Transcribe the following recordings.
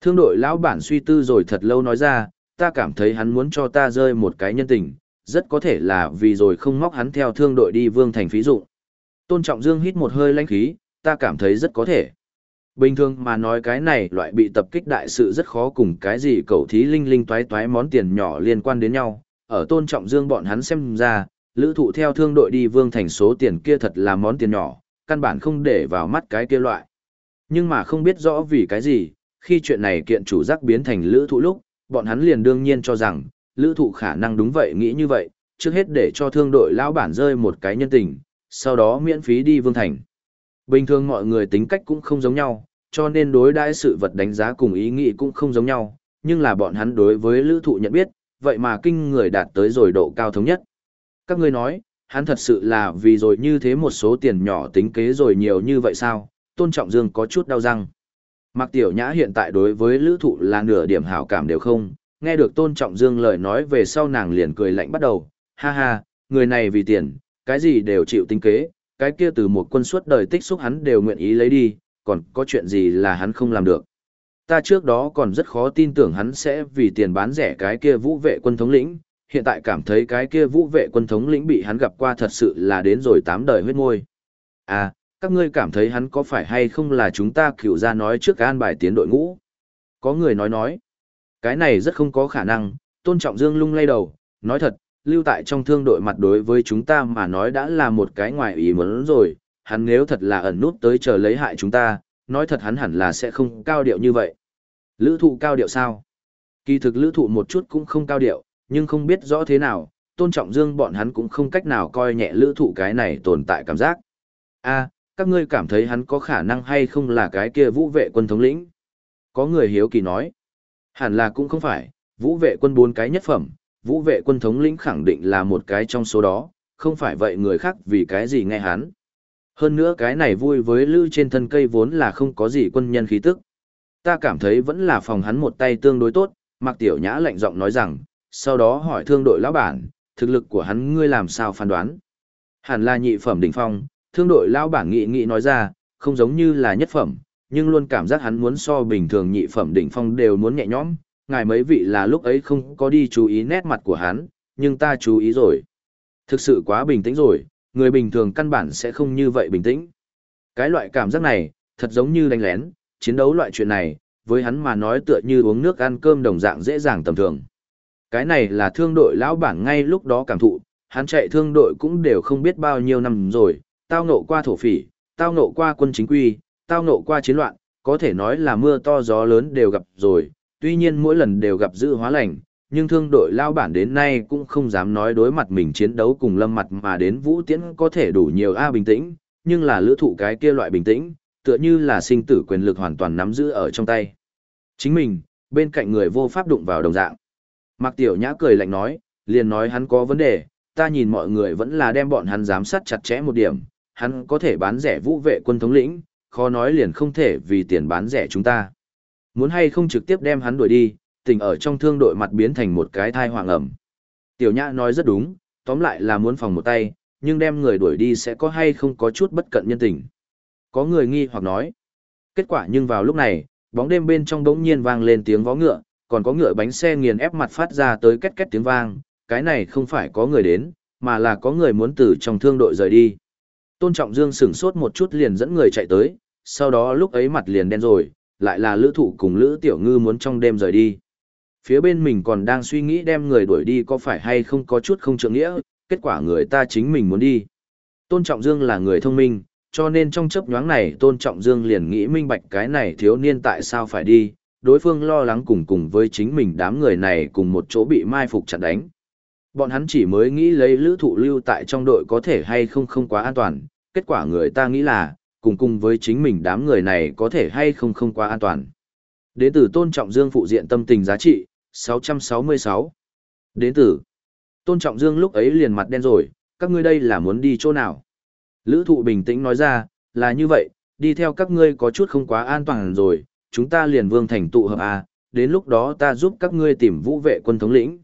Thương đội lão bản suy tư rồi thật lâu nói ra, ta cảm thấy hắn muốn cho ta rơi một cái nhân tình, rất có thể là vì rồi không móc hắn theo thương đội đi vương thành phí dụ. Tôn Trọng Dương hít một hơi lãnh khí, ta cảm thấy rất có thể. Bình thường mà nói cái này loại bị tập kích đại sự rất khó cùng cái gì cầu thí linh linh toái toái món tiền nhỏ liên quan đến nhau. Ở Tôn Trọng Dương bọn hắn xem ra, lữ thụ theo thương đội đi vương thành số tiền kia thật là món tiền nhỏ, căn bản không để vào mắt cái kia loại. Nhưng mà không biết rõ vì cái gì, khi chuyện này kiện chủ giác biến thành lữ thụ lúc, bọn hắn liền đương nhiên cho rằng, lữ thụ khả năng đúng vậy nghĩ như vậy, trước hết để cho thương đội lão bản rơi một cái nhân tình, sau đó miễn phí đi vương thành. Bình thường mọi người tính cách cũng không giống nhau, cho nên đối đãi sự vật đánh giá cùng ý nghĩ cũng không giống nhau, nhưng là bọn hắn đối với lữ thụ nhận biết, vậy mà kinh người đạt tới rồi độ cao thống nhất. Các ngươi nói, hắn thật sự là vì rồi như thế một số tiền nhỏ tính kế rồi nhiều như vậy sao, tôn trọng dương có chút đau răng. Mạc Tiểu Nhã hiện tại đối với lữ thụ là nửa điểm hảo cảm đều không, nghe được tôn trọng dương lời nói về sau nàng liền cười lạnh bắt đầu, ha ha, người này vì tiền, cái gì đều chịu tính kế, cái kia từ một quân suốt đời tích xúc hắn đều nguyện ý lấy đi, còn có chuyện gì là hắn không làm được. Ta trước đó còn rất khó tin tưởng hắn sẽ vì tiền bán rẻ cái kia vũ vệ quân thống lĩnh, hiện tại cảm thấy cái kia vũ vệ quân thống lĩnh bị hắn gặp qua thật sự là đến rồi tám đời huyết ngôi. À, các ngươi cảm thấy hắn có phải hay không là chúng ta cựu ra nói trước an bài tiến đội ngũ? Có người nói nói, cái này rất không có khả năng, tôn trọng dương lung lay đầu, nói thật, lưu tại trong thương đội mặt đối với chúng ta mà nói đã là một cái ngoài ý muốn rồi, hắn nếu thật là ẩn nút tới chờ lấy hại chúng ta, nói thật hắn hẳn là sẽ không cao điệu như vậy. Lữ thụ cao điệu sao? Kỳ thực lữ thụ một chút cũng không cao điệu, nhưng không biết rõ thế nào, tôn trọng dương bọn hắn cũng không cách nào coi nhẹ lữ thụ cái này tồn tại cảm giác. a các ngươi cảm thấy hắn có khả năng hay không là cái kia vũ vệ quân thống lĩnh? Có người hiếu kỳ nói. Hẳn là cũng không phải, vũ vệ quân bốn cái nhất phẩm, vũ vệ quân thống lĩnh khẳng định là một cái trong số đó, không phải vậy người khác vì cái gì nghe hắn. Hơn nữa cái này vui với lư trên thân cây vốn là không có gì quân nhân khí tức. Ta cảm thấy vẫn là phòng hắn một tay tương đối tốt, Mạc Tiểu Nhã lạnh giọng nói rằng, sau đó hỏi thương đội lão bản, thực lực của hắn ngươi làm sao phán đoán. Hẳn là nhị phẩm đỉnh phong, thương đội lão bản nghị nghị nói ra, không giống như là nhất phẩm, nhưng luôn cảm giác hắn muốn so bình thường nhị phẩm đỉnh phong đều muốn nhẹ nhõm, ngài mấy vị là lúc ấy không có đi chú ý nét mặt của hắn, nhưng ta chú ý rồi. Thực sự quá bình tĩnh rồi, người bình thường căn bản sẽ không như vậy bình tĩnh. Cái loại cảm giác này, thật giống như đánh lén, chiến đấu loại chuyện này, với hắn mà nói tựa như uống nước ăn cơm đồng dạng dễ dàng tầm thường. Cái này là thương đội lão bản ngay lúc đó cảm thụ, hắn chạy thương đội cũng đều không biết bao nhiêu năm rồi, tao nộ qua thổ phỉ, tao nộ qua quân chính quy, tao nộ qua chiến loạn, có thể nói là mưa to gió lớn đều gặp rồi, tuy nhiên mỗi lần đều gặp dự hóa lành, nhưng thương đội lao bản đến nay cũng không dám nói đối mặt mình chiến đấu cùng lâm mặt mà đến vũ tiễn có thể đủ nhiều A bình tĩnh, nhưng là lữ thụ cái kia loại bình tĩnh, tựa như là sinh tử quyền lực hoàn toàn nắm giữ ở trong tay. Chính mình, bên cạnh người vô pháp đụng vào đồng dạng. Mạc Tiểu Nhã cười lạnh nói, liền nói hắn có vấn đề, ta nhìn mọi người vẫn là đem bọn hắn giám sát chặt chẽ một điểm, hắn có thể bán rẻ vũ vệ quân thống lĩnh, khó nói liền không thể vì tiền bán rẻ chúng ta. Muốn hay không trực tiếp đem hắn đuổi đi, tình ở trong thương đội mặt biến thành một cái thai hoàng ẩm. Tiểu Nhã nói rất đúng, tóm lại là muốn phòng một tay, nhưng đem người đuổi đi sẽ có hay không có chút bất cận nhân tình. Có người nghi hoặc nói. Kết quả nhưng vào lúc này, bóng đêm bên trong đống nhiên vang lên tiếng vó ngựa, còn có ngựa bánh xe nghiền ép mặt phát ra tới két két tiếng vang, cái này không phải có người đến, mà là có người muốn từ trong thương đội rời đi. Tôn Trọng Dương sửng sốt một chút liền dẫn người chạy tới, sau đó lúc ấy mặt liền đen rồi, lại là lữ thụ cùng lữ tiểu ngư muốn trong đêm rời đi. Phía bên mình còn đang suy nghĩ đem người đuổi đi có phải hay không có chút không trượng nghĩa, kết quả người ta chính mình muốn đi. Tôn Trọng Dương là người thông minh, cho nên trong chấp nhoáng này Tôn Trọng Dương liền nghĩ minh bạch cái này thiếu niên tại sao phải đi, đối phương lo lắng cùng cùng với chính mình đám người này cùng một chỗ bị mai phục chặn đánh. Bọn hắn chỉ mới nghĩ lấy lữ thụ lưu tại trong đội có thể hay không không quá an toàn, kết quả người ta nghĩ là, cùng cùng với chính mình đám người này có thể hay không không quá an toàn. Đến từ Tôn Trọng Dương phụ diện tâm tình giá trị, 666. Đến từ Tôn Trọng Dương lúc ấy liền mặt đen rồi, các ngươi đây là muốn đi chỗ nào? Lữ thụ bình tĩnh nói ra, là như vậy, đi theo các ngươi có chút không quá an toàn rồi, chúng ta liền vương thành tụ hợp à, đến lúc đó ta giúp các ngươi tìm vũ vệ quân thống lĩnh.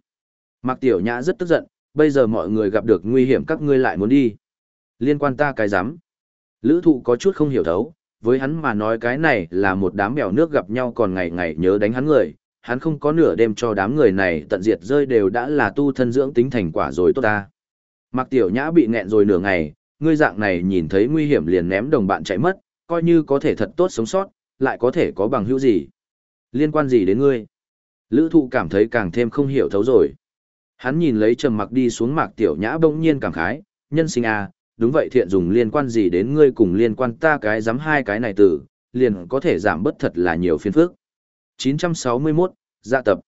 Mạc Tiểu Nhã rất tức giận, bây giờ mọi người gặp được nguy hiểm các ngươi lại muốn đi. Liên quan ta cái giám. Lữ thụ có chút không hiểu thấu, Với hắn mà nói cái này là một đám bèo nước gặp nhau còn ngày ngày nhớ đánh hắn người, hắn không có nửa đêm cho đám người này tận diệt rơi đều đã là tu thân dưỡng tính thành quả rồi tốt ta. Mặc tiểu nhã bị nghẹn rồi nửa ngày, ngươi dạng này nhìn thấy nguy hiểm liền ném đồng bạn chạy mất, coi như có thể thật tốt sống sót, lại có thể có bằng hữu gì. Liên quan gì đến ngươi? Lữ thụ cảm thấy càng thêm không hiểu thấu rồi. Hắn nhìn lấy trầm mặc đi xuống mạc tiểu nhã bỗng nhiên cảm khái, nhân sinh à, đúng vậy thiện dùng liên quan gì đến ngươi cùng liên quan ta cái dám hai cái này từ, liền có thể giảm bớt thật là nhiều phiên phức. 961, dạ tập.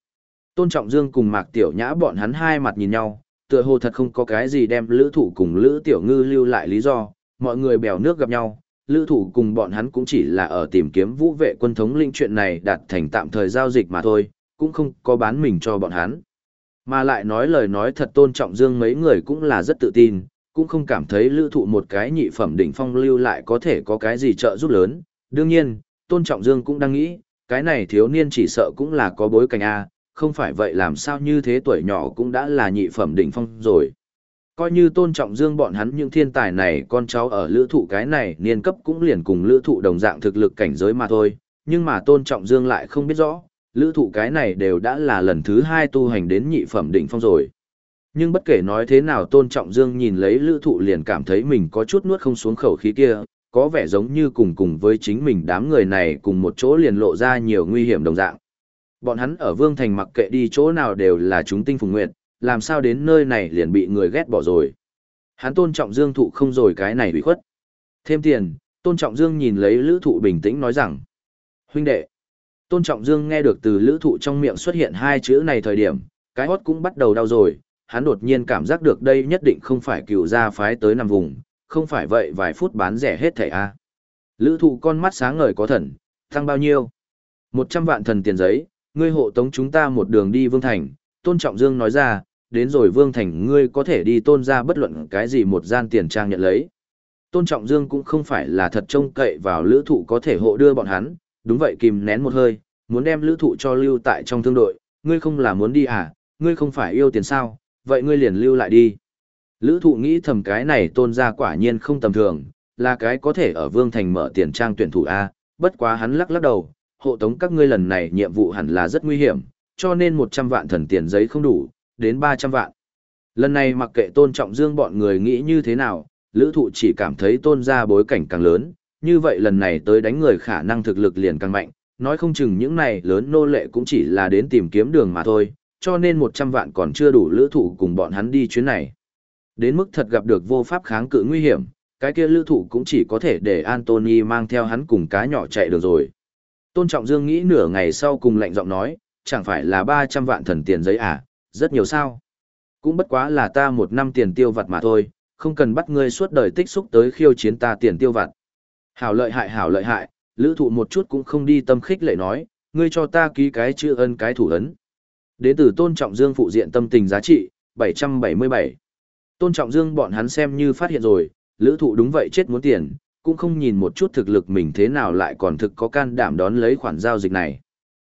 Tôn Trọng Dương cùng Mạc Tiểu Nhã bọn hắn hai mặt nhìn nhau, tựa hồ thật không có cái gì đem lữ thủ cùng lữ tiểu ngư lưu lại lý do, mọi người bèo nước gặp nhau, lữ thủ cùng bọn hắn cũng chỉ là ở tìm kiếm vũ vệ quân thống linh chuyện này đạt thành tạm thời giao dịch mà thôi, cũng không có bán mình cho bọn hắn. Mà lại nói lời nói thật tôn trọng dương mấy người cũng là rất tự tin, cũng không cảm thấy lữ thụ một cái nhị phẩm đỉnh phong lưu lại có thể có cái gì trợ giúp lớn. Đương nhiên, tôn trọng dương cũng đang nghĩ, cái này thiếu niên chỉ sợ cũng là có bối cảnh A, không phải vậy làm sao như thế tuổi nhỏ cũng đã là nhị phẩm đỉnh phong rồi. Coi như tôn trọng dương bọn hắn những thiên tài này con cháu ở lữ thụ cái này niên cấp cũng liền cùng lữ thụ đồng dạng thực lực cảnh giới mà thôi, nhưng mà tôn trọng dương lại không biết rõ, lữ thụ cái này đều đã là lần thứ hai tu hành đến nhị phẩm đỉnh phong rồi. Nhưng bất kể nói thế nào tôn trọng dương nhìn lấy lữ thụ liền cảm thấy mình có chút nuốt không xuống khẩu khí kia, có vẻ giống như cùng cùng với chính mình đám người này cùng một chỗ liền lộ ra nhiều nguy hiểm đồng dạng. Bọn hắn ở Vương Thành mặc kệ đi chỗ nào đều là chúng tinh phùng nguyện làm sao đến nơi này liền bị người ghét bỏ rồi. Hắn tôn trọng Dương thụ không rồi cái này bị khuất. Thêm tiền, tôn trọng Dương nhìn lấy lữ thụ bình tĩnh nói rằng. Huynh đệ. Tôn trọng Dương nghe được từ lữ thụ trong miệng xuất hiện hai chữ này thời điểm, cái hót cũng bắt đầu đau rồi. Hắn đột nhiên cảm giác được đây nhất định không phải cựu gia phái tới nằm vùng, không phải vậy vài phút bán rẻ hết thẻ a Lữ thụ con mắt sáng ngời có thần, tăng bao nhiêu? 100 vạn thần tiền giấy, ngươi hộ tống chúng ta một đường đi Vương Thành, Tôn Trọng Dương nói ra, đến rồi Vương Thành ngươi có thể đi tôn ra bất luận cái gì một gian tiền trang nhận lấy. Tôn Trọng Dương cũng không phải là thật trông cậy vào lữ thụ có thể hộ đưa bọn hắn, đúng vậy kìm nén một hơi, muốn đem lữ thụ cho lưu tại trong thương đội, ngươi không là muốn đi à, ngươi không phải yêu tiền sao, vậy ngươi liền lưu lại đi. Lữ thụ nghĩ thầm cái này tôn ra quả nhiên không tầm thường, là cái có thể ở Vương Thành mở tiền trang tuyển thủ A, bất quá hắn lắc lắc đầu, hộ tống các ngươi lần này nhiệm vụ hẳn là rất nguy hiểm, cho nên 100 vạn thần tiền giấy không đủ, đến 300 vạn. Lần này mặc kệ tôn trọng dương bọn người nghĩ như thế nào, lữ thụ chỉ cảm thấy tôn ra bối cảnh càng lớn, như vậy lần này tới đánh người khả năng thực lực liền càng mạnh, nói không chừng những này lớn nô lệ cũng chỉ là đến tìm kiếm đường mà thôi, cho nên 100 vạn còn chưa đủ lữ thủ cùng bọn hắn đi chuyến này. Đến mức thật gặp được vô pháp kháng cự nguy hiểm, cái kia lữ thủ cũng chỉ có thể để Anthony mang theo hắn cùng cá nhỏ chạy được rồi. Tôn Trọng Dương nghĩ nửa ngày sau cùng lạnh giọng nói, chẳng phải là 300 vạn thần tiền giấy à, rất nhiều sao. Cũng bất quá là ta một năm tiền tiêu vặt mà thôi, không cần bắt ngươi suốt đời tích xúc tới khiêu chiến ta tiền tiêu vặt. Hảo lợi hại hảo lợi hại, lữ thụ một chút cũng không đi tâm khích lệ nói, ngươi cho ta ký cái chữ ân cái thủ ấn. Đến từ Tôn Trọng Dương phụ diện tâm tình giá trị, 777. Tôn Trọng Dương bọn hắn xem như phát hiện rồi, lữ thụ đúng vậy chết muốn tiền, cũng không nhìn một chút thực lực mình thế nào lại còn thực có can đảm đón lấy khoản giao dịch này.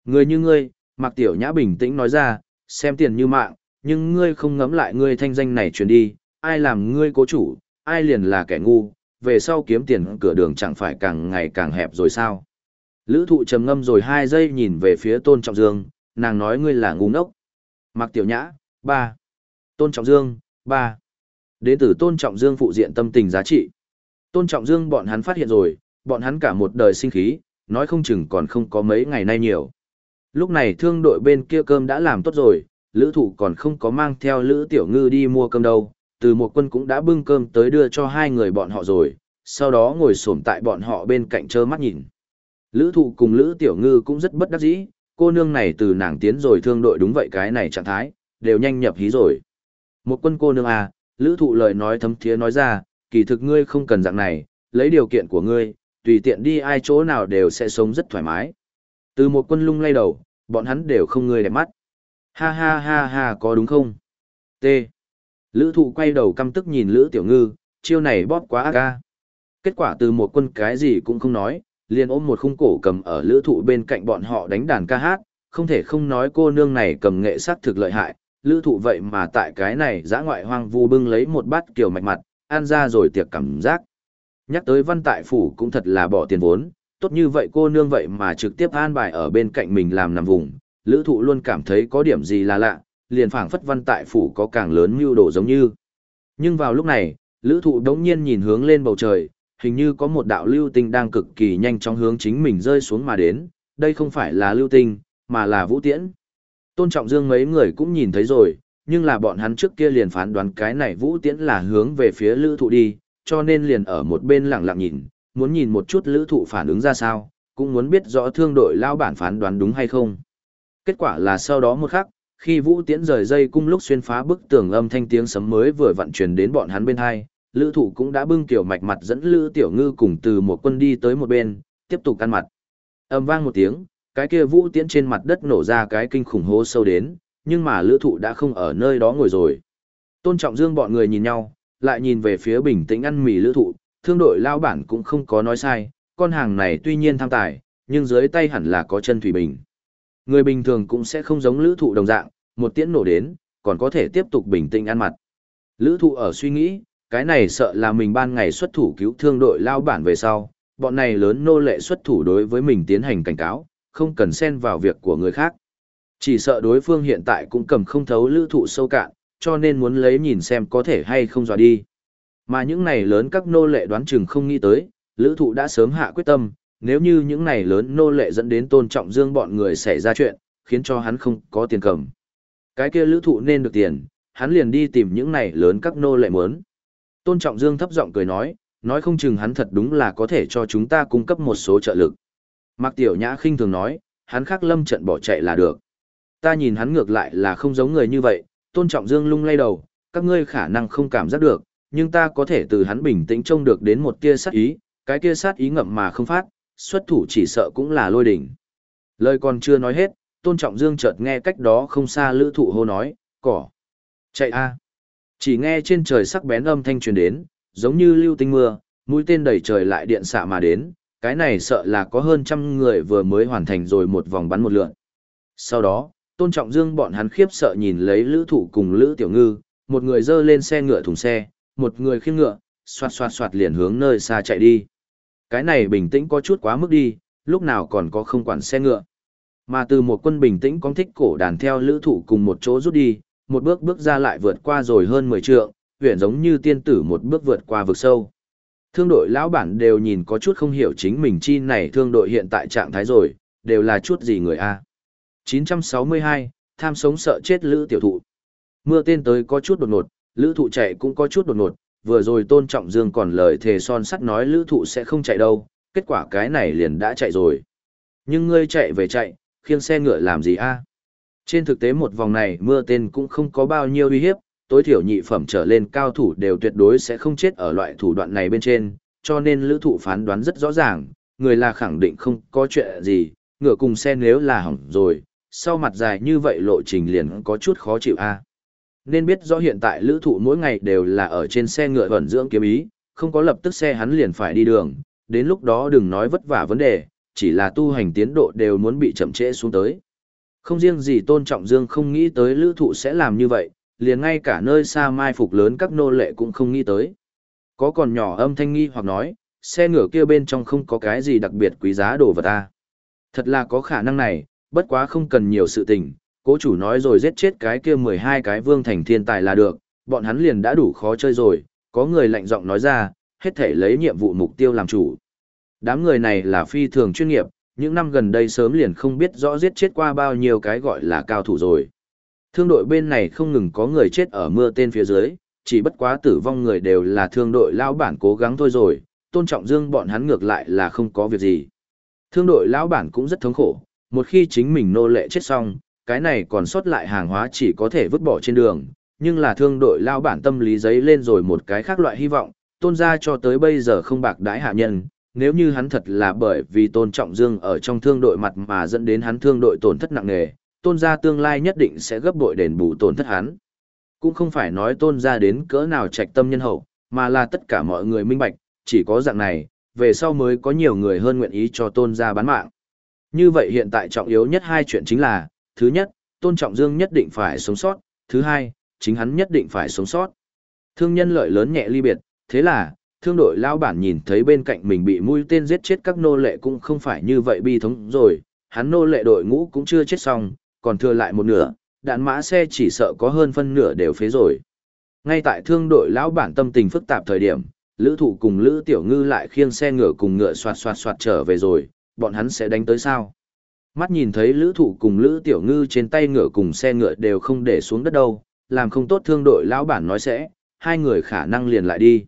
Người như ngươi, Mạc Tiểu Nhã bình tĩnh nói ra, xem tiền như mạng, nhưng ngươi không ngấm lại ngươi thanh danh này truyền đi, ai làm ngươi cố chủ, ai liền là kẻ ngu, về sau kiếm tiền cửa đường chẳng phải càng ngày càng hẹp rồi sao. Lữ thụ trầm ngâm rồi hai giây nhìn về phía Tôn Trọng Dương, nàng nói ngươi là ngu ngốc. Mạc Tiểu Nhã, 3. Tôn Trọng Dương, 3. Đến từ Tôn Trọng Dương phụ diện tâm tình giá trị. Tôn Trọng Dương bọn hắn phát hiện rồi, bọn hắn cả một đời sinh khí, nói không chừng còn không có mấy ngày nay nhiều. Lúc này thương đội bên kia cơm đã làm tốt rồi, lữ thủ còn không có mang theo lữ tiểu ngư đi mua cơm đâu, từ một quân cũng đã bưng cơm tới đưa cho hai người bọn họ rồi, sau đó ngồi xổm tại bọn họ bên cạnh trơ mắt nhìn. Lữ thụ cùng lữ tiểu ngư cũng rất bất đắc dĩ, cô nương này từ nàng tiến rồi thương đội đúng vậy cái này trạng thái, đều nhanh nhập hí rồi. Một quân cô nương à, lữ thụ lời nói thấm thiế nói ra, kỳ thực ngươi không cần dạng này, lấy điều kiện của ngươi, tùy tiện đi ai chỗ nào đều sẽ sống rất thoải mái. Từ một quân lung lay đầu, bọn hắn đều không ngươi đẹp mắt. Ha ha ha ha có đúng không? T. Lữ thụ quay đầu căm tức nhìn Lữ Tiểu Ngư, chiêu này bóp quá ác ca. Kết quả từ một quân cái gì cũng không nói, liền ôm một khung cổ cầm ở lữ thụ bên cạnh bọn họ đánh đàn ca hát, không thể không nói cô nương này cầm nghệ sắc thực lợi hại, lữ thụ vậy mà tại cái này giã ngoại hoang vu bưng lấy một bát kiểu mạch mặt, ăn ra rồi tiệc cảm giác. Nhắc tới văn tại phủ cũng thật là bỏ tiền vốn, tốt như vậy cô nương vậy mà trực tiếp an bài ở bên cạnh mình làm nằm vùng, lữ thụ luôn cảm thấy có điểm gì là lạ, liền phảng phất văn tại phủ có càng lớn mưu đồ giống như. Nhưng vào lúc này, lữ thụ đống nhiên nhìn hướng lên bầu trời, hình như có một đạo lưu tinh đang cực kỳ nhanh chóng hướng chính mình rơi xuống mà đến, đây không phải là lưu tinh, mà là vũ tiễn. Tôn Trọng Dương mấy người cũng nhìn thấy rồi, nhưng là bọn hắn trước kia liền phán đoán cái này vũ tiễn là hướng về phía lữ thụ đi, cho nên liền ở một bên lặng lặng nhìn, muốn nhìn một chút lữ thụ phản ứng ra sao, cũng muốn biết rõ thương đội lao bản phán đoán đúng hay không. Kết quả là sau đó một khắc, khi vũ tiễn rời dây cung lúc xuyên phá bức tường âm thanh tiếng sấm mới vừa vận chuyển đến bọn hắn bên hai, lữ thụ cũng đã bưng kiểu mạch mặt dẫn lữ tiểu ngư cùng từ một quân đi tới một bên, tiếp tục ăn mặt. Âm vang một tiếng, cái kia vũ tiễn trên mặt đất nổ ra cái kinh khủng hố sâu đến, nhưng mà lữ thụ đã không ở nơi đó ngồi rồi. Tôn trọng dương bọn người nhìn nhau, lại nhìn về phía bình tĩnh ăn mì lữ thụ, thương đội lao bản cũng không có nói sai, con hàng này tuy nhiên tham tài, nhưng dưới tay hẳn là có chân thủy bình. Người bình thường cũng sẽ không giống lữ thụ đồng dạng, một tiễn nổ đến, còn có thể tiếp tục bình tĩnh ăn mặt. Lữ thụ ở suy nghĩ, cái này sợ là mình ban ngày xuất thủ cứu thương đội lao bản về sau, bọn này lớn nô lệ xuất thủ đối với mình tiến hành cảnh cáo, không cần xen vào việc của người khác. Chỉ sợ đối phương hiện tại cũng cầm không thấu lữ thụ sâu cạn, cho nên muốn lấy nhìn xem có thể hay không dò đi. Mà những này lớn các nô lệ đoán chừng không nghĩ tới, lữ thụ đã sớm hạ quyết tâm, nếu như những này lớn nô lệ dẫn đến tôn trọng dương bọn người xảy ra chuyện, khiến cho hắn không có tiền cầm. Cái kia lữ thụ nên được tiền, hắn liền đi tìm những này lớn các nô lệ muốn. Tôn trọng dương thấp giọng cười nói, nói không chừng hắn thật đúng là có thể cho chúng ta cung cấp một số trợ lực. Mạc Tiểu Nhã khinh thường nói, hắn khắc lâm trận bỏ chạy là được. Ta nhìn hắn ngược lại là không giống người như vậy, tôn trọng dương lung lay đầu, các ngươi khả năng không cảm giác được, nhưng ta có thể từ hắn bình tĩnh trông được đến một tia sát ý, cái kia sát ý ngậm mà không phát, xuất thủ chỉ sợ cũng là lôi đỉnh. Lời còn chưa nói hết, tôn trọng dương chợt nghe cách đó không xa lữ thụ hô nói, cỏ, chạy a chỉ nghe trên trời sắc bén âm thanh truyền đến, giống như lưu tinh mưa, mũi tên đầy trời lại điện xạ mà đến, cái này sợ là có hơn trăm người vừa mới hoàn thành rồi một vòng bắn một lượn. Sau đó, tôn trọng dương bọn hắn khiếp sợ nhìn lấy lữ thụ cùng lữ tiểu ngư, một người dơ lên xe ngựa thùng xe, một người khiêng ngựa, xoạt xoạt xoạt liền hướng nơi xa chạy đi. Cái này bình tĩnh có chút quá mức đi, lúc nào còn có không quản xe ngựa. Mà từ một quân bình tĩnh con thích cổ đàn theo lữ thụ cùng một chỗ rút đi, một bước bước ra lại vượt qua rồi hơn 10 trượng, huyện giống như tiên tử một bước vượt qua vực sâu. Thương đội lão bản đều nhìn có chút không hiểu chính mình chi này thương đội hiện tại trạng thái rồi, đều là chút gì người A. 962, tham sống sợ chết lữ tiểu thụ. Mưa tên tới có chút đột ngột, lữ thụ chạy cũng có chút đột ngột, vừa rồi tôn trọng dương còn lời thề son sắt nói lữ thụ sẽ không chạy đâu, kết quả cái này liền đã chạy rồi. Nhưng ngươi chạy về chạy, khiêng xe ngựa làm gì a trên thực tế một vòng này mưa tên cũng không có bao nhiêu uy hiếp, tối thiểu nhị phẩm trở lên cao thủ đều tuyệt đối sẽ không chết ở loại thủ đoạn này bên trên, cho nên lữ thụ phán đoán rất rõ ràng, người là khẳng định không có chuyện gì, ngựa cùng xe nếu là hỏng rồi, sau mặt dài như vậy lộ trình liền có chút khó chịu a Nên biết rõ hiện tại lữ thụ mỗi ngày đều là ở trên xe ngựa vẩn dưỡng kiếm ý, không có lập tức xe hắn liền phải đi đường, đến lúc đó đừng nói vất vả vấn đề, chỉ là tu hành tiến độ đều muốn bị chậm trễ xuống tới. Không riêng gì tôn trọng dương không nghĩ tới lữ thụ sẽ làm như vậy, liền ngay cả nơi xa mai phục lớn các nô lệ cũng không nghĩ tới. Có còn nhỏ âm thanh nghi hoặc nói, xe ngựa kia bên trong không có cái gì đặc biệt quý giá đồ vật ta. Thật là có khả năng này, bất quá không cần nhiều sự tình, cố chủ nói rồi giết chết cái kia 12 cái vương thành thiên tài là được, bọn hắn liền đã đủ khó chơi rồi, có người lạnh giọng nói ra, hết thể lấy nhiệm vụ mục tiêu làm chủ. Đám người này là phi thường chuyên nghiệp, những năm gần đây sớm liền không biết rõ giết chết qua bao nhiêu cái gọi là cao thủ rồi. Thương đội bên này không ngừng có người chết ở mưa tên phía dưới, chỉ bất quá tử vong người đều là thương đội lão bản cố gắng thôi rồi, tôn trọng dương bọn hắn ngược lại là không có việc gì. Thương đội lão bản cũng rất thống khổ, một khi chính mình nô lệ chết xong, cái này còn sót lại hàng hóa chỉ có thể vứt bỏ trên đường, nhưng là thương đội lão bản tâm lý giấy lên rồi một cái khác loại hy vọng, tôn ra cho tới bây giờ không bạc đãi hạ nhân, nếu như hắn thật là bởi vì tôn trọng dương ở trong thương đội mặt mà dẫn đến hắn thương đội tổn thất nặng nề, tôn gia tương lai nhất định sẽ gấp bội đền bù tổn thất hắn. Cũng không phải nói tôn gia đến cỡ nào trạch tâm nhân hậu, mà là tất cả mọi người minh bạch, chỉ có dạng này, về sau mới có nhiều người hơn nguyện ý cho tôn gia bán mạng. Như vậy hiện tại trọng yếu nhất hai chuyện chính là, thứ nhất, tôn trọng dương nhất định phải sống sót, thứ hai, chính hắn nhất định phải sống sót. Thương nhân lợi lớn nhẹ ly biệt, thế là, thương đội lao bản nhìn thấy bên cạnh mình bị mũi tên giết chết các nô lệ cũng không phải như vậy bi thống rồi, hắn nô lệ đội ngũ cũng chưa chết xong, còn thừa lại một nửa, đạn mã xe chỉ sợ có hơn phân nửa đều phế rồi. Ngay tại thương đội lão bản tâm tình phức tạp thời điểm, lữ thụ cùng lữ tiểu ngư lại khiêng xe ngựa cùng ngựa soạt soạt soạt trở về rồi, bọn hắn sẽ đánh tới sao? Mắt nhìn thấy lữ thụ cùng lữ tiểu ngư trên tay ngựa cùng xe ngựa đều không để xuống đất đâu, làm không tốt thương đội lão bản nói sẽ, hai người khả năng liền lại đi.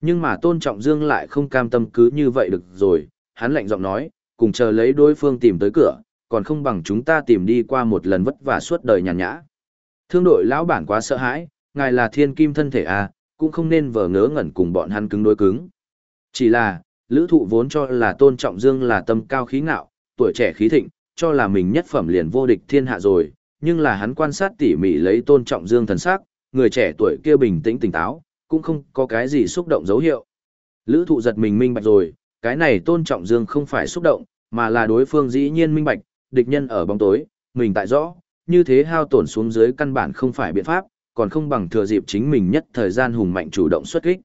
Nhưng mà Tôn Trọng Dương lại không cam tâm cứ như vậy được rồi, hắn lạnh giọng nói, cùng chờ lấy đối phương tìm tới cửa, còn không bằng chúng ta tìm đi qua một lần vất vả suốt đời nhàn nhã. Thương đội lão bản quá sợ hãi, ngài là thiên kim thân thể à, cũng không nên vờ ngớ ngẩn cùng bọn hắn cứng đối cứng. Chỉ là, lữ thụ vốn cho là Tôn Trọng Dương là tâm cao khí ngạo, tuổi trẻ khí thịnh, cho là mình nhất phẩm liền vô địch thiên hạ rồi, nhưng là hắn quan sát tỉ mỉ lấy Tôn Trọng Dương thần sắc, người trẻ tuổi kia bình tĩnh tỉnh táo, cũng không có cái gì xúc động dấu hiệu. Lữ thụ giật mình minh bạch rồi, cái này tôn trọng dương không phải xúc động, mà là đối phương dĩ nhiên minh bạch, địch nhân ở bóng tối, mình tại rõ, như thế hao tổn xuống dưới căn bản không phải biện pháp, còn không bằng thừa dịp chính mình nhất thời gian hùng mạnh chủ động xuất kích.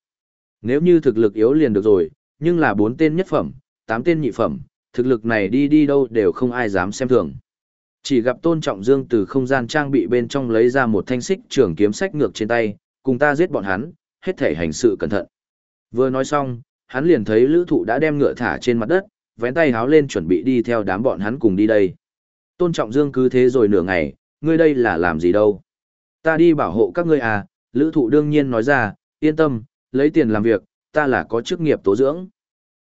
Nếu như thực lực yếu liền được rồi, nhưng là bốn tên nhất phẩm, tám tên nhị phẩm, thực lực này đi đi đâu đều không ai dám xem thường. Chỉ gặp Tôn Trọng Dương từ không gian trang bị bên trong lấy ra một thanh xích trường kiếm sách ngược trên tay, cùng ta giết bọn hắn, hết thể hành sự cẩn thận. Vừa nói xong, hắn liền thấy lữ thụ đã đem ngựa thả trên mặt đất, vén tay háo lên chuẩn bị đi theo đám bọn hắn cùng đi đây. Tôn Trọng Dương cứ thế rồi nửa ngày, ngươi đây là làm gì đâu? Ta đi bảo hộ các ngươi à, lữ thụ đương nhiên nói ra, yên tâm, lấy tiền làm việc, ta là có chức nghiệp tố dưỡng.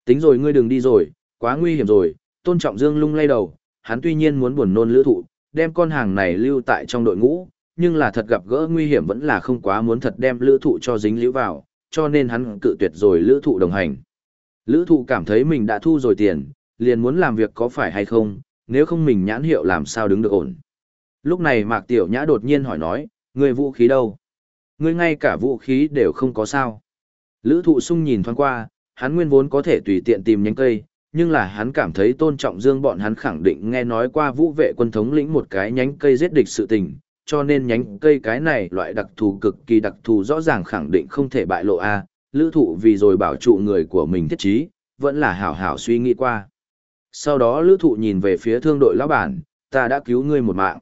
Tính rồi ngươi đừng đi rồi, quá nguy hiểm rồi, Tôn Trọng Dương lung lay đầu, hắn tuy nhiên muốn buồn nôn lữ thụ, đem con hàng này lưu tại trong đội ngũ, nhưng là thật gặp gỡ nguy hiểm vẫn là không quá muốn thật đem lữ thụ cho dính liễu vào, cho nên hắn cự tuyệt rồi lữ thụ đồng hành. Lữ thụ cảm thấy mình đã thu rồi tiền, liền muốn làm việc có phải hay không, nếu không mình nhãn hiệu làm sao đứng được ổn. Lúc này Mạc Tiểu Nhã đột nhiên hỏi nói, người vũ khí đâu? Người ngay cả vũ khí đều không có sao. Lữ thụ sung nhìn thoáng qua, hắn nguyên vốn có thể tùy tiện tìm nhánh cây, nhưng là hắn cảm thấy tôn trọng dương bọn hắn khẳng định nghe nói qua vũ vệ quân thống lĩnh một cái nhánh cây giết địch sự tình, cho nên nhánh cây cái này loại đặc thù cực kỳ đặc thù rõ ràng khẳng định không thể bại lộ a. Lữ thụ vì rồi bảo trụ người của mình thiết trí, vẫn là hảo hảo suy nghĩ qua. Sau đó lữ thụ nhìn về phía thương đội lão bản, ta đã cứu ngươi một mạng.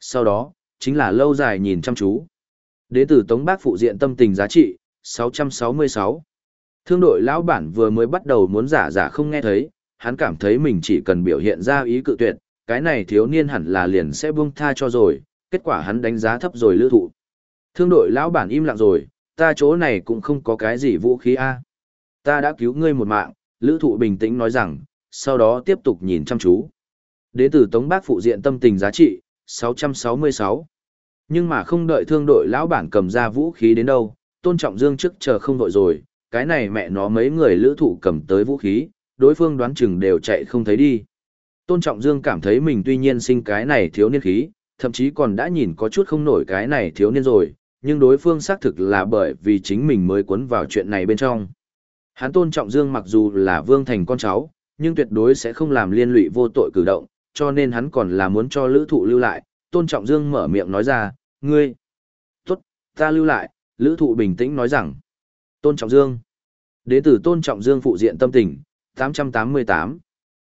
Sau đó, chính là lâu dài nhìn chăm chú. Đế tử tống bác phụ diện tâm tình giá trị 666 thương đội lão bản vừa mới bắt đầu muốn giả giả không nghe thấy, hắn cảm thấy mình chỉ cần biểu hiện ra ý cự tuyệt, cái này thiếu niên hẳn là liền sẽ buông tha cho rồi kết quả hắn đánh giá thấp rồi lữ thụ. Thương đội lão bản im lặng rồi, ta chỗ này cũng không có cái gì vũ khí a Ta đã cứu ngươi một mạng, lữ thụ bình tĩnh nói rằng, sau đó tiếp tục nhìn chăm chú. Đến từ Tống Bác phụ diện tâm tình giá trị, 666. Nhưng mà không đợi thương đội lão bản cầm ra vũ khí đến đâu, tôn trọng dương trước chờ không đội rồi, cái này mẹ nó mấy người lữ thụ cầm tới vũ khí, đối phương đoán chừng đều chạy không thấy đi. Tôn trọng dương cảm thấy mình tuy nhiên sinh cái này thiếu niên khí, thậm chí còn đã nhìn có chút không nổi cái này thiếu niên rồi, nhưng đối phương xác thực là bởi vì chính mình mới cuốn vào chuyện này bên trong. Hắn tôn trọng Dương mặc dù là vương thành con cháu, nhưng tuyệt đối sẽ không làm liên lụy vô tội cử động, cho nên hắn còn là muốn cho lữ thụ lưu lại, tôn trọng Dương mở miệng nói ra, ngươi, tốt, ta lưu lại, lữ thụ bình tĩnh nói rằng, tôn trọng Dương, đến từ tôn trọng Dương phụ diện tâm tình, 888.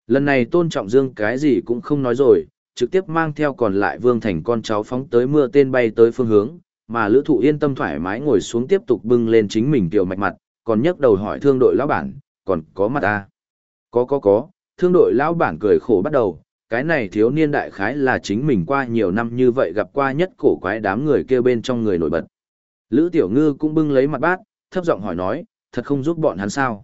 Lần này tôn trọng Dương cái gì cũng không nói rồi, trực tiếp mang theo còn lại vương thành con cháu phóng tới mưa tên bay tới phương hướng, mà lữ thụ yên tâm thoải mái ngồi xuống tiếp tục bưng lên chính mình tiểu mạch mặt, còn nhấc đầu hỏi thương đội lão bản, còn có mặt ta? Có có có, thương đội lão bản cười khổ bắt đầu, cái này thiếu niên đại khái là chính mình qua nhiều năm như vậy gặp qua nhất cổ quái đám người kêu bên trong người nổi bật. Lữ tiểu ngư cũng bưng lấy mặt bát, thấp giọng hỏi nói, thật không giúp bọn hắn sao?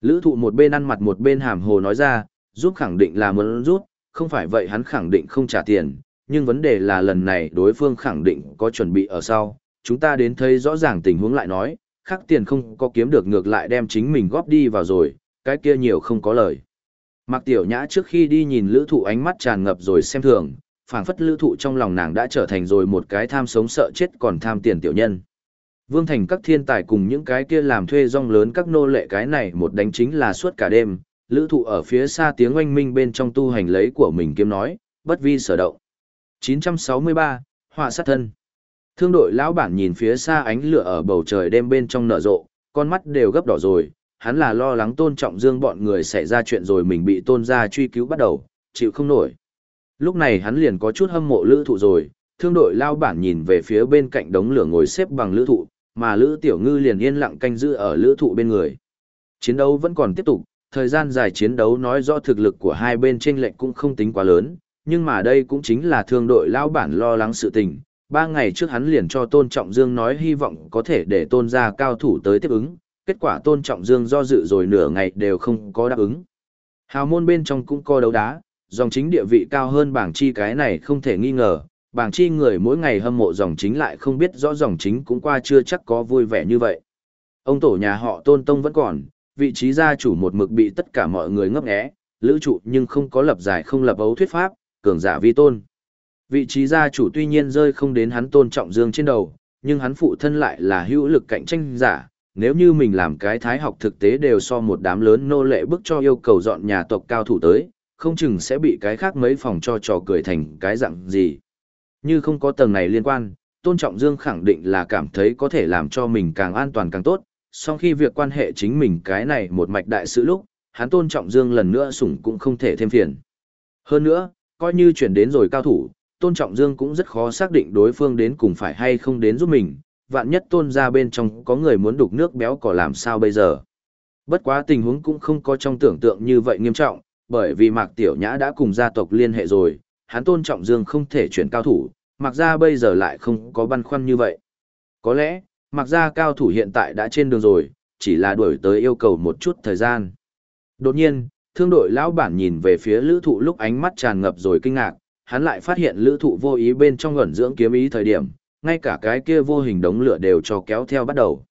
Lữ thụ một bên ăn mặt một bên hàm hồ nói ra, giúp khẳng định là muốn rút, không phải vậy hắn khẳng định không trả tiền, nhưng vấn đề là lần này đối phương khẳng định có chuẩn bị ở sau, chúng ta đến thấy rõ ràng tình huống lại nói, khắc tiền không có kiếm được ngược lại đem chính mình góp đi vào rồi, cái kia nhiều không có lời. Mạc Tiểu Nhã trước khi đi nhìn lữ thụ ánh mắt tràn ngập rồi xem thường, phảng phất lữ thụ trong lòng nàng đã trở thành rồi một cái tham sống sợ chết còn tham tiền tiểu nhân. Vương Thành các thiên tài cùng những cái kia làm thuê rong lớn các nô lệ cái này một đánh chính là suốt cả đêm, lữ thụ ở phía xa tiếng oanh minh bên trong tu hành lấy của mình kiếm nói, bất vi sở động. 963, họa sát thân. Thương đội lão bản nhìn phía xa ánh lửa ở bầu trời đêm bên trong nở rộ, con mắt đều gấp đỏ rồi, hắn là lo lắng tôn trọng dương bọn người xảy ra chuyện rồi mình bị tôn gia truy cứu bắt đầu, chịu không nổi. Lúc này hắn liền có chút hâm mộ lữ thụ rồi, thương đội lao bản nhìn về phía bên cạnh đống lửa ngồi xếp bằng lữ thụ, mà lữ tiểu ngư liền yên lặng canh giữ ở lữ thụ bên người. Chiến đấu vẫn còn tiếp tục, thời gian dài chiến đấu nói rõ thực lực của hai bên trên lệnh cũng không tính quá lớn, nhưng mà đây cũng chính là thương đội lao bản lo lắng sự tình. Ba ngày trước hắn liền cho Tôn Trọng Dương nói hy vọng có thể để tôn gia cao thủ tới tiếp ứng, kết quả Tôn Trọng Dương do dự rồi nửa ngày đều không có đáp ứng. Hào môn bên trong cũng có đấu đá, dòng chính địa vị cao hơn bảng chi cái này không thể nghi ngờ, bảng chi người mỗi ngày hâm mộ dòng chính lại không biết rõ dòng chính cũng qua chưa chắc có vui vẻ như vậy. Ông tổ nhà họ Tôn Tông vẫn còn, vị trí gia chủ một mực bị tất cả mọi người ngấp nghé, lữ trụ nhưng không có lập giải không lập ấu thuyết pháp, cường giả vi tôn. Vị trí gia chủ tuy nhiên rơi không đến hắn tôn trọng dương trên đầu, nhưng hắn phụ thân lại là hữu lực cạnh tranh giả, nếu như mình làm cái thái học thực tế đều so một đám lớn nô lệ bức cho yêu cầu dọn nhà tộc cao thủ tới, không chừng sẽ bị cái khác mấy phòng cho trò cười thành cái dạng gì. Như không có tầng này liên quan, Tôn Trọng Dương khẳng định là cảm thấy có thể làm cho mình càng an toàn càng tốt, song khi việc quan hệ chính mình cái này một mạch đại sự lúc, hắn Tôn Trọng Dương lần nữa sủng cũng không thể thêm phiền. Hơn nữa, coi như chuyển đến rồi cao thủ, Tôn Trọng Dương cũng rất khó xác định đối phương đến cùng phải hay không đến giúp mình, vạn nhất Tôn ra bên trong có người muốn đục nước béo cỏ làm sao bây giờ. Bất quá tình huống cũng không có trong tưởng tượng như vậy nghiêm trọng, bởi vì Mạc Tiểu Nhã đã cùng gia tộc liên hệ rồi, hắn tôn trọng Dương không thể chuyển cao thủ, mặc ra bây giờ lại không có băn khoăn như vậy. Có lẽ, Mặc ra cao thủ hiện tại đã trên đường rồi, chỉ là đuổi tới yêu cầu một chút thời gian. Đột nhiên, thương đội lão bản nhìn về phía lữ thụ lúc ánh mắt tràn ngập rồi kinh ngạc, hắn lại phát hiện lữ thụ vô ý bên trong ẩn dưỡng kiếm ý thời điểm, ngay cả cái kia vô hình đống lửa đều cho kéo theo bắt đầu.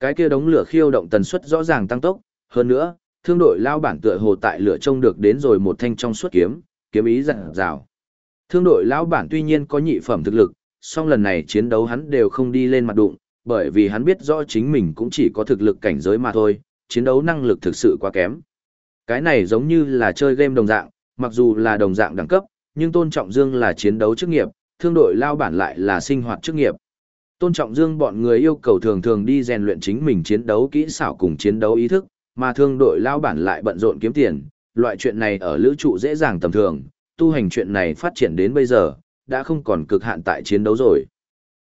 Cái kia đống lửa khiêu động tần suất rõ ràng tăng tốc, hơn nữa, thương đội lao bản tựa hồ tại lửa trông được đến rồi một thanh trong suốt kiếm, kiếm ý dặn dào. Thương đội lão bản tuy nhiên có nhị phẩm thực lực, song lần này chiến đấu hắn đều không đi lên mặt đụng, bởi vì hắn biết rõ chính mình cũng chỉ có thực lực cảnh giới mà thôi, chiến đấu năng lực thực sự quá kém. Cái này giống như là chơi game đồng dạng, mặc dù là đồng dạng đẳng cấp, nhưng Tôn Trọng Dương là chiến đấu chức nghiệp, thương đội lao bản lại là sinh hoạt chức nghiệp. Tôn Trọng Dương bọn người yêu cầu thường thường đi rèn luyện chính mình chiến đấu kỹ xảo cùng chiến đấu ý thức, mà thương đội lao bản lại bận rộn kiếm tiền, loại chuyện này ở lữ trụ dễ dàng tầm thường, tu hành chuyện này phát triển đến bây giờ, đã không còn cực hạn tại chiến đấu rồi.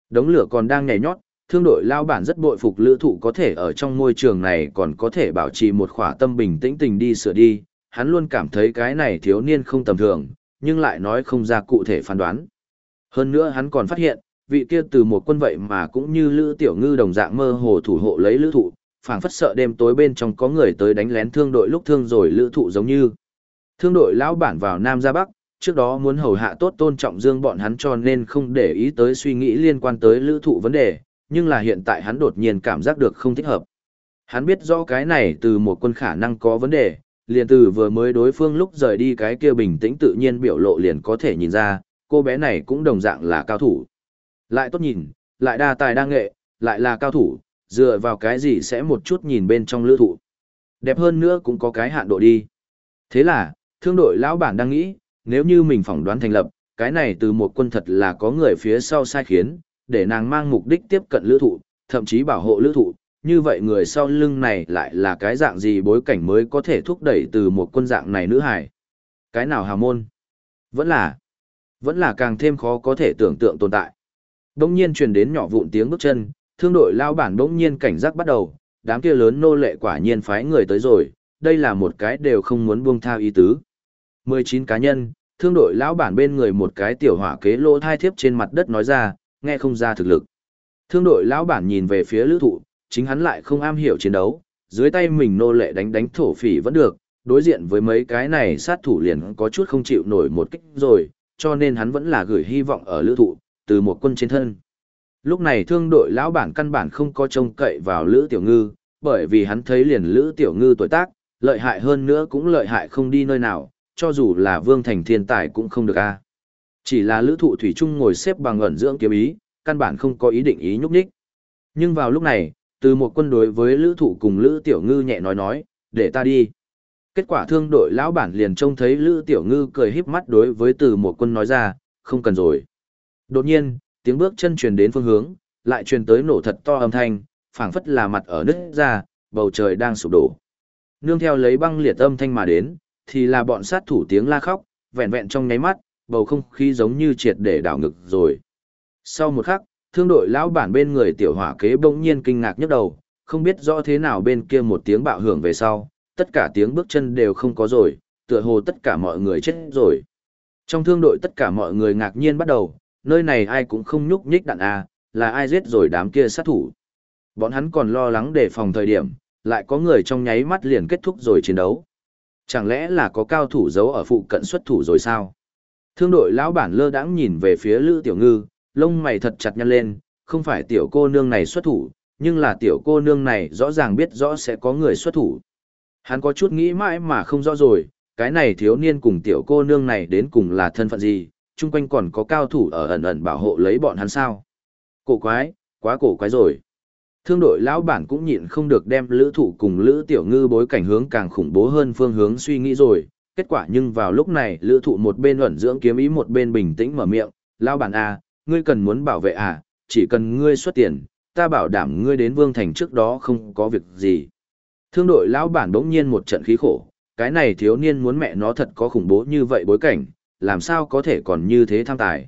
Đống lửa còn đang nhảy nhót, thương đội lao bản rất bội phục lữ thụ có thể ở trong môi trường này còn có thể bảo trì một khỏa tâm bình tĩnh tình đi sửa đi, hắn luôn cảm thấy cái này thiếu niên không tầm thường, nhưng lại nói không ra cụ thể phán đoán. Hơn nữa hắn còn phát hiện, vị kia từ một quân vậy mà cũng như lữ tiểu ngư đồng dạng mơ hồ thủ hộ lấy lữ thụ, phảng phất sợ đêm tối bên trong có người tới đánh lén thương đội lúc thương rồi lữ thụ giống như. Thương đội lão bản vào Nam ra Bắc, trước đó muốn hầu hạ tốt tôn trọng dương bọn hắn cho nên không để ý tới suy nghĩ liên quan tới lữ thụ vấn đề, nhưng là hiện tại hắn đột nhiên cảm giác được không thích hợp. Hắn biết rõ cái này từ một quân khả năng có vấn đề, liền từ vừa mới đối phương lúc rời đi cái kia bình tĩnh tự nhiên biểu lộ liền có thể nhìn ra, cô bé này cũng đồng dạng là cao thủ. Lại tốt nhìn, lại đa tài đa nghệ, lại là cao thủ, dựa vào cái gì sẽ một chút nhìn bên trong lữ thụ. Đẹp hơn nữa cũng có cái hạn độ đi. Thế là, thương đội lão bản đang nghĩ, nếu như mình phỏng đoán thành lập, cái này từ một quân thật là có người phía sau sai khiến, để nàng mang mục đích tiếp cận lữ thụ, thậm chí bảo hộ lữ thụ, như vậy người sau lưng này lại là cái dạng gì bối cảnh mới có thể thúc đẩy từ một quân dạng này nữ hải. Cái nào hào môn? Vẫn là, vẫn là càng thêm khó có thể tưởng tượng tồn tại. Đông nhiên truyền đến nhỏ vụn tiếng bước chân, thương đội lao bản đông nhiên cảnh giác bắt đầu, đám kia lớn nô lệ quả nhiên phái người tới rồi, đây là một cái đều không muốn buông tha ý tứ. 19 cá nhân, thương đội lão bản bên người một cái tiểu hỏa kế lỗ thai thiếp trên mặt đất nói ra, nghe không ra thực lực. Thương đội lão bản nhìn về phía lữ thụ, chính hắn lại không am hiểu chiến đấu, dưới tay mình nô lệ đánh đánh thổ phỉ vẫn được, đối diện với mấy cái này sát thủ liền có chút không chịu nổi một kích rồi, cho nên hắn vẫn là gửi hy vọng ở lữ thụ, từ một quân trên thân. Lúc này thương đội lão bản căn bản không có trông cậy vào lữ tiểu ngư, bởi vì hắn thấy liền lữ tiểu ngư tuổi tác, lợi hại hơn nữa cũng lợi hại không đi nơi nào, cho dù là vương thành thiên tài cũng không được a. Chỉ là lữ thụ thủy trung ngồi xếp bằng ẩn dưỡng kiếm ý, căn bản không có ý định ý nhúc nhích. Nhưng vào lúc này, từ một quân đối với lữ thụ cùng lữ tiểu ngư nhẹ nói nói, để ta đi. Kết quả thương đội lão bản liền trông thấy lữ tiểu ngư cười híp mắt đối với từ một quân nói ra, không cần rồi. Đột nhiên, tiếng bước chân truyền đến phương hướng, lại truyền tới nổ thật to âm thanh, phảng phất là mặt ở nứt ra, bầu trời đang sụp đổ. Nương theo lấy băng liệt âm thanh mà đến, thì là bọn sát thủ tiếng la khóc, vẹn vẹn trong nháy mắt, bầu không khí giống như triệt để đảo ngực rồi. Sau một khắc, thương đội lão bản bên người tiểu hỏa kế bỗng nhiên kinh ngạc nhức đầu, không biết rõ thế nào bên kia một tiếng bạo hưởng về sau, tất cả tiếng bước chân đều không có rồi, tựa hồ tất cả mọi người chết rồi. Trong thương đội tất cả mọi người ngạc nhiên bắt đầu, nơi này ai cũng không nhúc nhích đạn A, là ai giết rồi đám kia sát thủ. Bọn hắn còn lo lắng đề phòng thời điểm, lại có người trong nháy mắt liền kết thúc rồi chiến đấu. Chẳng lẽ là có cao thủ giấu ở phụ cận xuất thủ rồi sao? Thương đội lão bản lơ đãng nhìn về phía Lữ Tiểu Ngư, lông mày thật chặt nhăn lên, không phải tiểu cô nương này xuất thủ, nhưng là tiểu cô nương này rõ ràng biết rõ sẽ có người xuất thủ. Hắn có chút nghĩ mãi mà không rõ rồi, cái này thiếu niên cùng tiểu cô nương này đến cùng là thân phận gì, chung quanh còn có cao thủ ở ẩn ẩn bảo hộ lấy bọn hắn sao. Cổ quái, quá cổ quái rồi. Thương đội lão bản cũng nhịn không được đem lữ thủ cùng lữ tiểu ngư bối cảnh hướng càng khủng bố hơn phương hướng suy nghĩ rồi. Kết quả nhưng vào lúc này lữ thụ một bên ẩn dưỡng kiếm ý một bên bình tĩnh mở miệng, lão bản à, ngươi cần muốn bảo vệ à, chỉ cần ngươi xuất tiền, ta bảo đảm ngươi đến vương thành trước đó không có việc gì. Thương đội lão bản đống nhiên một trận khí khổ, cái này thiếu niên muốn mẹ nó thật có khủng bố như vậy bối cảnh, làm sao có thể còn như thế tham tài.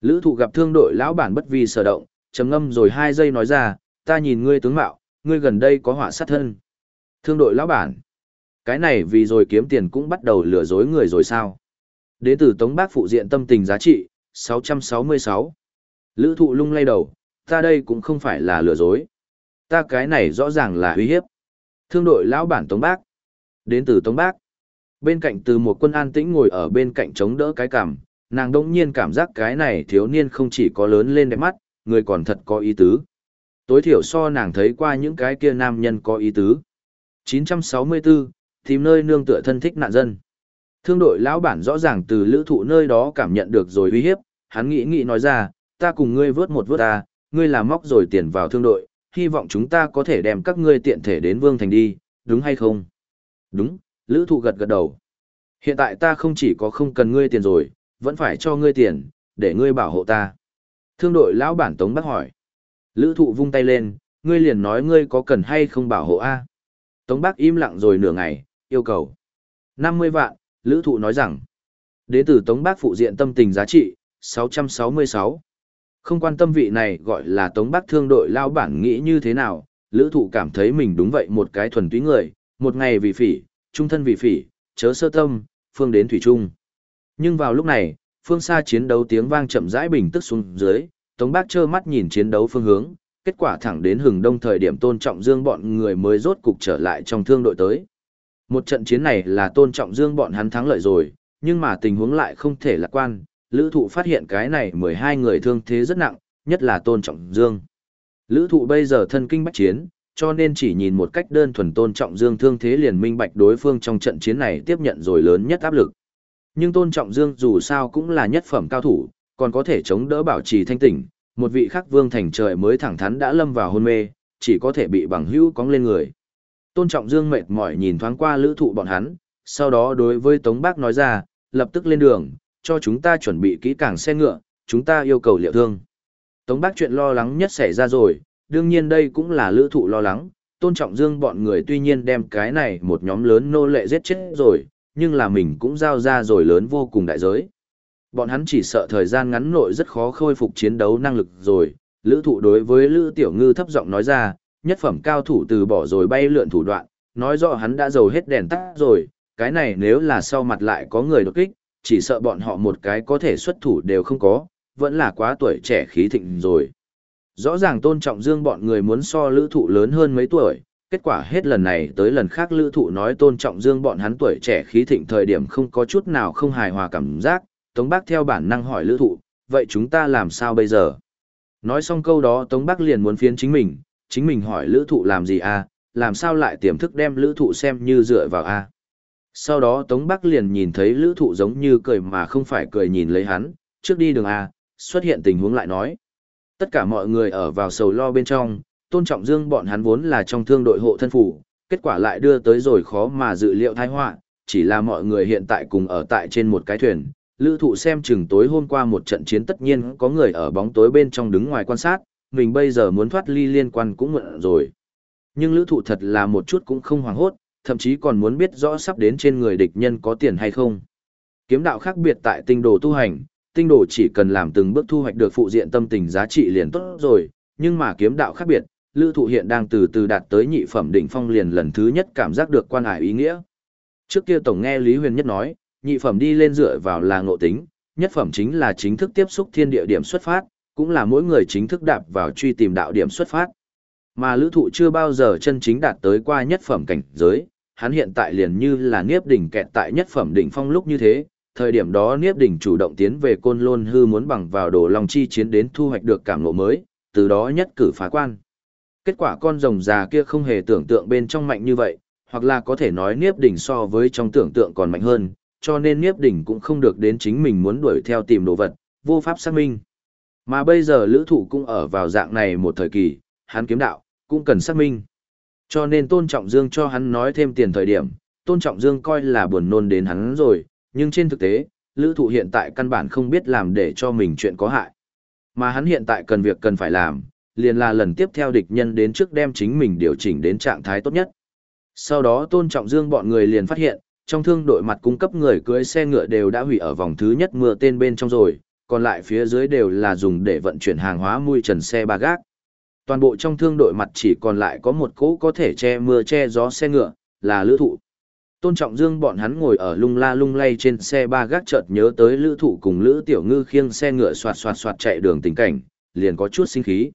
Lữ thụ gặp thương đội lão bản bất vi sở động, trầm ngâm rồi hai giây nói ra, ta nhìn ngươi tướng mạo, ngươi gần đây có họa sát thân. Thương đội lão bản, cái này vì rồi kiếm tiền cũng bắt đầu lừa dối người rồi sao. Đến từ Tống Bác phụ diện tâm tình giá trị, 666. Lữ thụ lung lay đầu, ta đây cũng không phải là lừa dối. Ta cái này rõ ràng là uy hiếp. Thương đội lão bản Tống Bác. Đến từ Tống Bác. Bên cạnh từ một quân an tĩnh ngồi ở bên cạnh chống đỡ cái cằm, nàng đông nhiên cảm giác cái này thiếu niên không chỉ có lớn lên đẹp mắt, người còn thật có ý tứ. Tối thiểu so nàng thấy qua những cái kia nam nhân có ý tứ. 964, tìm nơi nương tựa thân thích nạn dân. Thương đội lão bản rõ ràng từ lữ thụ nơi đó cảm nhận được rồi uy hiếp, hắn nghĩ nghĩ nói ra, ta cùng ngươi vớt một vớt ta, ngươi làm móc rồi tiền vào thương đội, hy vọng chúng ta có thể đem các ngươi tiện thể đến Vương Thành đi, đúng hay không? Đúng, lữ thụ gật gật đầu. Hiện tại ta không chỉ có không cần ngươi tiền rồi, vẫn phải cho ngươi tiền, để ngươi bảo hộ ta. Thương đội lão bản Tống Bắc hỏi. Lữ thụ vung tay lên, ngươi liền nói ngươi có cần hay không bảo hộ A. Tống bác im lặng rồi nửa ngày, yêu cầu. 50 vạn, Lữ thụ nói rằng. Đế tử Tống Bác phụ diện tâm tình giá trị, 666. Không quan tâm vị này gọi là Tống Bác thương đội lao bản nghĩ như thế nào, Lữ thụ cảm thấy mình đúng vậy một cái thuần túy người, một ngày vì phỉ, trung thân vì phỉ, chớ sơ tâm, phương đến thủy trung. Nhưng vào lúc này, phương xa chiến đấu tiếng vang chậm rãi bình tức xuống dưới, Tống Bác trơ mắt nhìn chiến đấu phương hướng, kết quả thẳng đến hừng đông thời điểm tôn trọng dương bọn người mới rốt cục trở lại trong thương đội tới. Một trận chiến này là tôn trọng dương bọn hắn thắng lợi rồi, nhưng mà tình huống lại không thể lạc quan, lữ thụ phát hiện cái này 12 người thương thế rất nặng, nhất là tôn trọng dương. Lữ thụ bây giờ thân kinh bách chiến, cho nên chỉ nhìn một cách đơn thuần tôn trọng Dương thương thế liền minh bạch đối phương trong trận chiến này tiếp nhận rồi lớn nhất áp lực. Nhưng tôn trọng Dương dù sao cũng là nhất phẩm cao thủ, còn có thể chống đỡ bảo trì thanh tỉnh, một vị khắc vương thành trời mới thẳng thắn đã lâm vào hôn mê, chỉ có thể bị bằng hữu cóng lên người. Tôn trọng Dương mệt mỏi nhìn thoáng qua lữ thụ bọn hắn, sau đó đối với Tống Bác nói ra, lập tức lên đường, cho chúng ta chuẩn bị kỹ càng xe ngựa, chúng ta yêu cầu liệu thương. Tống Bác chuyện lo lắng nhất xảy ra rồi, đương nhiên đây cũng là lữ thụ lo lắng, tôn trọng dương bọn người tuy nhiên đem cái này một nhóm lớn nô lệ giết chết rồi, nhưng là mình cũng giao ra rồi lớn vô cùng đại giới. Bọn hắn chỉ sợ thời gian ngắn nội rất khó khôi phục chiến đấu năng lực rồi, lữ thụ đối với lữ tiểu ngư thấp giọng nói ra, nhất phẩm cao thủ từ bỏ rồi bay lượn thủ đoạn, nói rõ hắn đã dầu hết đèn tắt rồi, cái này nếu là sau mặt lại có người đột kích, chỉ sợ bọn họ một cái có thể xuất thủ đều không có, vẫn là quá tuổi trẻ khí thịnh rồi. Rõ ràng tôn trọng dương bọn người muốn so lữ thụ lớn hơn mấy tuổi, kết quả hết lần này tới lần khác lữ thụ nói tôn trọng dương bọn hắn tuổi trẻ khí thịnh thời điểm không có chút nào không hài hòa cảm giác, Tống Bác theo bản năng hỏi lữ thụ, vậy chúng ta làm sao bây giờ? Nói xong câu đó Tống Bác liền muốn phiến chính mình, chính mình hỏi lữ thụ làm gì à, làm sao lại tiềm thức đem lữ thụ xem như dựa vào a à? Sau đó Tống Bắc liền nhìn thấy lữ thụ giống như cười mà không phải cười nhìn lấy hắn, trước đi đường A, xuất hiện tình huống lại nói. Tất cả mọi người ở vào sầu lo bên trong, tôn trọng dương bọn hắn vốn là trong thương đội hộ thân phủ, kết quả lại đưa tới rồi khó mà dự liệu thai họa chỉ là mọi người hiện tại cùng ở tại trên một cái thuyền. Lữ thụ xem chừng tối hôm qua một trận chiến tất nhiên có người ở bóng tối bên trong đứng ngoài quan sát, mình bây giờ muốn thoát ly liên quan cũng muộn rồi. Nhưng lữ thụ thật là một chút cũng không hoảng hốt, thậm chí còn muốn biết rõ sắp đến trên người địch nhân có tiền hay không. Kiếm đạo khác biệt tại tinh đồ tu hành, tinh đồ chỉ cần làm từng bước thu hoạch được phụ diện tâm tình giá trị liền tốt rồi, nhưng mà kiếm đạo khác biệt, lữ thụ hiện đang từ từ đạt tới nhị phẩm đỉnh phong liền lần thứ nhất cảm giác được quan hải ý nghĩa. Trước kia tổng nghe Lý Huyền Nhất nói, nhị phẩm đi lên dựa vào là ngộ tính, nhất phẩm chính là chính thức tiếp xúc thiên địa điểm xuất phát, cũng là mỗi người chính thức đạp vào truy tìm đạo điểm xuất phát. Mà lữ thụ chưa bao giờ chân chính đạt tới qua nhất phẩm cảnh giới, hắn hiện tại liền như là Niếp đỉnh kẹt tại nhất phẩm đỉnh phong lúc như thế, thời điểm đó Niếp đỉnh chủ động tiến về côn lôn hư muốn bằng vào đồ lòng chi chiến đến thu hoạch được cảm ngộ mới, từ đó nhất cử phá quan. Kết quả con rồng già kia không hề tưởng tượng bên trong mạnh như vậy, hoặc là có thể nói Niếp đỉnh so với trong tưởng tượng còn mạnh hơn, cho nên Niếp đỉnh cũng không được đến chính mình muốn đuổi theo tìm đồ vật, vô pháp xác minh. Mà bây giờ lữ thụ cũng ở vào dạng này một thời kỳ, hắn kiếm đạo, cũng cần xác minh. Cho nên Tôn Trọng Dương cho hắn nói thêm tiền thời điểm, Tôn Trọng Dương coi là buồn nôn đến hắn rồi, nhưng trên thực tế, lữ thụ hiện tại căn bản không biết làm để cho mình chuyện có hại. Mà hắn hiện tại cần việc cần phải làm, liền là lần tiếp theo địch nhân đến trước đem chính mình điều chỉnh đến trạng thái tốt nhất. Sau đó Tôn Trọng Dương bọn người liền phát hiện, trong thương đội mặt cung cấp người cưới xe ngựa đều đã hủy ở vòng thứ nhất mưa tên bên trong rồi, còn lại phía dưới đều là dùng để vận chuyển hàng hóa mui trần xe ba gác. Toàn bộ trong thương đội mặt chỉ còn lại có một cỗ có thể che mưa che gió xe ngựa, là lữ thụ. Tôn Trọng Dương bọn hắn ngồi ở lung la lung lay trên xe ba gác chợt nhớ tới lữ thụ cùng lữ tiểu ngư khiêng xe ngựa soạt soạt soạt chạy đường tình cảnh, liền có chút sinh khí.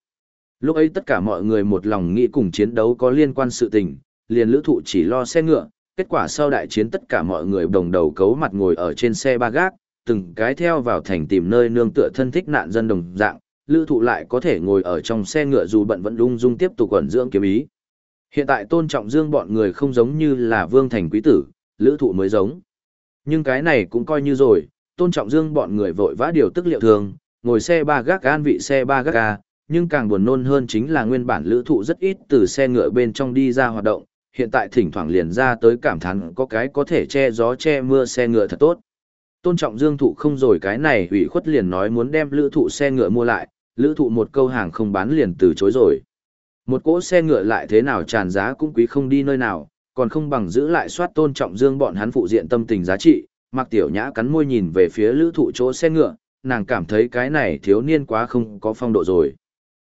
Lúc ấy tất cả mọi người một lòng nghĩ cùng chiến đấu có liên quan sự tình, liền lữ thụ chỉ lo xe ngựa, kết quả sau đại chiến tất cả mọi người đồng đầu cấu mặt ngồi ở trên xe ba gác, từng cái theo vào thành tìm nơi nương tựa thân thích nạn dân đồng dạng, lữ thụ lại có thể ngồi ở trong xe ngựa dù bận vẫn lung dung tiếp tục quẩn dưỡng kiếm ý. Hiện tại tôn trọng dương bọn người không giống như là vương thành quý tử, lữ thụ mới giống. Nhưng cái này cũng coi như rồi, tôn trọng dương bọn người vội vã điều tức liệu thường, ngồi xe ba gác an vị xe ba gác ca, nhưng càng buồn nôn hơn chính là nguyên bản lữ thụ rất ít từ xe ngựa bên trong đi ra hoạt động, hiện tại thỉnh thoảng liền ra tới cảm thán có cái có thể che gió che mưa xe ngựa thật tốt. Tôn trọng dương thụ không rồi cái này ủy khuất liền nói muốn đem lữ thụ xe ngựa mua lại, lữ thụ một câu hàng không bán liền từ chối rồi. Một cỗ xe ngựa lại thế nào tràn giá cũng quý không đi nơi nào, còn không bằng giữ lại soát tôn trọng dương bọn hắn phụ diện tâm tình giá trị, mặc tiểu nhã cắn môi nhìn về phía lữ thụ chỗ xe ngựa, nàng cảm thấy cái này thiếu niên quá không có phong độ rồi.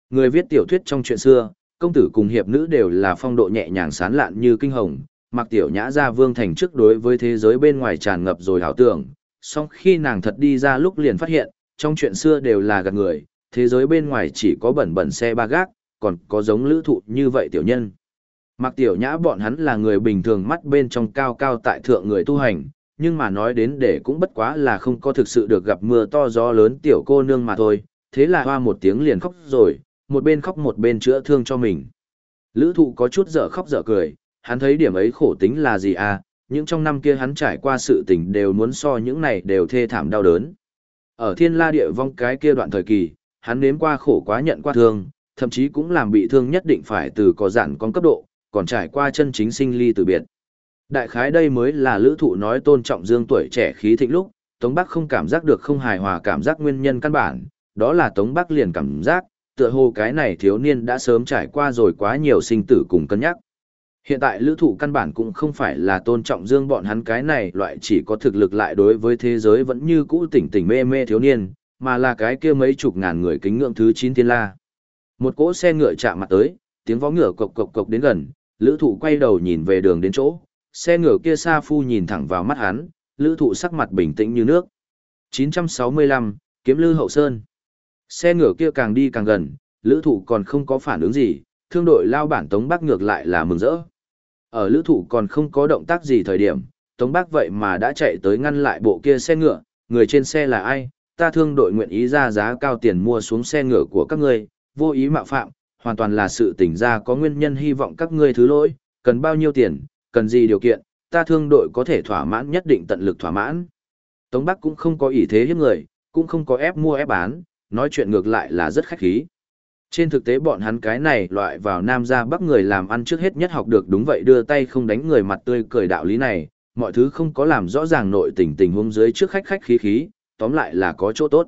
Người viết tiểu thuyết trong chuyện xưa, công tử cùng hiệp nữ đều là phong độ nhẹ nhàng sán lạn như kinh hồng, mặc tiểu nhã ra vương thành trước đối với thế giới bên ngoài tràn ngập rồi hảo tưởng, song khi nàng thật đi ra lúc liền phát hiện, trong chuyện xưa đều là gạt người, thế giới bên ngoài chỉ có bẩn bẩn xe ba gác, còn có giống lữ thụ như vậy tiểu nhân. Mặc tiểu nhã bọn hắn là người bình thường mắt bên trong cao cao tại thượng người tu hành, nhưng mà nói đến để cũng bất quá là không có thực sự được gặp mưa to gió lớn tiểu cô nương mà thôi, thế là hoa một tiếng liền khóc rồi, một bên khóc một bên chữa thương cho mình. Lữ thụ có chút dở khóc dở cười, hắn thấy điểm ấy khổ tính là gì à, những trong năm kia hắn trải qua sự tình đều muốn so những này đều thê thảm đau đớn. Ở thiên la địa vong cái kia đoạn thời kỳ, hắn nếm qua khổ quá nhận qua thương, thậm chí cũng làm bị thương nhất định phải từ có giản con cấp độ, còn trải qua chân chính sinh ly từ biệt. Đại khái đây mới là lữ thụ nói tôn trọng dương tuổi trẻ khí thịnh lúc, Tống Bắc không cảm giác được không hài hòa cảm giác nguyên nhân căn bản, đó là Tống Bắc liền cảm giác, tựa hồ cái này thiếu niên đã sớm trải qua rồi quá nhiều sinh tử cùng cân nhắc. Hiện tại lữ thụ căn bản cũng không phải là tôn trọng dương bọn hắn cái này loại chỉ có thực lực lại đối với thế giới vẫn như cũ tỉnh tỉnh mê mê thiếu niên, mà là cái kia mấy chục ngàn người kính ngưỡng thứ 9 thiên la. Một cỗ xe ngựa chạm mặt tới, tiếng vó ngựa cộc cộc cộc đến gần, lữ thụ quay đầu nhìn về đường đến chỗ, xe ngựa kia xa phu nhìn thẳng vào mắt hắn, lữ thụ sắc mặt bình tĩnh như nước. 965, kiếm lư hậu sơn. Xe ngựa kia càng đi càng gần, lữ thụ còn không có phản ứng gì, thương đội lao bản Tống Bắc ngược lại là mừng rỡ. Ở lữ thụ còn không có động tác gì thời điểm, Tống Bắc vậy mà đã chạy tới ngăn lại bộ kia xe ngựa, người trên xe là ai, ta thương đội nguyện ý ra giá cao tiền mua xuống xe ngựa của các ngươi, vô ý mạo phạm, hoàn toàn là sự tỉnh ra có nguyên nhân hy vọng các ngươi thứ lỗi, cần bao nhiêu tiền, cần gì điều kiện, ta thương đội có thể thỏa mãn nhất định tận lực thỏa mãn. Tống Bắc cũng không có ý thế hiếp người, cũng không có ép mua ép bán, nói chuyện ngược lại là rất khách khí. Trên thực tế bọn hắn cái này loại vào nam ra bắc người làm ăn trước hết nhất học được đúng vậy đưa tay không đánh người mặt tươi cười đạo lý này, mọi thứ không có làm rõ ràng nội tình tình huống dưới trước khách khách khí khí, tóm lại là có chỗ tốt.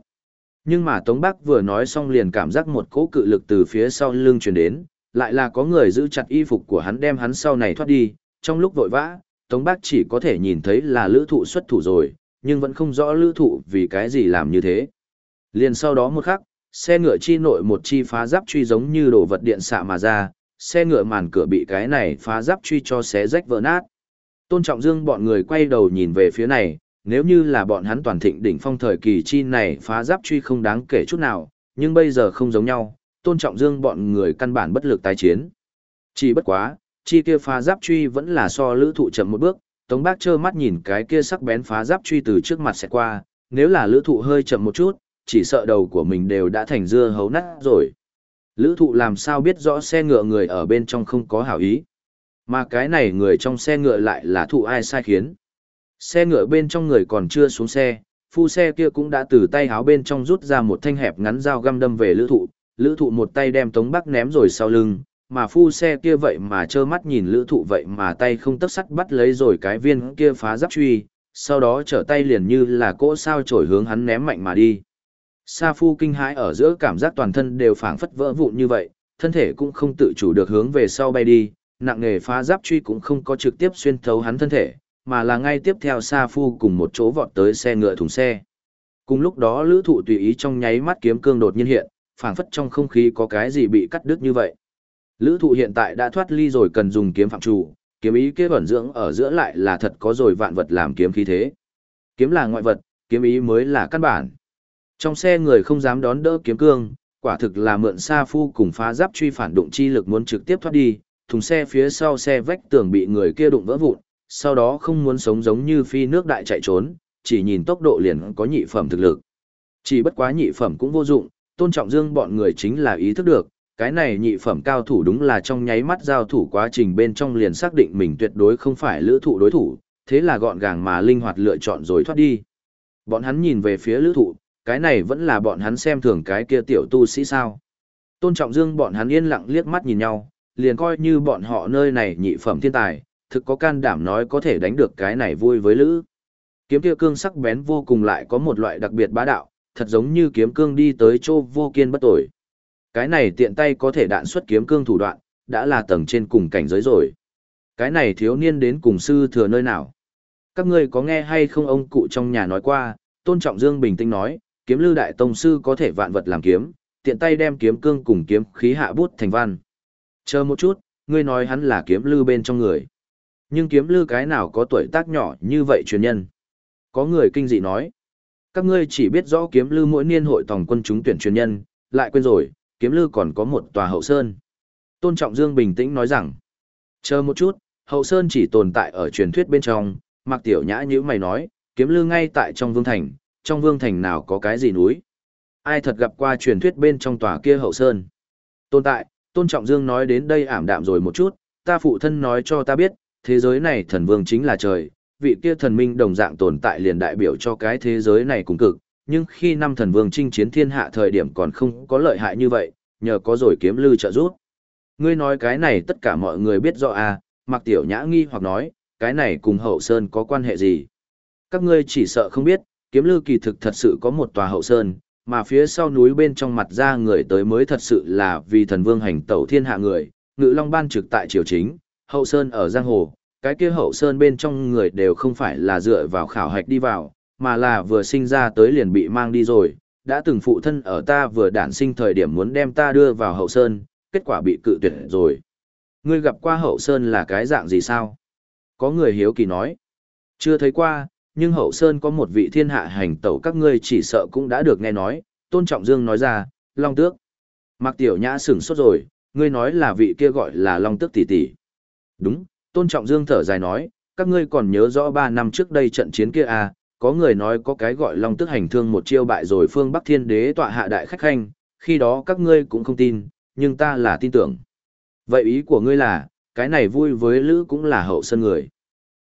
Nhưng mà Tống Bắc vừa nói xong liền cảm giác một cỗ cự lực từ phía sau lưng truyền đến, lại là có người giữ chặt y phục của hắn đem hắn sau này thoát đi, trong lúc vội vã, Tống Bắc chỉ có thể nhìn thấy là lữ thụ xuất thủ rồi, nhưng vẫn không rõ lữ thụ vì cái gì làm như thế. Liền sau đó một khắc, xe ngựa chi nội một chi phá giáp truy giống như đồ vật điện xạ mà ra, xe ngựa màn cửa bị cái này phá giáp truy cho xé rách vỡ nát. Tôn Trọng Dương bọn người quay đầu nhìn về phía này, nếu như là bọn hắn toàn thịnh đỉnh phong thời kỳ chi này phá giáp truy không đáng kể chút nào, nhưng bây giờ không giống nhau, Tôn Trọng Dương bọn người căn bản bất lực tái chiến. Chỉ bất quá, chi kia phá giáp truy vẫn là so lữ thụ chậm một bước, Tống Bác trơ mắt nhìn cái kia sắc bén phá giáp truy từ trước mặt sẽ qua, nếu là lữ thụ hơi chậm một chút, chỉ sợ đầu của mình đều đã thành dưa hấu nát rồi. Lữ thụ làm sao biết rõ xe ngựa người ở bên trong không có hảo ý. Mà cái này người trong xe ngựa lại là thụ ai sai khiến. Xe ngựa bên trong người còn chưa xuống xe, phu xe kia cũng đã từ tay háo bên trong rút ra một thanh hẹp ngắn dao găm đâm về lữ thụ. Lữ thụ một tay đem tống bắc ném rồi sau lưng, mà phu xe kia vậy mà trơ mắt nhìn lữ thụ vậy mà tay không tấp sắt bắt lấy rồi cái viên kia phá giáp truy, sau đó trở tay liền như là cỗ sao trổi hướng hắn ném mạnh mà đi. Sa phu kinh hãi ở giữa cảm giác toàn thân đều phảng phất vỡ vụn như vậy, thân thể cũng không tự chủ được hướng về sau bay đi, nặng nghề phá giáp truy cũng không có trực tiếp xuyên thấu hắn thân thể, mà là ngay tiếp theo Sa phu cùng một chỗ vọt tới xe ngựa thùng xe. Cùng lúc đó lữ thụ tùy ý trong nháy mắt kiếm cương đột nhiên hiện, phảng phất trong không khí có cái gì bị cắt đứt như vậy. Lữ thụ hiện tại đã thoát ly rồi cần dùng kiếm phạm chủ, kiếm ý kế bẩn dưỡng ở giữa lại là thật có rồi vạn vật làm kiếm khí thế. Kiếm là ngoại vật, kiếm ý mới là căn bản. Trong xe người không dám đón đỡ kiếm cương, quả thực là mượn xa Phu cùng phá giáp truy phản đụng chi lực muốn trực tiếp thoát đi, thùng xe phía sau xe vách tường bị người kia đụng vỡ vụn, sau đó không muốn sống giống như phi nước đại chạy trốn, chỉ nhìn tốc độ liền có nhị phẩm thực lực. Chỉ bất quá nhị phẩm cũng vô dụng, tôn trọng dương bọn người chính là ý thức được, cái này nhị phẩm cao thủ đúng là trong nháy mắt giao thủ quá trình bên trong liền xác định mình tuyệt đối không phải lữ thụ đối thủ, thế là gọn gàng mà linh hoạt lựa chọn rồi thoát đi. Bọn hắn nhìn về phía lữ thụ, cái này vẫn là bọn hắn xem thường cái kia tiểu tu sĩ sao. Tôn trọng dương bọn hắn yên lặng liếc mắt nhìn nhau, liền coi như bọn họ nơi này nhị phẩm thiên tài, thực có can đảm nói có thể đánh được cái này vui với lữ. Kiếm kia cương sắc bén vô cùng lại có một loại đặc biệt bá đạo, thật giống như kiếm cương đi tới chỗ vô kiên bất tội. Cái này tiện tay có thể đạn xuất kiếm cương thủ đoạn, đã là tầng trên cùng cảnh giới rồi. Cái này thiếu niên đến cùng sư thừa nơi nào? Các ngươi có nghe hay không ông cụ trong nhà nói qua, Tôn Trọng Dương bình tĩnh nói, kiếm lư đại tông sư có thể vạn vật làm kiếm, tiện tay đem kiếm cương cùng kiếm khí hạ bút thành văn. Chờ một chút, ngươi nói hắn là kiếm lư bên trong người. Nhưng kiếm lư cái nào có tuổi tác nhỏ như vậy truyền nhân? Có người kinh dị nói. Các ngươi chỉ biết rõ kiếm lư mỗi niên hội tổng quân chúng tuyển truyền nhân, lại quên rồi, kiếm lư còn có một tòa hậu sơn. Tôn Trọng Dương bình tĩnh nói rằng, chờ một chút, hậu sơn chỉ tồn tại ở truyền thuyết bên trong, Mạc Tiểu Nhã như mày nói, kiếm lư ngay tại trong vương thành, trong vương thành nào có cái gì núi. Ai thật gặp qua truyền thuyết bên trong tòa kia hậu sơn. Tồn tại, Tôn Trọng Dương nói đến đây ảm đạm rồi một chút, ta phụ thân nói cho ta biết, thế giới này thần vương chính là trời, vị kia thần minh đồng dạng tồn tại liền đại biểu cho cái thế giới này cùng cực, nhưng khi năm thần vương chinh chiến thiên hạ thời điểm còn không có lợi hại như vậy, nhờ có rồi kiếm lư trợ giúp. Ngươi nói cái này tất cả mọi người biết rõ à, Mạc Tiểu Nhã nghi hoặc nói, cái này cùng hậu sơn có quan hệ gì? Các ngươi chỉ sợ không biết, kiếm lư kỳ thực thật sự có một tòa hậu sơn, mà phía sau núi bên trong mặt ra người tới mới thật sự là vì thần vương hành tẩu thiên hạ người, ngự long ban trực tại triều chính, hậu sơn ở giang hồ, cái kia hậu sơn bên trong người đều không phải là dựa vào khảo hạch đi vào, mà là vừa sinh ra tới liền bị mang đi rồi, đã từng phụ thân ở ta vừa đản sinh thời điểm muốn đem ta đưa vào hậu sơn, kết quả bị cự tuyệt rồi. Ngươi gặp qua hậu sơn là cái dạng gì sao? Có người hiếu kỳ nói. Chưa thấy qua, nhưng hậu sơn có một vị thiên hạ hành tẩu các ngươi chỉ sợ cũng đã được nghe nói, tôn trọng dương nói ra, long tước. Mạc tiểu nhã sửng sốt rồi, ngươi nói là vị kia gọi là long tước tỷ tỷ. Đúng, tôn trọng dương thở dài nói, các ngươi còn nhớ rõ ba năm trước đây trận chiến kia à, có người nói có cái gọi long tước hành thương một chiêu bại rồi phương Bắc Thiên Đế tọa hạ đại khách khanh, khi đó các ngươi cũng không tin, nhưng ta là tin tưởng. Vậy ý của ngươi là, cái này vui với Lữ cũng là hậu sơn người.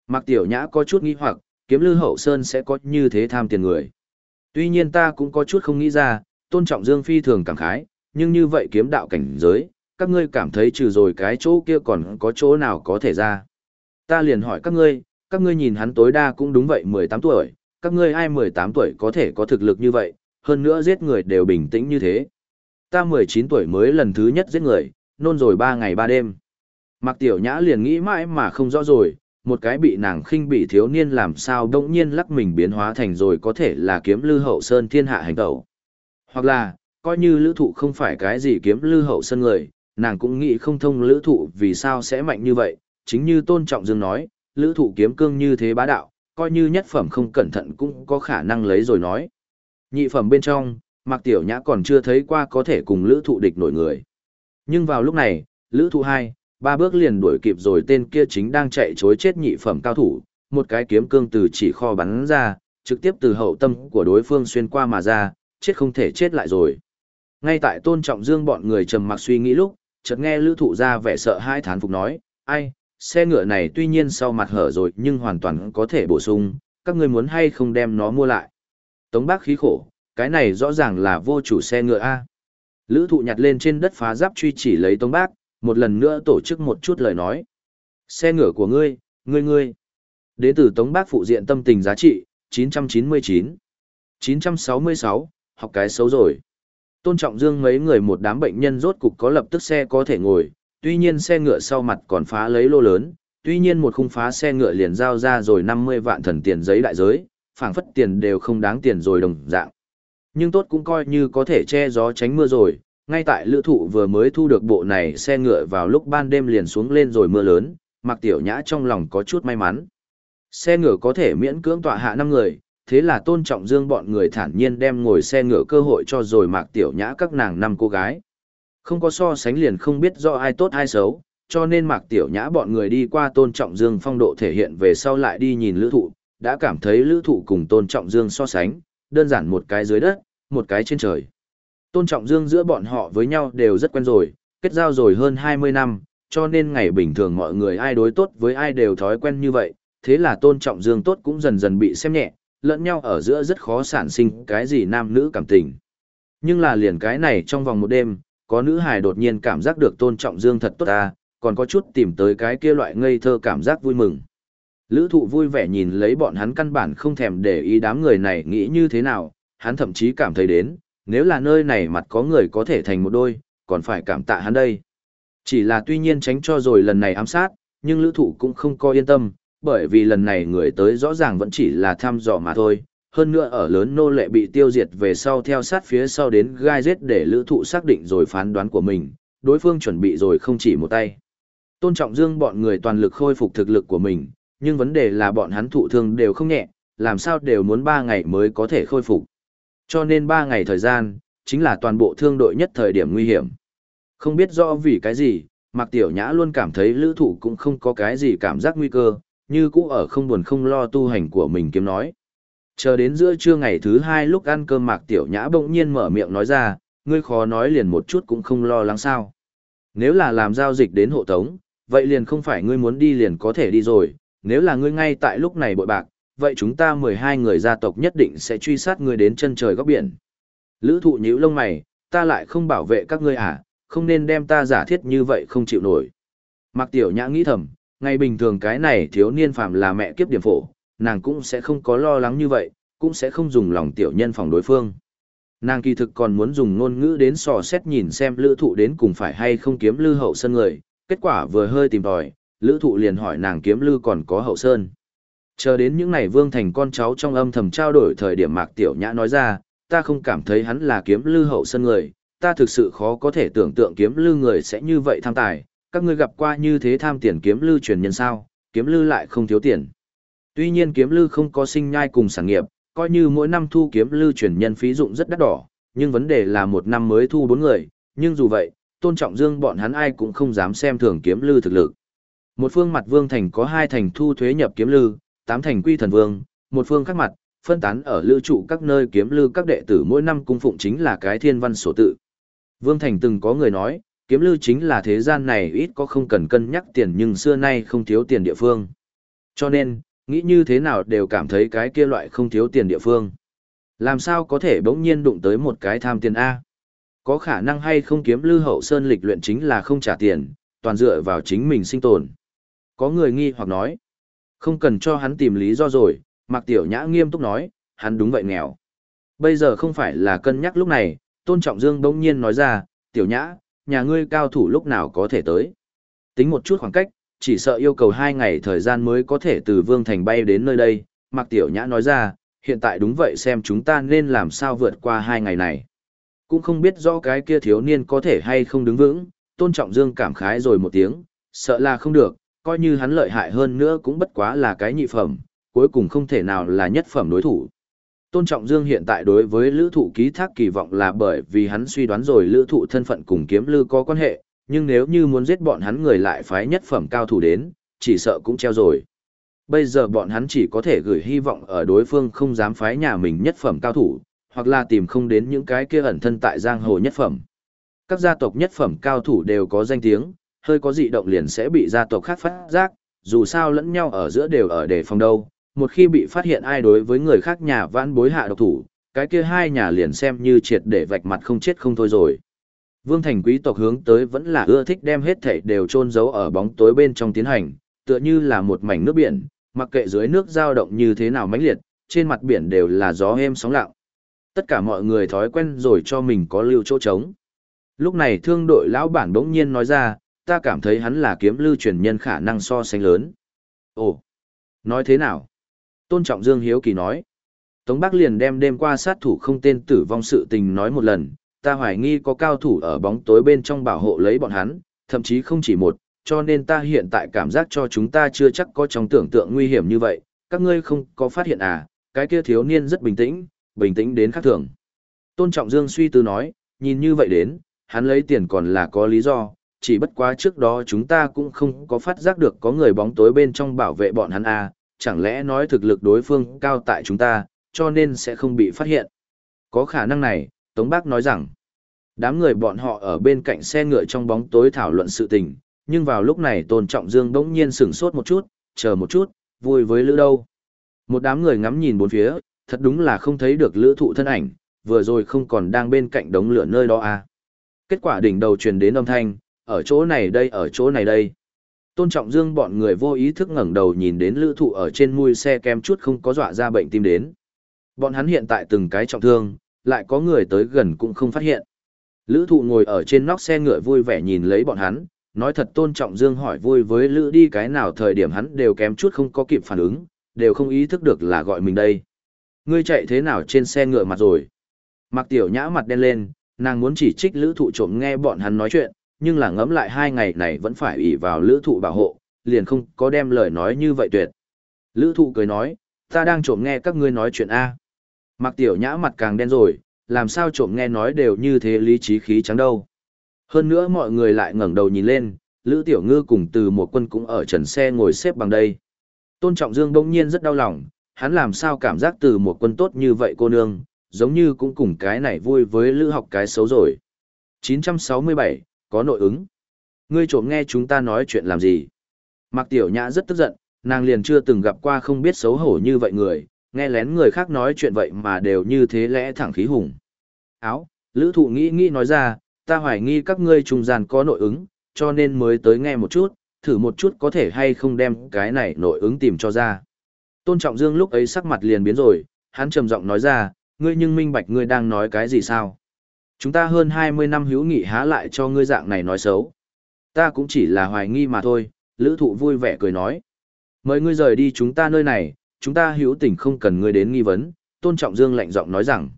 Mạc Tiểu Nhã có chút nghi hoặc, kiếm Lư hậu sơn sẽ có như thế tham tiền người. Tuy nhiên ta cũng có chút không nghĩ ra, tôn trọng Dương Phi thường cảm khái, nhưng như vậy kiếm đạo cảnh giới, các ngươi cảm thấy trừ rồi cái chỗ kia còn có chỗ nào có thể ra. Ta liền hỏi các ngươi, các ngươi nhìn hắn tối đa cũng đúng vậy 18 tuổi, các ngươi ai 18 tuổi có thể có thực lực như vậy, hơn nữa giết người đều bình tĩnh như thế. Ta 19 tuổi mới lần thứ nhất giết người, nôn rồi 3 ngày 3 đêm. Mạc Tiểu Nhã liền nghĩ mãi mà không rõ rồi, một cái bị nàng khinh bị thiếu niên làm sao đông nhiên lắc mình biến hóa thành rồi có thể là kiếm lư hậu sơn thiên hạ hành tẩu. Hoặc là, coi như lữ thụ không phải cái gì kiếm lư hậu sơn người, nàng cũng nghĩ không thông lữ thụ vì sao sẽ mạnh như vậy, chính như tôn trọng dương nói, lữ thụ kiếm cương như thế bá đạo, coi như nhất phẩm không cẩn thận cũng có khả năng lấy rồi nói. Nhị phẩm bên trong, Mạc Tiểu Nhã còn chưa thấy qua có thể cùng lữ thụ địch nổi người. Nhưng vào lúc này, lữ thụ 2, ba bước liền đuổi kịp rồi tên kia chính đang chạy chối chết nhị phẩm cao thủ, một cái kiếm cương từ chỉ kho bắn ra, trực tiếp từ hậu tâm của đối phương xuyên qua mà ra, chết không thể chết lại rồi. Ngay tại tôn trọng dương bọn người trầm mặc suy nghĩ lúc, chợt nghe lữ thụ ra vẻ sợ hai thán phục nói, ai, xe ngựa này tuy nhiên sau mặt hở rồi nhưng hoàn toàn có thể bổ sung, các người muốn hay không đem nó mua lại. Tống bác khí khổ, cái này rõ ràng là vô chủ xe ngựa A. Lữ thụ nhặt lên trên đất phá giáp truy chỉ lấy tống bác, một lần nữa tổ chức một chút lời nói. Xe ngựa của ngươi, ngươi ngươi. Đến từ tống bác phụ diện tâm tình giá trị, 999. 966, học cái xấu rồi. Tôn trọng dương mấy người một đám bệnh nhân rốt cục có lập tức xe có thể ngồi, tuy nhiên xe ngựa sau mặt còn phá lấy lô lớn, tuy nhiên một khung phá xe ngựa liền giao ra rồi 50 vạn thần tiền giấy đại giới, phảng phất tiền đều không đáng tiền rồi đồng dạng. Nhưng tốt cũng coi như có thể che gió tránh mưa rồi, ngay tại lữ thụ vừa mới thu được bộ này xe ngựa vào lúc ban đêm liền xuống lên rồi mưa lớn, mặc tiểu nhã trong lòng có chút may mắn. Xe ngựa có thể miễn cưỡng tọa hạ 5 người, thế là tôn trọng dương bọn người thản nhiên đem ngồi xe ngựa cơ hội cho rồi mạc tiểu nhã các nàng năm cô gái. Không có so sánh liền không biết do ai tốt ai xấu, cho nên mạc tiểu nhã bọn người đi qua tôn trọng dương phong độ thể hiện về sau lại đi nhìn lữ thụ, đã cảm thấy lữ thụ cùng tôn trọng dương so sánh, đơn giản một cái dưới đất, một cái trên trời. Tôn trọng dương giữa bọn họ với nhau đều rất quen rồi, kết giao rồi hơn 20 năm, cho nên ngày bình thường mọi người ai đối tốt với ai đều thói quen như vậy, thế là tôn trọng dương tốt cũng dần dần bị xem nhẹ, lẫn nhau ở giữa rất khó sản sinh cái gì nam nữ cảm tình. Nhưng là liền cái này trong vòng một đêm, có nữ hài đột nhiên cảm giác được tôn trọng dương thật tốt ta, còn có chút tìm tới cái kia loại ngây thơ cảm giác vui mừng. Lữ thụ vui vẻ nhìn lấy bọn hắn căn bản không thèm để ý đám người này nghĩ như thế nào, hắn thậm chí cảm thấy đến, nếu là nơi này mặt có người có thể thành một đôi, còn phải cảm tạ hắn đây. Chỉ là tuy nhiên tránh cho rồi lần này ám sát, nhưng lữ thụ cũng không coi yên tâm, bởi vì lần này người tới rõ ràng vẫn chỉ là thăm dò mà thôi. Hơn nữa ở lớn nô lệ bị tiêu diệt về sau theo sát phía sau đến gai giết để lữ thụ xác định rồi phán đoán của mình, đối phương chuẩn bị rồi không chỉ một tay. Tôn trọng dương bọn người toàn lực khôi phục thực lực của mình, nhưng vấn đề là bọn hắn thụ thương đều không nhẹ, làm sao đều muốn 3 ngày mới có thể khôi phục. Cho nên 3 ngày thời gian, chính là toàn bộ thương đội nhất thời điểm nguy hiểm. Không biết rõ vì cái gì, Mạc Tiểu Nhã luôn cảm thấy lữ thủ cũng không có cái gì cảm giác nguy cơ, như cũ ở không buồn không lo tu hành của mình kiếm nói. Chờ đến giữa trưa ngày thứ hai lúc ăn cơm Mạc Tiểu Nhã bỗng nhiên mở miệng nói ra, ngươi khó nói liền một chút cũng không lo lắng sao. Nếu là làm giao dịch đến hộ tống, vậy liền không phải ngươi muốn đi liền có thể đi rồi, nếu là ngươi ngay tại lúc này bội bạc, vậy chúng ta 12 người gia tộc nhất định sẽ truy sát ngươi đến chân trời góc biển. Lữ thụ nhíu lông mày, ta lại không bảo vệ các ngươi à, không nên đem ta giả thiết như vậy không chịu nổi. Mạc Tiểu Nhã nghĩ thầm, ngày bình thường cái này thiếu niên phàm là mẹ kiếp điểm phổ, nàng cũng sẽ không có lo lắng như vậy, cũng sẽ không dùng lòng tiểu nhân phòng đối phương. Nàng kỳ thực còn muốn dùng ngôn ngữ đến sò xét nhìn xem lữ thụ đến cùng phải hay không kiếm lư hậu sân người, kết quả vừa hơi tìm tòi, lữ thụ liền hỏi nàng kiếm lư còn có hậu sơn. Chờ đến những ngày vương thành con cháu trong âm thầm trao đổi thời điểm mạc tiểu nhã nói ra, ta không cảm thấy hắn là kiếm lư hậu sân người, ta thực sự khó có thể tưởng tượng kiếm lư người sẽ như vậy tham tài, các ngươi gặp qua như thế tham tiền kiếm lư truyền nhân sao, kiếm lư lại không thiếu tiền. Tuy nhiên kiếm lư không có sinh nhai cùng sản nghiệp, coi như mỗi năm thu kiếm lư truyền nhân phí dụng rất đắt đỏ, nhưng vấn đề là một năm mới thu bốn người, nhưng dù vậy, tôn trọng dương bọn hắn ai cũng không dám xem thường kiếm lư thực lực. Một phương mặt vương thành có hai thành thu thuế nhập kiếm lư, tám thành quy thần vương, một phương khác mặt, phân tán ở lưu trụ các nơi kiếm lưu các đệ tử mỗi năm cung phụng chính là cái thiên văn sổ tự. Vương thành từng có người nói, kiếm lưu chính là thế gian này ít có không cần cân nhắc tiền nhưng xưa nay không thiếu tiền địa phương. Cho nên, nghĩ như thế nào đều cảm thấy cái kia loại không thiếu tiền địa phương. Làm sao có thể bỗng nhiên đụng tới một cái tham tiền A? Có khả năng hay không kiếm lưu hậu sơn lịch luyện chính là không trả tiền, toàn dựa vào chính mình sinh tồn. Có người nghi hoặc nói, không cần cho hắn tìm lý do rồi, Mạc Tiểu Nhã nghiêm túc nói, hắn đúng vậy nghèo. Bây giờ không phải là cân nhắc lúc này, Tôn Trọng Dương bỗng nhiên nói ra, tiểu nhã, nhà ngươi cao thủ lúc nào có thể tới. Tính một chút khoảng cách, chỉ sợ yêu cầu hai ngày thời gian mới có thể từ Vương Thành bay đến nơi đây, Mạc Tiểu Nhã nói ra, hiện tại đúng vậy xem chúng ta nên làm sao vượt qua hai ngày này. Cũng không biết rõ cái kia thiếu niên có thể hay không đứng vững, Tôn Trọng Dương cảm khái rồi một tiếng, sợ là không được, coi như hắn lợi hại hơn nữa cũng bất quá là cái nhị phẩm, cuối cùng không thể nào là nhất phẩm đối thủ. Tôn Trọng Dương hiện tại đối với lữ thụ ký thác kỳ vọng là bởi vì hắn suy đoán rồi lữ thụ thân phận cùng kiếm lư có quan hệ, nhưng nếu như muốn giết bọn hắn người lại phái nhất phẩm cao thủ đến, chỉ sợ cũng treo rồi. Bây giờ bọn hắn chỉ có thể gửi hy vọng ở đối phương không dám phái nhà mình nhất phẩm cao thủ, hoặc là tìm không đến những cái kia ẩn thân tại giang hồ nhất phẩm. Các gia tộc nhất phẩm cao thủ đều có danh tiếng, hơi có dị động liền sẽ bị gia tộc khác phát giác, dù sao lẫn nhau ở giữa đều ở đề phòng đâu, một khi bị phát hiện ai đối với người khác nhà vãn bối hạ độc thủ, cái kia hai nhà liền xem như triệt để vạch mặt không chết không thôi rồi. Vương thành quý tộc hướng tới vẫn là ưa thích đem hết thảy đều chôn giấu ở bóng tối bên trong tiến hành, tựa như là một mảnh nước biển, mặc kệ dưới nước dao động như thế nào mãnh liệt, trên mặt biển đều là gió êm sóng lặng. Tất cả mọi người thói quen rồi cho mình có lưu chỗ trống. Lúc này thương đội lão bản bỗng nhiên nói ra, ta cảm thấy hắn là kiếm lưu truyền nhân khả năng so sánh lớn. Ồ, nói thế nào? Tôn Trọng Dương Hiếu Kỳ nói. Tống Bắc liền đem đêm qua sát thủ không tên tử vong sự tình nói một lần, ta hoài nghi có cao thủ ở bóng tối bên trong bảo hộ lấy bọn hắn, thậm chí không chỉ một, cho nên ta hiện tại cảm giác cho chúng ta chưa chắc có trong tưởng tượng nguy hiểm như vậy, các ngươi không có phát hiện à, cái kia thiếu niên rất bình tĩnh, bình tĩnh đến khác thường. Tôn Trọng Dương suy tư nói, nhìn như vậy đến, hắn lấy tiền còn là có lý do, chỉ bất quá trước đó chúng ta cũng không có phát giác được có người bóng tối bên trong bảo vệ bọn hắn à, chẳng lẽ nói thực lực đối phương cao tại chúng ta, cho nên sẽ không bị phát hiện. Có khả năng này, Tống Bác nói rằng, đám người bọn họ ở bên cạnh xe ngựa trong bóng tối thảo luận sự tình, nhưng vào lúc này Tôn Trọng Dương bỗng nhiên sửng sốt một chút, chờ một chút, vui với lữ đâu. Một đám người ngắm nhìn bốn phía, thật đúng là không thấy được lữ thụ thân ảnh, vừa rồi không còn đang bên cạnh đống lửa nơi đó à. Kết quả đỉnh đầu truyền đến âm thanh, ở chỗ này đây ở chỗ này đây. Tôn Trọng Dương bọn người vô ý thức ngẩng đầu nhìn đến lữ thụ ở trên mui xe kem chút không có dọa ra bệnh tim đến. Bọn hắn hiện tại từng cái trọng thương, lại có người tới gần cũng không phát hiện. Lữ thụ ngồi ở trên nóc xe ngựa vui vẻ nhìn lấy bọn hắn, nói thật Tôn Trọng Dương hỏi vui với lữ đi cái nào thời điểm hắn đều kém chút không có kịp phản ứng, đều không ý thức được là gọi mình đây. Ngươi chạy thế nào trên xe ngựa mặt rồi? Mặc tiểu nhã mặt đen lên, nàng muốn chỉ trích lữ thụ trộm nghe bọn hắn nói chuyện, nhưng là ngẫm lại hai ngày này vẫn phải ủy vào lữ thụ bảo hộ, liền không có đem lời nói như vậy tuyệt. Lữ thụ cười nói, ta đang trộm nghe các ngươi nói chuyện A. Mặc tiểu nhã mặt càng đen rồi, làm sao trộm nghe nói đều như thế lý trí khí trắng đâu. Hơn nữa mọi người lại ngẩng đầu nhìn lên, Lữ Tiểu Ngư cùng từ một quân cũng ở trần xe ngồi xếp bằng đây. Tôn Trọng Dương bỗng nhiên rất đau lòng, hắn làm sao cảm giác từ một quân tốt như vậy cô nương, giống như cũng cùng cái này vui với Lữ học cái xấu rồi. 967, có nội ứng. Ngươi trộm nghe chúng ta nói chuyện làm gì? Mạc Tiểu Nhã rất tức giận, nàng liền chưa từng gặp qua không biết xấu hổ như vậy người, nghe lén người khác nói chuyện vậy mà đều như thế lẽ thẳng khí hùng. Áo, Lữ Thụ nghĩ nghĩ nói ra, ta hoài nghi các ngươi trung gian có nội ứng, cho nên mới tới nghe một chút, thử một chút có thể hay không đem cái này nội ứng tìm cho ra. Tôn Trọng Dương lúc ấy sắc mặt liền biến rồi, hắn trầm giọng nói ra, ngươi nhưng minh bạch ngươi đang nói cái gì sao? Chúng ta hơn 20 năm hữu nghị há lại cho ngươi dạng này nói xấu. Ta cũng chỉ là hoài nghi mà thôi, lữ thụ vui vẻ cười nói. Mời ngươi rời đi chúng ta nơi này, chúng ta hữu tình không cần ngươi đến nghi vấn, tôn trọng dương lạnh giọng nói rằng.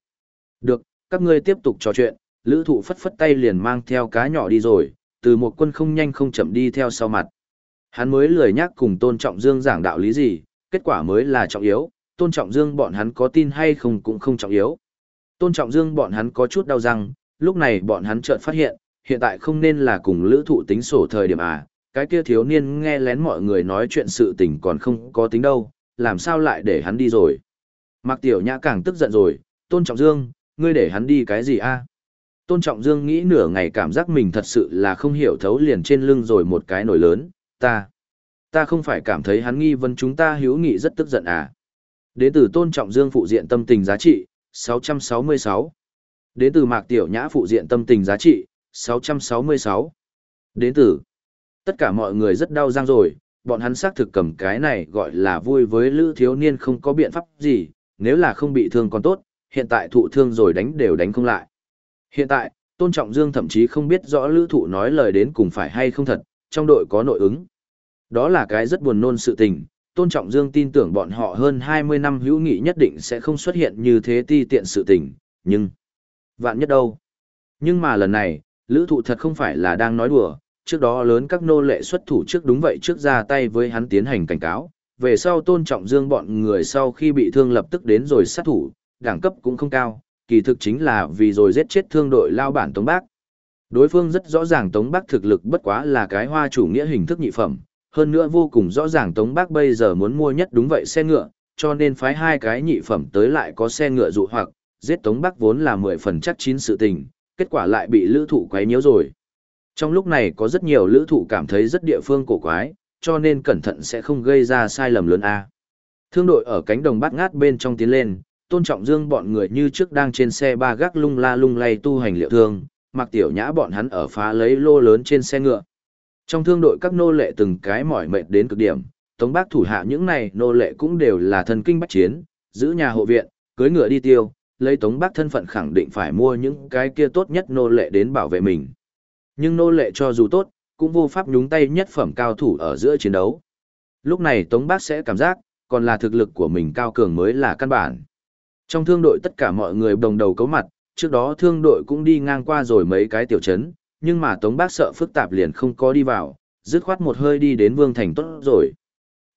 Được, các ngươi tiếp tục trò chuyện, lữ thụ phất phất tay liền mang theo cá nhỏ đi rồi, từ một quân không nhanh không chậm đi theo sau mặt. Hắn mới lười nhắc cùng tôn trọng dương giảng đạo lý gì, kết quả mới là trọng yếu, tôn trọng dương bọn hắn có tin hay không cũng không trọng yếu. Tôn Trọng Dương bọn hắn có chút đau răng, lúc này bọn hắn chợt phát hiện, hiện tại không nên là cùng lữ thụ tính sổ thời điểm à, cái kia thiếu niên nghe lén mọi người nói chuyện sự tình còn không có tính đâu, làm sao lại để hắn đi rồi. Mạc Tiểu Nhã càng tức giận rồi, Tôn Trọng Dương, ngươi để hắn đi cái gì a à? Tôn Trọng Dương nghĩ nửa ngày cảm giác mình thật sự là không hiểu thấu liền trên lưng rồi một cái nổi lớn, ta. Ta không phải cảm thấy hắn nghi vấn chúng ta hiếu nghị rất tức giận à. Đến từ Tôn Trọng Dương phụ diện tâm tình giá trị, 666. Đến từ Mạc Tiểu Nhã phụ diện tâm tình giá trị, 666. Đến từ. Tất cả mọi người rất đau răng rồi, bọn hắn xác thực cầm cái này gọi là vui với lữ thiếu niên không có biện pháp gì, nếu là không bị thương còn tốt, hiện tại thụ thương rồi đánh đều đánh không lại. Hiện tại, Tôn Trọng Dương thậm chí không biết rõ lữ thụ nói lời đến cùng phải hay không thật, trong đội có nội ứng. Đó là cái rất buồn nôn sự tình, Tôn Trọng Dương tin tưởng bọn họ hơn 20 năm hữu nghị nhất định sẽ không xuất hiện như thế ti tiện sự tình, nhưng... Vạn nhất đâu? Nhưng mà lần này, lữ thụ thật không phải là đang nói đùa, trước đó lớn các nô lệ xuất thủ trước đúng vậy trước ra tay với hắn tiến hành cảnh cáo, về sau Tôn Trọng Dương bọn người sau khi bị thương lập tức đến rồi sát thủ, đẳng cấp cũng không cao, kỳ thực chính là vì rồi giết chết thương đội lao bản Tống Bác. Đối phương rất rõ ràng Tống Bác thực lực bất quá là cái hoa chủ nghĩa hình thức nhị phẩm, hơn nữa vô cùng rõ ràng Tống Bác bây giờ muốn mua nhất đúng vậy xe ngựa, cho nên phái hai cái nhị phẩm tới lại có xe ngựa dụ hoặc, giết Tống Bác vốn là mười phần chắc chín sự tình, kết quả lại bị lữ thụ quấy nhiễu rồi. Trong lúc này có rất nhiều lữ thụ cảm thấy rất địa phương cổ quái, cho nên cẩn thận sẽ không gây ra sai lầm lớn A. Thương đội ở cánh đồng bát ngát bên trong tiến lên, tôn trọng dương bọn người như trước đang trên xe ba gác lung la lung lay tu hành liệu thương, mặc tiểu nhã bọn hắn ở phá lấy lô lớn trên xe ngựa. Trong thương đội các nô lệ từng cái mỏi mệt đến cực điểm, tống bác thủ hạ những này nô lệ cũng đều là thần kinh bách chiến, giữ nhà hộ viện, cưới ngựa đi tiêu, lấy tống bác thân phận khẳng định phải mua những cái kia tốt nhất nô lệ đến bảo vệ mình. Nhưng nô lệ cho dù tốt, cũng vô pháp nhúng tay nhất phẩm cao thủ ở giữa chiến đấu. Lúc này tống bác sẽ cảm giác, còn là thực lực của mình cao cường mới là căn bản. Trong thương đội tất cả mọi người đồng đầu cấu mặt, trước đó thương đội cũng đi ngang qua rồi mấy cái tiểu trấn, nhưng mà Tống Bác sợ phức tạp liền không có đi vào, dứt khoát một hơi đi đến Vương Thành tốt rồi.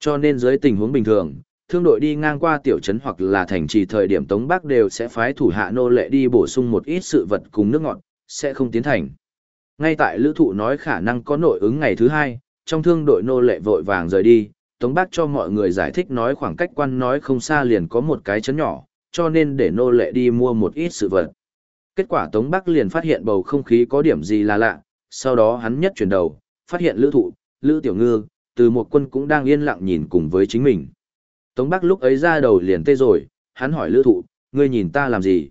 Cho nên dưới tình huống bình thường, thương đội đi ngang qua tiểu trấn hoặc là thành trì thời điểm Tống Bác đều sẽ phái thủ hạ nô lệ đi bổ sung một ít sự vật cùng nước ngọt, sẽ không tiến thành. Ngay tại lữ thụ nói khả năng có nội ứng ngày thứ hai, trong thương đội nô lệ vội vàng rời đi, Tống Bác cho mọi người giải thích nói khoảng cách quan nói không xa liền có một cái chấn nhỏ, cho nên để nô lệ đi mua một ít sự vật. Kết quả Tống Bắc liền phát hiện bầu không khí có điểm gì là lạ, sau đó hắn nhất chuyển đầu, phát hiện lữ thụ, lữ tiểu ngư, từ một quân cũng đang yên lặng nhìn cùng với chính mình. Tống Bắc lúc ấy ra đầu liền tê rồi, hắn hỏi lữ thụ, ngươi nhìn ta làm gì?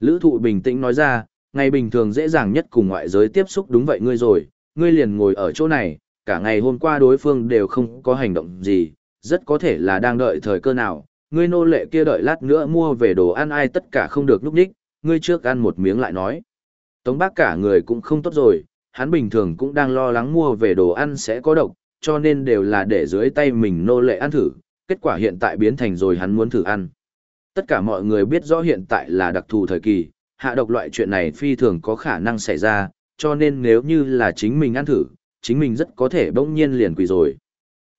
Lữ thụ bình tĩnh nói ra, ngày bình thường dễ dàng nhất cùng ngoại giới tiếp xúc đúng vậy ngươi rồi, ngươi liền ngồi ở chỗ này, cả ngày hôm qua đối phương đều không có hành động gì, rất có thể là đang đợi thời cơ nào, ngươi nô lệ kia đợi lát nữa mua về đồ ăn ai tất cả không được núp đích, ngươi trước ăn một miếng lại nói. Tống bác cả người cũng không tốt rồi, hắn bình thường cũng đang lo lắng mua về đồ ăn sẽ có độc, cho nên đều là để dưới tay mình nô lệ ăn thử, kết quả hiện tại biến thành rồi hắn muốn thử ăn. Tất cả mọi người biết rõ hiện tại là đặc thù thời kỳ, hạ độc loại chuyện này phi thường có khả năng xảy ra, cho nên nếu như là chính mình ăn thử, chính mình rất có thể bỗng nhiên liền quỷ rồi.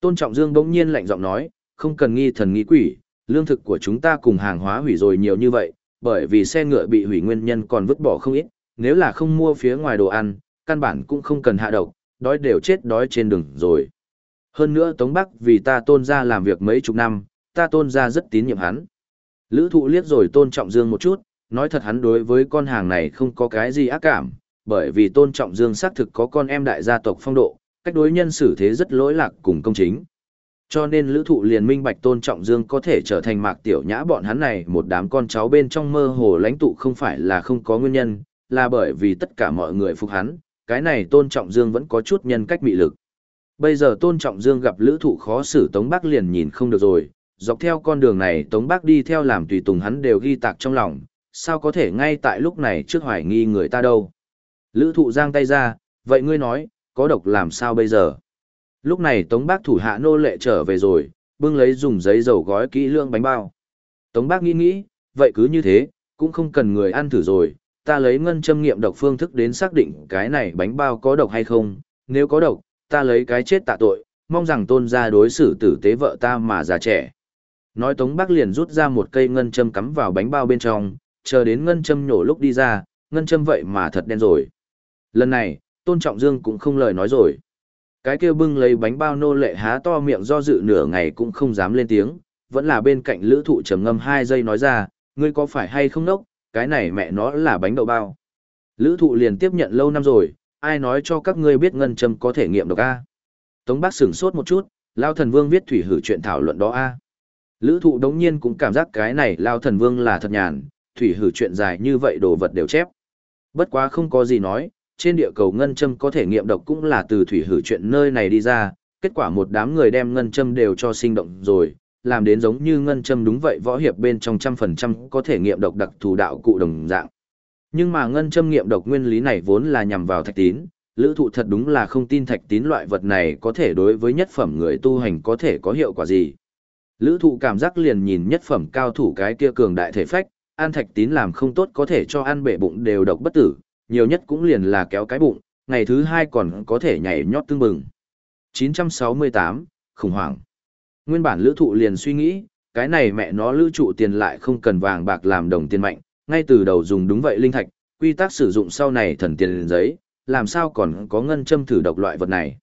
Tôn Trọng Dương bỗng nhiên lạnh giọng nói, không cần nghi thần nghi quỷ, lương thực của chúng ta cùng hàng hóa hủy rồi nhiều như vậy, bởi vì xe ngựa bị hủy nguyên nhân còn vứt bỏ không ít, nếu là không mua phía ngoài đồ ăn, căn bản cũng không cần hạ độc, đói đều chết đói trên đường rồi. Hơn nữa Tống Bắc vì ta tôn ra làm việc mấy chục năm, ta tôn ra rất tín nhiệm hắn. Lữ thụ liếc rồi tôn trọng dương một chút, nói thật hắn đối với con hàng này không có cái gì ác cảm, bởi vì tôn trọng dương xác thực có con em đại gia tộc phong độ, cách đối nhân xử thế rất lỗi lạc cùng công chính. Cho nên lữ thụ liền minh bạch tôn trọng dương có thể trở thành mạc tiểu nhã bọn hắn này một đám con cháu bên trong mơ hồ lãnh tụ không phải là không có nguyên nhân, là bởi vì tất cả mọi người phục hắn, cái này tôn trọng dương vẫn có chút nhân cách mị lực. Bây giờ tôn trọng dương gặp lữ thụ khó xử Tống bác liền nhìn không được rồi, dọc theo con đường này Tống bác đi theo làm tùy tùng hắn đều ghi tạc trong lòng, sao có thể ngay tại lúc này trước hoài nghi người ta đâu. Lữ thụ giang tay ra, vậy ngươi nói, có độc làm sao bây giờ? Lúc này Tống Bác thủ hạ nô lệ trở về rồi, bưng lấy dùng giấy dầu gói kỹ lương bánh bao. Tống Bác nghĩ nghĩ, vậy cứ như thế, cũng không cần người ăn thử rồi, ta lấy ngân châm nghiệm độc phương thức đến xác định cái này bánh bao có độc hay không, nếu có độc, ta lấy cái chết tạ tội, mong rằng tôn gia đối xử tử tế vợ ta mà già trẻ. Nói Tống Bác liền rút ra một cây ngân châm cắm vào bánh bao bên trong, chờ đến ngân châm nhổ lúc đi ra, ngân châm vậy mà thật đen rồi. Lần này, Tôn Trọng Dương cũng không lời nói rồi. Cái kia bưng lấy bánh bao nô lệ há to miệng do dự nửa ngày cũng không dám lên tiếng, vẫn là bên cạnh lữ thụ trầm ngâm hai giây nói ra, ngươi có phải hay không nốc, cái này mẹ nó là bánh đậu bao. Lữ thụ liền tiếp nhận lâu năm rồi, ai nói cho các ngươi biết ngân châm có thể nghiệm độc A. Tống bác sửng sốt một chút, Lao thần vương viết thủy hử chuyện thảo luận đó A. Lữ thụ đống nhiên cũng cảm giác cái này Lao thần vương là thật nhàn, thủy hử chuyện dài như vậy đồ vật đều chép. Bất quá không có gì nói, trên địa cầu ngân châm có thể nghiệm độc cũng là từ thủy hử chuyện nơi này đi ra, kết quả một đám người đem ngân châm đều cho sinh động rồi, làm đến giống như ngân châm đúng vậy võ hiệp bên trong trăm phần trăm có thể nghiệm độc đặc thù đạo cụ đồng dạng. Nhưng mà ngân châm nghiệm độc nguyên lý này vốn là nhằm vào thạch tín, lữ thụ thật đúng là không tin thạch tín loại vật này có thể đối với nhất phẩm người tu hành có thể có hiệu quả gì. Lữ thụ cảm giác liền nhìn nhất phẩm cao thủ cái kia cường đại thể phách, an thạch tín làm không tốt có thể cho ăn bể bụng đều độc bất tử, nhiều nhất cũng liền là kéo cái bụng, ngày thứ hai còn có thể nhảy nhót tương bừng. 968, khủng hoảng. Nguyên bản lữ thụ liền suy nghĩ, cái này mẹ nó lữ trụ tiền lại không cần vàng bạc làm đồng tiền mạnh, ngay từ đầu dùng đúng vậy linh thạch, quy tắc sử dụng sau này thần tiền giấy, làm sao còn có ngân châm thử độc loại vật này.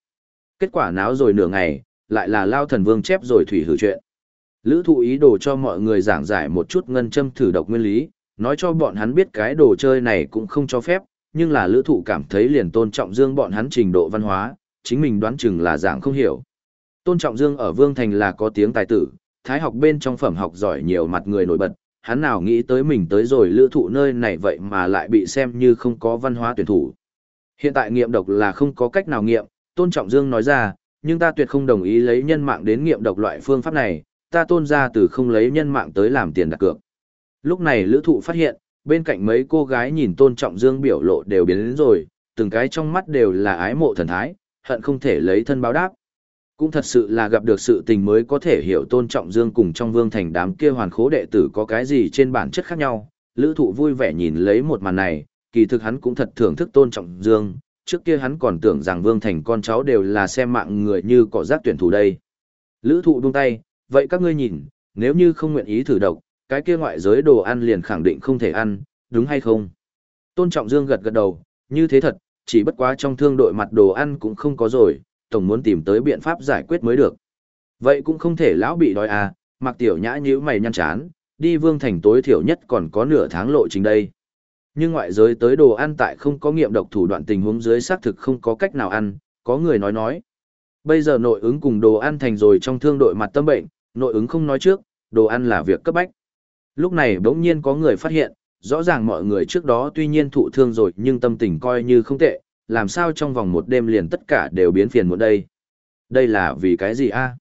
Kết quả náo rồi nửa ngày, lại là lao thần vương chép rồi thủy hử chuyện. Lữ thụ ý đồ cho mọi người giảng giải một chút ngân châm thử độc nguyên lý, nói cho bọn hắn biết cái đồ chơi này cũng không cho phép, nhưng là lữ thụ cảm thấy liền tôn trọng dương bọn hắn trình độ văn hóa, chính mình đoán chừng là dạng không hiểu. Tôn trọng dương ở Vương Thành là có tiếng tài tử, thái học bên trong phẩm học giỏi nhiều mặt người nổi bật, hắn nào nghĩ tới mình tới rồi lữ thụ nơi này vậy mà lại bị xem như không có văn hóa tuyển thủ. Hiện tại nghiệm độc là không có cách nào nghiệm, Tôn Trọng Dương nói ra, nhưng ta tuyệt không đồng ý lấy nhân mạng đến nghiệm độc loại phương pháp này, ta tôn ra từ không lấy nhân mạng tới làm tiền đặt cược. Lúc này lữ thụ phát hiện, bên cạnh mấy cô gái nhìn Tôn Trọng Dương biểu lộ đều biến đến rồi, từng cái trong mắt đều là ái mộ thần thái, hận không thể lấy thân báo đáp. Cũng thật sự là gặp được sự tình mới có thể hiểu Tôn Trọng Dương cùng trong vương thành đám kia hoàn khố đệ tử có cái gì trên bản chất khác nhau. Lữ thụ vui vẻ nhìn lấy một màn này, kỳ thực hắn cũng thật thưởng thức Tôn Trọng Dương, trước kia hắn còn tưởng rằng vương thành con cháu đều là xem mạng người như cỏ rác tuyển thủ đây. Lữ thụ buông tay, vậy các ngươi nhìn, nếu như không nguyện ý thử độc, cái kia ngoại giới đồ ăn liền khẳng định không thể ăn, đúng hay không? Tôn Trọng Dương gật gật đầu, như thế thật, chỉ bất quá trong thương đội mặt đồ ăn cũng không có rồi, tổng muốn tìm tới biện pháp giải quyết mới được. Vậy cũng không thể lão bị đói à, mặc tiểu nhã nhíu mày nhăn chán, đi vương thành tối thiểu nhất còn có nửa tháng lộ trình đây. Nhưng ngoại giới tới đồ ăn tại không có nghiệm độc thủ đoạn tình huống dưới xác thực không có cách nào ăn, có người nói nói. Bây giờ nội ứng cùng đồ ăn thành rồi trong thương đội mặt tâm bệnh, nội ứng không nói trước, đồ ăn là việc cấp bách. Lúc này bỗng nhiên có người phát hiện, rõ ràng mọi người trước đó tuy nhiên thụ thương rồi nhưng tâm tình coi như không tệ, làm sao trong vòng một đêm liền tất cả đều biến phiền muộn đây. Đây là vì cái gì a?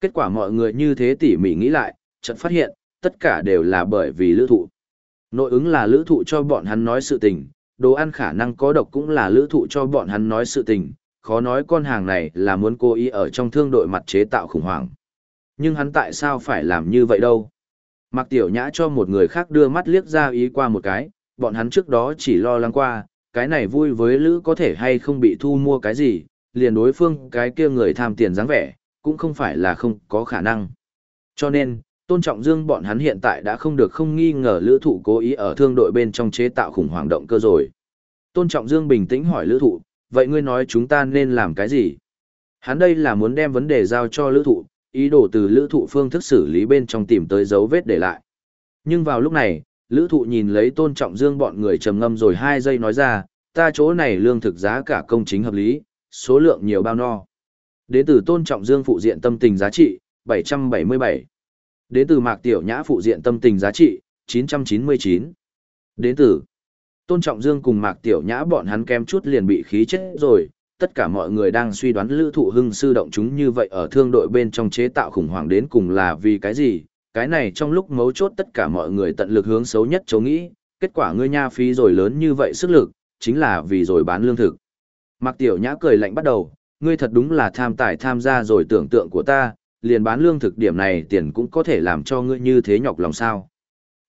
Kết quả mọi người như thế tỉ mỉ nghĩ lại, chợt phát hiện, tất cả đều là bởi vì lữ thụ. Nội ứng là lữ thụ cho bọn hắn nói sự tình, đồ ăn khả năng có độc cũng là lữ thụ cho bọn hắn nói sự tình, khó nói con hàng này là muốn cố ý ở trong thương đội mặt chế tạo khủng hoảng. Nhưng hắn tại sao phải làm như vậy đâu? Mạc Tiểu Nhã cho một người khác đưa mắt liếc ra ý qua một cái, bọn hắn trước đó chỉ lo lắng qua, cái này vui với lữ có thể hay không bị thu mua cái gì, liền đối phương cái kia người tham tiền dáng vẻ, cũng không phải là không có khả năng. Cho nên, Tôn Trọng Dương bọn hắn hiện tại đã không được không nghi ngờ lữ thụ cố ý ở thương đội bên trong chế tạo khủng hoảng động cơ rồi. Tôn Trọng Dương bình tĩnh hỏi lữ thụ, vậy ngươi nói chúng ta nên làm cái gì? Hắn đây là muốn đem vấn đề giao cho lữ thụ, ý đồ từ lữ thụ phương thức xử lý bên trong tìm tới dấu vết để lại. Nhưng vào lúc này, lữ thụ nhìn lấy tôn trọng dương bọn người trầm ngâm rồi 2 giây nói ra, ta chỗ này lương thực giá cả công chính hợp lý, số lượng nhiều bao no. Đến từ tôn trọng dương phụ diện tâm tình giá trị, 777. Đến từ mạc tiểu nhã phụ diện tâm tình giá trị, 999. Đến từ tôn trọng dương cùng mạc tiểu nhã bọn hắn kem chút liền bị khí chết rồi, tất cả mọi người đang suy đoán lữ thụ hưng sư động chúng như vậy ở thương đội bên trong chế tạo khủng hoảng đến cùng là vì cái gì, cái này trong lúc mấu chốt tất cả mọi người tận lực hướng xấu nhất chống nghĩ, kết quả ngươi nha phí rồi lớn như vậy sức lực, chính là vì rồi bán lương thực. Mạc Tiểu Nhã cười lạnh bắt đầu, ngươi thật đúng là tham tài tham gia rồi tưởng tượng của ta, liền bán lương thực điểm này tiền cũng có thể làm cho ngươi như thế nhọc lòng sao.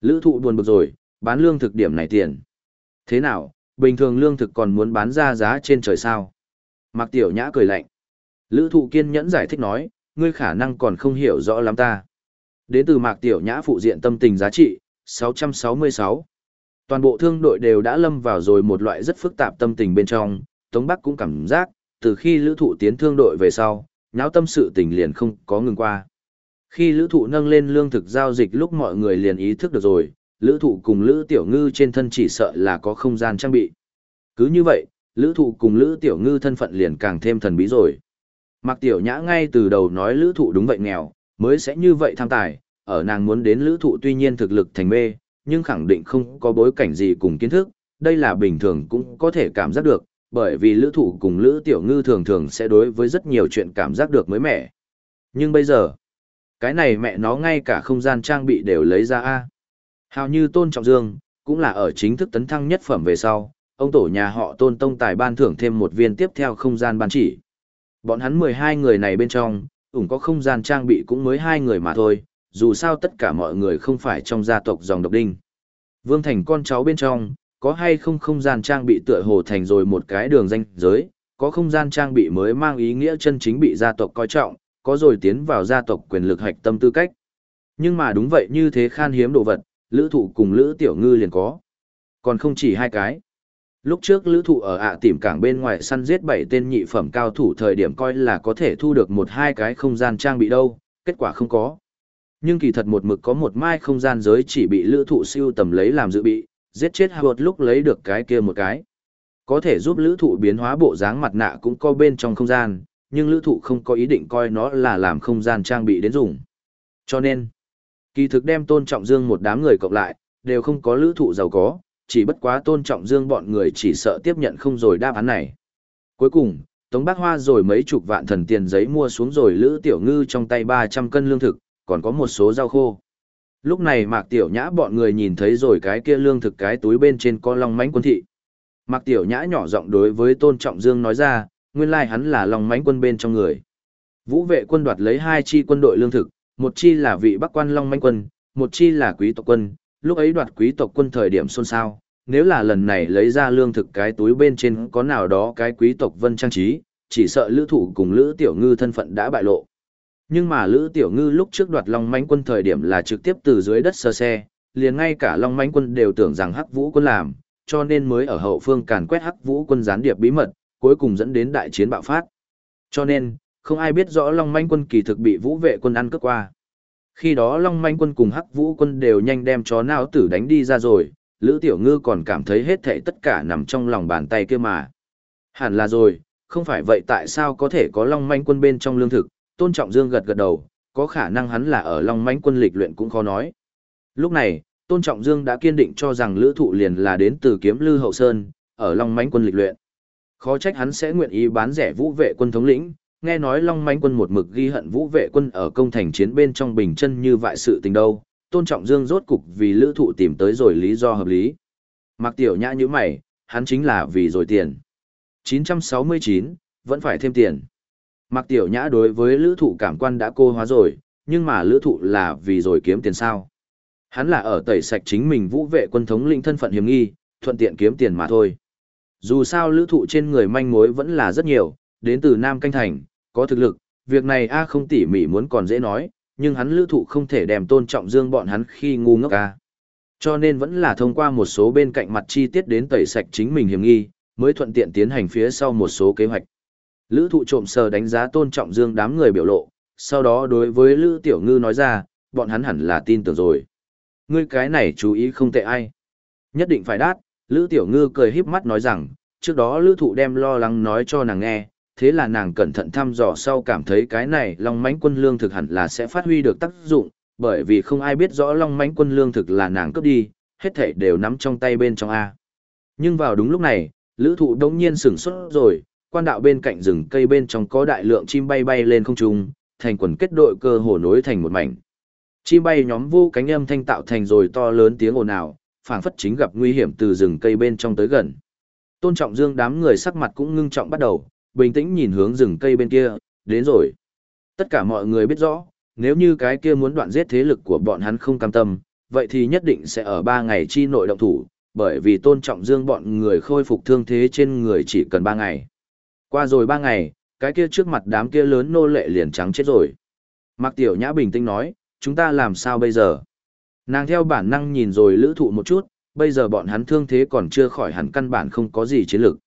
Lữ thụ buồn bực rồi, bán lương thực điểm này tiền. Thế nào, bình thường lương thực còn muốn bán ra giá trên trời sao? Mạc Tiểu Nhã cười lạnh. Lữ thụ kiên nhẫn giải thích nói, ngươi khả năng còn không hiểu rõ lắm ta. Đến từ Mạc Tiểu Nhã phụ diện tâm tình giá trị, 666. Toàn bộ thương đội đều đã lâm vào rồi một loại rất phức tạp tâm tình bên trong, Tống Bắc cũng cảm giác, từ khi lữ thụ tiến thương đội về sau, nháo tâm sự tình liền không có ngừng qua. Khi lữ thụ nâng lên lương thực giao dịch lúc mọi người liền ý thức được rồi, lữ thụ cùng lữ tiểu ngư trên thân chỉ sợ là có không gian trang bị. Cứ như vậy, lữ thụ cùng lữ tiểu ngư thân phận liền càng thêm thần bí rồi. Mạc tiểu nhã ngay từ đầu nói lữ thụ đúng vậy nghèo, mới sẽ như vậy tham tài, ở nàng muốn đến lữ thụ tuy nhiên thực lực thành mê, nhưng khẳng định không có bối cảnh gì cùng kiến thức, đây là bình thường cũng có thể cảm giác được, bởi vì lữ thụ cùng lữ tiểu ngư thường thường sẽ đối với rất nhiều chuyện cảm giác được mới mẻ. Nhưng bây giờ, Cái này mẹ nó ngay cả không gian trang bị đều lấy ra a. Hào như Tôn Trọng Dương, cũng là ở chính thức tấn thăng nhất phẩm về sau, ông tổ nhà họ Tôn Tông Tài ban thưởng thêm một viên tiếp theo không gian ban chỉ. Bọn hắn 12 người này bên trong, ủng có không gian trang bị cũng mới hai người mà thôi, dù sao tất cả mọi người không phải trong gia tộc dòng độc đinh. Vương Thành con cháu bên trong, có hay không không gian trang bị tựa hồ thành rồi một cái đường danh giới, có không gian trang bị mới mang ý nghĩa chân chính bị gia tộc coi trọng, có rồi tiến vào gia tộc quyền lực hạch tâm tư cách. Nhưng mà đúng vậy như thế khan hiếm đồ vật, lữ thụ cùng lữ tiểu ngư liền có. Còn không chỉ hai cái. Lúc trước lữ thụ ở ạ tìm cảng bên ngoài săn giết 7 tên nhị phẩm cao thủ thời điểm coi là có thể thu được một hai cái không gian trang bị đâu, kết quả không có. Nhưng kỳ thật một mực có một mai không gian giới chỉ bị lữ thụ siêu tầm lấy làm dự bị, giết chết Howard lúc lấy được cái kia một cái. Có thể giúp lữ thụ biến hóa bộ dáng mặt nạ cũng có bên trong không gian, nhưng lữ thụ không có ý định coi nó là làm không gian trang bị đến dùng. Cho nên, kỳ thực đem tôn trọng dương một đám người cộng lại, đều không có lữ thụ giàu có, chỉ bất quá tôn trọng dương bọn người chỉ sợ tiếp nhận không rồi đáp án này. Cuối cùng, Tống Bác Hoa rồi mấy chục vạn thần tiền giấy mua xuống rồi Lữ Tiểu Ngư trong tay 300 cân lương thực, còn có một số rau khô. Lúc này Mạc Tiểu Nhã bọn người nhìn thấy rồi cái kia lương thực cái túi bên trên có long mánh quân thị. Mạc Tiểu Nhã nhỏ giọng đối với Tôn Trọng Dương nói ra, nguyên lai hắn là long mánh quân bên trong người. Vũ vệ quân đoạt lấy hai chi quân đội lương thực, một chi là vị bắc quan long mánh quân, một chi là quý tộc quân, lúc ấy đoạt quý tộc quân thời điểm xôn xao, nếu là lần này lấy ra lương thực cái túi bên trên có nào đó cái quý tộc vân trang trí, chỉ sợ lữ thủ cùng lữ tiểu ngư thân phận đã bại lộ. Nhưng mà lữ tiểu ngư lúc trước đoạt long mánh quân thời điểm là trực tiếp từ dưới đất sơ xe, liền ngay cả long mánh quân đều tưởng rằng hắc vũ quân làm, cho nên mới ở hậu phương càn quét hắc vũ quân gián điệp bí mật, cuối cùng dẫn đến đại chiến bạo phát. Cho nên, không ai biết rõ long mánh quân kỳ thực bị vũ vệ quân ăn cướp qua. Khi đó Long Manh quân cùng Hắc Vũ quân đều nhanh đem chó não tử đánh đi ra rồi, Lữ Tiểu Ngư còn cảm thấy hết thảy tất cả nằm trong lòng bàn tay kia mà. Hẳn là rồi, không phải vậy tại sao có thể có Long Manh quân bên trong lương thực, Tôn Trọng Dương gật gật đầu, có khả năng hắn là ở Long Manh quân lịch luyện cũng khó nói. Lúc này, Tôn Trọng Dương đã kiên định cho rằng Lữ Thụ liền là đến từ kiếm Lư Hậu Sơn, ở Long Manh quân lịch luyện. Khó trách hắn sẽ nguyện ý bán rẻ vũ vệ quân thống lĩnh, nghe nói Long Mánh quân một mực ghi hận vũ vệ quân ở công thành chiến bên trong bình chân như vại sự tình đâu, tôn trọng dương rốt cục vì lữ thụ tìm tới rồi lý do hợp lý. Mặc tiểu nhã như mày, hắn chính là vì rồi tiền. 969, vẫn phải thêm tiền. Mặc tiểu nhã đối với lữ thụ cảm quan đã cô hóa rồi, nhưng mà lữ thụ là vì rồi kiếm tiền sao. Hắn là ở tẩy sạch chính mình vũ vệ quân thống linh thân phận hiểm nghi, thuận tiện kiếm tiền mà thôi. Dù sao lữ thụ trên người manh mối vẫn là rất nhiều, đến từ Nam Canh Thành, có thực lực, việc này A không tỉ mỉ muốn còn dễ nói, nhưng hắn lữ thụ không thể đem tôn trọng dương bọn hắn khi ngu ngốc A. Cho nên vẫn là thông qua một số bên cạnh mặt chi tiết đến tẩy sạch chính mình hiểm nghi, mới thuận tiện tiến hành phía sau một số kế hoạch. Lữ thụ trộm sờ đánh giá tôn trọng dương đám người biểu lộ, sau đó đối với Lữ Tiểu Ngư nói ra, bọn hắn hẳn là tin tưởng rồi. Ngươi cái này chú ý không tệ ai. Nhất định phải đát, Lữ Tiểu Ngư cười híp mắt nói rằng, trước đó Lữ thụ đem lo lắng nói cho nàng nghe, thế là nàng cẩn thận thăm dò sau cảm thấy cái này long mãnh quân lương thực hẳn là sẽ phát huy được tác dụng, bởi vì không ai biết rõ long mãnh quân lương thực là nàng cướp đi, hết thảy đều nắm trong tay bên trong A. Nhưng vào đúng lúc này, lữ thụ đống nhiên sửng sốt rồi, quan đạo bên cạnh rừng cây bên trong có đại lượng chim bay bay lên không trung, thành quần kết đội cơ hồ nối thành một mảnh. Chim bay nhóm vô cánh âm thanh tạo thành rồi to lớn tiếng ồn ào, phảng phất chính gặp nguy hiểm từ rừng cây bên trong tới gần. Tôn Trọng Dương đám người sắc mặt cũng ngưng trọng bắt đầu, bình tĩnh nhìn hướng rừng cây bên kia, đến rồi. Tất cả mọi người biết rõ, nếu như cái kia muốn đoạn giết thế lực của bọn hắn không cam tâm, vậy thì nhất định sẽ ở 3 ngày chi nội động thủ, bởi vì tôn trọng dương bọn người khôi phục thương thế trên người chỉ cần 3 ngày. Qua rồi 3 ngày, cái kia trước mặt đám kia lớn nô lệ liền trắng chết rồi. Mạc Tiểu Nhã bình tĩnh nói, chúng ta làm sao bây giờ? Nàng theo bản năng nhìn rồi lữ thụ một chút, bây giờ bọn hắn thương thế còn chưa khỏi hẳn căn bản không có gì chiến lực.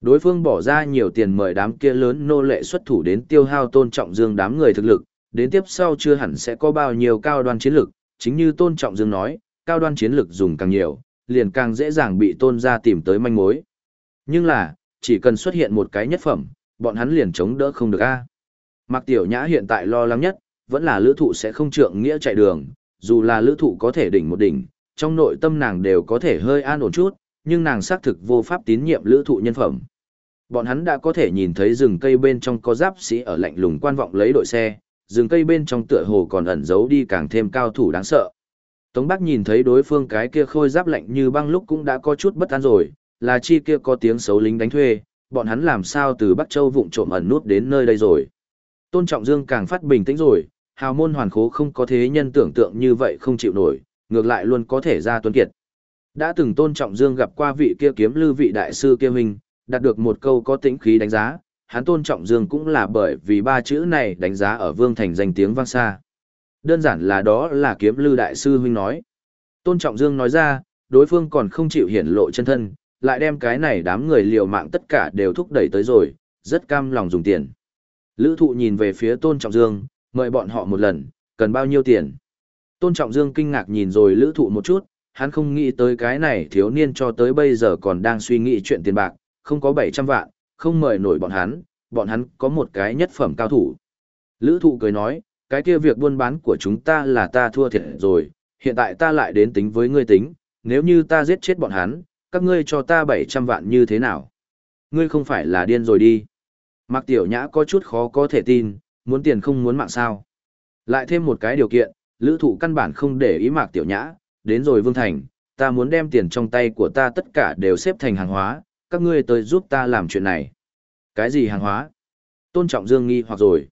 Đối phương bỏ ra nhiều tiền mời đám kia lớn nô lệ xuất thủ đến tiêu hao tôn trọng dương đám người thực lực, đến tiếp sau chưa hẳn sẽ có bao nhiêu cao đoan chiến lực, chính như tôn trọng dương nói, cao đoan chiến lực dùng càng nhiều, liền càng dễ dàng bị tôn ra tìm tới manh mối. Nhưng là, chỉ cần xuất hiện một cái nhất phẩm, bọn hắn liền chống đỡ không được a. Mạc Tiểu Nhã hiện tại lo lắng nhất, vẫn là lữ thụ sẽ không trượng nghĩa chạy đường, dù là lữ thụ có thể đỉnh một đỉnh, trong nội tâm nàng đều có thể hơi an ổn chút, nhưng nàng xác thực vô pháp tín nhiệm lữ thụ nhân phẩm. Bọn hắn đã có thể nhìn thấy rừng cây bên trong có giáp sĩ ở lạnh lùng quan vọng lấy đội xe, rừng cây bên trong tựa hồ còn ẩn giấu đi càng thêm cao thủ đáng sợ. Tống Bắc nhìn thấy đối phương cái kia khôi giáp lạnh như băng lúc cũng đã có chút bất an rồi, là chi kia có tiếng xấu lính đánh thuê, bọn hắn làm sao từ Bắc Châu vụng trộm ẩn nút đến nơi đây rồi. Tôn Trọng Dương càng phát bình tĩnh rồi, hào môn hoàn khố không có thế nhân tưởng tượng như vậy không chịu nổi, ngược lại luôn có thể ra tuấn kiệt. Đã từng Tôn Trọng Dương gặp qua vị kia kiếm lưu vị đại sư kia huynh, đạt được một câu có tĩnh khí đánh giá, hắn Tôn Trọng Dương cũng là bởi vì ba chữ này đánh giá ở Vương Thành danh tiếng vang xa. Đơn giản là đó là kiếm lưu đại sư huynh nói. Tôn Trọng Dương nói ra, đối phương còn không chịu hiển lộ chân thân, lại đem cái này đám người liều mạng tất cả đều thúc đẩy tới rồi, rất cam lòng dùng tiền. Lữ thụ nhìn về phía Tôn Trọng Dương, mời bọn họ một lần, cần bao nhiêu tiền. Tôn Trọng Dương kinh ngạc nhìn rồi lữ thụ một chút, hắn không nghĩ tới cái này thiếu niên cho tới bây giờ còn đang suy nghĩ chuyện tiền bạc, không có 700 vạn, không mời nổi bọn hắn, bọn hắn có một cái nhất phẩm cao thủ. Lữ thụ cười nói, cái kia việc buôn bán của chúng ta là ta thua thiệt rồi, hiện tại ta lại đến tính với ngươi tính, nếu như ta giết chết bọn hắn, các ngươi cho ta 700 vạn như thế nào? Ngươi không phải là điên rồi đi. Mạc Tiểu Nhã có chút khó có thể tin, muốn tiền không muốn mạng sao. Lại thêm một cái điều kiện, lữ thụ căn bản không để ý Mạc Tiểu Nhã, đến rồi Vương Thành, ta muốn đem tiền trong tay của ta tất cả đều xếp thành hàng hóa, các ngươi tới giúp ta làm chuyện này. Cái gì hàng hóa? Tôn Trọng Dương nghi hoặc rồi.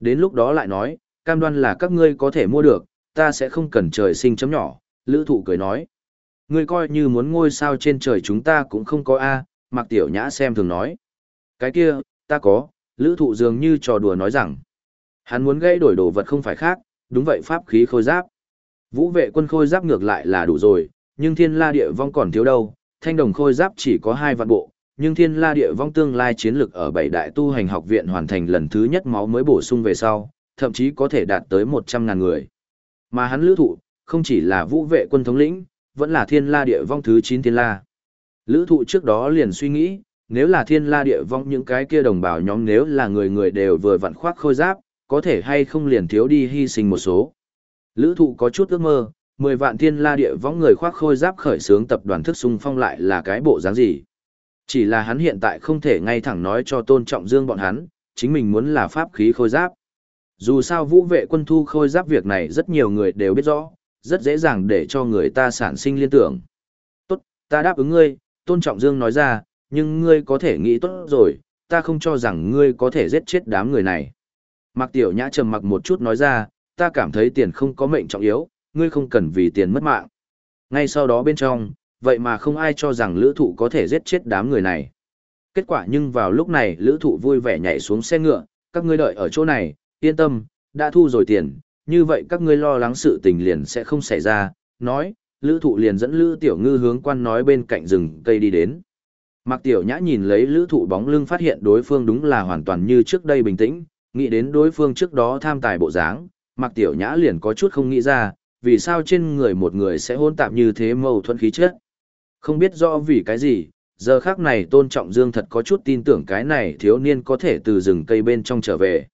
Đến lúc đó lại nói, cam đoan là các ngươi có thể mua được, ta sẽ không cần trời sinh chấm nhỏ, lữ thụ cười nói. Ngươi coi như muốn ngôi sao trên trời chúng ta cũng không có A, Mạc Tiểu Nhã xem thường nói. Cái kia, ta có, lữ thụ dường như trò đùa nói rằng. Hắn muốn gây đổi đồ vật không phải khác, đúng vậy pháp khí khôi giáp. Vũ vệ quân khôi giáp ngược lại là đủ rồi, nhưng thiên la địa vong còn thiếu đâu, thanh đồng khôi giáp chỉ có hai vạn bộ, nhưng thiên la địa vong tương lai chiến lực ở bảy đại tu hành học viện hoàn thành lần thứ nhất máu mới bổ sung về sau, thậm chí có thể đạt tới 100.000 người. Mà hắn lữ thụ, không chỉ là vũ vệ quân thống lĩnh, vẫn là thiên la địa vong thứ 9 thiên la. Lữ thụ trước đó liền suy nghĩ, nếu là thiên la địa vong những cái kia đồng bào nhóm nếu là người người đều vừa vặn khoác khôi giáp, có thể hay không liền thiếu đi hy sinh một số. Lữ thụ có chút ước mơ, 10 vạn thiên la địa võng người khoác khôi giáp khởi xướng tập đoàn thức xung phong lại là cái bộ dáng gì. Chỉ là hắn hiện tại không thể ngay thẳng nói cho tôn trọng dương bọn hắn, chính mình muốn là pháp khí khôi giáp. Dù sao vũ vệ quân thu khôi giáp việc này rất nhiều người đều biết rõ, rất dễ dàng để cho người ta sản sinh liên tưởng. Tốt, ta đáp ứng ngươi, tôn trọng dương nói ra, nhưng ngươi có thể nghĩ tốt rồi, ta không cho rằng ngươi có thể giết chết đám người này. Mạc Tiểu Nhã trầm mặc một chút nói ra, ta cảm thấy tiền không có mệnh trọng yếu, ngươi không cần vì tiền mất mạng. Ngay sau đó bên trong, vậy mà không ai cho rằng lữ thụ có thể giết chết đám người này. Kết quả nhưng vào lúc này lữ thụ vui vẻ nhảy xuống xe ngựa, các ngươi đợi ở chỗ này, yên tâm, đã thu rồi tiền, như vậy các ngươi lo lắng sự tình liền sẽ không xảy ra, nói, lữ thụ liền dẫn lữ tiểu ngư hướng quan nói bên cạnh rừng cây đi đến. Mạc Tiểu Nhã nhìn lấy lữ thụ bóng lưng phát hiện đối phương đúng là hoàn toàn như trước đây bình tĩnh, nghĩ đến đối phương trước đó tham tài bộ dáng, Mạc Tiểu Nhã liền có chút không nghĩ ra, vì sao trên người một người sẽ hôn tạp như thế mâu thuẫn khí chất. Không biết rõ vì cái gì, giờ khác này Tôn Trọng Dương thật có chút tin tưởng cái này thiếu niên có thể từ rừng cây bên trong trở về.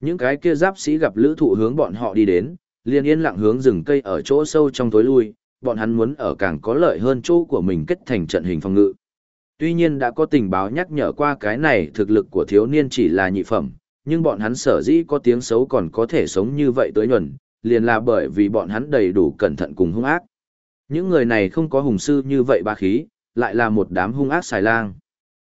Những cái kia giáp sĩ gặp lữ thụ hướng bọn họ đi đến, liền yên lặng hướng rừng cây ở chỗ sâu trong tối lui, bọn hắn muốn ở càng có lợi hơn chỗ của mình kết thành trận hình phòng ngự. Tuy nhiên đã có tình báo nhắc nhở qua cái này thực lực của thiếu niên chỉ là nhị phẩm, nhưng bọn hắn sở dĩ có tiếng xấu còn có thể sống như vậy tới nhuần, liền là bởi vì bọn hắn đầy đủ cẩn thận cùng hung ác. Những người này không có hùng sư như vậy ba khí, lại là một đám hung ác xài lang.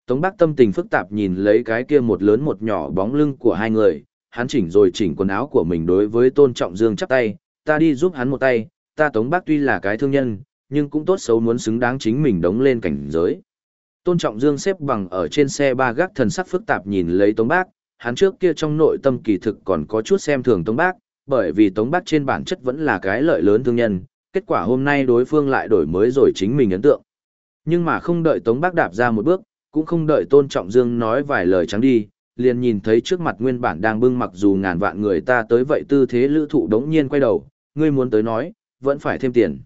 Tống bác tâm tình phức tạp nhìn lấy cái kia một lớn một nhỏ bóng lưng của hai người, hắn chỉnh rồi chỉnh quần áo của mình đối với Tôn Trọng Dương chắp tay, ta đi giúp hắn một tay, ta Tống bác tuy là cái thương nhân, nhưng cũng tốt xấu muốn xứng đáng chính mình đóng lên cảnh giới. Tôn Trọng Dương xếp bằng ở trên xe ba gác thần sắc phức tạp nhìn lấy Tống Bác, hắn trước kia trong nội tâm kỳ thực còn có chút xem thường Tống Bác, bởi vì Tống Bác trên bản chất vẫn là cái lợi lớn thương nhân, kết quả hôm nay đối phương lại đổi mới rồi chính mình ấn tượng. Nhưng mà không đợi Tống Bác đạp ra một bước, cũng không đợi Tôn Trọng Dương nói vài lời trắng đi, liền nhìn thấy trước mặt nguyên bản đang bưng mặc dù ngàn vạn người ta tới vậy tư thế lữ thụ đống nhiên quay đầu, ngươi muốn tới nói, vẫn phải thêm tiền.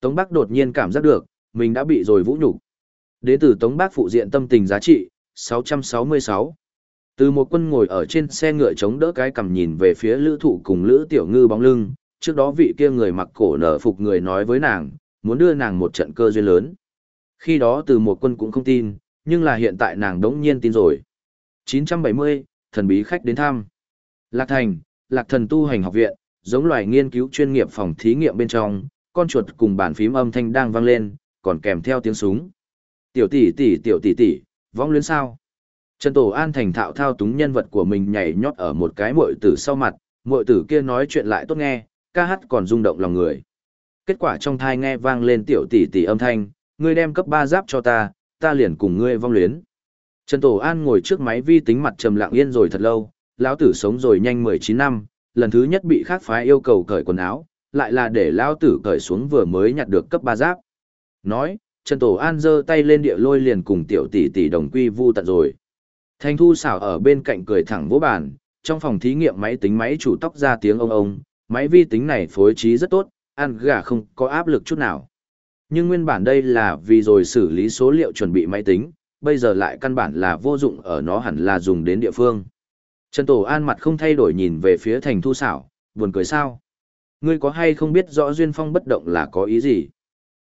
Tống Bác đột nhiên cảm giác được, mình đã bị rồi vũ nhục Đế tử Tống Bác phụ diện tâm tình giá trị, 666. Từ một quân ngồi ở trên xe ngựa chống đỡ cái cầm nhìn về phía lữ thụ cùng lữ tiểu ngư bóng lưng, trước đó vị kia người mặc cổ nở phục người nói với nàng, muốn đưa nàng một trận cơ duyên lớn. Khi đó từ một quân cũng không tin, nhưng là hiện tại nàng đống nhiên tin rồi. 970, thần bí khách đến thăm. Lạc Thành, lạc thần tu hành học viện, giống loài nghiên cứu chuyên nghiệp phòng thí nghiệm bên trong, con chuột cùng bàn phím âm thanh đang vang lên, còn kèm theo tiếng súng. Tiểu tỷ tỷ tiểu tỷ tỷ, vong luyến sao? Trần Tổ An thành thạo thao túng nhân vật của mình nhảy nhót ở một cái muội tử sau mặt, muội tử kia nói chuyện lại tốt nghe, ca hát còn rung động lòng người. Kết quả trong thai nghe vang lên tiểu tỷ tỷ âm thanh, ngươi đem cấp 3 giáp cho ta, ta liền cùng ngươi vong luyến. Trần Tổ An ngồi trước máy vi tính mặt trầm lặng yên rồi thật lâu, lão tử sống rồi nhanh 19 năm, lần thứ nhất bị khác phái yêu cầu cởi quần áo, lại là để lão tử cởi xuống vừa mới nhặt được cấp 3 giáp. Nói, Trần Tổ An giơ tay lên địa lôi liền cùng tiểu tỷ tỷ đồng quy vu tận rồi. Thành thu xảo ở bên cạnh cười thẳng vỗ bàn, trong phòng thí nghiệm máy tính máy chủ tóc ra tiếng ông ông, máy vi tính này phối trí rất tốt, ăn gà không có áp lực chút nào. Nhưng nguyên bản đây là vì rồi xử lý số liệu chuẩn bị máy tính, bây giờ lại căn bản là vô dụng ở nó hẳn là dùng đến địa phương. Trần Tổ An mặt không thay đổi nhìn về phía thành thu xảo, buồn cười sao? Ngươi có hay không biết rõ Duyên Phong bất động là có ý gì?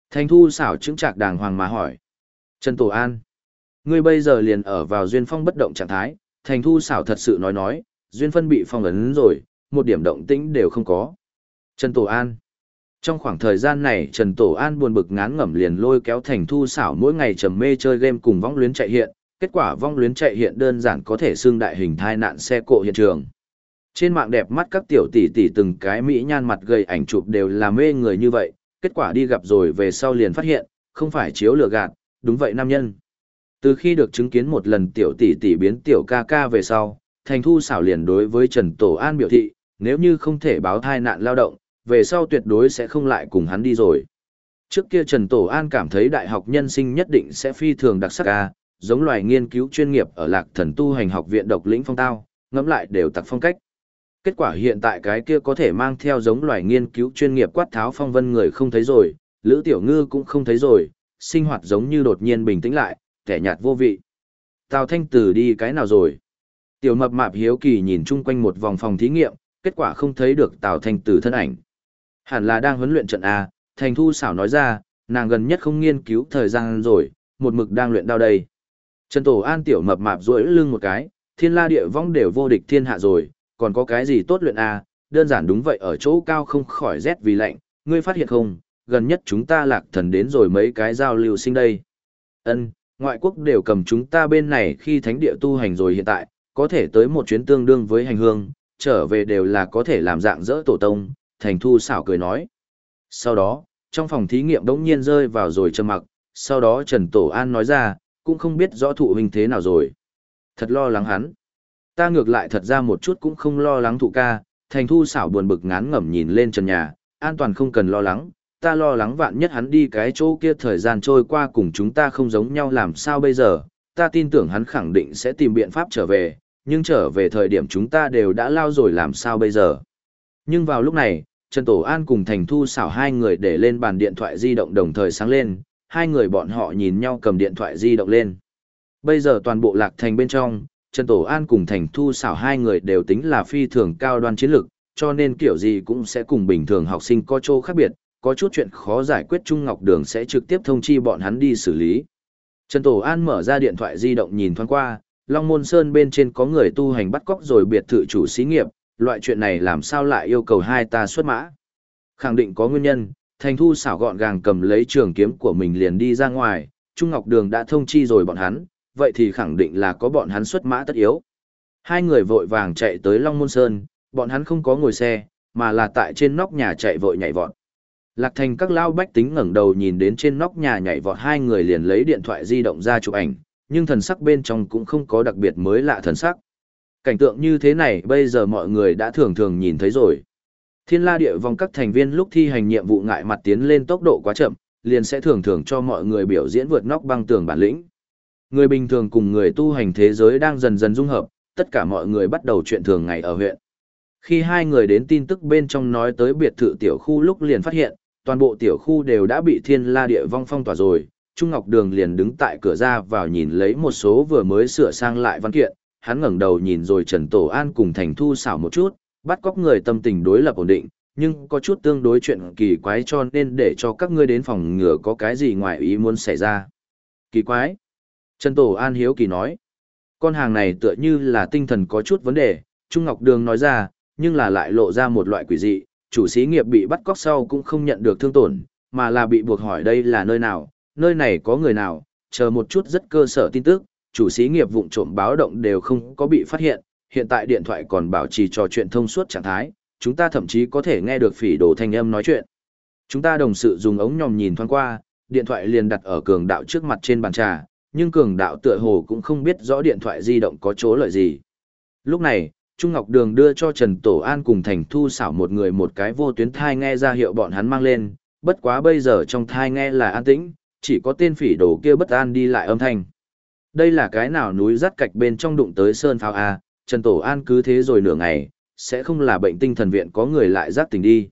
Thành thu xảo chứng trạc đàng hoàng mà hỏi. Trần Tổ An, ngươi bây giờ liền ở vào Duyên Phong bất động trạng thái, thành thu xảo thật sự nói nói, Duyên Phân bị phong ấn rồi, một điểm động tĩnh đều không có. Trần Tổ An, trong khoảng thời gian này Trần Tổ An buồn bực ngán ngẩm liền lôi kéo thành thu xảo mỗi ngày trầm mê chơi game cùng vong luyến chạy hiện, kết quả vong luyến chạy hiện đơn giản có thể xương đại hình thai nạn xe cộ hiện trường. Trên mạng đẹp mắt các tiểu tỷ tỷ từng cái mỹ nhan mặt gầy ảnh chụp đều là mê người như vậy, kết quả đi gặp rồi về sau liền phát hiện, không phải chiếu lừa gạt, đúng vậy nam nhân. Từ khi được chứng kiến một lần tiểu tỷ tỷ biến tiểu ca ca về sau, Thành Thu xảo liền đối với Trần Tổ An biểu thị, nếu như không thể báo thai nạn lao động, về sau tuyệt đối sẽ không lại cùng hắn đi rồi. Trước kia Trần Tổ An cảm thấy đại học nhân sinh nhất định sẽ phi thường đặc sắc ca, giống loài nghiên cứu chuyên nghiệp ở lạc thần tu hành học viện độc lĩnh phong tao, ngẫm lại đều tặc phong cách. Kết quả hiện tại cái kia có thể mang theo giống loài nghiên cứu chuyên nghiệp quát tháo phong vân người không thấy rồi, Lữ Tiểu Ngư cũng không thấy rồi, sinh hoạt giống như đột nhiên bình tĩnh lại, kẻ nhạt vô vị. Tào Thanh Tử đi cái nào rồi? Tiểu mập mạp hiếu kỳ nhìn chung quanh một vòng phòng thí nghiệm, kết quả không thấy được Tào Thanh Tử thân ảnh. Hẳn là đang huấn luyện trận A, Thành Thu xảo nói ra, nàng gần nhất không nghiên cứu thời gian rồi, một mực đang luyện đao đây. Trần Tổ An tiểu mập mạp duỗi lưng một cái, thiên la địa vong đều vô địch thiên hạ rồi, còn có cái gì tốt luyện A, đơn giản đúng vậy ở chỗ cao không khỏi rét vì lạnh, ngươi phát hiện không, gần nhất chúng ta lạc thần đến rồi mấy cái giao lưu sinh đây. Ân, ngoại quốc đều cầm chúng ta bên này khi thánh địa tu hành rồi hiện tại, có thể tới một chuyến tương đương với hành hương, trở về đều là có thể làm dạng dỡ tổ tông, thành thu xảo cười nói. Sau đó, trong phòng thí nghiệm đống nhiên rơi vào rồi trầm mặc, sau đó Trần Tổ An nói ra, cũng không biết rõ thụ hình thế nào rồi. Thật lo lắng hắn. Ta ngược lại thật ra một chút cũng không lo lắng thụ ca, thành thu xảo buồn bực ngán ngẩm nhìn lên trần nhà, an toàn không cần lo lắng, ta lo lắng vạn nhất hắn đi cái chỗ kia thời gian trôi qua cùng chúng ta không giống nhau làm sao bây giờ, ta tin tưởng hắn khẳng định sẽ tìm biện pháp trở về, nhưng trở về thời điểm chúng ta đều đã lao rồi làm sao bây giờ. Nhưng vào lúc này, Trần Tổ An cùng Thành Thu xảo hai người để lên bàn điện thoại di động đồng thời sáng lên, hai người bọn họ nhìn nhau cầm điện thoại di động lên. Bây giờ toàn bộ lạc thành bên trong, Trần Tổ An cùng Thành Thu xảo hai người đều tính là phi thường cao đoan chiến lược, cho nên kiểu gì cũng sẽ cùng bình thường học sinh có chỗ khác biệt, có chút chuyện khó giải quyết Trung Ngọc Đường sẽ trực tiếp thông chi bọn hắn đi xử lý. Trần Tổ An mở ra điện thoại di động nhìn thoáng qua, Long Môn Sơn bên trên có người tu hành bắt cóc rồi biệt thự chủ xí nghiệp, loại chuyện này làm sao lại yêu cầu hai ta xuất mã. Khẳng định có nguyên nhân, Thành Thu xảo gọn gàng cầm lấy trường kiếm của mình liền đi ra ngoài, Trung Ngọc Đường đã thông chi rồi bọn hắn, vậy thì khẳng định là có bọn hắn xuất mã tất yếu. Hai người vội vàng chạy tới Long Môn Sơn, bọn hắn không có ngồi xe, mà là tại trên nóc nhà chạy vội nhảy vọt. Lạc thành các lao bách tính ngẩng đầu nhìn đến trên nóc nhà nhảy vọt hai người liền lấy điện thoại di động ra chụp ảnh, nhưng thần sắc bên trong cũng không có đặc biệt mới lạ thần sắc. Cảnh tượng như thế này bây giờ mọi người đã thường thường nhìn thấy rồi. Thiên la địa vong các thành viên lúc thi hành nhiệm vụ ngại mặt tiến lên tốc độ quá chậm, liền sẽ thường thường cho mọi người biểu diễn vượt nóc băng tường bản lĩnh. Người bình thường cùng người tu hành thế giới đang dần dần dung hợp, tất cả mọi người bắt đầu chuyện thường ngày ở huyện. Khi hai người đến tin tức bên trong nói tới biệt thự tiểu khu lúc liền phát hiện, toàn bộ tiểu khu đều đã bị thiên la địa vong phong tỏa rồi. Trung Ngọc Đường liền đứng tại cửa ra vào nhìn lấy một số vừa mới sửa sang lại văn kiện, hắn ngẩng đầu nhìn rồi Trần Tổ An cùng Thành Thu xảo một chút, bắt cóc người tâm tình đối lập ổn định, nhưng có chút tương đối chuyện kỳ quái cho nên để cho các ngươi đến phòng ngừa có cái gì ngoài ý muốn xảy ra. Kỳ quái? Trần Tổ An hiếu kỳ nói. Con hàng này tựa như là tinh thần có chút vấn đề, Trung Ngọc Đường nói ra, nhưng là lại lộ ra một loại quỷ dị, chủ sĩ nghiệp bị bắt cóc sau cũng không nhận được thương tổn, mà là bị buộc hỏi đây là nơi nào, nơi này có người nào, chờ một chút rất cơ sở tin tức, chủ sĩ nghiệp vụng trộm báo động đều không có bị phát hiện, hiện tại điện thoại còn bảo trì trò chuyện thông suốt trạng thái, chúng ta thậm chí có thể nghe được phỉ đồ thanh âm nói chuyện. Chúng ta đồng sự dùng ống nhòm nhìn thoáng qua, điện thoại liền đặt ở cường đạo trước mặt trên bàn trà, nhưng cường đạo tựa hồ cũng không biết rõ điện thoại di động có chỗ lợi gì. Lúc này, Trung Ngọc Đường đưa cho Trần Tổ An cùng Thành Thu xảo một người một cái vô tuyến thai nghe ra hiệu bọn hắn mang lên, bất quá bây giờ trong thai nghe là an tĩnh, chỉ có tên phỉ đồ kia bất an đi lại âm thanh. Đây là cái nào núi rắt cạch bên trong đụng tới sơn pháo A, Trần Tổ An cứ thế rồi nửa ngày, sẽ không là bệnh tinh thần viện có người lại giác tỉnh đi.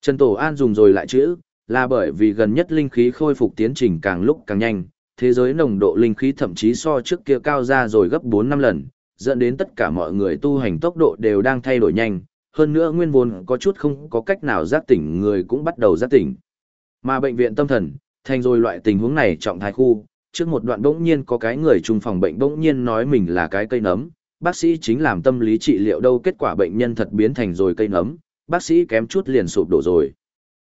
Trần Tổ An dùng rồi lại chữ, là bởi vì gần nhất linh khí khôi phục tiến trình càng lúc càng nhanh, thế giới nồng độ linh khí thậm chí so trước kia cao ra rồi gấp 4 năm lần, dẫn đến tất cả mọi người tu hành tốc độ đều đang thay đổi nhanh, hơn nữa nguyên vốn có chút không có cách nào giác tỉnh người cũng bắt đầu giác tỉnh. Mà bệnh viện tâm thần, thành rồi loại tình huống này trọng thái khu, trước một đoạn bỗng nhiên có cái người trung phòng bệnh bỗng nhiên nói mình là cái cây nấm, bác sĩ chính làm tâm lý trị liệu đâu kết quả bệnh nhân thật biến thành rồi cây nấm, bác sĩ kém chút liền sụp đổ rồi.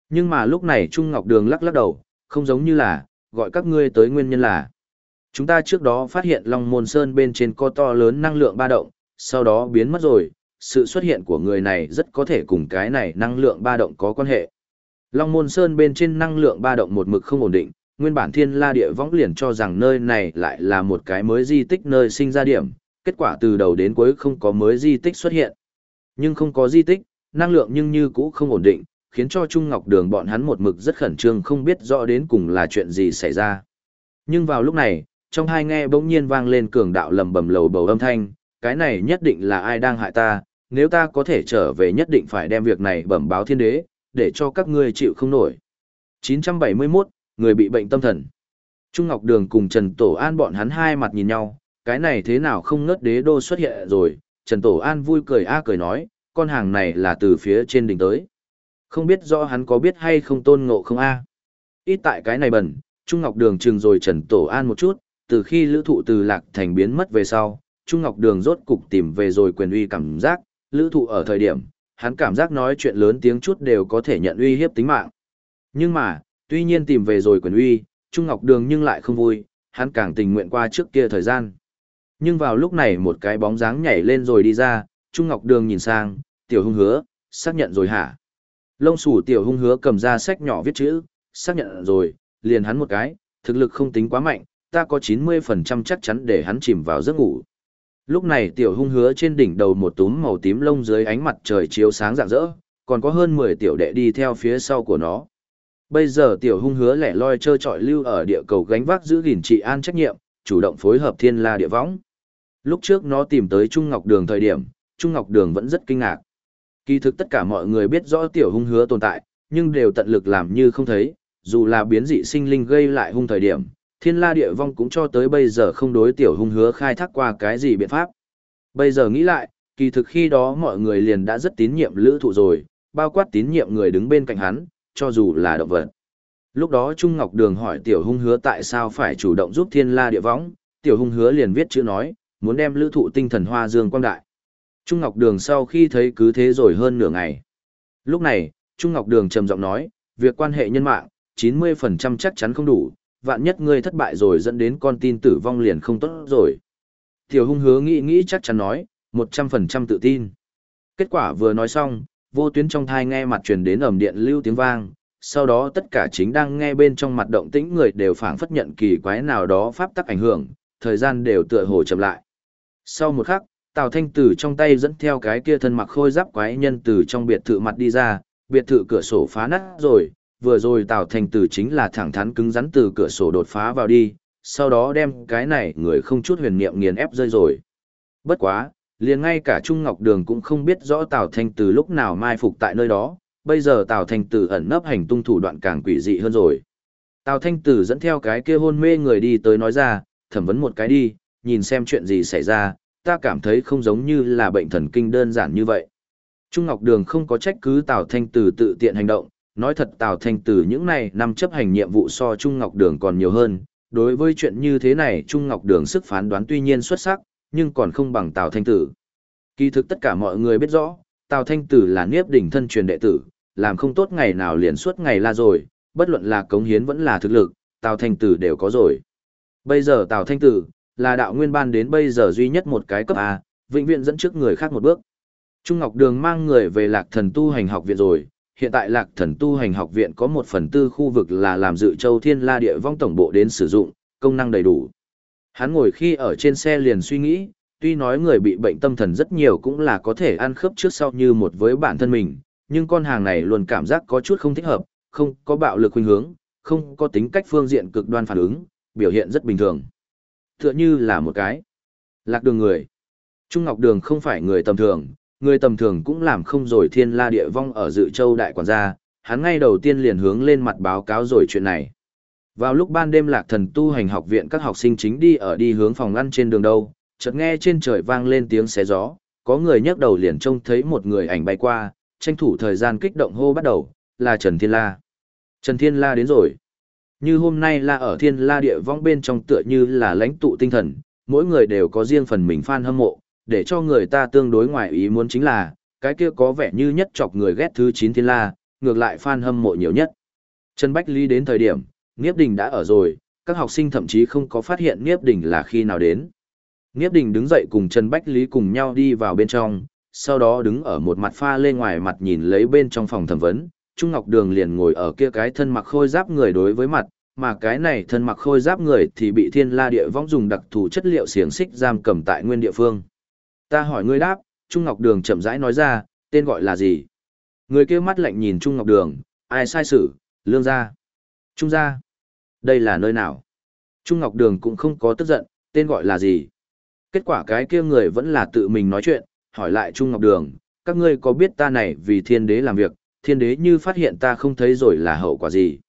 Nhưng mà lúc này Trung Ngọc Đường lắc lắc đầu, không giống như là, gọi các ngươi tới nguyên nhân là. Chúng ta trước đó phát hiện Long Môn Sơn bên trên có to lớn năng lượng ba động, sau đó biến mất rồi, sự xuất hiện của người này rất có thể cùng cái này năng lượng ba động có quan hệ. Long Môn Sơn bên trên năng lượng ba động một mực không ổn định, nguyên bản thiên la địa võng liền cho rằng nơi này lại là một cái mới di tích nơi sinh ra điểm, kết quả từ đầu đến cuối không có mới di tích xuất hiện. Nhưng không có di tích, năng lượng nhưng như cũ không ổn định, khiến cho Trung Ngọc Đường bọn hắn một mực rất khẩn trương không biết rõ đến cùng là chuyện gì xảy ra. Nhưng vào lúc này, trong hai nghe bỗng nhiên vang lên cường đạo lầm bầm lầu bầu âm thanh, cái này nhất định là ai đang hại ta, nếu ta có thể trở về nhất định phải đem việc này bẩm báo thiên đế, để cho các ngươi chịu không nổi. 971, người bị bệnh tâm thần. Trung Ngọc Đường cùng Trần Tổ An bọn hắn hai mặt nhìn nhau, cái này thế nào không ngớt đế đô xuất hiện rồi, Trần Tổ An vui cười a cười nói, con hàng này là từ phía trên đỉnh tới. Không biết rõ hắn có biết hay không tôn ngộ không a Ít tại cái này bẩn, Trung Ngọc Đường chừng rồi Trần Tổ An một chút, từ khi lữ thụ từ lạc thành biến mất về sau, Trung Ngọc Đường rốt cục tìm về rồi quyền uy cảm giác, lữ thụ ở thời điểm, hắn cảm giác nói chuyện lớn tiếng chút đều có thể nhận uy hiếp tính mạng. Nhưng mà, tuy nhiên tìm về rồi quyền uy, Trung Ngọc Đường nhưng lại không vui, hắn càng tình nguyện qua trước kia thời gian. Nhưng vào lúc này một cái bóng dáng nhảy lên rồi đi ra, Trung Ngọc Đường nhìn sang, tiểu hung hứa, xác nhận rồi hả? Lông sủ tiểu hung hứa cầm ra sách nhỏ viết chữ, xác nhận rồi, liền hắn một cái, thực lực không tính quá mạnh, ta có 90% chắc chắn để hắn chìm vào giấc ngủ. Lúc này tiểu hung hứa trên đỉnh đầu một túm màu tím lông dưới ánh mặt trời chiếu sáng rạng rỡ, còn có hơn 10 tiểu đệ đi theo phía sau của nó. Bây giờ tiểu hung hứa lẻ loi chơi trọi lưu ở địa cầu gánh vác giữ gìn trị an trách nhiệm, chủ động phối hợp thiên la địa võng. Lúc trước nó tìm tới Trung Ngọc Đường thời điểm, Trung Ngọc Đường vẫn rất kinh ngạc. Kỳ thực tất cả mọi người biết rõ tiểu hung hứa tồn tại, nhưng đều tận lực làm như không thấy, dù là biến dị sinh linh gây lại hung thời điểm, thiên la địa vong cũng cho tới bây giờ không đối tiểu hung hứa khai thác qua cái gì biện pháp. Bây giờ nghĩ lại, kỳ thực khi đó mọi người liền đã rất tín nhiệm lữ thụ rồi, bao quát tín nhiệm người đứng bên cạnh hắn, cho dù là động vật. Lúc đó Trung Ngọc Đường hỏi tiểu hung hứa tại sao phải chủ động giúp thiên la địa vong, tiểu hung hứa liền viết chữ nói, muốn đem lữ thụ tinh thần hoa dương quang đại. Trung Ngọc Đường sau khi thấy cứ thế rồi hơn nửa ngày. Lúc này, Trung Ngọc Đường trầm giọng nói, việc quan hệ nhân mạng, 90% chắc chắn không đủ, vạn nhất ngươi thất bại rồi dẫn đến con tin tử vong liền không tốt rồi. Tiểu hung hứa nghĩ nghĩ chắc chắn nói, 100% tự tin. Kết quả vừa nói xong, vô tuyến trong thai nghe mặt truyền đến ầm điện lưu tiếng vang, sau đó tất cả chính đang nghe bên trong mặt động tĩnh người đều phảng phất nhận kỳ quái nào đó pháp tắc ảnh hưởng, thời gian đều tựa hồ chậm lại. Sau một khắc, Tào Thanh Tử trong tay dẫn theo cái kia thân mặc khôi giáp quái nhân từ trong biệt thự mặt đi ra, biệt thự cửa sổ phá nát rồi, vừa rồi Tào Thanh Tử chính là thẳng thắn cứng rắn từ cửa sổ đột phá vào đi, sau đó đem cái này người không chút huyền niệm nghiền ép rơi rồi. Bất quá, liền ngay cả Trung Ngọc Đường cũng không biết rõ Tào Thanh Tử lúc nào mai phục tại nơi đó, bây giờ Tào Thanh Tử ẩn nấp hành tung thủ đoạn càng quỷ dị hơn rồi. Tào Thanh Tử dẫn theo cái kia hôn mê người đi tới nói ra, thẩm vấn một cái đi, nhìn xem chuyện gì xảy ra, ta cảm thấy không giống như là bệnh thần kinh đơn giản như vậy. Trung Ngọc Đường không có trách cứ Tào Thanh Tử tự tiện hành động, nói thật Tào Thanh Tử những này năm chấp hành nhiệm vụ so Trung Ngọc Đường còn nhiều hơn, đối với chuyện như thế này Trung Ngọc Đường sức phán đoán tuy nhiên xuất sắc, nhưng còn không bằng Tào Thanh Tử. Kỳ thực tất cả mọi người biết rõ, Tào Thanh Tử là Niếp Đỉnh thân truyền đệ tử, làm không tốt ngày nào liền suốt ngày la rồi, bất luận là cống hiến vẫn là thực lực, Tào Thanh Tử đều có rồi. Bây giờ Tào Thanh Tử là đạo nguyên ban đến bây giờ duy nhất một cái cấp A, vĩnh viễn dẫn trước người khác một bước. Trung Ngọc Đường mang người về Lạc Thần Tu Hành Học Viện rồi, hiện tại Lạc Thần Tu Hành Học Viện có một phần tư khu vực là làm dự châu thiên la địa vong tổng bộ đến sử dụng, công năng đầy đủ. Hắn ngồi khi ở trên xe liền suy nghĩ, tuy nói người bị bệnh tâm thần rất nhiều cũng là có thể ăn khớp trước sau như một với bản thân mình, nhưng con hàng này luôn cảm giác có chút không thích hợp, không có bạo lực khuynh hướng, không có tính cách phương diện cực đoan phản ứng, biểu hiện rất bình thường. Tựa như là một cái lạc đường người. Trung Ngọc Đường không phải người tầm thường, người tầm thường cũng làm không rồi thiên la địa vong ở dự châu đại quản gia, hắn ngay đầu tiên liền hướng lên mặt báo cáo rồi chuyện này. Vào lúc ban đêm lạc thần tu hành học viện các học sinh chính đi ở đi hướng phòng ăn trên đường đâu, chợt nghe trên trời vang lên tiếng xé gió, có người nhấc đầu liền trông thấy một người ảnh bay qua, tranh thủ thời gian kích động hô bắt đầu, là Trần Thiên La. Trần Thiên La đến rồi. Như hôm nay là ở Thiên La địa vong bên trong tựa như là lãnh tụ tinh thần, mỗi người đều có riêng phần mình fan hâm mộ, để cho người ta tương đối ngoài ý muốn chính là, cái kia có vẻ như nhất chọc người ghét thứ 9 Thiên La, ngược lại fan hâm mộ nhiều nhất. Trần Bách Ly đến thời điểm, Niếp Đình đã ở rồi, các học sinh thậm chí không có phát hiện Niếp Đình là khi nào đến. Niếp Đình đứng dậy cùng Trần Bách Lý cùng nhau đi vào bên trong, sau đó đứng ở một mặt pha lên ngoài mặt nhìn lấy bên trong phòng thẩm vấn, Trung Ngọc Đường liền ngồi ở kia cái thân mặc khôi giáp người đối với mặt, mà cái này thân mặc khôi giáp người thì bị thiên la địa vong dùng đặc thù chất liệu xiềng xích giam cầm tại nguyên địa phương. Ta hỏi ngươi đáp, Trung Ngọc Đường chậm rãi nói ra, tên gọi là gì? Người kia mắt lạnh nhìn Trung Ngọc Đường, ai sai sử, lương gia. Trung gia. Đây là nơi nào? Trung Ngọc Đường cũng không có tức giận, tên gọi là gì? Kết quả cái kia người vẫn là tự mình nói chuyện, hỏi lại Trung Ngọc Đường, các ngươi có biết ta này vì thiên đế làm việc, thiên đế như phát hiện ta không thấy rồi là hậu quả gì?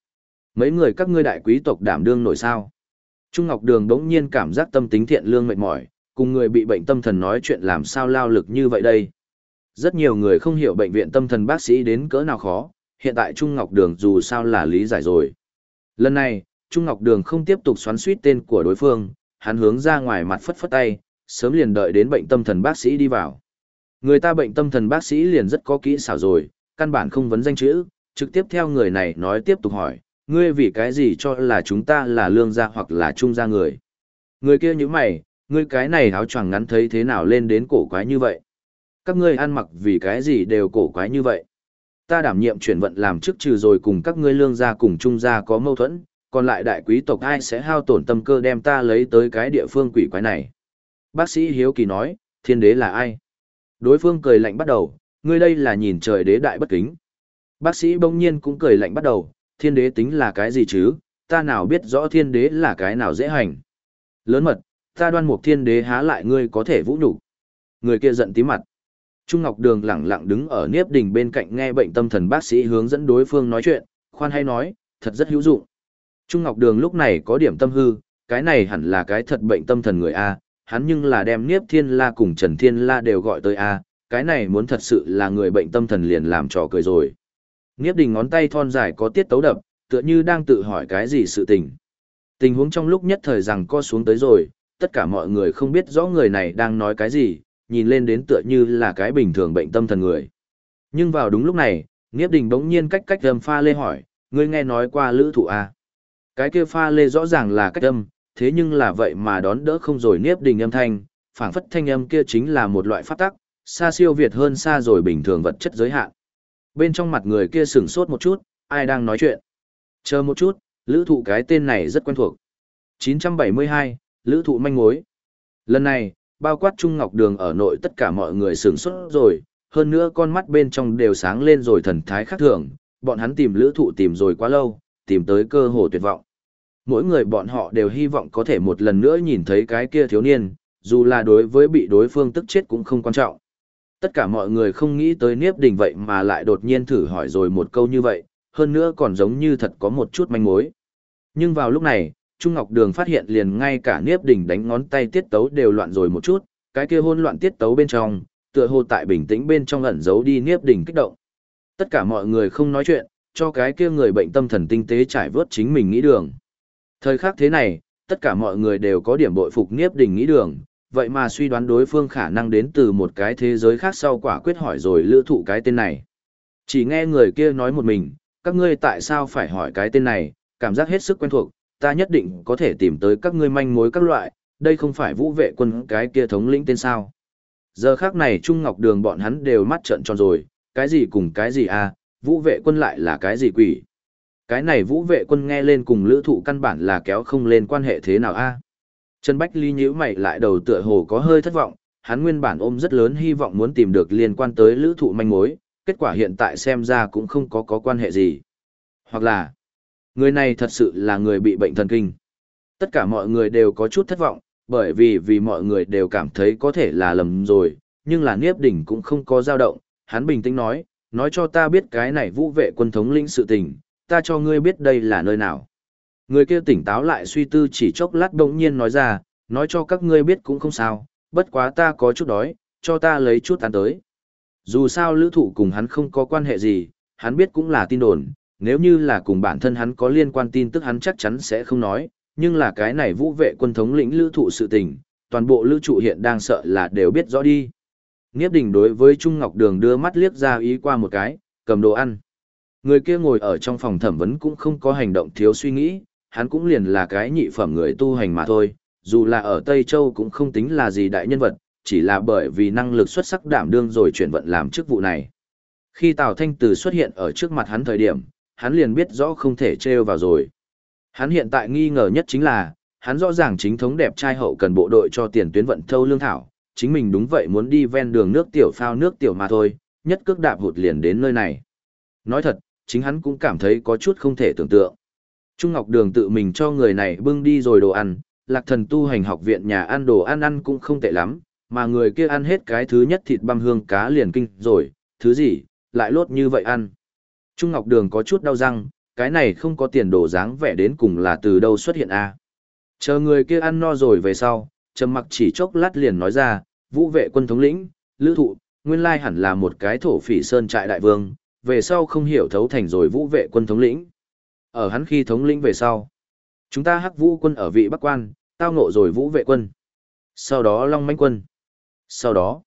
Mấy người các ngươi đại quý tộc đảm đương nổi sao? Trung Ngọc Đường đống nhiên cảm giác tâm tính thiện lương mệt mỏi, cùng người bị bệnh tâm thần nói chuyện làm sao lao lực như vậy đây. Rất nhiều người không hiểu bệnh viện tâm thần bác sĩ đến cỡ nào khó, hiện tại Trung Ngọc Đường dù sao là lý giải rồi. Lần này, Trung Ngọc Đường không tiếp tục xoắn suýt tên của đối phương, hắn hướng ra ngoài mặt phất phất tay, sớm liền đợi đến bệnh tâm thần bác sĩ đi vào. Người ta bệnh tâm thần bác sĩ liền rất có kỹ xảo rồi, căn bản không vấn danh chữ, trực tiếp theo người này nói tiếp tục hỏi, ngươi vì cái gì cho là chúng ta là lương gia hoặc là trung gia người. Người kia như mày, ngươi cái này áo choàng ngắn thấy thế nào lên đến cổ quái như vậy. Các ngươi ăn mặc vì cái gì đều cổ quái như vậy. Ta đảm nhiệm chuyển vận làm chức trừ rồi cùng các ngươi lương gia cùng trung gia có mâu thuẫn, còn lại đại quý tộc ai sẽ hao tổn tâm cơ đem ta lấy tới cái địa phương quỷ quái này. Bác sĩ Hiếu Kỳ nói, thiên đế là ai? Đối phương cười lạnh bắt đầu, ngươi đây là nhìn trời đế đại bất kính. Bác sĩ bỗng nhiên cũng cười lạnh bắt đầu, thiên đế tính là cái gì chứ, ta nào biết rõ thiên đế là cái nào dễ hành. Lớn mật, ta đoan mục thiên đế há lại ngươi có thể vũ nhục Người kia giận tí mặt. Trung Ngọc Đường lẳng lặng đứng ở Niếp Đình bên cạnh nghe bệnh tâm thần bác sĩ hướng dẫn đối phương nói chuyện, khoan hay nói, thật rất hữu dụng. Trung Ngọc Đường lúc này có điểm tâm hư, cái này hẳn là cái thật bệnh tâm thần người A, hắn nhưng là đem Niếp Thiên La cùng Trần Thiên La đều gọi tới A, cái này muốn thật sự là người bệnh tâm thần liền làm trò cười rồi. Niếp Đình ngón tay thon dài có tiết tấu đập, tựa như đang tự hỏi cái gì sự tình. Tình huống trong lúc nhất thời rằng co xuống tới rồi, tất cả mọi người không biết rõ người này đang nói cái gì, nhìn lên đến tựa như là cái bình thường bệnh tâm thần người. Nhưng vào đúng lúc này, Niếp Đình bỗng nhiên cách cách âm pha lê hỏi, ngươi nghe nói qua lữ thụ A. Cái kia pha lê rõ ràng là cách âm, thế nhưng là vậy mà đón đỡ không rồi Niếp Đình âm thanh, phảng phất thanh âm kia chính là một loại phát tắc, xa siêu việt hơn xa rồi bình thường vật chất giới hạn. Bên trong mặt người kia sửng sốt một chút, ai đang nói chuyện? Chờ một chút, lữ thụ cái tên này rất quen thuộc. 972, lữ thụ manh mối. Lần này, bao quát Trung Ngọc Đường ở nội tất cả mọi người sướng sốt rồi, hơn nữa con mắt bên trong đều sáng lên rồi thần thái khác thường, bọn hắn tìm lữ thụ tìm rồi quá lâu, tìm tới cơ hồ tuyệt vọng. Mỗi người bọn họ đều hy vọng có thể một lần nữa nhìn thấy cái kia thiếu niên, dù là đối với bị đối phương tức chết cũng không quan trọng. Tất cả mọi người không nghĩ tới Niếp Đình vậy mà lại đột nhiên thử hỏi rồi một câu như vậy, hơn nữa còn giống như thật có một chút manh mối. Nhưng vào lúc này, Trung Ngọc Đường phát hiện liền ngay cả Niếp Đình đánh ngón tay tiết tấu đều loạn rồi một chút, cái kia hỗn loạn tiết tấu bên trong, tựa hồ tại bình tĩnh bên trong ẩn giấu đi Niếp Đình kích động. Tất cả mọi người không nói chuyện, cho cái kia người bệnh tâm thần tinh tế trải vớt chính mình nghĩ đường. Thời khắc thế này, tất cả mọi người đều có điểm bội phục Niếp Đình nghĩ đường, vậy mà suy đoán đối phương khả năng đến từ một cái thế giới khác sau quả quyết hỏi rồi lữ thụ cái tên này. Chỉ nghe người kia nói một mình, các ngươi tại sao phải hỏi cái tên này, cảm giác hết sức quen thuộc, ta nhất định có thể tìm tới các ngươi manh mối các loại, đây không phải vũ vệ quân cái kia thống lĩnh tên sao. Giờ khác này Trung Ngọc Đường bọn hắn đều mắt trợn tròn rồi, cái gì cùng cái gì à, vũ vệ quân lại là cái gì quỷ. Cái này vũ vệ quân nghe lên cùng lữ thụ căn bản là kéo không lên quan hệ thế nào a Trần Bách Ly nhíu mày lại đầu tựa hồ có hơi thất vọng, hắn nguyên bản ôm rất lớn hy vọng muốn tìm được liên quan tới lữ thụ manh mối, kết quả hiện tại xem ra cũng không có có quan hệ gì. Hoặc là, người này thật sự là người bị bệnh thần kinh. Tất cả mọi người đều có chút thất vọng, bởi vì vì mọi người đều cảm thấy có thể là lầm rồi, nhưng là Niếp Đỉnh cũng không có dao động, hắn bình tĩnh nói, nói cho ta biết cái này vũ vệ quân thống lĩnh sự tình, ta cho ngươi biết đây là nơi nào. Người kia tỉnh táo lại suy tư chỉ chốc lát đống nhiên nói ra, nói cho các ngươi biết cũng không sao, bất quá ta có chút đói, cho ta lấy chút ăn tới. Dù sao lữ thụ cùng hắn không có quan hệ gì, hắn biết cũng là tin đồn, nếu như là cùng bản thân hắn có liên quan tin tức hắn chắc chắn sẽ không nói, nhưng là cái này vũ vệ quân thống lĩnh lữ thụ sự tình, toàn bộ lữ trụ hiện đang sợ là đều biết rõ đi. Nghiếp đình đối với Trung Ngọc Đường đưa mắt liếc ra ý qua một cái, cầm đồ ăn. Người kia ngồi ở trong phòng thẩm vấn cũng không có hành động thiếu suy nghĩ, hắn cũng liền là cái nhị phẩm người tu hành mà thôi, dù là ở Tây Châu cũng không tính là gì đại nhân vật, chỉ là bởi vì năng lực xuất sắc đảm đương rồi chuyển vận làm chức vụ này. Khi Tào Thanh Từ xuất hiện ở trước mặt hắn thời điểm, hắn liền biết rõ không thể trêu vào rồi. Hắn hiện tại nghi ngờ nhất chính là, hắn rõ ràng chính thống đẹp trai hậu cần bộ đội cho tiền tuyến vận thâu lương thảo, chính mình đúng vậy muốn đi ven đường nước tiểu phao nước tiểu mà thôi, nhất cước đạp hụt liền đến nơi này. Nói thật, chính hắn cũng cảm thấy có chút không thể tưởng tượng. Trung Ngọc Đường tự mình cho người này bưng đi rồi đồ ăn, lạc thần tu hành học viện nhà ăn đồ ăn ăn cũng không tệ lắm, mà người kia ăn hết cái thứ nhất thịt băm hương cá liền kinh rồi, thứ gì, lại lốt như vậy ăn. Trung Ngọc Đường có chút đau răng, cái này không có tiền đồ dáng vẻ đến cùng là từ đâu xuất hiện a à. Chờ người kia ăn no rồi về sau, trầm mặc chỉ chốc lát liền nói ra, vũ vệ quân thống lĩnh, lữ thụ, nguyên lai hẳn là một cái thổ phỉ sơn trại đại vương, về sau không hiểu thấu thành rồi vũ vệ quân thống lĩnh. Ở hắn khi thống lĩnh về sau, chúng ta hắc vũ quân ở vị Bắc Quan, tao ngộ rồi vũ vệ quân. Sau đó Long Manh quân. Sau đó,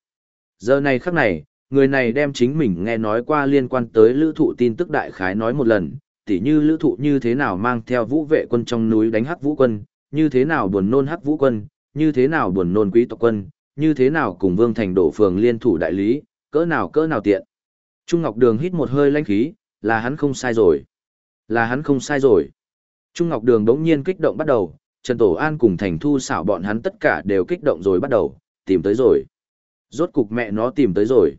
giờ này khắc này, người này đem chính mình nghe nói qua liên quan tới lữ thụ tin tức đại khái nói một lần, tỉ như lữ thụ như thế nào mang theo vũ vệ quân trong núi đánh hắc vũ quân, như thế nào buồn nôn hắc vũ quân, như thế nào buồn nôn quý tộc quân, như thế nào cùng vương thành đổ phường liên thủ đại lý, cỡ nào cỡ nào tiện. Trung Ngọc Đường hít một hơi lanh khí, là hắn không sai rồi. Là hắn không sai rồi. Trung Ngọc Đường đống nhiên kích động bắt đầu, Trần Tổ An cùng Thành Thu xảo bọn hắn tất cả đều kích động rồi bắt đầu, tìm tới rồi. Rốt cục mẹ nó tìm tới rồi.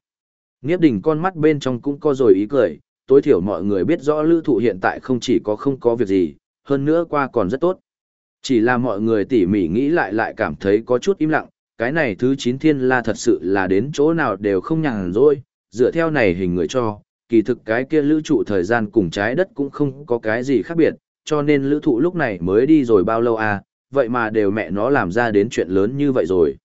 Nghiếp đình con mắt bên trong cũng có rồi ý cười, tối thiểu mọi người biết rõ lữ thụ hiện tại không chỉ có không có việc gì, hơn nữa qua còn rất tốt. Chỉ là mọi người tỉ mỉ nghĩ lại lại cảm thấy có chút im lặng, cái này thứ 9 thiên la thật sự là đến chỗ nào đều không nhàn rồi, dựa theo này hình người cho, kỳ thực cái kia lữ trụ thời gian cùng trái đất cũng không có cái gì khác biệt, cho nên lữ thụ lúc này mới đi rồi bao lâu à, vậy mà đều mẹ nó làm ra đến chuyện lớn như vậy rồi.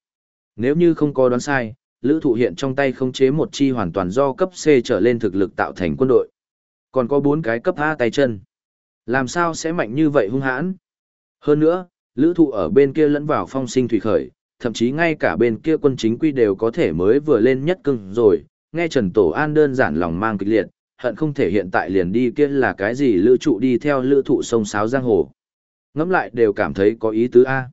Nếu như không có đoán sai, lữ thụ hiện trong tay không chế một chi hoàn toàn do cấp C trở lên thực lực tạo thành quân đội. Còn có 4 cái cấp A tay chân. Làm sao sẽ mạnh như vậy hung hãn? Hơn nữa, lữ thụ ở bên kia lẫn vào phong sinh thủy khởi, thậm chí ngay cả bên kia quân chính quy đều có thể mới vừa lên nhất cưng rồi, nghe Trần Tổ An đơn giản lòng mang kịch liệt, hận không thể hiện tại liền đi kia là cái gì lữ trụ đi theo lữ thụ sông sáo giang hồ. Ngắm lại đều cảm thấy có ý tứ A.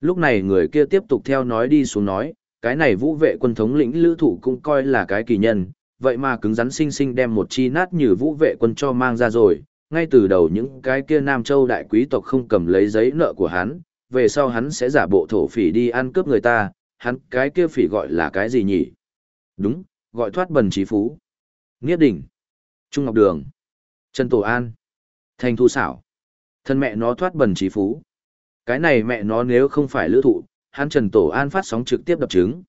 Lúc này người kia tiếp tục theo nói đi xuống nói, cái này vũ vệ quân thống lĩnh lữ thụ cũng coi là cái kỳ nhân, vậy mà cứng rắn sinh sinh đem một chi nát như vũ vệ quân cho mang ra rồi, ngay từ đầu những cái kia Nam Châu đại quý tộc không cầm lấy giấy nợ của hắn, về sau hắn sẽ giả bộ thổ phỉ đi ăn cướp người ta, hắn cái kia phỉ gọi là cái gì nhỉ? Đúng, gọi thoát bần trí phú. Nghiết đỉnh. Trung Ngọc Đường. Trần Tổ An. Thành Thu Xảo. Thân mẹ nó thoát bần trí phú. Cái này mẹ nó nếu không phải lữ thụ, hắn Trần Tổ An phát sóng trực tiếp đập chứng.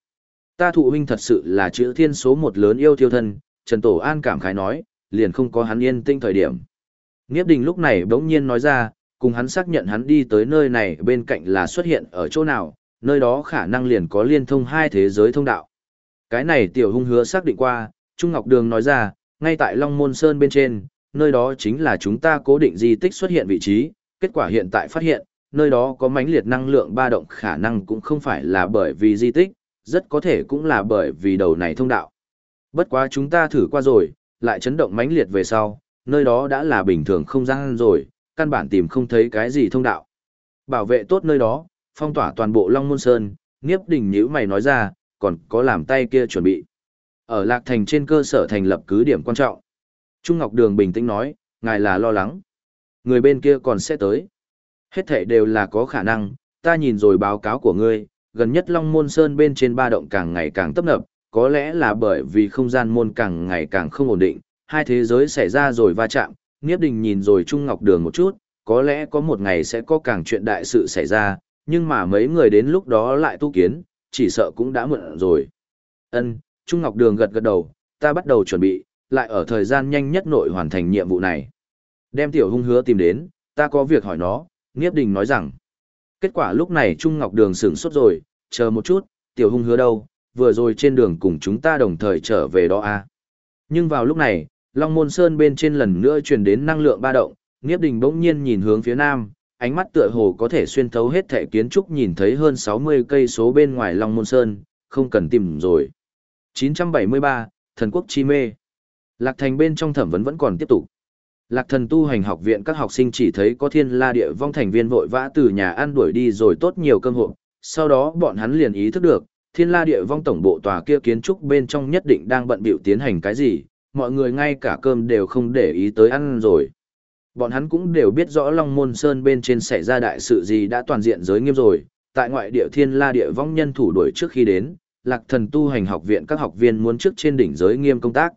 Ta thụ huynh thật sự là chữ thiên số một lớn yêu thiêu thân, Trần Tổ An cảm khái nói, liền không có hắn yên tinh thời điểm. Nghiếp đình lúc này bỗng nhiên nói ra, cùng hắn xác nhận hắn đi tới nơi này bên cạnh là xuất hiện ở chỗ nào, nơi đó khả năng liền có liên thông hai thế giới thông đạo. Cái này tiểu hung hứa xác định qua, Trung Ngọc Đường nói ra, ngay tại Long Môn Sơn bên trên, nơi đó chính là chúng ta cố định di tích xuất hiện vị trí, kết quả hiện tại phát hiện, nơi đó có mãnh liệt năng lượng ba động khả năng cũng không phải là bởi vì di tích, rất có thể cũng là bởi vì đầu này thông đạo. Bất quá chúng ta thử qua rồi, lại chấn động mãnh liệt về sau, nơi đó đã là bình thường không gian rồi, căn bản tìm không thấy cái gì thông đạo. Bảo vệ tốt nơi đó, phong tỏa toàn bộ Long Môn Sơn, Niếp Đình nhữ mày nói ra, còn có làm tay kia chuẩn bị. Ở Lạc Thành trên cơ sở thành lập cứ điểm quan trọng. Trung Ngọc Đường bình tĩnh nói, ngài là lo lắng. Người bên kia còn sẽ tới. Hết thể đều là có khả năng, ta nhìn rồi báo cáo của ngươi, gần nhất Long Môn Sơn bên trên ba động càng ngày càng tấp nập, có lẽ là bởi vì không gian môn càng ngày càng không ổn định, hai thế giới xảy ra rồi va chạm, Niếp Đình nhìn rồi Trung Ngọc Đường một chút, có lẽ có một ngày sẽ có càng chuyện đại sự xảy ra, nhưng mà mấy người đến lúc đó lại tu kiến, chỉ sợ cũng đã muộn rồi. Ân, Trung Ngọc Đường gật gật đầu, ta bắt đầu chuẩn bị, lại ở thời gian nhanh nhất nội hoàn thành nhiệm vụ này. Đem tiểu hung hứa tìm đến, ta có việc hỏi nó, Niếp Đình nói rằng. Kết quả lúc này Trung Ngọc Đường sửng sốt rồi, chờ một chút, tiểu hung hứa đâu, vừa rồi trên đường cùng chúng ta đồng thời trở về đó à. Nhưng vào lúc này, Long Môn Sơn bên trên lần nữa truyền đến năng lượng ba động, Niếp Đình bỗng nhiên nhìn hướng phía nam, ánh mắt tựa hồ có thể xuyên thấu hết thể kiến trúc nhìn thấy hơn 60 cây số bên ngoài Long Môn Sơn, không cần tìm rồi. 973, Thần Quốc Chi Mê Lạc Thành bên trong thẩm vấn vẫn còn tiếp tục. Lạc Thần tu hành học viện các học sinh chỉ thấy có thiên la địa vong thành viên vội vã từ nhà ăn đuổi đi rồi tốt nhiều cơm hộp, sau đó bọn hắn liền ý thức được, thiên la địa vong tổng bộ tòa kia kiến trúc bên trong nhất định đang bận bịu tiến hành cái gì, mọi người ngay cả cơm đều không để ý tới ăn rồi. Bọn hắn cũng đều biết rõ Long Môn Sơn bên trên xảy ra đại sự gì đã toàn diện giới nghiêm rồi, tại ngoại địa thiên la địa vong nhân thủ đuổi trước khi đến, lạc thần tu hành học viện các học viên muốn trước trên đỉnh giới nghiêm công tác.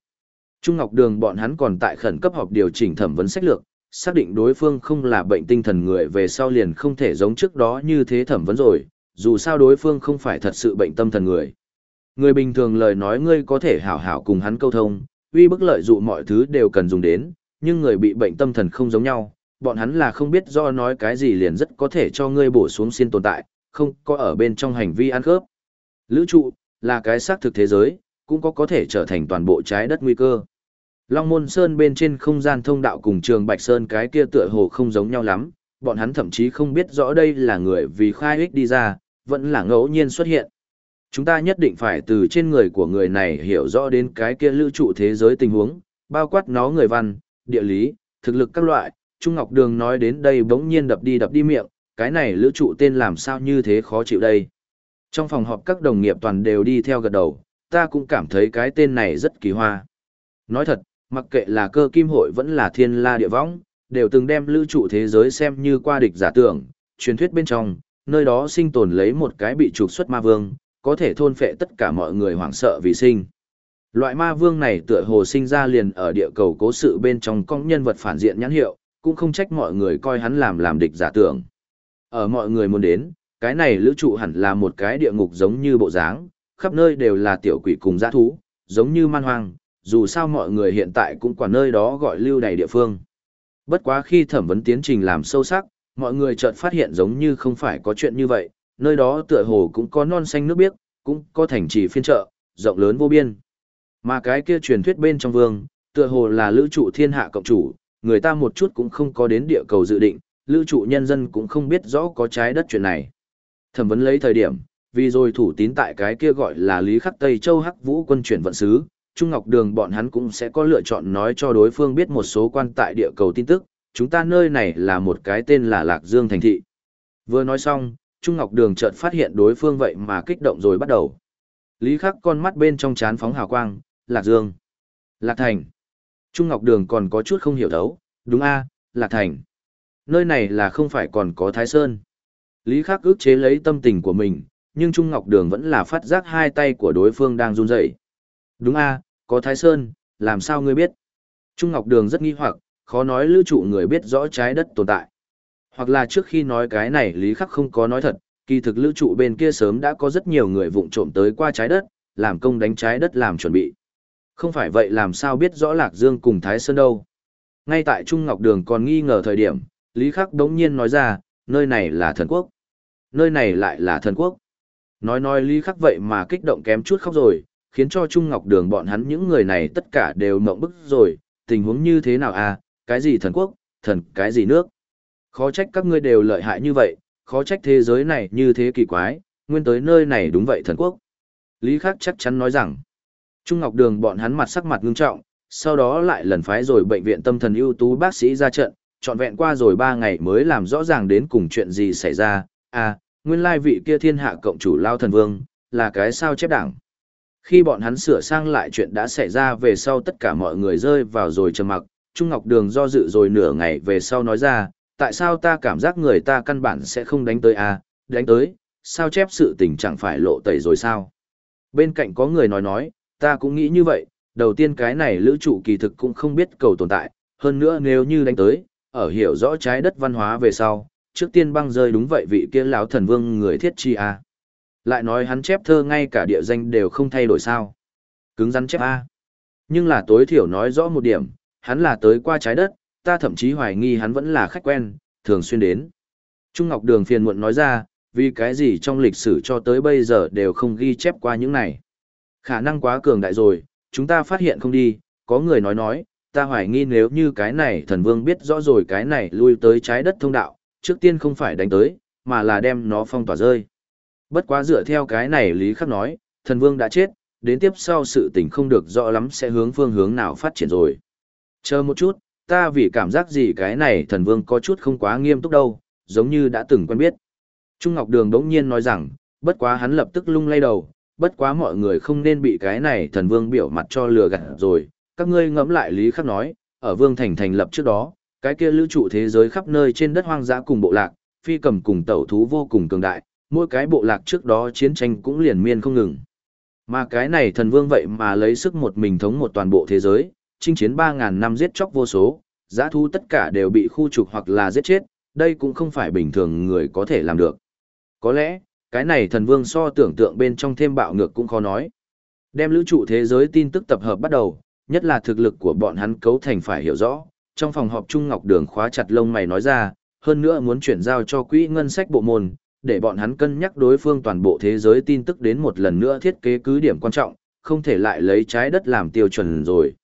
Trung Ngọc Đường bọn hắn còn tại khẩn cấp họp điều chỉnh thẩm vấn sách lược, xác định đối phương không là bệnh tinh thần người về sau liền không thể giống trước đó như thế thẩm vấn rồi, dù sao đối phương không phải thật sự bệnh tâm thần người. Người bình thường lời nói ngươi có thể hảo hảo cùng hắn câu thông, uy bức lợi dụ mọi thứ đều cần dùng đến, nhưng người bị bệnh tâm thần không giống nhau, bọn hắn là không biết do nói cái gì liền rất có thể cho ngươi bổ xuống xin tồn tại, không có ở bên trong hành vi ăn khớp. Lữ trụ, là cái xác thực thế giới, cũng có có thể trở thành toàn bộ trái đất nguy cơ. Long Môn Sơn bên trên không gian thông đạo cùng trường Bạch Sơn cái kia tựa hồ không giống nhau lắm, bọn hắn thậm chí không biết rõ đây là người vì khai ích đi ra, vẫn là ngẫu nhiên xuất hiện. Chúng ta nhất định phải từ trên người của người này hiểu rõ đến cái kia lưu trụ thế giới tình huống, bao quát nó người văn, địa lý, thực lực các loại. Trung Ngọc Đường nói đến đây bỗng nhiên đập đi đập đi miệng, cái này lưu trụ tên làm sao như thế khó chịu đây. Trong phòng họp các đồng nghiệp toàn đều đi theo gật đầu, ta cũng cảm thấy cái tên này rất kỳ hoa. Nói thật, mặc kệ là cơ kim hội vẫn là thiên la địa võng, đều từng đem lưu trụ thế giới xem như qua địch giả tưởng, truyền thuyết bên trong, nơi đó sinh tồn lấy một cái bị trục xuất ma vương, có thể thôn phệ tất cả mọi người hoảng sợ vì sinh. Loại ma vương này tựa hồ sinh ra liền ở địa cầu cố sự bên trong con nhân vật phản diện nhãn hiệu, cũng không trách mọi người coi hắn làm làm địch giả tưởng. Ở mọi người muốn đến, cái này lữ trụ hẳn là một cái địa ngục giống như bộ dáng, khắp nơi đều là tiểu quỷ cùng dã thú, giống như man hoang, dù sao mọi người hiện tại cũng quản nơi đó gọi lưu đầy địa phương. Bất quá khi thẩm vấn tiến trình làm sâu sắc, mọi người chợt phát hiện giống như không phải có chuyện như vậy, nơi đó tựa hồ cũng có non xanh nước biếc, cũng có thành trì phiên chợ, rộng lớn vô biên. Mà cái kia truyền thuyết bên trong vương, tựa hồ là lữ trụ thiên hạ cộng chủ, người ta một chút cũng không có đến địa cầu dự định, lữ trụ nhân dân cũng không biết rõ có trái đất chuyện này. Thẩm vấn lấy thời điểm, vì rồi thủ tín tại cái kia gọi là Lý Khắc Tây Châu Hắc Vũ quân chuyển vận sứ, Trung Ngọc Đường bọn hắn cũng sẽ có lựa chọn nói cho đối phương biết một số quan tại địa cầu tin tức, chúng ta nơi này là một cái tên là Lạc Dương Thành Thị. Vừa nói xong, Trung Ngọc Đường chợt phát hiện đối phương vậy mà kích động rồi bắt đầu. Lý Khắc con mắt bên trong chán phóng hào quang, Lạc Dương. Lạc Thành. Trung Ngọc Đường còn có chút không hiểu thấu, đúng a Lạc Thành. Nơi này là không phải còn có Thái Sơn. Lý Khắc ước chế lấy tâm tình của mình, nhưng Trung Ngọc Đường vẫn là phát giác hai tay của đối phương đang run rẩy. Đúng a có Thái Sơn, làm sao ngươi biết? Trung Ngọc Đường rất nghi hoặc, khó nói lưu trụ người biết rõ trái đất tồn tại. Hoặc là trước khi nói cái này Lý Khắc không có nói thật, kỳ thực lưu trụ bên kia sớm đã có rất nhiều người vụng trộm tới qua trái đất, làm công đánh trái đất làm chuẩn bị. Không phải vậy làm sao biết rõ Lạc Dương cùng Thái Sơn đâu. Ngay tại Trung Ngọc Đường còn nghi ngờ thời điểm, Lý Khắc đống nhiên nói ra, nơi này là thần quốc. Nơi này lại là thần quốc. Nói nói Lý Khắc vậy mà kích động kém chút khóc rồi, khiến cho Trung Ngọc Đường bọn hắn những người này tất cả đều mộng bức rồi, tình huống như thế nào à, cái gì thần quốc, thần cái gì nước. Khó trách các ngươi đều lợi hại như vậy, khó trách thế giới này như thế kỳ quái, nguyên tới nơi này đúng vậy thần quốc. Lý Khắc chắc chắn nói rằng, Trung Ngọc Đường bọn hắn mặt sắc mặt ngưng trọng, sau đó lại lần phái rồi bệnh viện tâm thần ưu tú bác sĩ ra trận, trọn vẹn qua rồi 3 ngày mới làm rõ ràng đến cùng chuyện gì xảy ra, à, nguyên lai vị kia thiên hạ cộng chủ lao thần vương, là cái sao chép đảng. Khi bọn hắn sửa sang lại chuyện đã xảy ra về sau tất cả mọi người rơi vào rồi trầm mặc, Trung Ngọc Đường do dự rồi nửa ngày về sau nói ra, tại sao ta cảm giác người ta căn bản sẽ không đánh tới à, đánh tới, sao chép sự tình chẳng phải lộ tẩy rồi sao. Bên cạnh có người nói nói, ta cũng nghĩ như vậy, đầu tiên cái này lữ trụ kỳ thực cũng không biết cầu tồn tại, hơn nữa nếu như đánh tới, ở hiểu rõ trái đất văn hóa về sau, trước tiên băng rơi đúng vậy vị kia lão thần vương người thiết chi a. Lại nói hắn chép thơ ngay cả địa danh đều không thay đổi sao. Cứng rắn chép a. Nhưng là tối thiểu nói rõ một điểm, hắn là tới qua trái đất, ta thậm chí hoài nghi hắn vẫn là khách quen, thường xuyên đến. Trung Ngọc Đường phiền muộn nói ra, vì cái gì trong lịch sử cho tới bây giờ đều không ghi chép qua những này. Khả năng quá cường đại rồi, chúng ta phát hiện không đi, có người nói nói, ta hoài nghi nếu như cái này thần vương biết rõ rồi cái này lui tới trái đất thông đạo, trước tiên không phải đánh tới, mà là đem nó phong tỏa rơi. Bất quá dựa theo cái này Lý Khắc nói, thần vương đã chết, đến tiếp sau sự tình không được rõ lắm sẽ hướng phương hướng nào phát triển rồi. Chờ một chút, ta vì cảm giác gì cái này thần vương có chút không quá nghiêm túc đâu, giống như đã từng quen biết. Trung Ngọc Đường đống nhiên nói rằng, bất quá hắn lập tức lung lay đầu, bất quá mọi người không nên bị cái này thần vương biểu mặt cho lừa gạt rồi, các ngươi ngẫm lại lý khắc nói, ở vương thành thành lập trước đó, cái kia lữ trụ thế giới khắp nơi trên đất hoang dã cùng bộ lạc, phi cầm cùng tẩu thú vô cùng cường đại, mỗi cái bộ lạc trước đó chiến tranh cũng liền miên không ngừng. Mà cái này thần vương vậy mà lấy sức một mình thống một toàn bộ thế giới, chinh chiến 3.000 năm giết chóc vô số, giã thú tất cả đều bị khu trục hoặc là giết chết, đây cũng không phải bình thường người có thể làm được. Có lẽ, cái này thần vương so tưởng tượng bên trong thêm bạo ngược cũng khó nói. Đem lữ trụ thế giới tin tức tập hợp bắt đầu, nhất là thực lực của bọn hắn cấu thành phải hiểu rõ. Trong phòng họp Trung Ngọc Đường khóa chặt lông mày nói ra, hơn nữa muốn chuyển giao cho quỹ ngân sách bộ môn, để bọn hắn cân nhắc đối phương toàn bộ thế giới tin tức đến một lần nữa thiết kế cứ điểm quan trọng, không thể lại lấy trái đất làm tiêu chuẩn rồi.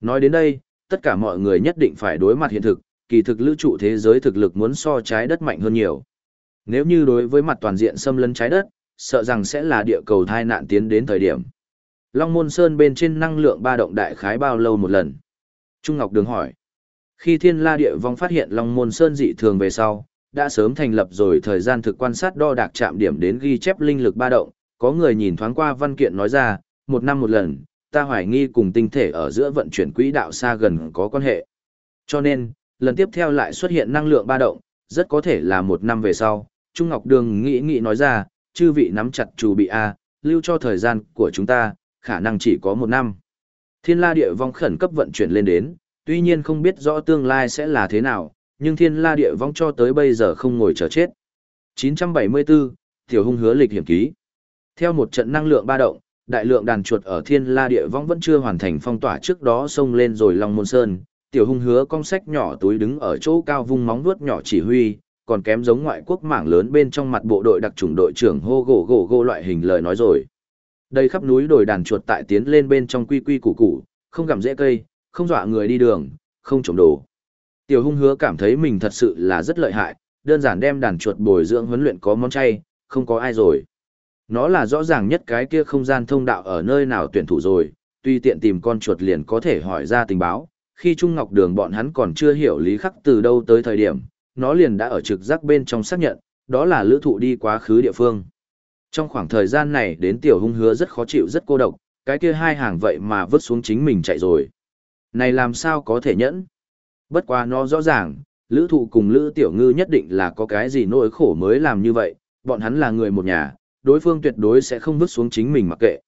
Nói đến đây, tất cả mọi người nhất định phải đối mặt hiện thực, kỳ thực lữ trụ thế giới thực lực muốn so trái đất mạnh hơn nhiều. Nếu như đối với mặt toàn diện xâm lấn trái đất, sợ rằng sẽ là địa cầu thai nạn tiến đến thời điểm. Long Môn Sơn bên trên năng lượng ba động đại khái bao lâu một lần? Trung Ngọc Đường hỏi. Khi Thiên La Địa Vong phát hiện Long Môn Sơn dị thường về sau, đã sớm thành lập rồi thời gian thực quan sát đo đạc chạm điểm đến ghi chép linh lực ba động, có người nhìn thoáng qua văn kiện nói ra, một năm một lần, ta hoài nghi cùng tinh thể ở giữa vận chuyển quỹ đạo xa gần có quan hệ. Cho nên, lần tiếp theo lại xuất hiện năng lượng ba động, rất có thể là một năm về sau, Trung Ngọc Đường nghĩ nghĩ nói ra, chư vị nắm chặt chủ bị A, lưu cho thời gian của chúng ta, khả năng chỉ có một năm. Thiên la địa vong khẩn cấp vận chuyển lên đến, tuy nhiên không biết rõ tương lai sẽ là thế nào, nhưng thiên la địa vong cho tới bây giờ không ngồi chờ chết. 974, Tiểu hung hứa lịch hiểm ký. Theo một trận năng lượng ba động, đại lượng đàn chuột ở thiên la địa vong vẫn chưa hoàn thành phong tỏa trước đó xông lên rồi Long Môn Sơn. Tiểu hung hứa cong sách nhỏ túi đứng ở chỗ cao vung móng vuốt nhỏ chỉ huy, còn kém giống ngoại quốc mảng lớn bên trong mặt bộ đội đặc trùng đội trưởng hô gỗ gỗ gỗ loại hình lời nói rồi. Đây khắp núi đồi đàn chuột tại tiến lên bên trong quy quy củ củ, không gặm dễ cây, không dọa người đi đường, không trộm đồ. Tiểu hung hứa cảm thấy mình thật sự là rất lợi hại, đơn giản đem đàn chuột bồi dưỡng huấn luyện có món chay, không có ai rồi. Nó là rõ ràng nhất cái kia không gian thông đạo ở nơi nào tuyển thủ rồi, tuy tiện tìm con chuột liền có thể hỏi ra tình báo. Khi Trung Ngọc Đường bọn hắn còn chưa hiểu lý khắc từ đâu tới thời điểm, nó liền đã ở trực giác bên trong xác nhận, đó là lữ thụ đi quá khứ địa phương. Trong khoảng thời gian này đến tiểu hung hứa rất khó chịu rất cô độc, cái kia hai hàng vậy mà vứt xuống chính mình chạy rồi. Này làm sao có thể nhẫn? Bất quá nó rõ ràng, lữ thụ cùng lữ tiểu ngư nhất định là có cái gì nỗi khổ mới làm như vậy, bọn hắn là người một nhà, đối phương tuyệt đối sẽ không vứt xuống chính mình mặc kệ.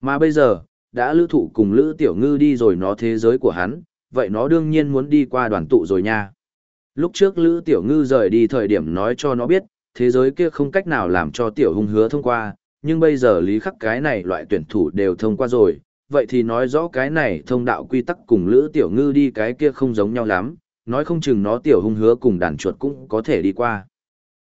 Mà bây giờ, đã lữ thụ cùng lữ tiểu ngư đi rồi nó thế giới của hắn, vậy nó đương nhiên muốn đi qua đoàn tụ rồi nha. Lúc trước Lữ Tiểu Ngư rời đi thời điểm nói cho nó biết, thế giới kia không cách nào làm cho Tiểu Hung hứa thông qua, nhưng bây giờ lý khắc cái này loại tuyển thủ đều thông qua rồi, vậy thì nói rõ cái này thông đạo quy tắc cùng Lữ Tiểu Ngư đi cái kia không giống nhau lắm, nói không chừng nó Tiểu Hung hứa cùng đàn chuột cũng có thể đi qua.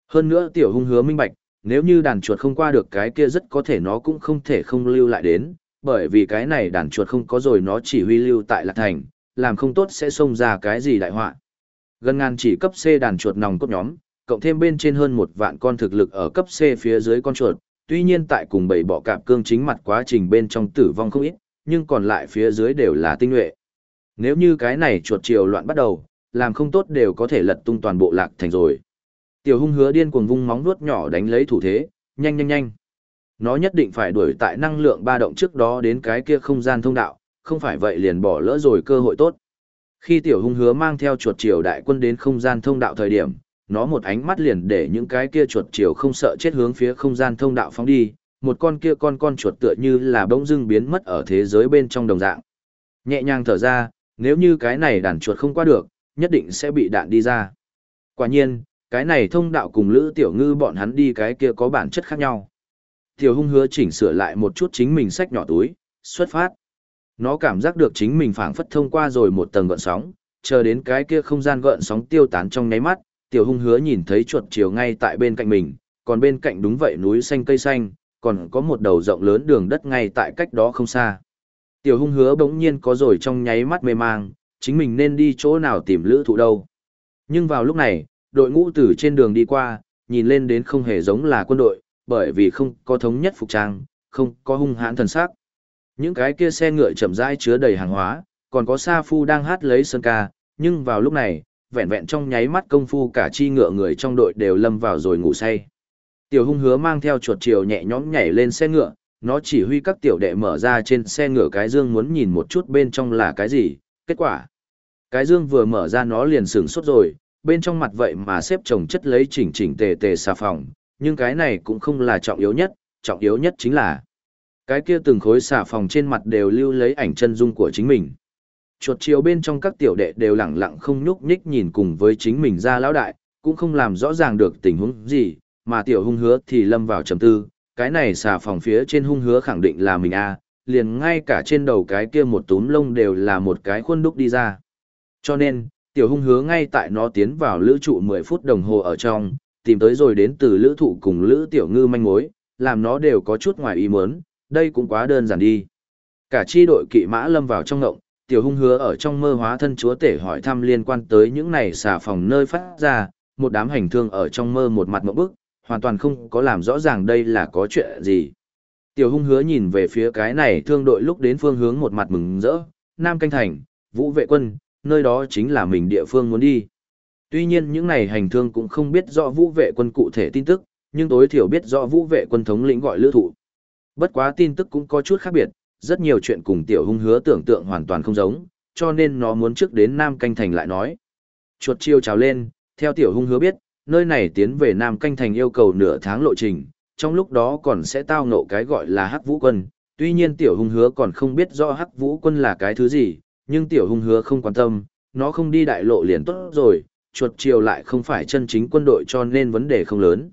Hơn nữa Tiểu Hung hứa minh bạch, nếu như đàn chuột không qua được cái kia rất có thể nó cũng không thể không lưu lại đến, bởi vì cái này đàn chuột không có rồi nó chỉ huy lưu tại Lạc Thành, làm không tốt sẽ xông ra cái gì đại họa. Gần ngàn chỉ cấp C đàn chuột nòng cốt nhóm, cộng thêm bên trên hơn một vạn con thực lực ở cấp C phía dưới con chuột, tuy nhiên tại cùng bảy bọ cạp cương chính mặt quá trình bên trong tử vong không ít, nhưng còn lại phía dưới đều là tinh nhuệ. Nếu như cái này chuột chiều loạn bắt đầu, làm không tốt đều có thể lật tung toàn bộ lạc thành rồi. Tiểu hung hứa điên cuồng vung móng vuốt nhỏ đánh lấy thủ thế, nhanh nhanh nhanh. Nó nhất định phải đuổi tại năng lượng ba động trước đó đến cái kia không gian thông đạo, không phải vậy liền bỏ lỡ rồi cơ hội tốt. Khi tiểu hung hứa mang theo chuột chiều đại quân đến không gian thông đạo thời điểm, nó một ánh mắt liền để những cái kia chuột chiều không sợ chết hướng phía không gian thông đạo phóng đi, một con kia con con chuột tựa như là bỗng dưng biến mất ở thế giới bên trong đồng dạng. Nhẹ nhàng thở ra, nếu như cái này đàn chuột không qua được, nhất định sẽ bị đạn đi ra. Quả nhiên, cái này thông đạo cùng Lữ Tiểu Ngư bọn hắn đi cái kia có bản chất khác nhau. Tiểu hung hứa chỉnh sửa lại một chút chính mình sách nhỏ túi, xuất phát. Nó cảm giác được chính mình phảng phất thông qua rồi một tầng gợn sóng, chờ đến cái kia không gian gợn sóng tiêu tán trong nháy mắt, tiểu hung hứa nhìn thấy chuột chiều ngay tại bên cạnh mình, còn bên cạnh đúng vậy núi xanh cây xanh, còn có một đầu rộng lớn đường đất ngay tại cách đó không xa. Tiểu hung hứa bỗng nhiên có rồi trong nháy mắt mê mang, chính mình nên đi chỗ nào tìm lữ thụ đâu. Nhưng vào lúc này, đội ngũ từ trên đường đi qua, nhìn lên đến không hề giống là quân đội, bởi vì không có thống nhất phục trang, không có hung hãn thần sắc. Những cái kia xe ngựa chậm rãi chứa đầy hàng hóa, còn có Sa Phu đang hát lấy sơn ca, nhưng vào lúc này, vẹn vẹn trong nháy mắt công phu cả chi ngựa người trong đội đều lâm vào rồi ngủ say. Tiểu hung hứa mang theo chuột chiều nhẹ nhõm nhảy lên xe ngựa, nó chỉ huy các tiểu đệ mở ra trên xe ngựa cái dương muốn nhìn một chút bên trong là cái gì, kết quả. Cái dương vừa mở ra nó liền sửng sốt rồi, bên trong mặt vậy mà xếp chồng chất lấy chỉnh chỉnh tề tề xà phòng, nhưng cái này cũng không là trọng yếu nhất, trọng yếu nhất chính là cái kia từng khối xà phòng trên mặt đều lưu lấy ảnh chân dung của chính mình. Chuột chiều bên trong các tiểu đệ đều lặng lặng không nhúc nhích nhìn cùng với chính mình ra lão đại, cũng không làm rõ ràng được tình huống gì, mà tiểu hung hứa thì lâm vào trầm tư, cái này xà phòng phía trên hung hứa khẳng định là mình a liền ngay cả trên đầu cái kia một túm lông đều là một cái khuôn đúc đi ra. Cho nên, tiểu hung hứa ngay tại nó tiến vào lữ trụ 10 phút đồng hồ ở trong, tìm tới rồi đến từ lữ thụ cùng lữ tiểu ngư manh mối, làm nó đều có chút ngoài ý muốn, đây cũng quá đơn giản đi. Cả chi đội kỵ mã lâm vào trong ngộng, tiểu hung hứa ở trong mơ hóa thân chúa tể hỏi thăm liên quan tới những này xà phòng nơi phát ra, một đám hành thương ở trong mơ một mặt một bức, hoàn toàn không có làm rõ ràng đây là có chuyện gì. Tiểu hung hứa nhìn về phía cái này thương đội lúc đến phương hướng một mặt mừng rỡ, Nam Canh Thành, Vũ Vệ Quân, nơi đó chính là mình địa phương muốn đi. Tuy nhiên những này hành thương cũng không biết rõ Vũ Vệ Quân cụ thể tin tức, nhưng tối thiểu biết rõ Vũ Vệ Quân thống lĩnh gọi lữ thụ. Bất quá tin tức cũng có chút khác biệt, rất nhiều chuyện cùng tiểu hung hứa tưởng tượng hoàn toàn không giống, cho nên nó muốn trước đến Nam Canh Thành lại nói. Chuột chiêu trào lên, theo tiểu hung hứa biết, nơi này tiến về Nam Canh Thành yêu cầu nửa tháng lộ trình, trong lúc đó còn sẽ tao ngộ cái gọi là Hắc Vũ Quân. Tuy nhiên tiểu hung hứa còn không biết rõ Hắc Vũ Quân là cái thứ gì, nhưng tiểu hung hứa không quan tâm, nó không đi đại lộ liền tốt rồi, chuột chiều lại không phải chân chính quân đội cho nên vấn đề không lớn.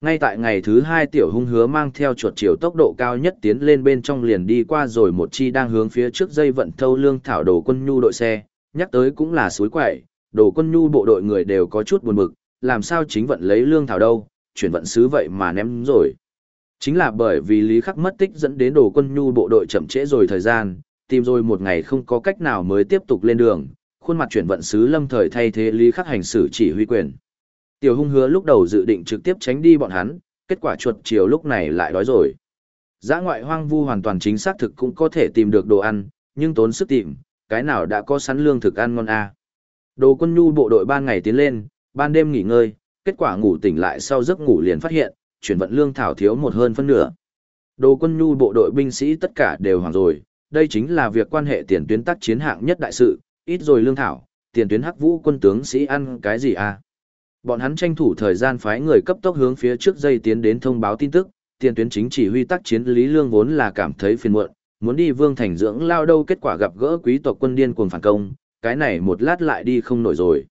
Ngay tại ngày thứ hai tiểu hung hứa mang theo chuột chiều tốc độ cao nhất tiến lên bên trong liền đi qua rồi một chi đang hướng phía trước dây vận thâu lương thảo đồ quân nhu đội xe, nhắc tới cũng là suối quậy, đồ quân nhu bộ đội người đều có chút buồn bực, làm sao chính vận lấy lương thảo đâu, chuyển vận sứ vậy mà ném rồi. Chính là bởi vì Lý Khắc mất tích dẫn đến đồ quân nhu bộ đội chậm trễ rồi thời gian, tìm rồi một ngày không có cách nào mới tiếp tục lên đường, khuôn mặt chuyển vận sứ lâm thời thay thế Lý Khắc hành xử chỉ huy quyền. Tiểu hung hứa lúc đầu dự định trực tiếp tránh đi bọn hắn, kết quả chuột chiều lúc này lại đói rồi. Giã ngoại hoang vu hoàn toàn chính xác thực cũng có thể tìm được đồ ăn, nhưng tốn sức tìm, cái nào đã có sẵn lương thực ăn ngon. À. Đồ quân nhu bộ đội ban ngày tiến lên, ban đêm nghỉ ngơi, kết quả ngủ tỉnh lại sau giấc ngủ liền phát hiện, chuyển vận lương thảo thiếu một hơn phân nửa. Đồ quân nhu bộ đội binh sĩ tất cả đều hoảng rồi, đây chính là việc quan hệ tiền tuyến tác chiến hạng nhất đại sự, ít rồi lương thảo, tiền tuyến hắc vũ quân tướng sĩ ăn cái gì à? Bọn hắn tranh thủ thời gian phái người cấp tốc hướng phía trước dây tiến đến thông báo tin tức, tiền tuyến chính chỉ huy tác chiến Lý Lương vốn là cảm thấy phiền muộn, muốn đi Vương Thành dưỡng lao đâu kết quả gặp gỡ quý tộc quân điên cuồng phản công, cái này một lát lại đi không nổi rồi.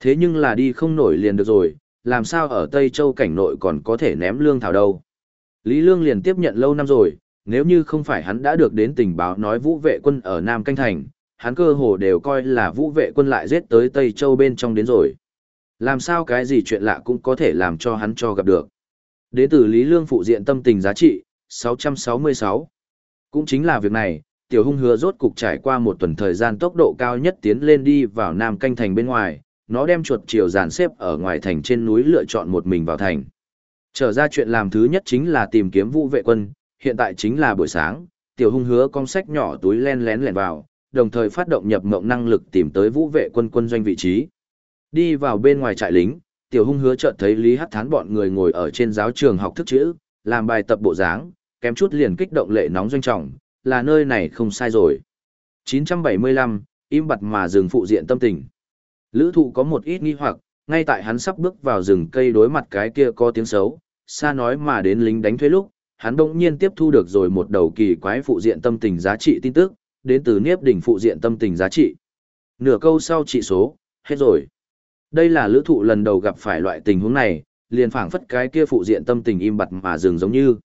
Thế nhưng là đi không nổi liền được rồi, làm sao ở Tây Châu cảnh nội còn có thể ném lương thảo đâu. Lý Lương liền tiếp nhận lâu năm rồi, nếu như không phải hắn đã được đến tình báo nói vũ vệ quân ở Nam Canh Thành, hắn cơ hồ đều coi là vũ vệ quân lại giết tới Tây Châu bên trong đến rồi. Làm sao cái gì chuyện lạ cũng có thể làm cho hắn cho gặp được. Đế tử Lý Lương phụ diện tâm tình giá trị, 666. Cũng chính là việc này, tiểu hung hứa rốt cục trải qua một tuần thời gian tốc độ cao nhất tiến lên đi vào Nam Canh Thành bên ngoài, nó đem chuột chiều dàn xếp ở ngoài thành trên núi lựa chọn một mình vào thành. Trở ra chuyện làm thứ nhất chính là tìm kiếm vũ vệ quân, hiện tại chính là buổi sáng, tiểu hung hứa con sách nhỏ túi len lén lẻn vào, đồng thời phát động nhập mộng năng lực tìm tới vũ vệ quân quân doanh vị trí. Đi vào bên ngoài trại lính, tiểu hung hứa chợt thấy Lý Hắc Thán bọn người ngồi ở trên giáo trường học thức chữ, làm bài tập bộ dáng, kém chút liền kích động lệ nóng doanh trọng, là nơi này không sai rồi. 975, im bặt mà dừng phụ diện tâm tình. Lữ thụ có một ít nghi hoặc, ngay tại hắn sắp bước vào rừng cây đối mặt cái kia có tiếng xấu, xa nói mà đến lính đánh thuê lúc, hắn đông nhiên tiếp thu được rồi một đầu kỳ quái phụ diện tâm tình giá trị tin tức, đến từ Niếp đỉnh phụ diện tâm tình giá trị. Nửa câu sau trị số, hết rồi. Đây là lữ thụ lần đầu gặp phải loại tình huống này, liền phảng phất cái kia phụ diện tâm tình im bặt mà dừng giống như.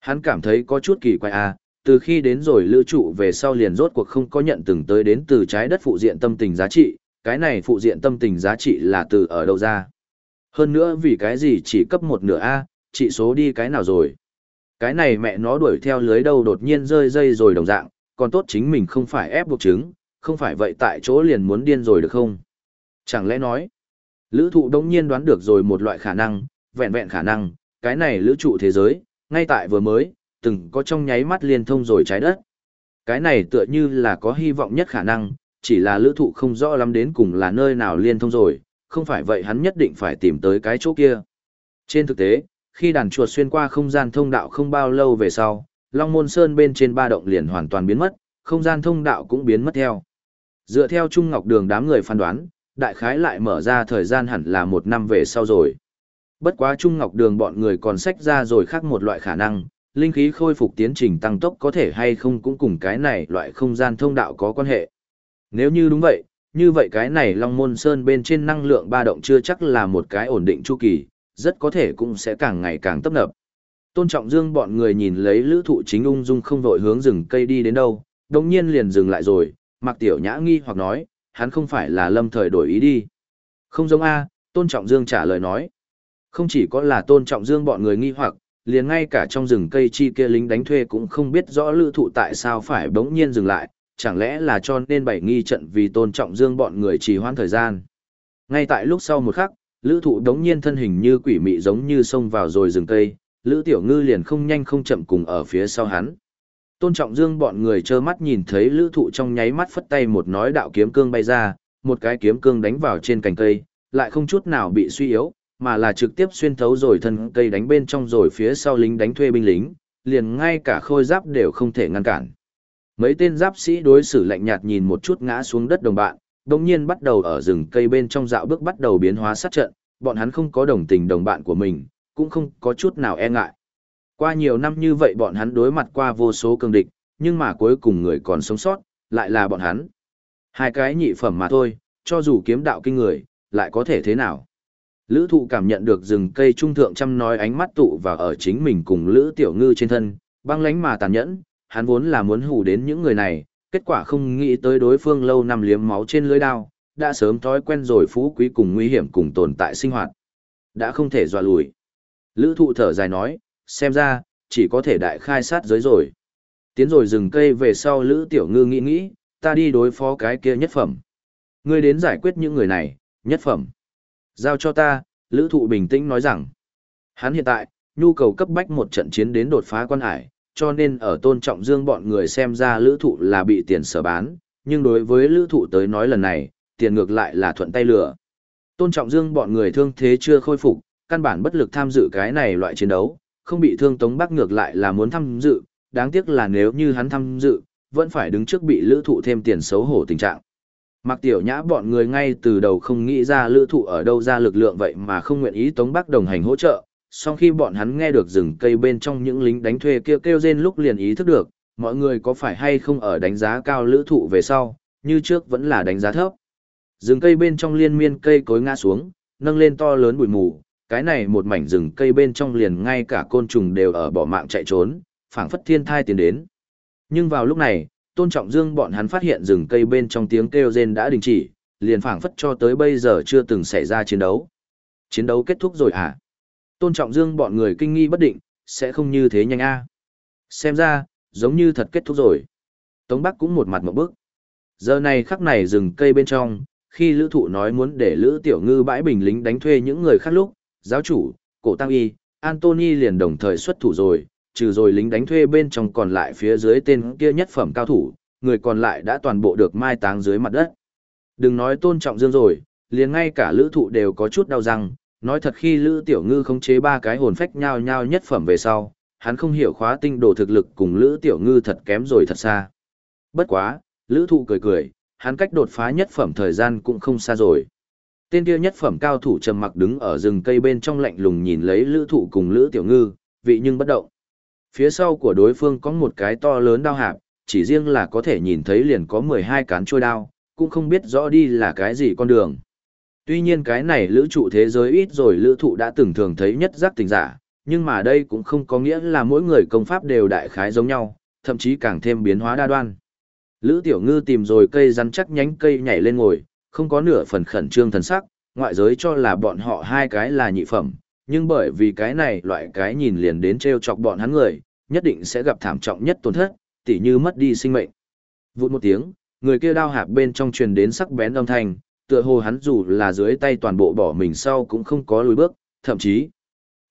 Hắn cảm thấy có chút kỳ quái à, từ khi đến rồi lữ trụ về sau liền rốt cuộc không có nhận từng tới đến từ trái đất phụ diện tâm tình giá trị, cái này phụ diện tâm tình giá trị là từ ở đâu ra. Hơn nữa vì cái gì chỉ cấp một nửa A, trị số đi cái nào rồi. Cái này mẹ nó đuổi theo lưới đâu đột nhiên rơi dây rồi đồng dạng, còn tốt chính mình không phải ép buộc chứng, không phải vậy tại chỗ liền muốn điên rồi được không? Chẳng lẽ nói, lữ thụ đông nhiên đoán được rồi một loại khả năng, vẹn vẹn khả năng, cái này lữ trụ thế giới, ngay tại vừa mới, từng có trong nháy mắt liên thông rồi trái đất. Cái này tựa như là có hy vọng nhất khả năng, chỉ là lữ thụ không rõ lắm đến cùng là nơi nào liên thông rồi, không phải vậy hắn nhất định phải tìm tới cái chỗ kia. Trên thực tế, khi đàn chuột xuyên qua không gian thông đạo không bao lâu về sau, Long Môn Sơn bên trên ba động liền hoàn toàn biến mất, không gian thông đạo cũng biến mất theo. Dựa theo Trung Ngọc Đường đám người phán đoán, đại khái lại mở ra thời gian hẳn là một năm về sau rồi. Bất quá Trung Ngọc Đường bọn người còn sách ra rồi khác một loại khả năng, linh khí khôi phục tiến trình tăng tốc có thể hay không cũng cùng cái này loại không gian thông đạo có quan hệ. Nếu như đúng vậy, như vậy cái này Long Môn Sơn bên trên năng lượng ba động chưa chắc là một cái ổn định chu kỳ, rất có thể cũng sẽ càng ngày càng tấp nập. Tôn Trọng Dương bọn người nhìn lấy lữ thụ chính ung dung không vội hướng rừng cây đi đến đâu, đồng nhiên liền dừng lại rồi, Mạc Tiểu Nhã nghi hoặc nói, hắn không phải là lâm thời đổi ý đi. Không giống A, Tôn Trọng Dương trả lời nói. Không chỉ có là Tôn Trọng Dương bọn người nghi hoặc, liền ngay cả trong rừng cây chi kia lính đánh thuê cũng không biết rõ lữ thụ tại sao phải bỗng nhiên dừng lại, chẳng lẽ là cho nên bảy nghi trận vì tôn trọng dương bọn người trì hoãn thời gian. Ngay tại lúc sau một khắc, lữ thụ đống nhiên thân hình như quỷ mị giống như xông vào rồi rừng cây, lữ tiểu ngư liền không nhanh không chậm cùng ở phía sau hắn. Tôn trọng dương bọn người trơ mắt nhìn thấy lữ thụ trong nháy mắt phất tay một nói đạo kiếm cương bay ra, một cái kiếm cương đánh vào trên cành cây, lại không chút nào bị suy yếu, mà là trực tiếp xuyên thấu rồi thân cây đánh bên trong rồi phía sau lính đánh thuê binh lính, liền ngay cả khôi giáp đều không thể ngăn cản. Mấy tên giáp sĩ đối xử lạnh nhạt nhìn một chút ngã xuống đất đồng bạn, đồng nhiên bắt đầu ở rừng cây bên trong dạo bước bắt đầu biến hóa sát trận, bọn hắn không có đồng tình đồng bạn của mình, cũng không có chút nào e ngại. Qua nhiều năm như vậy bọn hắn đối mặt qua vô số cường địch, nhưng mà cuối cùng người còn sống sót, lại là bọn hắn. Hai cái nhị phẩm mà thôi, cho dù kiếm đạo kinh người, lại có thể thế nào. Lữ thụ cảm nhận được rừng cây trung thượng chăm nói ánh mắt tụ vào ở chính mình cùng Lữ Tiểu Ngư trên thân, băng lánh mà tàn nhẫn, hắn vốn là muốn hù đến những người này, kết quả không nghĩ tới đối phương lâu năm liếm máu trên lưới đao, đã sớm thói quen rồi phú quý cùng nguy hiểm cùng tồn tại sinh hoạt. Đã không thể dọa lùi. Lữ thụ thở dài nói, xem ra, chỉ có thể đại khai sát giới rồi. Tiến rồi rừng cây về sau Lữ Tiểu Ngư nghĩ nghĩ, ta đi đối phó cái kia nhất phẩm. Ngươi đến giải quyết những người này, nhất phẩm. Giao cho ta, Lữ thụ bình tĩnh nói rằng, hắn hiện tại, nhu cầu cấp bách một trận chiến đến đột phá quan hải, cho nên ở tôn trọng dương bọn người xem ra lữ thụ là bị tiền sở bán, nhưng đối với lữ thụ tới nói lần này, tiền ngược lại là thuận tay lửa. Tôn trọng dương bọn người thương thế chưa khôi phục, căn bản bất lực tham dự cái này loại chiến đấu, không bị thương tống bắc ngược lại là muốn tham dự, đáng tiếc là nếu như hắn tham dự, vẫn phải đứng trước bị lữ thụ thêm tiền xấu hổ tình trạng. Mặc tiểu nhã bọn người ngay từ đầu không nghĩ ra lữ thụ ở đâu ra lực lượng vậy mà không nguyện ý tống bắc đồng hành hỗ trợ, sau khi bọn hắn nghe được rừng cây bên trong những lính đánh thuê kêu kêu rên lúc liền ý thức được, mọi người có phải hay không ở đánh giá cao lữ thụ về sau, như trước vẫn là đánh giá thấp. Rừng cây bên trong liên miên cây cối ngã xuống, nâng lên to lớn bụi mù, cái này một mảnh rừng cây bên trong liền ngay cả côn trùng đều ở bỏ mạng chạy trốn, phảng phất thiên thai tiến đến. Nhưng vào lúc này, Tôn Trọng Dương bọn hắn phát hiện rừng cây bên trong tiếng kêu rên đã đình chỉ, liền phảng phất cho tới bây giờ chưa từng xảy ra chiến đấu. Chiến đấu kết thúc rồi à? Tôn Trọng Dương bọn người kinh nghi bất định, sẽ không như thế nhanh a. Xem ra, giống như thật kết thúc rồi. Tống Bắc cũng một mặt một bước. Giờ này khắc này rừng cây bên trong, khi lữ thụ nói muốn để lữ tiểu ngư bãi bình lính đánh thuê những người khác lúc, giáo chủ, cổ tăng y, Anthony liền đồng thời xuất thủ rồi, trừ rồi lính đánh thuê bên trong còn lại phía dưới tên kia nhất phẩm cao thủ, người còn lại đã toàn bộ được mai táng dưới mặt đất. Đừng nói tôn trọng dương rồi, liền ngay cả lữ thụ đều có chút đau răng, nói thật khi lữ tiểu ngư khống chế ba cái hồn phách nhao nhao nhất phẩm về sau, hắn không hiểu khóa tinh đồ thực lực cùng lữ tiểu ngư thật kém rồi thật xa. Bất quá, lữ thụ cười cười, hắn cách đột phá nhất phẩm thời gian cũng không xa rồi. Tên kia nhất phẩm cao thủ trầm mặc đứng ở rừng cây bên trong lạnh lùng nhìn lấy lữ thụ cùng lữ tiểu ngư, vị nhưng bất động. Phía sau của đối phương có một cái to lớn đao hạp, chỉ riêng là có thể nhìn thấy liền có 12 cán trôi đao, cũng không biết rõ đi là cái gì con đường. Tuy nhiên cái này lữ trụ thế giới ít rồi lữ thụ đã từng thường thấy nhất giác tình giả, nhưng mà đây cũng không có nghĩa là mỗi người công pháp đều đại khái giống nhau, thậm chí càng thêm biến hóa đa đoan. Lữ tiểu ngư tìm rồi cây rắn chắc nhánh cây nhảy lên ngồi, không có nửa phần khẩn trương thần sắc, ngoại giới cho là bọn họ hai cái là nhị phẩm, nhưng bởi vì cái này loại cái nhìn liền đến treo chọc bọn hắn người, nhất định sẽ gặp thảm trọng nhất tổn thất, tỉ như mất đi sinh mệnh. Vụt một tiếng, người kia đao hạp bên trong truyền đến sắc bén âm thanh, tựa hồ hắn dù là dưới tay toàn bộ bỏ mình sau cũng không có lùi bước, thậm chí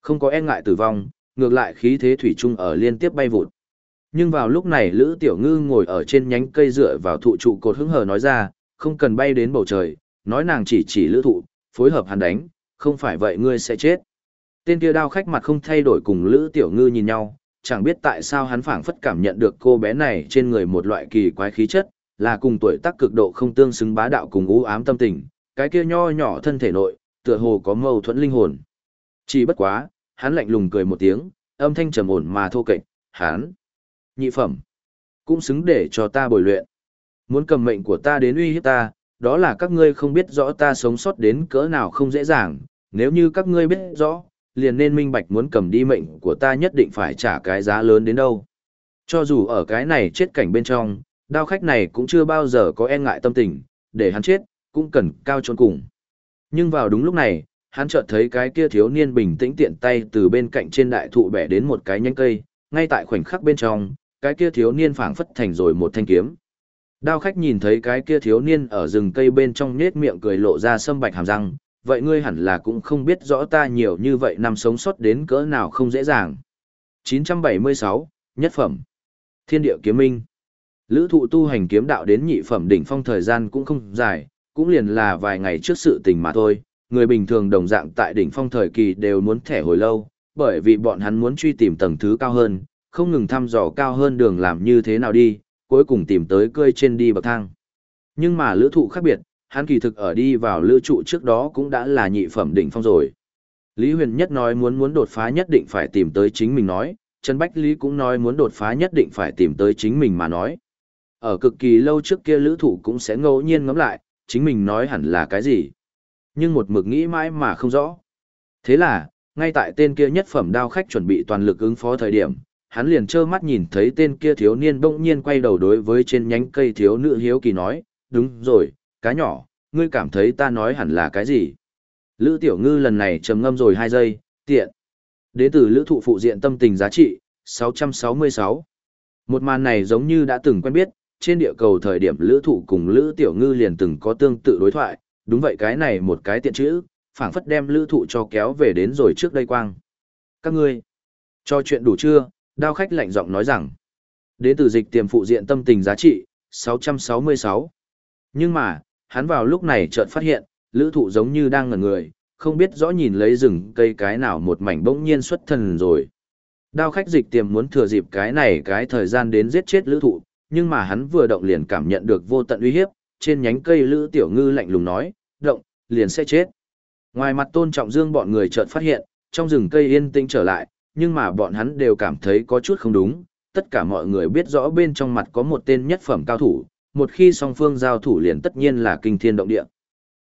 không có e ngại tử vong, ngược lại khí thế thủy chung ở liên tiếp bay vụt. Nhưng vào lúc này Lữ Tiểu Ngư ngồi ở trên nhánh cây dựa vào thụ trụ cột hứng hờ nói ra, không cần bay đến bầu trời, nói nàng chỉ chỉ lữ thụ, phối hợp hắn đánh, không phải vậy ngươi sẽ chết. Tên kia đao khách mặt không thay đổi cùng Lữ Tiểu Ngư nhìn nhau, chẳng biết tại sao hắn phảng phất cảm nhận được cô bé này trên người một loại kỳ quái khí chất, là cùng tuổi tác cực độ không tương xứng bá đạo cùng u ám tâm tình, cái kia nho nhỏ thân thể nội, tựa hồ có mâu thuẫn linh hồn. Chỉ bất quá, hắn lạnh lùng cười một tiếng, âm thanh trầm ổn mà thô kệch, hắn, nhị phẩm, cũng xứng để cho ta bồi luyện. Muốn cầm mệnh của ta đến uy hiếp ta, đó là các ngươi không biết rõ ta sống sót đến cỡ nào không dễ dàng, nếu như các ngươi biết rõ, liền nên minh bạch muốn cầm đi mệnh của ta nhất định phải trả cái giá lớn đến đâu. Cho dù ở cái này chết cảnh bên trong, đao khách này cũng chưa bao giờ có e ngại tâm tình, để hắn chết, cũng cần cao trốn cùng. Nhưng vào đúng lúc này, hắn chợt thấy cái kia thiếu niên bình tĩnh tiện tay từ bên cạnh trên đại thụ bẻ đến một cái nhánh cây, ngay tại khoảnh khắc bên trong, cái kia thiếu niên phảng phất thành rồi một thanh kiếm. Đao khách nhìn thấy cái kia thiếu niên ở rừng cây bên trong nết miệng cười lộ ra sâm bạch hàm răng, vậy ngươi hẳn là cũng không biết rõ ta nhiều như vậy năm sống sót đến cỡ nào không dễ dàng. 976, Nhất Phẩm Thiên địa kiếm minh Lữ thụ tu hành kiếm đạo đến nhị phẩm đỉnh phong thời gian cũng không dài, cũng liền là vài ngày trước sự tình mà thôi, người bình thường đồng dạng tại đỉnh phong thời kỳ đều muốn thẻ hồi lâu, bởi vì bọn hắn muốn truy tìm tầng thứ cao hơn, không ngừng thăm dò cao hơn đường làm như thế nào đi, cuối cùng tìm tới cơi trên đi bậc thang. Nhưng mà lữ thụ khác biệt, hắn kỳ thực ở đi vào lữ trụ trước đó cũng đã là nhị phẩm đỉnh phong rồi. Lý Huyền Nhất nói muốn muốn đột phá nhất định phải tìm tới chính mình nói, Trần Bách Lý cũng nói muốn đột phá nhất định phải tìm tới chính mình mà nói. Ở cực kỳ lâu trước kia lữ thụ cũng sẽ ngẫu nhiên ngắm lại, chính mình nói hẳn là cái gì. Nhưng một mực nghĩ mãi mà không rõ. Thế là, ngay tại tên kia nhất phẩm đao khách chuẩn bị toàn lực ứng phó thời điểm, hắn liền trơ mắt nhìn thấy tên kia thiếu niên bỗng nhiên quay đầu đối với trên nhánh cây thiếu nữ hiếu kỳ nói, đúng rồi, cá nhỏ, ngươi cảm thấy ta nói hẳn là cái gì? Lữ tiểu ngư lần này trầm ngâm rồi hai giây, tiện. Đế tử lữ thụ phụ diện tâm tình giá trị, 666. Một màn này giống như đã từng quen biết, trên địa cầu thời điểm lữ thụ cùng lữ tiểu ngư liền từng có tương tự đối thoại, đúng vậy cái này một cái tiện chữ, phảng phất đem lữ thụ cho kéo về đến rồi trước đây quang. Các ngươi, cho chuyện đủ chưa, đao khách lạnh giọng nói rằng, đến từ dịch tiềm phụ diện tâm tình giá trị, 666. Nhưng mà, hắn vào lúc này chợt phát hiện, lữ thụ giống như đang ngẩn người, không biết rõ nhìn lấy rừng cây cái nào một mảnh bỗng nhiên xuất thần rồi. Đao khách dịch tiềm muốn thừa dịp cái này cái thời gian đến giết chết lữ thụ, nhưng mà hắn vừa động liền cảm nhận được vô tận uy hiếp, trên nhánh cây lữ tiểu ngư lạnh lùng nói, động, liền sẽ chết. Ngoài mặt tôn trọng dương bọn người chợt phát hiện, trong rừng cây yên tĩnh trở lại, nhưng mà bọn hắn đều cảm thấy có chút không đúng, tất cả mọi người biết rõ bên trong mặt có một tên nhất phẩm cao thủ, một khi song phương giao thủ liền tất nhiên là kinh thiên động địa.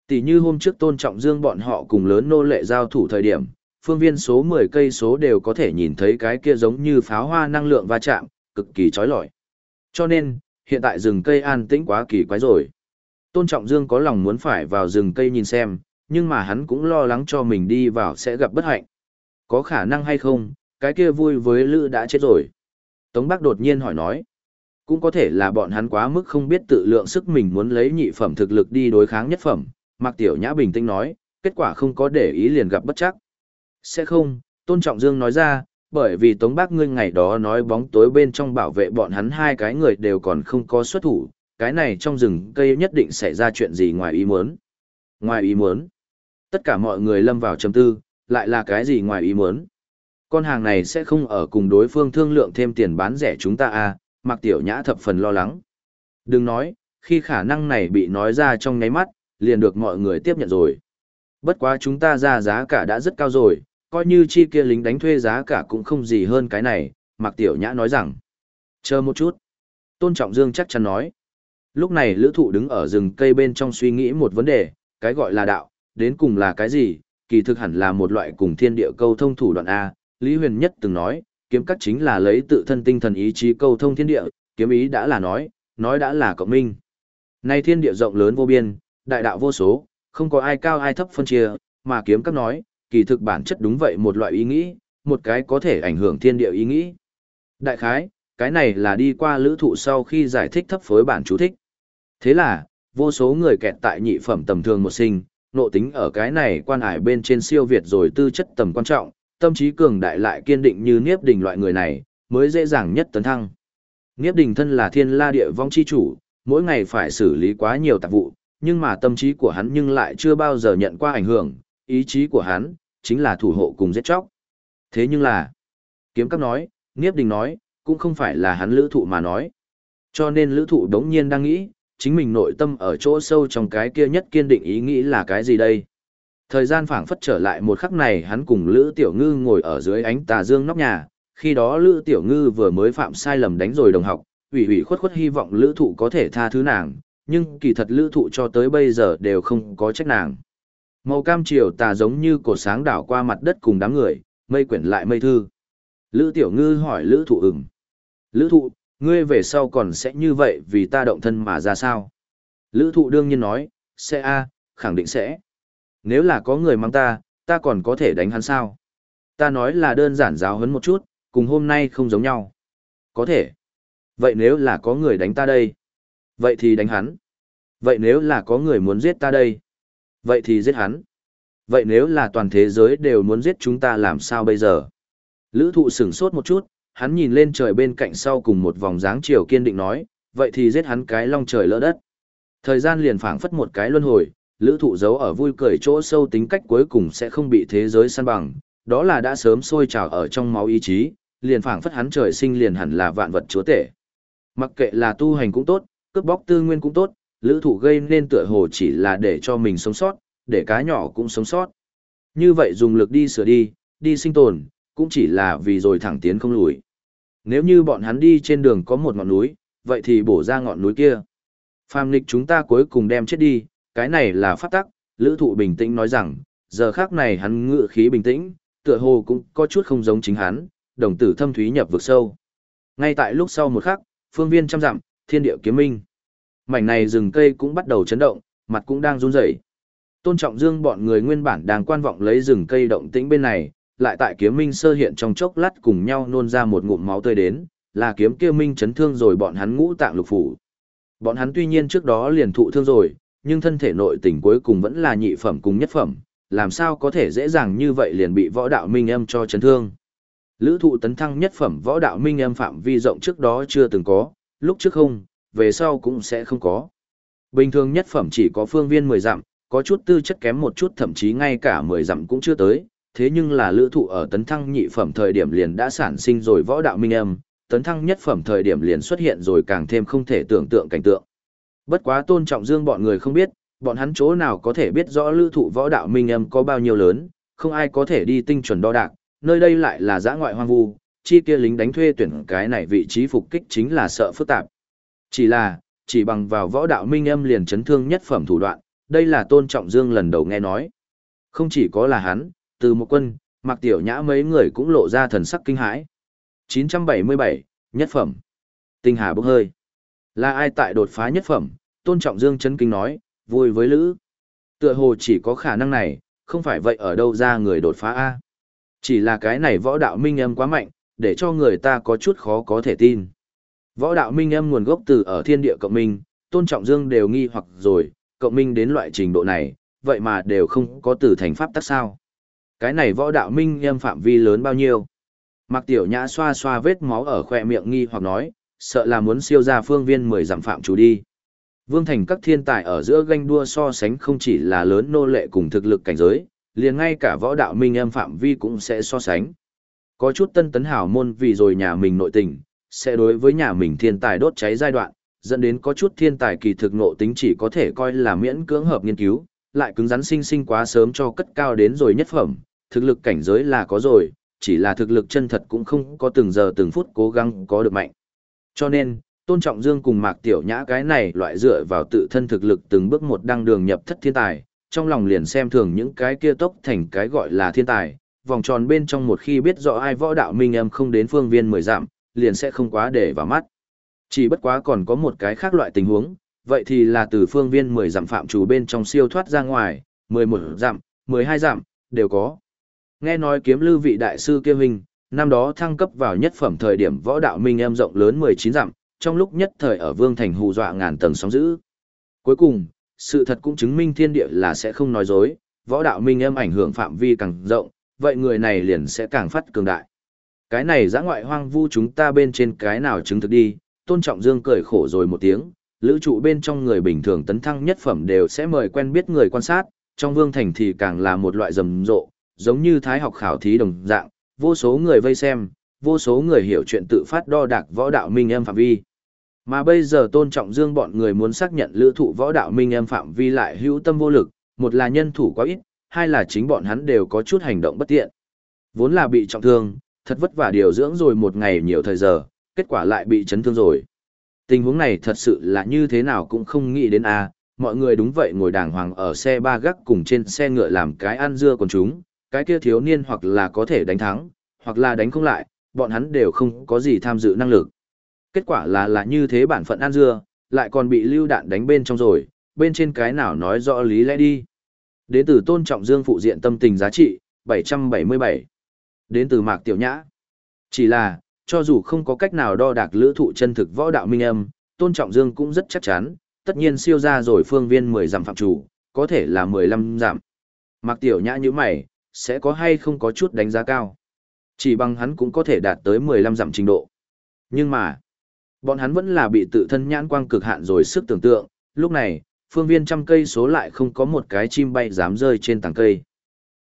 Tỷ như hôm trước tôn trọng dương bọn họ cùng lớn nô lệ giao thủ thời điểm, phương viên số 10 cây số đều có thể nhìn thấy cái kia giống như pháo hoa năng lượng va chạm, cực kỳ chói lọi. Cho nên, hiện tại rừng cây an tĩnh quá kỳ quái rồi. Tôn Trọng Dương có lòng muốn phải vào rừng cây nhìn xem, nhưng mà hắn cũng lo lắng cho mình đi vào sẽ gặp bất hạnh. Có khả năng hay không, cái kia vui với Lữ đã chết rồi. Tống Bắc đột nhiên hỏi nói. cũng có thể là bọn hắn quá mức không biết tự lượng sức mình muốn lấy nhị phẩm thực lực đi đối kháng nhất phẩm, Mạc Tiểu Nhã bình tĩnh nói, kết quả không có để ý liền gặp bất chắc. Sẽ không, Tôn Trọng Dương nói ra, bởi vì Tống Bác ngươi ngày đó nói bóng tối bên trong bảo vệ bọn hắn hai cái người đều còn không có xuất thủ, cái này trong rừng cây nhất định xảy ra chuyện gì ngoài ý muốn. Ngoài ý muốn. Tất cả mọi người lâm vào trầm tư, lại là cái gì ngoài ý muốn. Con hàng này sẽ không ở cùng đối phương thương lượng thêm tiền bán rẻ chúng ta à, Mạc Tiểu Nhã thập phần lo lắng. Đừng nói, khi khả năng này bị nói ra trong nháy mắt, liền được mọi người tiếp nhận rồi. Bất quá chúng ta ra giá cả đã rất cao rồi, coi như chi kia lính đánh thuê giá cả cũng không gì hơn cái này, Mạc Tiểu Nhã nói rằng. Chờ một chút. Tôn Trọng Dương chắc chắn nói. Lúc này lữ thụ đứng ở rừng cây bên trong suy nghĩ một vấn đề, cái gọi là đạo, đến cùng là cái gì, kỳ thực hẳn là một loại cùng thiên địa câu thông thủ đoạn A. Lý Huyền Nhất từng nói, kiếm cắt chính là lấy tự thân tinh thần ý chí câu thông thiên địa, kiếm ý đã là nói, nói đã là cộng minh. Nay thiên địa rộng lớn vô biên, đại đạo vô số, không có ai cao ai thấp phân chia, mà kiếm cắt nói, kỳ thực bản chất đúng vậy một loại ý nghĩ, một cái có thể ảnh hưởng thiên địa ý nghĩ. Đại khái, cái này là đi qua lữ thụ sau khi giải thích thấp phối bản chú thích. Thế là, vô số người kẹt tại nhị phẩm tầm thường một sinh, nộ tính ở cái này quan hải bên trên siêu việt rồi tư chất tầm quan trọng, tâm trí cường đại lại kiên định như Niếp Đình loại người này, mới dễ dàng nhất tấn thăng. Niếp Đình thân là thiên la địa vong chi chủ, mỗi ngày phải xử lý quá nhiều tạp vụ, nhưng mà tâm trí của hắn nhưng lại chưa bao giờ nhận qua ảnh hưởng, ý chí của hắn, chính là thủ hộ cùng giết chóc. Thế nhưng là, kiếm các nói, Niếp Đình nói, cũng không phải là hắn lữ thụ mà nói. Cho nên lữ thụ đống nhiên đang nghĩ, chính mình nội tâm ở chỗ sâu trong cái kia nhất kiên định ý nghĩ là cái gì đây? Thời gian phảng phất trở lại một khắc này hắn cùng Lữ Tiểu Ngư ngồi ở dưới ánh tà dương nóc nhà, khi đó Lữ Tiểu Ngư vừa mới phạm sai lầm đánh rồi đồng học, ủy ủy khuất khuất hy vọng Lữ Thụ có thể tha thứ nàng, nhưng kỳ thật Lữ Thụ cho tới bây giờ đều không có trách nàng. Màu cam chiều tà giống như cổ sáng đảo qua mặt đất cùng đám người, mây quyển lại mây thư. Lữ Tiểu Ngư hỏi Lữ Thụ ửng. Lữ Thụ, ngươi về sau còn sẽ như vậy vì ta động thân mà ra sao? Lữ Thụ đương nhiên nói, sẽ a khẳng định sẽ. Nếu là có người mang ta, ta còn có thể đánh hắn sao? Ta nói là đơn giản giáo hấn một chút, cùng hôm nay không giống nhau. Có thể. Vậy nếu là có người đánh ta đây? Vậy thì đánh hắn. Vậy nếu là có người muốn giết ta đây? Vậy thì giết hắn. Vậy nếu là toàn thế giới đều muốn giết chúng ta làm sao bây giờ? Lữ thụ sửng sốt một chút, hắn nhìn lên trời bên cạnh sau cùng một vòng dáng chiều kiên định nói, vậy thì giết hắn cái long trời lỡ đất. Thời gian liền phảng phất một cái luân hồi, lữ thụ giấu ở vui cười chỗ sâu tính cách cuối cùng sẽ không bị thế giới săn bằng, đó là đã sớm sôi trào ở trong máu ý chí, liền phảng phất hắn trời sinh liền hẳn là vạn vật chúa tể. Mặc kệ là tu hành cũng tốt, cướp bóc tư nguyên cũng tốt, lữ thụ gây nên tựa hồ chỉ là để cho mình sống sót, để cá nhỏ cũng sống sót. Như vậy dùng lực đi sửa đi, đi sinh tồn, cũng chỉ là vì rồi thẳng tiến không lùi. Nếu như bọn hắn đi trên đường có một ngọn núi, vậy thì bổ ra ngọn núi kia. Phàm lịch chúng ta cuối cùng đem chết đi, cái này là phát tắc, lữ thụ bình tĩnh nói rằng, giờ khác này hắn ngự khí bình tĩnh, tựa hồ cũng có chút không giống chính hắn, đồng tử thâm thúy nhập vực sâu. Ngay tại lúc sau một khắc, phương viên trăm dặm, thiên địa kiếm minh. Mảnh này rừng cây cũng bắt đầu chấn động, mặt cũng đang run rẩy. Tôn Trọng Dương bọn người nguyên bản đang quan vọng lấy rừng cây động tĩnh bên này, lại tại kiếm minh sơ hiện trong chốc lát cùng nhau nôn ra một ngụm máu tươi đến, là kiếm kia minh chấn thương rồi bọn hắn ngũ tạng lục phủ. Bọn hắn tuy nhiên trước đó liền thụ thương rồi, nhưng thân thể nội tình cuối cùng vẫn là nhị phẩm cùng nhất phẩm, làm sao có thể dễ dàng như vậy liền bị võ đạo minh âm cho chấn thương. Lữ thụ tấn thăng nhất phẩm võ đạo minh âm phạm vi rộng trước đó chưa từng có, lúc trước không, về sau cũng sẽ không có. Bình thường nhất phẩm chỉ có phương viên 10 dặm, có chút tư chất kém một chút thậm chí ngay cả 10 dặm cũng chưa tới, thế nhưng là lữ thụ ở tấn thăng nhị phẩm thời điểm liền đã sản sinh rồi võ đạo minh âm, tấn thăng nhất phẩm thời điểm liền xuất hiện rồi càng thêm không thể tưởng tượng cảnh tượng. Bất quá tôn trọng dương bọn người không biết, bọn hắn chỗ nào có thể biết rõ lữ thụ võ đạo minh âm có bao nhiêu lớn, không ai có thể đi tinh chuẩn đo đạc, nơi đây lại là giã ngoại hoang vu, chi kia lính đánh thuê tuyển cái này vị trí phục kích chính là sợ phức tạp. Chỉ là, chỉ bằng vào võ đạo minh âm liền chấn thương nhất phẩm thủ đoạn, đây là tôn trọng dương lần đầu nghe nói. Không chỉ có là hắn, từ một quân, mặc tiểu nhã mấy người cũng lộ ra thần sắc kinh hãi. 977, nhất phẩm. Tinh hà bốc hơi. Là ai tại đột phá nhất phẩm, tôn trọng dương chấn kinh nói, vui với lữ. Tựa hồ chỉ có khả năng này, không phải vậy ở đâu ra người đột phá A. Chỉ là cái này võ đạo minh âm quá mạnh, để cho người ta có chút khó có thể tin. Võ đạo minh âm nguồn gốc từ ở thiên địa cộng minh, tôn trọng dương đều nghi hoặc rồi, cộng minh đến loại trình độ này, vậy mà đều không có từ thành pháp tắc sao. Cái này võ đạo minh âm phạm vi lớn bao nhiêu? Mạc Tiểu Nhã xoa xoa vết máu ở khỏe miệng nghi hoặc nói, sợ là muốn siêu ra phương viên mười dặm phạm chủ đi. Vương thành các thiên tài ở giữa ganh đua so sánh không chỉ là lớn nô lệ cùng thực lực cảnh giới, liền ngay cả võ đạo minh âm phạm vi cũng sẽ so sánh. Có chút tân tấn hảo môn vì rồi nhà mình nội tình, sẽ đối với nhà mình thiên tài đốt cháy giai đoạn, dẫn đến có chút thiên tài kỳ thực nộ tính chỉ có thể coi là miễn cưỡng hợp nghiên cứu, lại cứng rắn sinh sinh quá sớm cho cất cao đến rồi nhất phẩm, thực lực cảnh giới là có rồi, chỉ là thực lực chân thật cũng không có từng giờ từng phút cố gắng có được mạnh. Cho nên, Tôn Trọng Dương cùng Mạc Tiểu Nhã cái này loại dựa vào tự thân thực lực từng bước một đăng đường nhập thất thiên tài, trong lòng liền xem thường những cái kia tốc thành cái gọi là thiên tài, vòng tròn bên trong một khi biết rõ ai võ đạo minh em không đến phương viên mười giảm liền sẽ không quá để vào mắt. Chỉ bất quá còn có một cái khác loại tình huống, vậy thì là từ phương viên 10 dặm phạm chủ bên trong siêu thoát ra ngoài, 11 dặm, 12 dặm, đều có. Nghe nói kiếm lưu vị đại sư kia hình năm đó thăng cấp vào nhất phẩm thời điểm võ đạo minh em rộng lớn 19 dặm, trong lúc nhất thời ở vương thành hù dọa ngàn tầng sóng dữ. Cuối cùng, sự thật cũng chứng minh thiên địa là sẽ không nói dối, võ đạo minh em ảnh hưởng phạm vi càng rộng, vậy người này liền sẽ càng phát cường đại. Cái này giã ngoại hoang vu chúng ta bên trên cái nào chứng thực đi, tôn trọng dương cười khổ rồi một tiếng, lữ trụ bên trong người bình thường tấn thăng nhất phẩm đều sẽ mời quen biết người quan sát, trong vương thành thì càng là một loại rầm rộ, giống như thái học khảo thí đồng dạng, vô số người vây xem, vô số người hiểu chuyện tự phát đo đạc võ đạo minh em phạm vi. Mà bây giờ tôn trọng dương bọn người muốn xác nhận lữ thụ võ đạo minh em phạm vi lại hữu tâm vô lực, một là nhân thủ quá ít, hai là chính bọn hắn đều có chút hành động bất tiện. Vốn là bị trọng thương, thật vất vả điều dưỡng rồi một ngày nhiều thời giờ, kết quả lại bị chấn thương rồi. Tình huống này thật sự là như thế nào cũng không nghĩ đến a mọi người đúng vậy ngồi đàng hoàng ở xe ba gác cùng trên xe ngựa làm cái ăn dưa còn chúng, cái kia thiếu niên hoặc là có thể đánh thắng, hoặc là đánh không lại, bọn hắn đều không có gì tham dự năng lực. Kết quả là là như thế bản phận ăn dưa, lại còn bị lưu đạn đánh bên trong rồi, bên trên cái nào nói rõ lý lẽ đi. Đến từ tôn trọng dương phụ diện tâm tình giá trị, 777. Đến từ mạc tiểu nhã. Chỉ là, cho dù không có cách nào đo đạc lữ thụ chân thực võ đạo minh âm, tôn trọng dương cũng rất chắc chắn, tất nhiên siêu ra rồi phương viên 10 giảm phạm chủ, có thể là 15 giảm. Mạc tiểu nhã như mày, sẽ có hay không có chút đánh giá cao. Chỉ bằng hắn cũng có thể đạt tới 15 giảm trình độ. Nhưng mà, bọn hắn vẫn là bị tự thân nhãn quang cực hạn rồi sức tưởng tượng, lúc này, phương viên trăm cây số lại không có một cái chim bay dám rơi trên tầng cây.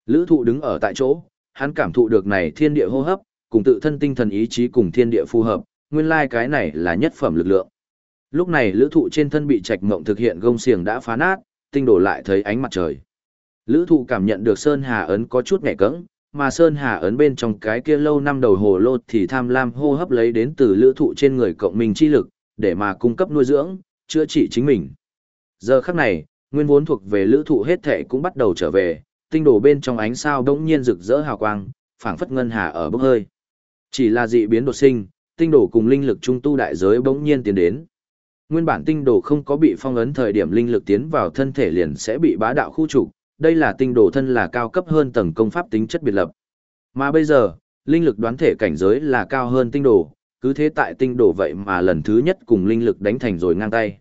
Lữ thụ đứng ở tại chỗ, hắn cảm thụ được này thiên địa hô hấp, cùng tự thân tinh thần ý chí cùng thiên địa phù hợp, nguyên lai cái này là nhất phẩm lực lượng. Lúc này lữ thụ trên thân bị trạch ngộng thực hiện gông xiềng đã phá nát, tinh đổ lại thấy ánh mặt trời. Lữ thụ cảm nhận được Sơn Hà ấn có chút nhẹ cứng mà Sơn Hà ấn bên trong cái kia lâu năm đầu hồ lô thì tham lam hô hấp lấy đến từ lữ thụ trên người cộng mình chi lực, để mà cung cấp nuôi dưỡng, chữa trị chính mình. Giờ khắc này, nguyên vốn thuộc về lữ thụ hết thể cũng bắt đầu trở về, tinh đổ bên trong ánh sao đống nhiên rực rỡ hào quang, phảng phất ngân hà ở bốc hơi. Chỉ là dị biến đột sinh, tinh đổ cùng linh lực trung tu đại giới bỗng nhiên tiến đến. Nguyên bản tinh đồ không có bị phong ấn thời điểm linh lực tiến vào thân thể liền sẽ bị bá đạo khu trục, đây là tinh đồ thân là cao cấp hơn tầng công pháp tính chất biệt lập. Mà bây giờ, linh lực đoán thể cảnh giới là cao hơn tinh đồ, cứ thế tại tinh đồ vậy mà lần thứ nhất cùng linh lực đánh thành rồi ngang tay.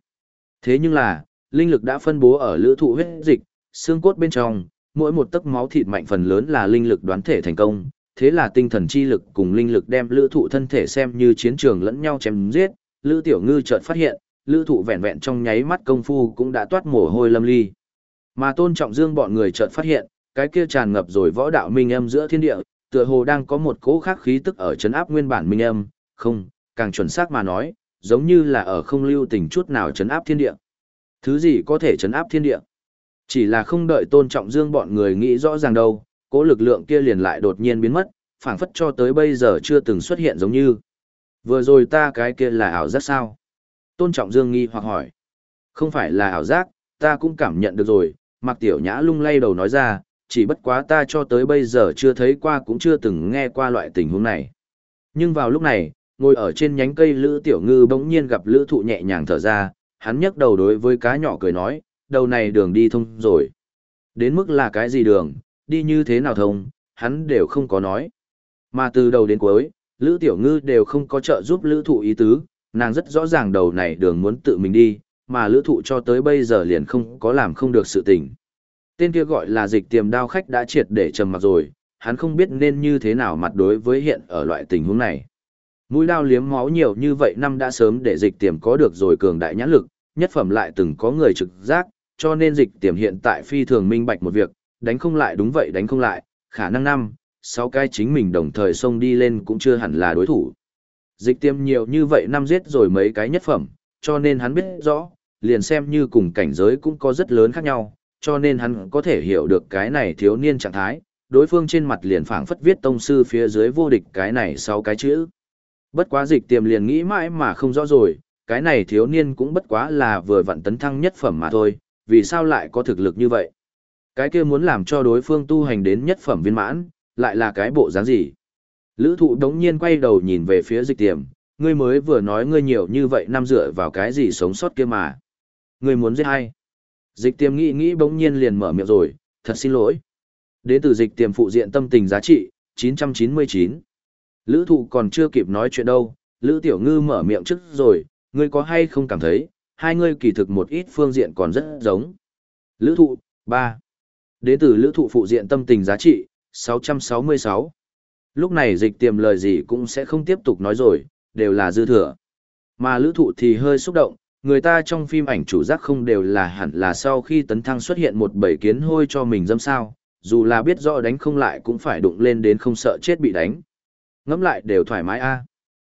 Thế nhưng là, linh lực đã phân bố ở lữ thụ huyết dịch, xương cốt bên trong, mỗi một tấc máu thịt mạnh phần lớn là linh lực đoán thể thành công, thế là tinh thần chi lực cùng linh lực đem lữ thụ thân thể xem như chiến trường lẫn nhau chém giết, lữ tiểu ngư chợt phát hiện, lữ thụ vẹn vẹn trong nháy mắt công phu cũng đã toát mồ hôi lâm ly. Mà tôn trọng dương bọn người chợt phát hiện, cái kia tràn ngập rồi võ đạo minh âm giữa thiên địa, tựa hồ đang có một cỗ khác khí tức ở chấn áp nguyên bản minh âm, không, càng chuẩn xác mà nói, giống như là ở không lưu tình chút nào chấn áp thiên địa. Thứ gì có thể chấn áp thiên địa? Chỉ là không đợi tôn trọng dương bọn người nghĩ rõ ràng đâu, cố lực lượng kia liền lại đột nhiên biến mất, phảng phất cho tới bây giờ chưa từng xuất hiện giống như. Vừa rồi ta cái kia là ảo giác sao? Tôn trọng dương nghi hoặc hỏi. Không phải là ảo giác, ta cũng cảm nhận được rồi, mặc Tiểu Nhã lung lay đầu nói ra, chỉ bất quá ta cho tới bây giờ chưa thấy qua cũng chưa từng nghe qua loại tình huống này. Nhưng vào lúc này, ngồi ở trên nhánh cây Lữ Tiểu Ngư bỗng nhiên gặp Lữ Thụ nhẹ nhàng thở ra, hắn nhấc đầu đối với cá nhỏ cười nói, đầu này đường đi thông rồi. Đến mức là cái gì đường, đi như thế nào thông, hắn đều không có nói. Mà từ đầu đến cuối, Lữ Tiểu Ngư đều không có trợ giúp Lữ Thụ ý tứ, nàng rất rõ ràng đầu này đường muốn tự mình đi, mà lữ thụ cho tới bây giờ liền không có làm không được sự tình. Tên kia gọi là dịch tiềm đao khách đã triệt để trầm mặt rồi, hắn không biết nên như thế nào mặt đối với hiện ở loại tình huống này. Mũi đao liếm máu nhiều như vậy năm đã sớm để dịch tiềm có được rồi cường đại nhãn lực, nhất phẩm lại từng có người trực giác, cho nên dịch tiềm hiện tại phi thường minh bạch một việc, đánh không lại đúng vậy đánh không lại, khả năng năm, sáu cái chính mình đồng thời xông đi lên cũng chưa hẳn là đối thủ. Dịch tiềm nhiều như vậy năm giết rồi mấy cái nhất phẩm, cho nên hắn biết rõ, liền xem như cùng cảnh giới cũng có rất lớn khác nhau, cho nên hắn có thể hiểu được cái này thiếu niên trạng thái, đối phương trên mặt liền phảng phất viết tông sư phía dưới vô địch cái này sau cái chữ. Bất quá dịch tiềm liền nghĩ mãi mà không rõ rồi, cái này thiếu niên cũng bất quá là vừa vặn tấn thăng nhất phẩm mà thôi, vì sao lại có thực lực như vậy? Cái kia muốn làm cho đối phương tu hành đến nhất phẩm viên mãn, lại là cái bộ dáng gì? Lữ thụ đống nhiên quay đầu nhìn về phía dịch tiềm, ngươi mới vừa nói ngươi nhiều như vậy năm dựa vào cái gì sống sót kia mà. Ngươi muốn giết ai? Dịch tiềm nghĩ nghĩ bỗng nhiên liền mở miệng rồi, thật xin lỗi. Đến từ dịch tiềm phụ diện tâm tình giá trị, 999. Lữ thụ còn chưa kịp nói chuyện đâu, Lữ Tiểu Ngư mở miệng trước rồi, ngươi có hay không cảm thấy, hai ngươi kỳ thực một ít phương diện còn rất giống. Lữ thụ, 3. Đến từ lữ thụ phụ diện tâm tình giá trị, 666. Lúc này dịch tiềm lời gì cũng sẽ không tiếp tục nói rồi, đều là dư thừa. Mà lữ thụ thì hơi xúc động, người ta trong phim ảnh chủ giác không đều là hẳn là sau khi tấn thăng xuất hiện một bầy kiến hôi cho mình dâm sao, dù là biết rõ đánh không lại cũng phải đụng lên đến không sợ chết bị đánh. Ngẫm lại đều thoải mái a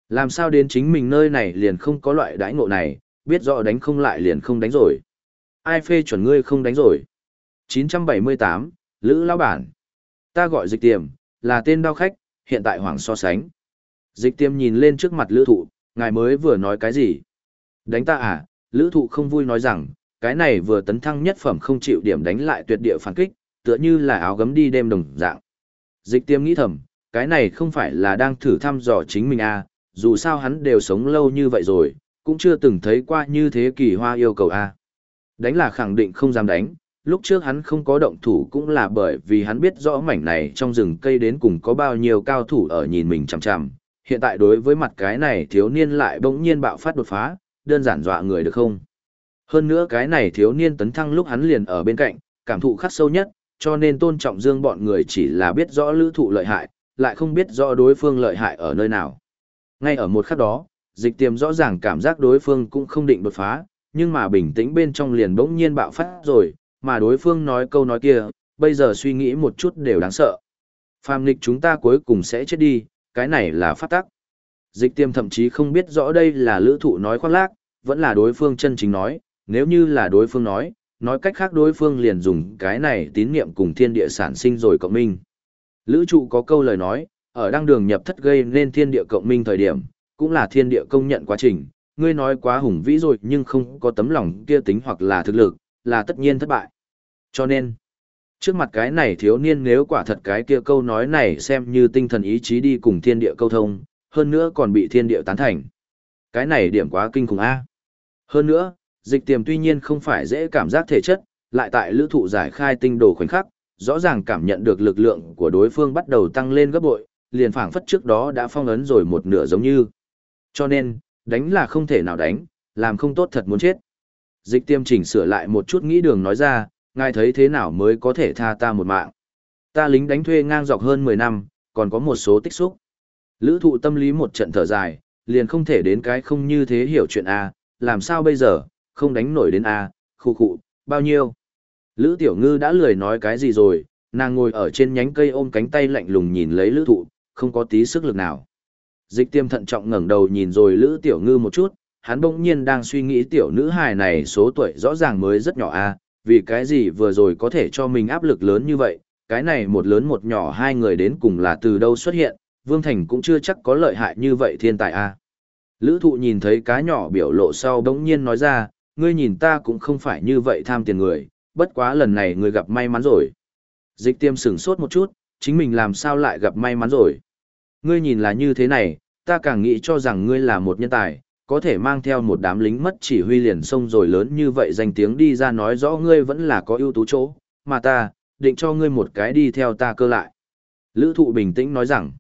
Làm sao đến chính mình nơi này liền không có loại đãi ngộ này, biết rõ đánh không lại liền không đánh rồi. Ai phê chuẩn ngươi không đánh rồi? 978, Lữ Lão Bản. Ta gọi dịch tiềm, là tên đao khách, hiện tại hoàng so sánh. Dịch tiềm nhìn lên trước mặt lữ thụ, ngài mới vừa nói cái gì? Đánh ta à? Lữ thụ không vui nói rằng, cái này vừa tấn thăng nhất phẩm không chịu điểm đánh lại tuyệt địa phản kích, tựa như là áo gấm đi đêm đồng dạng. Dịch tiêm nghĩ thầm, cái này không phải là đang thử thăm dò chính mình à, dù sao hắn đều sống lâu như vậy rồi, cũng chưa từng thấy qua như thế kỳ hoa yêu cầu a Đánh là khẳng định không dám đánh, lúc trước hắn không có động thủ cũng là bởi vì hắn biết rõ mảnh này trong rừng cây đến cùng có bao nhiêu cao thủ ở nhìn mình chằm chằm. Hiện tại đối với mặt cái này thiếu niên lại bỗng nhiên bạo phát đột phá, đơn giản dọa người được không? Hơn nữa cái này thiếu niên tấn thăng lúc hắn liền ở bên cạnh, cảm thụ khắc sâu nhất, cho nên tôn trọng dương bọn người chỉ là biết rõ lữ thụ lợi hại, lại không biết rõ đối phương lợi hại ở nơi nào. Ngay ở một khắc đó, dịch tiềm rõ ràng cảm giác đối phương cũng không định đột phá, nhưng mà bình tĩnh bên trong liền bỗng nhiên bạo phát rồi, mà đối phương nói câu nói kia, bây giờ suy nghĩ một chút đều đáng sợ. Phàm nghịch chúng ta cuối cùng sẽ chết đi, cái này là phát tắc. Dịch tiêm thậm chí không biết rõ đây là lữ thụ nói khoác lác, vẫn là đối phương chân chính nói, nếu như là đối phương nói, nói cách khác đối phương liền dùng cái này tín niệm cùng thiên địa sản sinh rồi cộng minh. Lữ trụ có câu lời nói, ở đăng đường nhập thất gây nên thiên địa cộng minh thời điểm, cũng là thiên địa công nhận quá trình, ngươi nói quá hùng vĩ rồi nhưng không có tấm lòng kia tính hoặc là thực lực, là tất nhiên thất bại. Cho nên, trước mặt cái này thiếu niên nếu quả thật cái kia câu nói này xem như tinh thần ý chí đi cùng thiên địa câu thông, hơn nữa còn bị thiên địa tán thành. Cái này điểm quá kinh khủng a. Hơn nữa, dịch tiềm tuy nhiên không phải dễ cảm giác thể chất, lại tại lữ thụ giải khai tinh đồ khoảnh khắc, rõ ràng cảm nhận được lực lượng của đối phương bắt đầu tăng lên gấp bội, liền phảng phất trước đó đã phong ấn rồi một nửa giống như. Cho nên, đánh là không thể nào đánh, làm không tốt thật muốn chết. Dịch tiêm chỉnh sửa lại một chút nghĩ đường nói ra, ngài thấy thế nào mới có thể tha ta một mạng. Ta lính đánh thuê ngang dọc hơn 10 năm, còn có một số tích xúc. Lữ thụ tâm lý một trận thở dài, liền không thể đến cái không như thế hiểu chuyện A, làm sao bây giờ, không đánh nổi đến A, khu khu, bao nhiêu. Lữ tiểu ngư đã lười nói cái gì rồi, nàng ngồi ở trên nhánh cây ôm cánh tay lạnh lùng nhìn lấy lữ thụ, không có tí sức lực nào. Dịch tiêm thận trọng ngẩng đầu nhìn rồi lữ tiểu ngư một chút, hắn bỗng nhiên đang suy nghĩ tiểu nữ hài này số tuổi rõ ràng mới rất nhỏ a vì cái gì vừa rồi có thể cho mình áp lực lớn như vậy, cái này một lớn một nhỏ hai người đến cùng là từ đâu xuất hiện, Vương Thành cũng chưa chắc có lợi hại như vậy thiên tài a Lữ thụ nhìn thấy cá nhỏ biểu lộ sau bỗng nhiên nói ra, ngươi nhìn ta cũng không phải như vậy tham tiền người, bất quá lần này ngươi gặp may mắn rồi. Dịch tiêm sửng sốt một chút, chính mình làm sao lại gặp may mắn rồi. Ngươi nhìn là như thế này, ta càng nghĩ cho rằng ngươi là một nhân tài, có thể mang theo một đám lính mất chỉ huy liền sông rồi lớn như vậy danh tiếng đi ra nói rõ ngươi vẫn là có ưu tú chỗ, mà ta, định cho ngươi một cái đi theo ta cơ lại. Lữ thụ bình tĩnh nói rằng,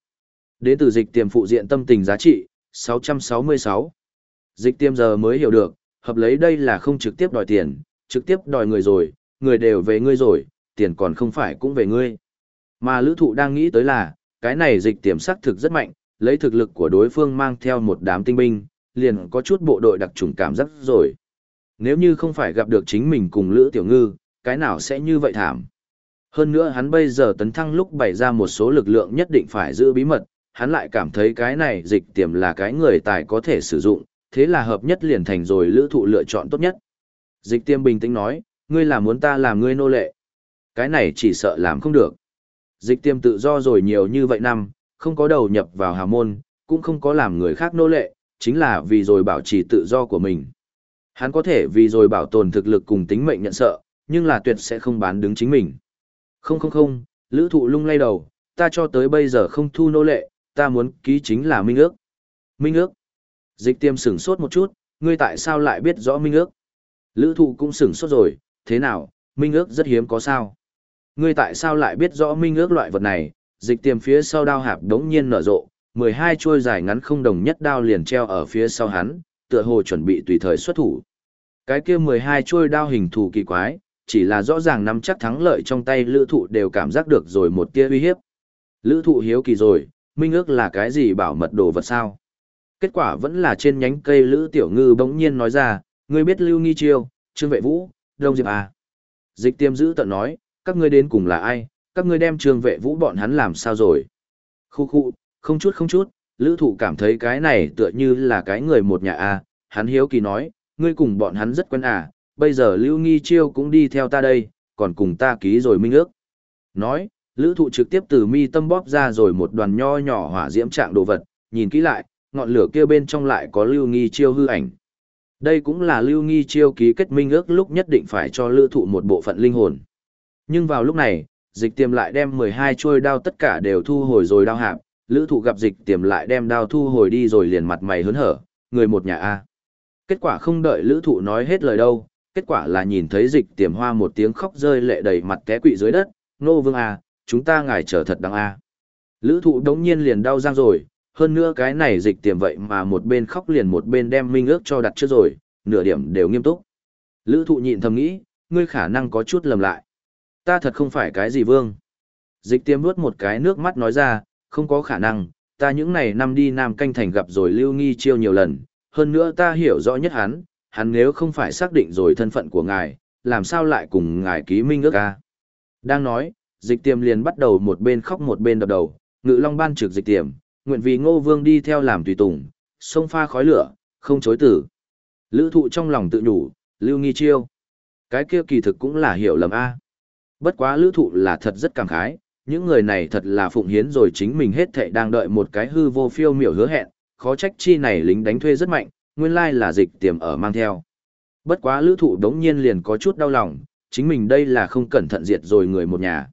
đến từ dịch tiềm phụ diện tâm tình giá trị, 666. Dịch tiêm giờ mới hiểu được, hợp lấy đây là không trực tiếp đòi tiền, trực tiếp đòi người rồi, người đều về ngươi rồi, tiền còn không phải cũng về ngươi. Mà lữ thụ đang nghĩ tới là, cái này dịch tiềm sắc thực rất mạnh, lấy thực lực của đối phương mang theo một đám tinh binh, liền có chút bộ đội đặc trùng cảm giác rồi. Nếu như không phải gặp được chính mình cùng Lữ Tiểu Ngư, cái nào sẽ như vậy thảm. Hơn nữa hắn bây giờ tấn thăng lúc bày ra một số lực lượng nhất định phải giữ bí mật, hắn lại cảm thấy cái này dịch tiềm là cái người tài có thể sử dụng, thế là hợp nhất liền thành rồi lữ thụ lựa chọn tốt nhất. Dịch tiêm bình tĩnh nói, ngươi là muốn ta làm ngươi nô lệ. Cái này chỉ sợ làm không được. Dịch tiêm tự do rồi nhiều như vậy năm, không có đầu nhập vào hào môn, cũng không có làm người khác nô lệ, chính là vì rồi bảo trì tự do của mình. Hắn có thể vì rồi bảo tồn thực lực cùng tính mệnh nhận sợ, nhưng là tuyệt sẽ không bán đứng chính mình. Không không không, lữ thụ lung lay đầu, ta cho tới bây giờ không thu nô lệ, ta muốn ký chính là minh ước. Minh ước. Dịch tiêm sửng sốt một chút, ngươi tại sao lại biết rõ minh ước? Lữ thụ cũng sửng sốt rồi, thế nào, minh ước rất hiếm có sao? Ngươi tại sao lại biết rõ minh ước loại vật này? Dịch tiêm phía sau đao hạp đống nhiên nở rộ, 12 chuôi dài ngắn không đồng nhất đao liền treo ở phía sau hắn, tựa hồ chuẩn bị tùy thời xuất thủ. Cái kia 12 chuôi đao hình thù kỳ quái, chỉ là rõ ràng nắm chắc thắng lợi trong tay lữ thụ đều cảm giác được rồi một tia uy hiếp. Lữ thụ hiếu kỳ rồi, minh ước là cái gì bảo mật đồ vật sao? Kết quả vẫn là trên nhánh cây lữ tiểu ngư bỗng nhiên nói ra, ngươi biết lưu nghi chiêu, trương vệ vũ, đông diệp à. Dịch tiêm giữ tận nói, các ngươi đến cùng là ai, các ngươi đem trương vệ vũ bọn hắn làm sao rồi? Khu khu, không chút không chút, lữ thụ cảm thấy cái này tựa như là cái người một nhà à, hắn hiếu kỳ nói, ngươi cùng bọn hắn rất quen à, bây giờ lưu nghi chiêu cũng đi theo ta đây, còn cùng ta ký rồi minh ước. Nói, lữ thụ trực tiếp từ mi tâm bóp ra rồi một đoàn nho nhỏ hỏa diễm trạng đồ vật, nhìn kỹ lại, ngọn lửa kia bên trong lại có lưu nghi chiêu hư ảnh. Đây cũng là lưu nghi chiêu ký kết minh ước lúc nhất định phải cho lữ thụ một bộ phận linh hồn. Nhưng vào lúc này, dịch tiềm lại đem 12 chuôi đao tất cả đều thu hồi rồi đao hạp, lữ thụ gặp dịch tiềm lại đem đao thu hồi đi rồi liền mặt mày hớn hở, người một nhà A. Kết quả không đợi lữ thụ nói hết lời đâu, kết quả là nhìn thấy dịch tiềm hoa một tiếng khóc rơi lệ đầy mặt té quỵ dưới đất, nô vương A, chúng ta ngài trở thật đáng A. Lữ thụ đống nhiên liền đau răng rồi, hơn nữa cái này dịch tiềm vậy mà một bên khóc liền một bên đem minh ước cho đặt trước rồi, nửa điểm đều nghiêm túc. Lữ thụ nhịn thầm nghĩ, ngươi khả năng có chút lầm lại. Ta thật không phải cái gì vương. Dịch tiêm nuốt một cái nước mắt nói ra, không có khả năng, ta những này năm đi Nam Canh Thành gặp rồi Lưu Nghi Chiêu nhiều lần, hơn nữa ta hiểu rõ nhất hắn, hắn nếu không phải xác định rồi thân phận của ngài, làm sao lại cùng ngài ký minh ước ca. Đang nói, dịch tiêm liền bắt đầu một bên khóc một bên đập đầu, ngự long ban trực dịch tiêm, nguyện vì ngô vương đi theo làm tùy tùng, sông pha khói lửa, không chối tử. Lữ thụ trong lòng tự nhủ, lưu nghi chiêu. Cái kia kỳ thực cũng là hiểu lầm A. Bất quá lữ thụ là thật rất cảm khái, những người này thật là phụng hiến rồi chính mình hết thệ đang đợi một cái hư vô phiêu miểu hứa hẹn, khó trách chi này lính đánh thuê rất mạnh, nguyên lai là dịch tiềm ở mang theo. Bất quá lữ thụ đống nhiên liền có chút đau lòng, chính mình đây là không cẩn thận diệt rồi người một nhà.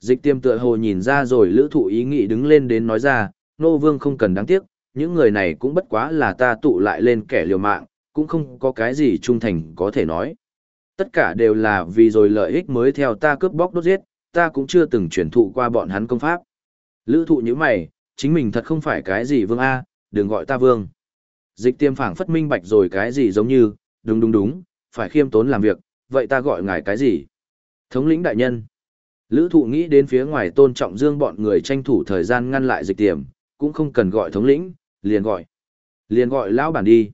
Dịch tiềm tựa hồ nhìn ra rồi lữ thụ ý nghĩ đứng lên đến nói ra, nô vương không cần đáng tiếc, những người này cũng bất quá là ta tụ lại lên kẻ liều mạng, cũng không có cái gì trung thành có thể nói. Tất cả đều là vì rồi lợi ích mới theo ta cướp bóc đốt giết, ta cũng chưa từng truyền thụ qua bọn hắn công pháp. Lữ thụ như mày, chính mình thật không phải cái gì vương A, đừng gọi ta vương. Dịch tiêm phảng phất minh bạch rồi cái gì giống như, đúng đúng đúng, phải khiêm tốn làm việc, vậy ta gọi ngài cái gì? Thống lĩnh đại nhân. Lữ thụ nghĩ đến phía ngoài tôn trọng dương bọn người tranh thủ thời gian ngăn lại dịch tiềm, cũng không cần gọi thống lĩnh, liền gọi. Liền gọi lão bản đi.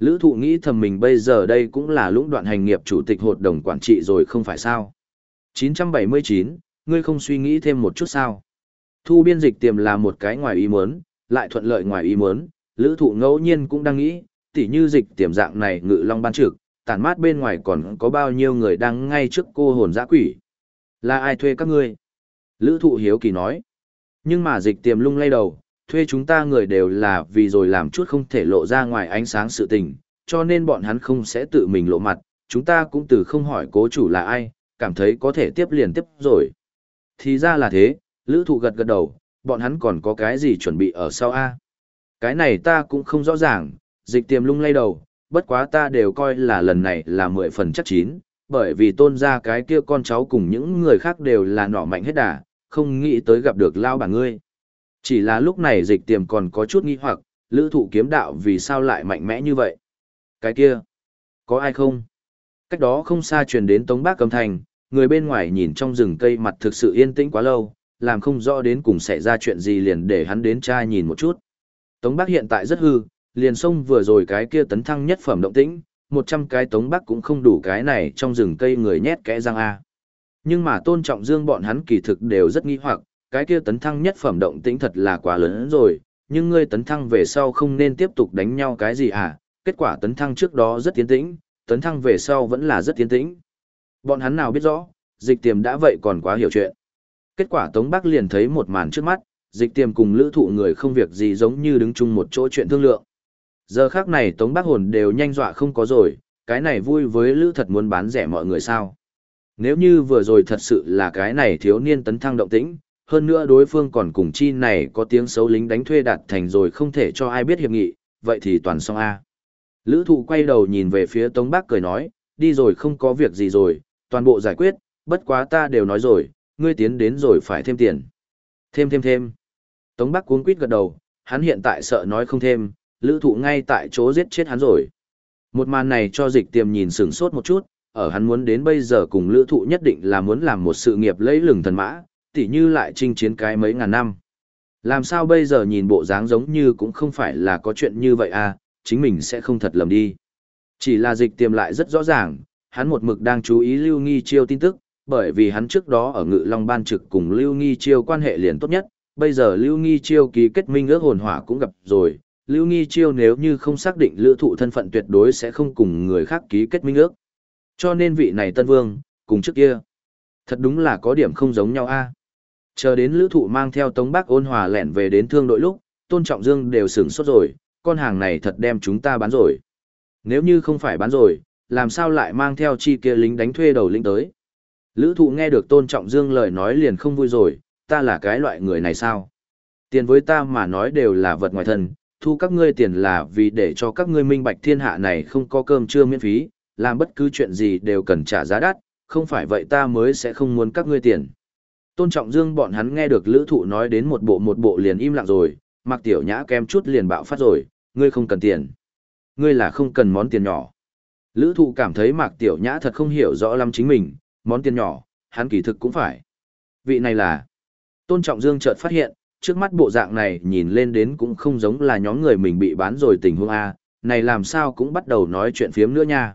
Lữ thụ nghĩ thầm mình bây giờ đây cũng là lũng đoạn hành nghiệp chủ tịch hội đồng quản trị rồi không phải sao. 979, ngươi không suy nghĩ thêm một chút sao. Thu biên dịch tiềm là một cái ngoài ý muốn, lại thuận lợi ngoài ý muốn, lữ thụ ngẫu nhiên cũng đang nghĩ, tỉ như dịch tiềm dạng này ngự long ban trực, tản mát bên ngoài còn có bao nhiêu người đang ngay trước cô hồn dã quỷ. Là ai thuê các ngươi? Lữ thụ hiếu kỳ nói. Nhưng mà dịch tiềm lung lay đầu, thuê chúng ta người đều là vì rồi làm chút không thể lộ ra ngoài ánh sáng sự tình, cho nên bọn hắn không sẽ tự mình lộ mặt, chúng ta cũng từ không hỏi cố chủ là ai, cảm thấy có thể tiếp liền tiếp rồi. Thì ra là thế, lữ thụ gật gật đầu, bọn hắn còn có cái gì chuẩn bị ở sau A. Cái này ta cũng không rõ ràng, dịch tiềm lung lay đầu, bất quá ta đều coi là lần này là 10 phần chắc chín, bởi vì tôn ra cái kia con cháu cùng những người khác đều là nỏ mạnh hết đà, không nghĩ tới gặp được lao bà ngươi. Chỉ là lúc này dịch tiềm còn có chút nghi hoặc, lữ thụ kiếm đạo vì sao lại mạnh mẽ như vậy? Cái kia, có ai không? Cách đó không xa truyền đến Tống Bác Cầm Thành, người bên ngoài nhìn trong rừng cây mặt thực sự yên tĩnh quá lâu, làm không rõ đến cùng xảy ra chuyện gì liền để hắn đến tra nhìn một chút. Tống Bác hiện tại rất hư, liền xông vừa rồi cái kia tấn thăng nhất phẩm động tĩnh, 100 cái Tống Bác cũng không đủ cái này trong rừng cây người nhét kẽ răng A. Nhưng mà tôn trọng dương bọn hắn kỳ thực đều rất nghi hoặc, cái kia tấn thăng nhất phẩm động tĩnh thật là quá lớn rồi, nhưng ngươi tấn thăng về sau không nên tiếp tục đánh nhau cái gì à, kết quả tấn thăng trước đó rất tiến tĩnh, tấn thăng về sau vẫn là rất tiến tĩnh. Bọn hắn nào biết rõ, dịch tiềm đã vậy còn quá hiểu chuyện. Kết quả Tống Bắc liền thấy một màn trước mắt, dịch tiềm cùng lữ thụ người không việc gì giống như đứng chung một chỗ chuyện thương lượng. Giờ khác này Tống Bắc hồn đều nhanh dọa không có rồi, cái này vui với lữ thật muốn bán rẻ mọi người sao. Nếu như vừa rồi thật sự là cái này thiếu niên tấn thăng động tĩnh, hơn nữa đối phương còn cùng chi này có tiếng xấu lính đánh thuê đạt thành rồi không thể cho ai biết hiệp nghị, vậy thì toàn xong A. Lữ thụ quay đầu nhìn về phía Tống Bác cười nói, đi rồi không có việc gì rồi, toàn bộ giải quyết, bất quá ta đều nói rồi, ngươi tiến đến rồi phải thêm tiền. Thêm thêm thêm. Tống Bác cuốn quýt gật đầu, hắn hiện tại sợ nói không thêm, lữ thụ ngay tại chỗ giết chết hắn rồi. Một màn này cho dịch tiềm nhìn sửng sốt một chút, ở hắn muốn đến bây giờ cùng lữ thụ nhất định là muốn làm một sự nghiệp lấy lừng thần mã, tỉ như lại chinh chiến cái mấy ngàn năm. Làm sao bây giờ nhìn bộ dáng giống như cũng không phải là có chuyện như vậy à, chính mình sẽ không thật lầm đi. Chỉ là dịch tiềm lại rất rõ ràng, hắn một mực đang chú ý Lưu Nghi Chiêu tin tức, bởi vì hắn trước đó ở Ngự Long Ban trực cùng Lưu Nghi Chiêu quan hệ liền tốt nhất, bây giờ Lưu Nghi Chiêu ký kết minh ước hồn hỏa cũng gặp rồi, Lưu Nghi Chiêu nếu như không xác định lữ thụ thân phận tuyệt đối sẽ không cùng người khác ký kết minh ước. Cho nên vị này Tân Vương, cùng trước kia, thật đúng là có điểm không giống nhau a Chờ đến lữ thụ mang theo Tống Bác ôn hòa lẹn về đến thương đội lúc, Tôn Trọng Dương đều sửng sốt rồi, con hàng này thật đem chúng ta bán rồi. Nếu như không phải bán rồi, làm sao lại mang theo chi kia lính đánh thuê đầu lính tới. Lữ thụ nghe được Tôn Trọng Dương lời nói liền không vui rồi, ta là cái loại người này sao? Tiền với ta mà nói đều là vật ngoài thân, thu các ngươi tiền là vì để cho các ngươi minh bạch thiên hạ này không có cơm trưa miễn phí, làm bất cứ chuyện gì đều cần trả giá đắt, không phải vậy ta mới sẽ không muốn các ngươi tiền. Tôn Trọng Dương bọn hắn nghe được lữ thụ nói đến một bộ một bộ liền im lặng rồi, mặc tiểu nhã kem chút liền bạo phát rồi, ngươi không cần tiền. Ngươi là không cần món tiền nhỏ. Lữ thụ cảm thấy mạc tiểu nhã thật không hiểu rõ lắm chính mình, món tiền nhỏ, hắn kỳ thực cũng phải. Vị này là... Tôn Trọng Dương chợt phát hiện, trước mắt bộ dạng này nhìn lên đến cũng không giống là nhóm người mình bị bán rồi tình huống A, này làm sao cũng bắt đầu nói chuyện phiếm nữa nha.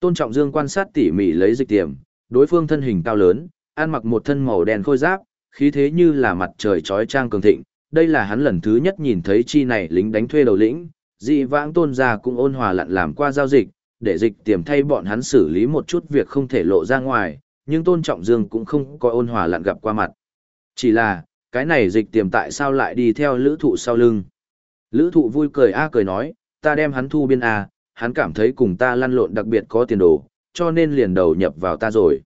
Tôn Trọng Dương quan sát tỉ mỉ lấy dịch tiềm, đối phương thân hình cao lớn, ăn mặc một thân màu đen khôi giáp, khí thế như là mặt trời trói trang cường thịnh, đây là hắn lần thứ nhất nhìn thấy chi này lính đánh thuê đầu lĩnh, dị vãng tôn gia cũng ôn hòa lặn làm qua giao dịch, để dịch tiềm thay bọn hắn xử lý một chút việc không thể lộ ra ngoài, nhưng tôn trọng dương cũng không có ôn hòa lặn gặp qua mặt. Chỉ là, cái này dịch tiềm tại sao lại đi theo lữ thụ sau lưng. Lữ thụ vui cười a cười nói, ta đem hắn thu biên a hắn cảm thấy cùng ta lăn lộn đặc biệt có tiền đồ, cho nên liền đầu nhập vào ta rồi.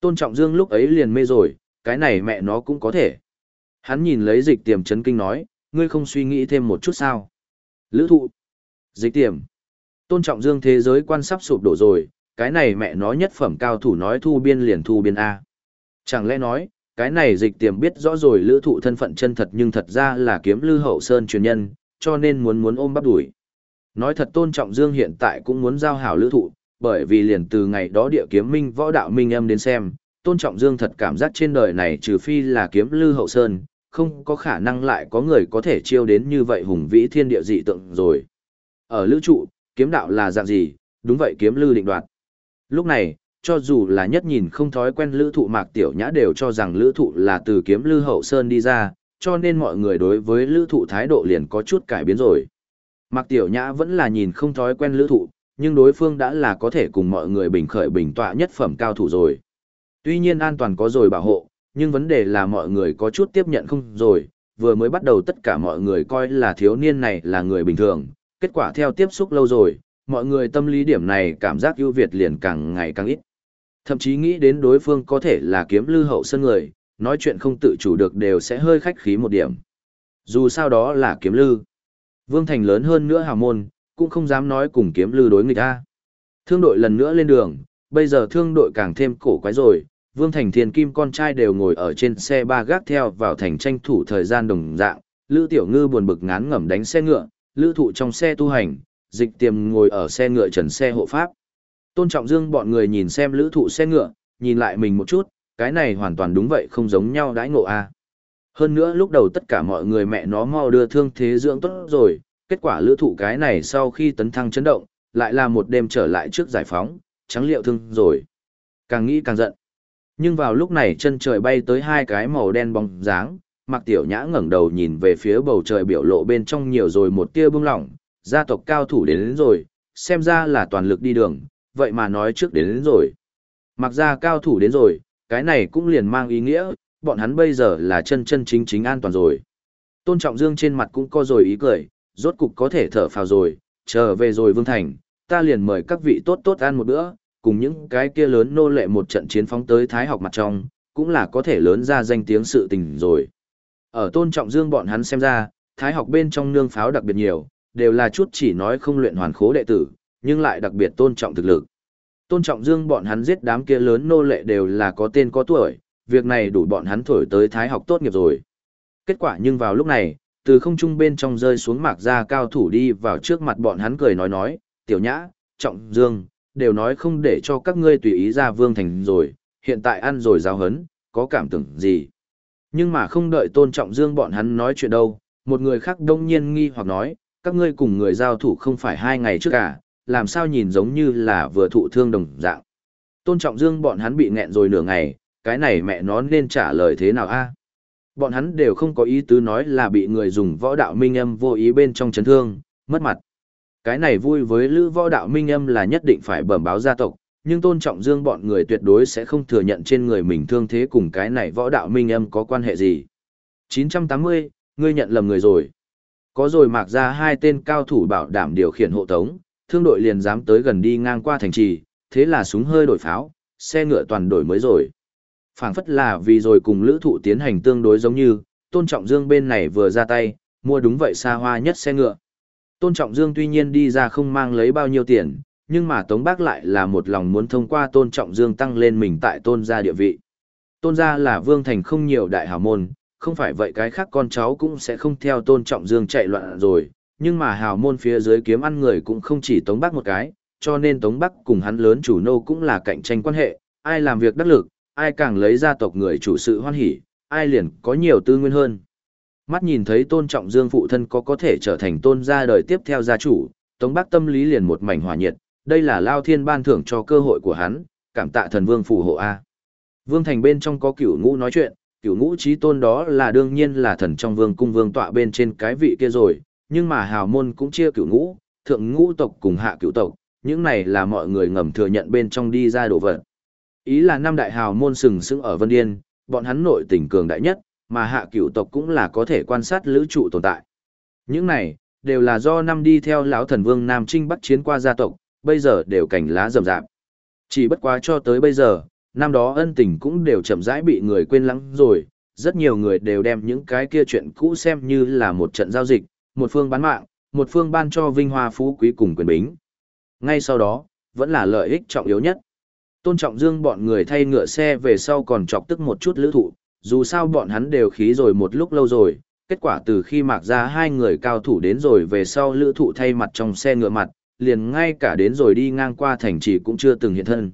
Tôn trọng dương lúc ấy liền mê rồi, cái này mẹ nó cũng có thể. Hắn nhìn lấy dịch tiềm chấn kinh nói, ngươi không suy nghĩ thêm một chút sao. Lữ thụ. Dịch tiềm. Tôn trọng dương thế giới quan sắp sụp đổ rồi, cái này mẹ nó nhất phẩm cao thủ nói thu biên liền thu biên A. Chẳng lẽ nói, cái này dịch tiềm biết rõ rồi lữ thụ thân phận chân thật nhưng thật ra là kiếm lư hậu sơn truyền nhân, cho nên muốn muốn ôm bắp đuổi. Nói thật tôn trọng dương hiện tại cũng muốn giao hảo lữ thụ, bởi vì liền từ ngày đó địa kiếm minh võ đạo minh âm đến xem, tôn trọng dương thật cảm giác trên đời này trừ phi là kiếm lư hậu sơn, không có khả năng lại có người có thể chiêu đến như vậy hùng vĩ thiên địa dị tượng rồi. Ở lữ trụ, kiếm đạo là dạng gì, đúng vậy kiếm lư định đoạt. Lúc này, cho dù là nhất nhìn không thói quen lữ thụ mạc tiểu nhã đều cho rằng lữ thụ là từ kiếm lư hậu sơn đi ra, cho nên mọi người đối với lữ thụ thái độ liền có chút cải biến rồi. Mạc tiểu nhã vẫn là nhìn không thói quen lữ thụ, nhưng đối phương đã là có thể cùng mọi người bình khởi bình tọa nhất phẩm cao thủ rồi. Tuy nhiên an toàn có rồi bảo hộ, nhưng vấn đề là mọi người có chút tiếp nhận không rồi, vừa mới bắt đầu tất cả mọi người coi là thiếu niên này là người bình thường, kết quả theo tiếp xúc lâu rồi, mọi người tâm lý điểm này cảm giác ưu việt liền càng ngày càng ít. Thậm chí nghĩ đến đối phương có thể là kiếm lưu hậu sân người, nói chuyện không tự chủ được đều sẽ hơi khách khí một điểm. Dù sao đó là kiếm lưu Vương Thành lớn hơn nữa hào môn, cũng không dám nói cùng kiếm lư đối người ta. Thương đội lần nữa lên đường, bây giờ thương đội càng thêm cổ quái rồi, Vương Thành Thiên Kim con trai đều ngồi ở trên xe ba gác theo vào thành tranh thủ thời gian đồng dạng, Lữ Tiểu Ngư buồn bực ngán ngẩm đánh xe ngựa, lữ thụ trong xe tu hành, dịch tiềm ngồi ở xe ngựa trần xe hộ pháp. Tôn Trọng Dương bọn người nhìn xem lữ thụ xe ngựa, nhìn lại mình một chút, cái này hoàn toàn đúng vậy không giống nhau đãi ngộ a Hơn nữa lúc đầu tất cả mọi người mẹ nó mau đưa thương thế dưỡng tốt rồi, kết quả lữ thụ cái này sau khi tấn thăng chấn động, lại là một đêm trở lại trước giải phóng, trắng liệu thương rồi. Càng nghĩ càng giận. Nhưng vào lúc này chân trời bay tới hai cái màu đen bóng dáng, Mạc Tiểu Nhã ngẩng đầu nhìn về phía bầu trời biểu lộ bên trong nhiều rồi một tia bưng lỏng, gia tộc cao thủ đến, đến rồi, xem ra là toàn lực đi đường, vậy mà nói trước đến, đến rồi. Mặc ra cao thủ đến rồi, cái này cũng liền mang ý nghĩa, bọn hắn bây giờ là chân chân chính chính an toàn rồi. Tôn Trọng Dương trên mặt cũng có rồi ý cười, rốt cục có thể thở phào rồi, trở về rồi Vương Thành, ta liền mời các vị tốt tốt ăn một bữa, cùng những cái kia lớn nô lệ một trận chiến phóng tới Thái học mặt trong, cũng là có thể lớn ra danh tiếng sự tình rồi. Ở Tôn Trọng Dương bọn hắn xem ra, Thái học bên trong nương pháo đặc biệt nhiều, đều là chút chỉ nói không luyện hoàn khố đệ tử, nhưng lại đặc biệt tôn trọng thực lực. Tôn Trọng Dương bọn hắn giết đám kia lớn nô lệ đều là có tên có tuổi, việc này đủ bọn hắn thổi tới Thái học tốt nghiệp rồi. Kết quả nhưng vào lúc này, từ không trung bên trong rơi xuống mạc ra cao thủ đi vào trước mặt bọn hắn cười nói nói, tiểu nhã, trọng dương, đều nói không để cho các ngươi tùy ý ra vương thành rồi, hiện tại ăn rồi giao hấn, có cảm tưởng gì. Nhưng mà không đợi tôn trọng dương bọn hắn nói chuyện đâu, một người khác đông nhiên nghi hoặc nói, các ngươi cùng người giao thủ không phải hai ngày trước cả, làm sao nhìn giống như là vừa thụ thương đồng dạng. Tôn trọng dương bọn hắn bị nghẹn rồi nửa ngày, cái này mẹ nó nên trả lời thế nào a? Bọn hắn đều không có ý tứ nói là bị người dùng võ đạo minh âm vô ý bên trong chấn thương, mất mặt. Cái này vui với lữ võ đạo minh âm là nhất định phải bẩm báo gia tộc, nhưng tôn trọng dương bọn người tuyệt đối sẽ không thừa nhận trên người mình thương thế cùng cái này võ đạo minh âm có quan hệ gì. 980, ngươi nhận lầm người rồi. Có rồi mạc ra hai tên cao thủ bảo đảm điều khiển hộ tống, thương đội liền dám tới gần đi ngang qua thành trì, thế là súng hơi đổi pháo, xe ngựa toàn đổi mới rồi phảng phất là vì rồi cùng lữ thụ tiến hành tương đối giống như, Tôn Trọng Dương bên này vừa ra tay, mua đúng vậy xa hoa nhất xe ngựa. Tôn Trọng Dương tuy nhiên đi ra không mang lấy bao nhiêu tiền, nhưng mà Tống Bác lại là một lòng muốn thông qua Tôn Trọng Dương tăng lên mình tại Tôn gia địa vị. Tôn gia là vương thành không nhiều đại hào môn, không phải vậy cái khác con cháu cũng sẽ không theo Tôn Trọng Dương chạy loạn rồi, nhưng mà hào môn phía dưới kiếm ăn người cũng không chỉ Tống Bác một cái, cho nên Tống Bắc cùng hắn lớn chủ nô cũng là cạnh tranh quan hệ, ai làm việc đắc lực, ai càng lấy gia tộc người chủ sự hoan hỉ, ai liền có nhiều tư nguyên hơn. Mắt nhìn thấy tôn trọng dương phụ thân có có thể trở thành tôn gia đời tiếp theo gia chủ, Tống bác tâm lý liền một mảnh hòa nhiệt, đây là Lao Thiên ban thưởng cho cơ hội của hắn, cảm tạ thần vương phù hộ A. Vương thành bên trong có cửu ngũ nói chuyện, cửu ngũ trí tôn đó là đương nhiên là thần trong vương cung vương tọa bên trên cái vị kia rồi, nhưng mà hào môn cũng chia cửu ngũ, thượng ngũ tộc cùng hạ cửu tộc, những này là mọi người ngầm thừa nhận bên trong đi ra đồ vật. Ý là năm đại hào môn sừng sững ở Vân Điên, bọn hắn nội tình cường đại nhất, mà hạ cửu tộc cũng là có thể quan sát lữ trụ tồn tại. Những này, đều là do năm đi theo lão thần vương Nam Trinh bắt chiến qua gia tộc, bây giờ đều cảnh lá rầm rạp. Chỉ bất quá cho tới bây giờ, năm đó ân tình cũng đều chậm rãi bị người quên lãng rồi, rất nhiều người đều đem những cái kia chuyện cũ xem như là một trận giao dịch, một phương bán mạng, một phương ban cho vinh hoa phú quý cùng quyền bính. Ngay sau đó, vẫn là lợi ích trọng yếu nhất. Tôn Trọng Dương bọn người thay ngựa xe về sau còn chọc tức một chút lữ thụ, dù sao bọn hắn đều khí rồi một lúc lâu rồi, kết quả từ khi mạc ra hai người cao thủ đến rồi về sau lữ thụ thay mặt trong xe ngựa mặt, liền ngay cả đến rồi đi ngang qua thành trì cũng chưa từng hiện thân.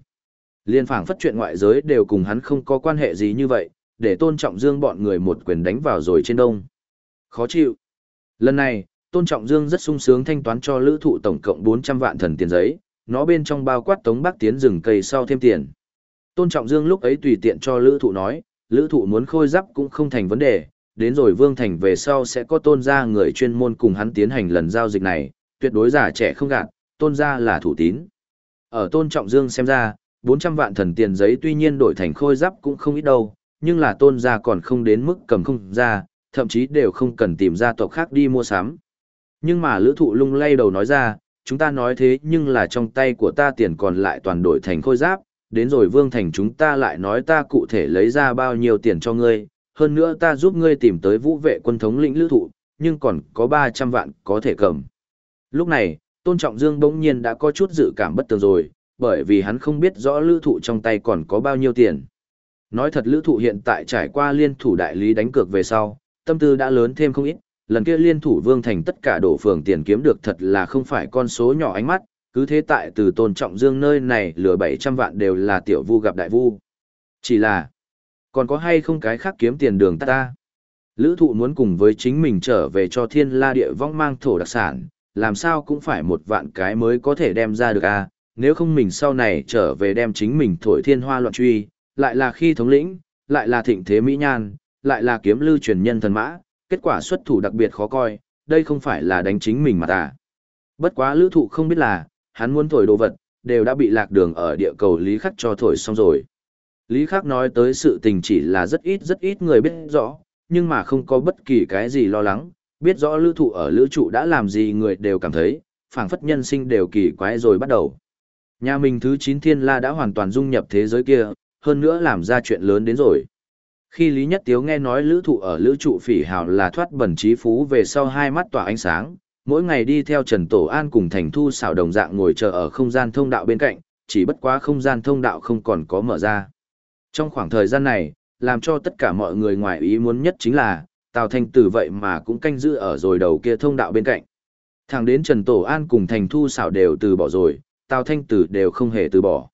Liên phảng phất chuyện ngoại giới đều cùng hắn không có quan hệ gì như vậy, để Tôn Trọng Dương bọn người một quyền đánh vào rồi trên đông. Khó chịu. Lần này, Tôn Trọng Dương rất sung sướng thanh toán cho lữ thụ tổng cộng 400 vạn thần tiền giấy, nó bên trong bao quát tống bác tiến rừng cây sau thêm tiền. Tôn Trọng Dương lúc ấy tùy tiện cho lữ thụ nói, lữ thụ muốn khôi giáp cũng không thành vấn đề, đến rồi vương thành về sau sẽ có tôn gia người chuyên môn cùng hắn tiến hành lần giao dịch này, tuyệt đối giả trẻ không gạt, tôn gia là thủ tín. Ở tôn Trọng Dương xem ra, 400 vạn thần tiền giấy tuy nhiên đổi thành khôi giáp cũng không ít đâu, nhưng là tôn gia còn không đến mức cầm không ra, thậm chí đều không cần tìm gia tộc khác đi mua sắm. Nhưng mà lữ thụ lung lay đầu nói ra, chúng ta nói thế nhưng là trong tay của ta tiền còn lại toàn đổi thành khôi giáp, đến rồi vương thành chúng ta lại nói ta cụ thể lấy ra bao nhiêu tiền cho ngươi, hơn nữa ta giúp ngươi tìm tới vũ vệ quân thống lĩnh lữ thụ, nhưng còn có 300 vạn có thể cầm. Lúc này, Tôn Trọng Dương bỗng nhiên đã có chút dự cảm bất tường rồi, bởi vì hắn không biết rõ lữ thụ trong tay còn có bao nhiêu tiền. Nói thật lữ thụ hiện tại trải qua liên thủ đại lý đánh cược về sau, tâm tư đã lớn thêm không ít, lần kia liên thủ vương thành tất cả đổ phường tiền kiếm được thật là không phải con số nhỏ ánh mắt, cứ thế tại từ tôn trọng dương nơi này lừa 700 vạn đều là tiểu vu gặp đại vu. Chỉ là, còn có hay không cái khác kiếm tiền đường ta ta? Lữ thụ muốn cùng với chính mình trở về cho thiên la địa vong mang thổ đặc sản, làm sao cũng phải một vạn cái mới có thể đem ra được a à? nếu không mình sau này trở về đem chính mình thổi thiên hoa loạn truy, lại là khi thống lĩnh, lại là thịnh thế mỹ nhan, lại là kiếm lưu truyền nhân thần mã, kết quả xuất thủ đặc biệt khó coi, đây không phải là đánh chính mình mà ta. Bất quá lữ thụ không biết là, hắn muốn thổi đồ vật, đều đã bị lạc đường ở địa cầu Lý Khắc cho thổi xong rồi. Lý Khắc nói tới sự tình chỉ là rất ít rất ít người biết rõ, nhưng mà không có bất kỳ cái gì lo lắng, biết rõ lữ thụ ở lữ trụ đã làm gì người đều cảm thấy, phảng phất nhân sinh đều kỳ quái rồi bắt đầu. Nhà mình thứ 9 thiên la đã hoàn toàn dung nhập thế giới kia, hơn nữa làm ra chuyện lớn đến rồi. Khi Lý Nhất Tiếu nghe nói lữ thụ ở lữ trụ phỉ hào là thoát bẩn trí phú về sau hai mắt tỏa ánh sáng, mỗi ngày đi theo Trần Tổ An cùng Thành Thu xảo đồng dạng ngồi chờ ở không gian thông đạo bên cạnh, chỉ bất quá không gian thông đạo không còn có mở ra. Trong khoảng thời gian này, làm cho tất cả mọi người ngoài ý muốn nhất chính là, Tào Thanh Tử vậy mà cũng canh giữ ở rồi đầu kia thông đạo bên cạnh. Thẳng đến Trần Tổ An cùng Thành Thu xảo đều từ bỏ rồi, Tào Thanh Tử đều không hề từ bỏ.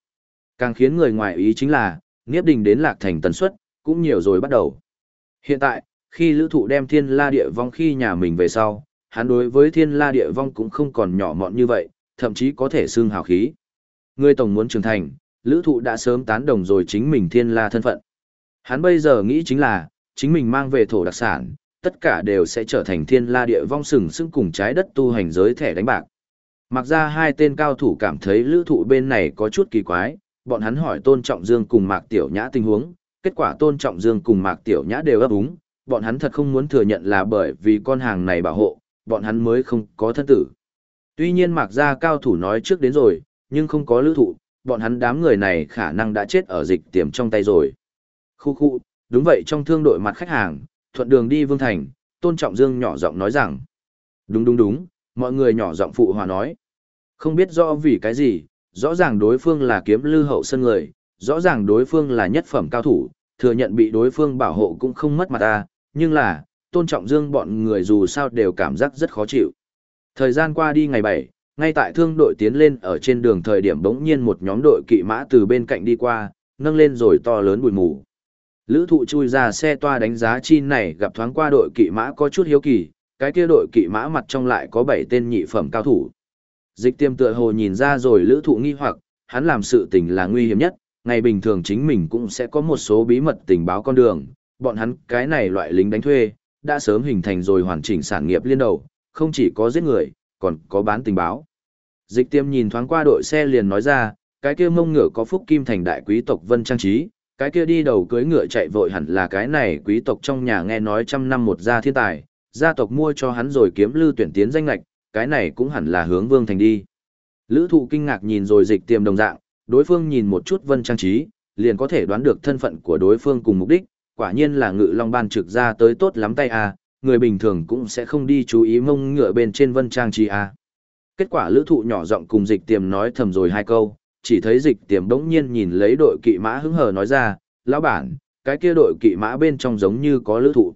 Càng khiến người ngoài ý chính là, Niếp Đình đến Lạc Thành tần suất, cũng nhiều rồi bắt đầu. Hiện tại, khi lữ thụ đem thiên la địa vong khi nhà mình về sau, hắn đối với thiên la địa vong cũng không còn nhỏ mọn như vậy, thậm chí có thể xưng hào khí. Người tổng muốn trưởng thành, lữ thụ đã sớm tán đồng rồi chính mình thiên la thân phận. Hắn bây giờ nghĩ chính là, chính mình mang về thổ đặc sản, tất cả đều sẽ trở thành thiên la địa vong sừng sững cùng trái đất tu hành giới thẻ đánh bạc. Mặc ra hai tên cao thủ cảm thấy lữ thụ bên này có chút kỳ quái, bọn hắn hỏi Tôn Trọng Dương cùng Mạc Tiểu Nhã tình huống, kết quả Tôn Trọng Dương cùng Mạc Tiểu Nhã đều ấp úng, bọn hắn thật không muốn thừa nhận là bởi vì con hàng này bảo hộ, bọn hắn mới không có thân tử. Tuy nhiên Mạc gia cao thủ nói trước đến rồi, nhưng không có lữ thụ, bọn hắn đám người này khả năng đã chết ở dịch tiềm trong tay rồi. Khu khu, đúng vậy trong thương đội mặt khách hàng, thuận đường đi Vương Thành, Tôn Trọng Dương nhỏ giọng nói rằng. Đúng đúng đúng, mọi người nhỏ giọng phụ hòa nói. Không biết rõ vì cái gì, rõ ràng đối phương là kiếm lư hậu sân người, rõ ràng đối phương là nhất phẩm cao thủ, thừa nhận bị đối phương bảo hộ cũng không mất mặt ta, nhưng là, tôn trọng dương bọn người dù sao đều cảm giác rất khó chịu. Thời gian qua đi ngày 7, ngay tại thương đội tiến lên ở trên đường thời điểm bỗng nhiên một nhóm đội kỵ mã từ bên cạnh đi qua, nâng lên rồi to lớn bụi mù. Lữ thụ chui ra xe toa đánh giá chi này gặp thoáng qua đội kỵ mã có chút hiếu kỳ, cái kia đội kỵ mã mặt trong lại có 7 tên nhị phẩm cao thủ. Dịch tiêm tựa hồ nhìn ra rồi lữ thụ nghi hoặc, hắn làm sự tình là nguy hiểm nhất, ngày bình thường chính mình cũng sẽ có một số bí mật tình báo con đường, bọn hắn cái này loại lính đánh thuê, đã sớm hình thành rồi hoàn chỉnh sản nghiệp liên đầu, không chỉ có giết người, còn có bán tình báo. Dịch tiêm nhìn thoáng qua đội xe liền nói ra, cái kia mông ngựa có phúc kim thành đại quý tộc Vân Trang Trí, cái kia đi đầu cưới ngựa chạy vội hẳn là cái này quý tộc trong nhà nghe nói trăm năm một gia thiên tài, gia tộc mua cho hắn rồi kiếm lưu tuyển tiến danh lạch, cái này cũng hẳn là hướng vương thành đi. Lữ thụ kinh ngạc nhìn rồi dịch tiêm đồng dạng, đối phương nhìn một chút Vân Trang Trí, liền có thể đoán được thân phận của đối phương cùng mục đích, quả nhiên là ngự long ban trực ra tới tốt lắm tay à, người bình thường cũng sẽ không đi chú ý mông ngựa bên trên vân trang trí à. Kết quả lữ thụ nhỏ giọng cùng dịch tiềm nói thầm rồi hai câu, chỉ thấy dịch tiềm đống nhiên nhìn lấy đội kỵ mã hứng hờ nói ra, lão bản, cái kia đội kỵ mã bên trong giống như có lữ thụ.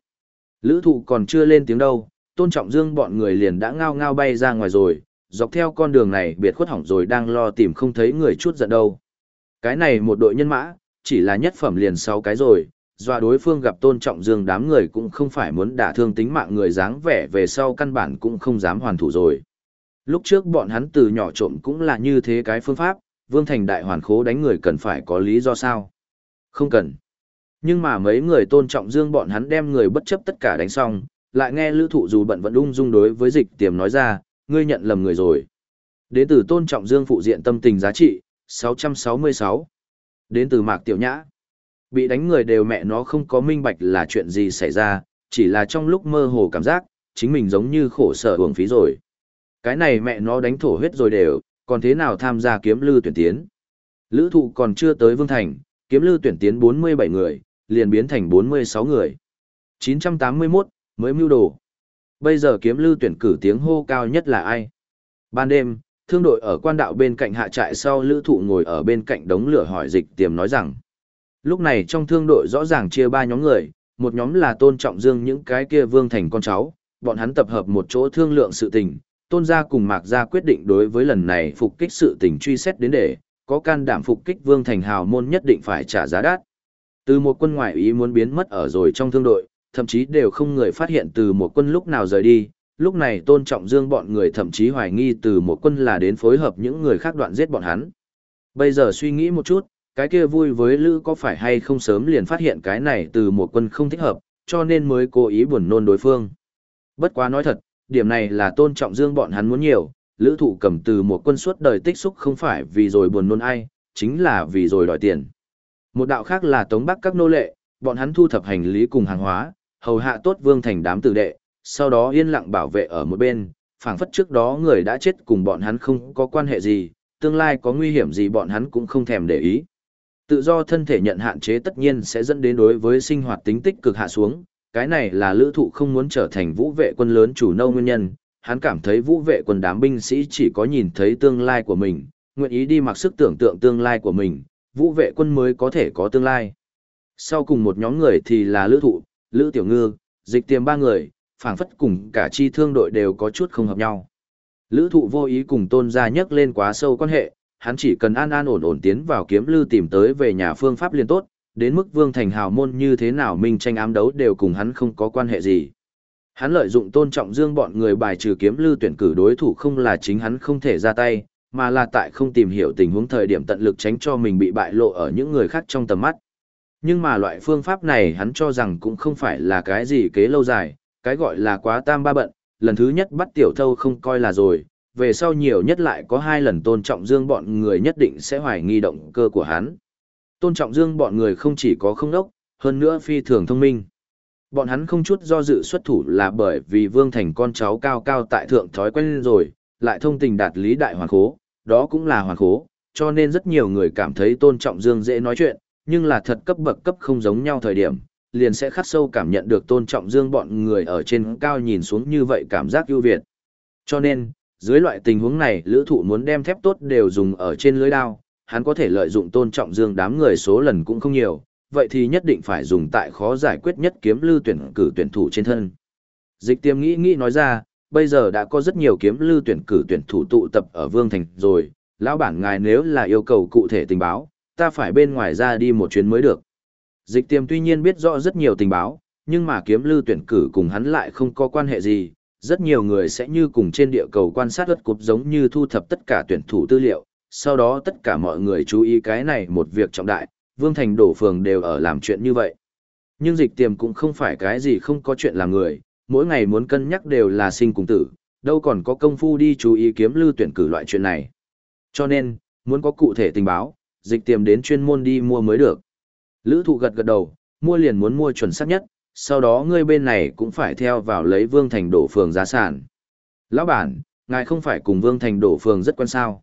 Lữ thụ còn chưa lên tiếng đâu, tôn trọng dương bọn người liền đã ngao ngao bay ra ngoài rồi, dọc theo con đường này biệt khuất hỏng rồi đang lo tìm không thấy người chút giận đâu. Cái này một đội nhân mã, chỉ là nhất phẩm liền sáu cái rồi, dọa đối phương gặp tôn trọng dương đám người cũng không phải muốn đả thương tính mạng người dáng vẻ về sau căn bản cũng không dám hoàn thủ rồi. Lúc trước bọn hắn từ nhỏ trộm cũng là như thế cái phương pháp, vương thành đại hoàn khố đánh người cần phải có lý do sao? Không cần. Nhưng mà mấy người tôn trọng dương bọn hắn đem người bất chấp tất cả đánh xong, lại nghe lữ thụ dù bận vẫn ung dung đối với dịch tiềm nói ra, ngươi nhận lầm người rồi. Đến từ tôn trọng dương phụ diện tâm tình giá trị, 666. Đến từ mạc tiểu nhã bị đánh người đều mẹ nó không có minh bạch là chuyện gì xảy ra, chỉ là trong lúc mơ hồ cảm giác, chính mình giống như khổ sở hưởng phí rồi. Cái này mẹ nó đánh thổ huyết rồi đều, còn thế nào tham gia kiếm lư tuyển tiến. Lữ thụ còn chưa tới Vương Thành, kiếm lư tuyển tiến 47 người, liền biến thành 46 người. 981, mới mưu đồ. Bây giờ kiếm lư tuyển cử tiếng hô cao nhất là ai? Ban đêm, thương đội ở quan đạo bên cạnh hạ trại sau lữ thụ ngồi ở bên cạnh đống lửa hỏi dịch tiềm nói rằng Lúc này trong thương đội rõ ràng chia ba nhóm người, một nhóm là tôn trọng dương những cái kia vương thành con cháu, bọn hắn tập hợp một chỗ thương lượng sự tình, tôn gia cùng mạc gia quyết định đối với lần này phục kích sự tình truy xét đến để, có can đảm phục kích vương thành hào môn nhất định phải trả giá đắt. Từ một quân ngoại ý muốn biến mất ở rồi trong thương đội, thậm chí đều không người phát hiện từ một quân lúc nào rời đi, lúc này tôn trọng dương bọn người thậm chí hoài nghi từ một quân là đến phối hợp những người khác đoạn giết bọn hắn. Bây giờ suy nghĩ một chút, cái kia vui với Lữ có phải hay không sớm liền phát hiện cái này từ một quân không thích hợp, cho nên mới cố ý buồn nôn đối phương. Bất quá nói thật, điểm này là tôn trọng dương bọn hắn muốn nhiều, lữ thụ cầm từ một quân suốt đời tích xúc không phải vì rồi buồn nôn ai, chính là vì rồi đòi tiền. Một đạo khác là tống bắc các nô lệ, bọn hắn thu thập hành lý cùng hàng hóa, hầu hạ tốt vương thành đám tử đệ, sau đó yên lặng bảo vệ ở một bên, phảng phất trước đó người đã chết cùng bọn hắn không có quan hệ gì, tương lai có nguy hiểm gì bọn hắn cũng không thèm để ý. Tự do thân thể nhận hạn chế tất nhiên sẽ dẫn đến đối với sinh hoạt tính tích cực hạ xuống, cái này là lữ thụ không muốn trở thành vũ vệ quân lớn chủ nâu nguyên nhân, hắn cảm thấy vũ vệ quân đám binh sĩ chỉ có nhìn thấy tương lai của mình, nguyện ý đi mặc sức tưởng tượng tương lai của mình, vũ vệ quân mới có thể có tương lai. Sau cùng một nhóm người thì là lữ thụ, lữ tiểu ngư, dịch tiềm ba người, phảng phất cùng cả chi thương đội đều có chút không hợp nhau. Lữ thụ vô ý cùng tôn gia nhắc lên quá sâu quan hệ, hắn chỉ cần an an ổn ổn tiến vào kiếm lưu tìm tới về nhà phương pháp liên tốt, đến mức vương thành hào môn như thế nào minh tranh ám đấu đều cùng hắn không có quan hệ gì. Hắn lợi dụng tôn trọng dương bọn người bài trừ kiếm lưu tuyển cử đối thủ không là chính hắn không thể ra tay, mà là tại không tìm hiểu tình huống thời điểm tận lực tránh cho mình bị bại lộ ở những người khác trong tầm mắt. Nhưng mà loại phương pháp này hắn cho rằng cũng không phải là cái gì kế lâu dài, cái gọi là quá tam ba bận, lần thứ nhất bắt tiểu thâu không coi là rồi, về sau nhiều nhất lại có hai lần tôn trọng dương bọn người nhất định sẽ hoài nghi động cơ của hắn. Tôn trọng dương bọn người không chỉ có không đốc, hơn nữa phi thường thông minh. Bọn hắn không chút do dự xuất thủ là bởi vì Vương Thành con cháu cao cao tại thượng thói quen rồi, lại thông tình đạt lý đại hoàn khố, đó cũng là hoàn khố, cho nên rất nhiều người cảm thấy tôn trọng Dương dễ nói chuyện, nhưng là thật cấp bậc cấp không giống nhau thời điểm, liền sẽ khắc sâu cảm nhận được tôn trọng Dương bọn người ở trên cao nhìn xuống như vậy cảm giác ưu việt. Cho nên, dưới loại tình huống này lữ thụ muốn đem thép tốt đều dùng ở trên lưới đao, hắn có thể lợi dụng tôn trọng dương đám người số lần cũng không nhiều, vậy thì nhất định phải dùng tại khó giải quyết nhất kiếm lưu tuyển cử tuyển thủ trên thân. Dịch tiêm nghĩ nghĩ nói ra, bây giờ đã có rất nhiều kiếm lưu tuyển cử tuyển thủ tụ tập ở Vương Thành rồi, lão bản ngài nếu là yêu cầu cụ thể tình báo, ta phải bên ngoài ra đi một chuyến mới được. Dịch tiêm tuy nhiên biết rõ rất nhiều tình báo, nhưng mà kiếm lưu tuyển cử cùng hắn lại không có quan hệ gì, rất nhiều người sẽ như cùng trên địa cầu quan sát đất cục giống như thu thập tất cả tuyển thủ tư liệu, sau đó tất cả mọi người chú ý cái này một việc trọng đại, Vương Thành đổ phường đều ở làm chuyện như vậy. Nhưng dịch tiềm cũng không phải cái gì không có chuyện làm người, mỗi ngày muốn cân nhắc đều là sinh cùng tử, đâu còn có công phu đi chú ý kiếm lưu tuyển cử loại chuyện này. Cho nên, muốn có cụ thể tình báo, dịch tiềm đến chuyên môn đi mua mới được. Lữ thụ gật gật đầu, mua liền muốn mua chuẩn xác nhất, sau đó ngươi bên này cũng phải theo vào lấy Vương Thành đổ phường giá sản. Lão bản, ngài không phải cùng Vương Thành đổ phường rất quan sao.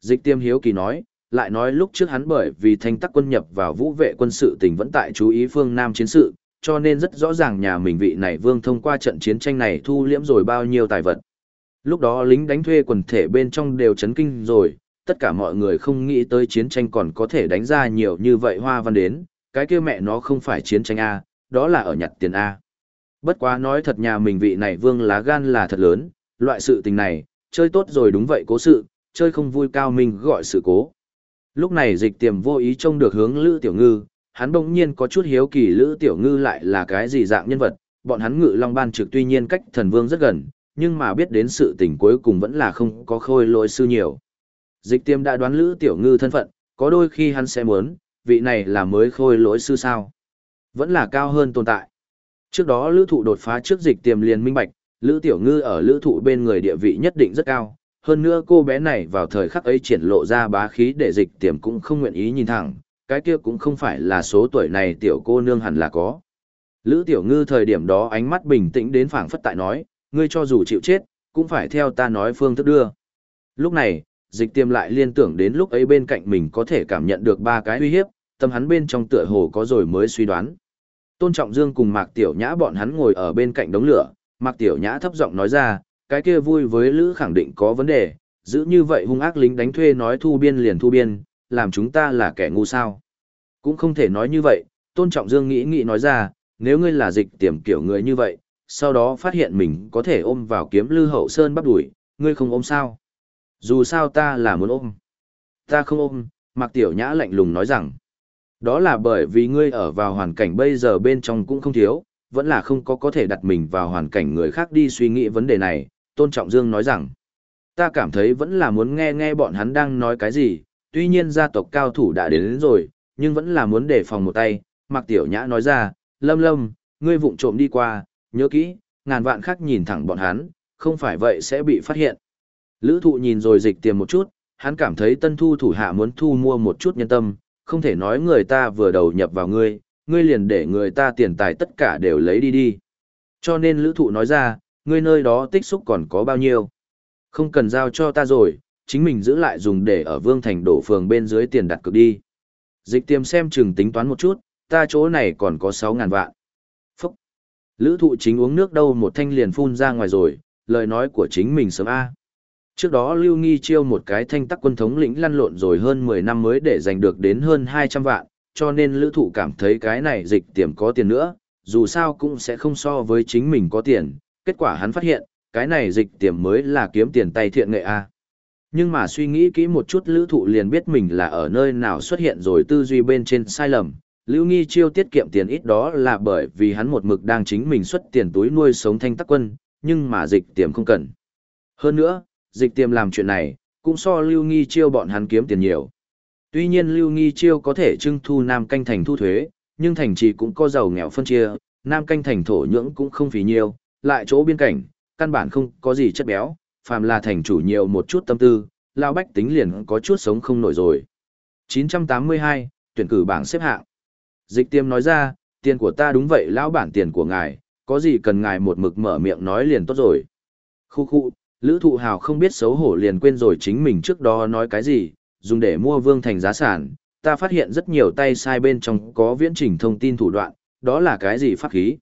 Dịch tiêm hiếu kỳ nói, lại nói lúc trước hắn bởi vì thanh tắc quân nhập vào vũ vệ quân sự tình vẫn tại chú ý phương Nam chiến sự, cho nên rất rõ ràng nhà mình vị này vương thông qua trận chiến tranh này thu liễm rồi bao nhiêu tài vật. Lúc đó lính đánh thuê quần thể bên trong đều chấn kinh rồi, tất cả mọi người không nghĩ tới chiến tranh còn có thể đánh ra nhiều như vậy hoa văn đến, cái kia mẹ nó không phải chiến tranh A, đó là ở nhặt tiền A. Bất quá nói thật nhà mình vị này vương lá gan là thật lớn, loại sự tình này, chơi tốt rồi đúng vậy cố sự, chơi không vui cao minh gọi sự cố. Lúc này dịch tiềm vô ý trông được hướng Lữ Tiểu Ngư, hắn bỗng nhiên có chút hiếu kỳ Lữ Tiểu Ngư lại là cái gì dạng nhân vật, bọn hắn ngự long ban trực tuy nhiên cách thần vương rất gần, nhưng mà biết đến sự tình cuối cùng vẫn là không có khôi lỗi sư nhiều. Dịch Tiêm đã đoán Lữ Tiểu Ngư thân phận, có đôi khi hắn sẽ muốn, vị này là mới khôi lỗi sư sao. Vẫn là cao hơn tồn tại. Trước đó Lữ Thụ đột phá trước dịch Tiêm liền minh bạch, Lữ Tiểu Ngư ở Lữ Thụ bên người địa vị nhất định rất cao, hơn nữa cô bé này vào thời khắc ấy triển lộ ra bá khí để dịch tiềm cũng không nguyện ý nhìn thẳng, cái kia cũng không phải là số tuổi này tiểu cô nương hẳn là có. Lữ tiểu ngư thời điểm đó ánh mắt bình tĩnh đến phảng phất tại nói, ngươi cho dù chịu chết, cũng phải theo ta nói phương thức đưa. Lúc này, dịch Tiêm lại liên tưởng đến lúc ấy bên cạnh mình có thể cảm nhận được ba cái uy hiếp, tâm hắn bên trong tựa hồ có rồi mới suy đoán. Tôn Trọng Dương cùng Mạc Tiểu Nhã bọn hắn ngồi ở bên cạnh đống lửa, Mạc Tiểu Nhã thấp giọng nói ra, cái kia vui với Lữ khẳng định có vấn đề, giữ như vậy hung ác lính đánh thuê nói thu biên liền thu biên, làm chúng ta là kẻ ngu sao. Cũng không thể nói như vậy, Tôn Trọng Dương nghĩ nghĩ nói ra, nếu ngươi là dịch tiềm kiểu người như vậy, sau đó phát hiện mình có thể ôm vào kiếm lư hậu sơn bắt đuổi, ngươi không ôm sao? Dù sao ta là muốn ôm. Ta không ôm, Mạc Tiểu Nhã lạnh lùng nói rằng. Đó là bởi vì ngươi ở vào hoàn cảnh bây giờ bên trong cũng không thiếu, vẫn là không có có thể đặt mình vào hoàn cảnh người khác đi suy nghĩ vấn đề này, Tôn Trọng Dương nói rằng. Ta cảm thấy vẫn là muốn nghe nghe bọn hắn đang nói cái gì, tuy nhiên gia tộc cao thủ đã đến, đến rồi, nhưng vẫn là muốn đề phòng một tay, Mạc Tiểu Nhã nói ra, Lâm Lâm, ngươi vụng trộm đi qua, nhớ kỹ, ngàn vạn khác nhìn thẳng bọn hắn, không phải vậy sẽ bị phát hiện. Lữ thụ nhìn rồi dịch tiềm một chút, hắn cảm thấy tân thu thủ hạ muốn thu mua một chút nhân tâm, không thể nói người ta vừa đầu nhập vào ngươi, ngươi liền để người ta tiền tài tất cả đều lấy đi đi. Cho nên lữ thụ nói ra, ngươi nơi đó tích xúc còn có bao nhiêu. Không cần giao cho ta rồi, chính mình giữ lại dùng để ở Vương Thành đổ phường bên dưới tiền đặt cược đi. Dịch tiêm xem chừng tính toán một chút, ta chỗ này còn có 6.000 vạn. Phúc! Lữ thụ chính uống nước đâu một thanh liền phun ra ngoài rồi, lời nói của chính mình sớm A. Trước đó Lưu Nghi chiêu một cái thanh tắc quân thống lĩnh lăn lộn rồi hơn 10 năm mới để giành được đến hơn 200 vạn, cho nên lữ thụ cảm thấy cái này dịch tiềm có tiền nữa, dù sao cũng sẽ không so với chính mình có tiền. Kết quả hắn phát hiện, cái này dịch tiềm mới là kiếm tiền tay thiện nghệ A. Nhưng mà suy nghĩ kỹ một chút lữ thụ liền biết mình là ở nơi nào xuất hiện rồi tư duy bên trên sai lầm. Lưu Nghi chiêu tiết kiệm tiền ít đó là bởi vì hắn một mực đang chính mình xuất tiền túi nuôi sống thanh tắc quân, nhưng mà dịch tiềm không cần. Hơn nữa, dịch tiềm làm chuyện này, cũng so Lưu Nghi chiêu bọn hắn kiếm tiền nhiều. Tuy nhiên Lưu Nghi chiêu có thể trưng thu Nam Canh Thành thu thuế, nhưng thành trì cũng có giàu nghèo phân chia, Nam Canh Thành thổ nhưỡng cũng không phí nhiều, lại chỗ biên cảnh, căn bản không có gì chất béo, phàm là thành chủ nhiều một chút tâm tư, lao bách tính liền có chút sống không nổi rồi. 982, tuyển cử bảng xếp hạng. Dịch tiêm nói ra, tiền của ta đúng vậy lão bản tiền của ngài, có gì cần ngài một mực mở miệng nói liền tốt rồi. Khu khu, Lữ Thụ Hào không biết xấu hổ liền quên rồi chính mình trước đó nói cái gì, dùng để mua vương thành giá sản, ta phát hiện rất nhiều tay sai bên trong có viễn trình thông tin thủ đoạn, đó là cái gì pháp khí.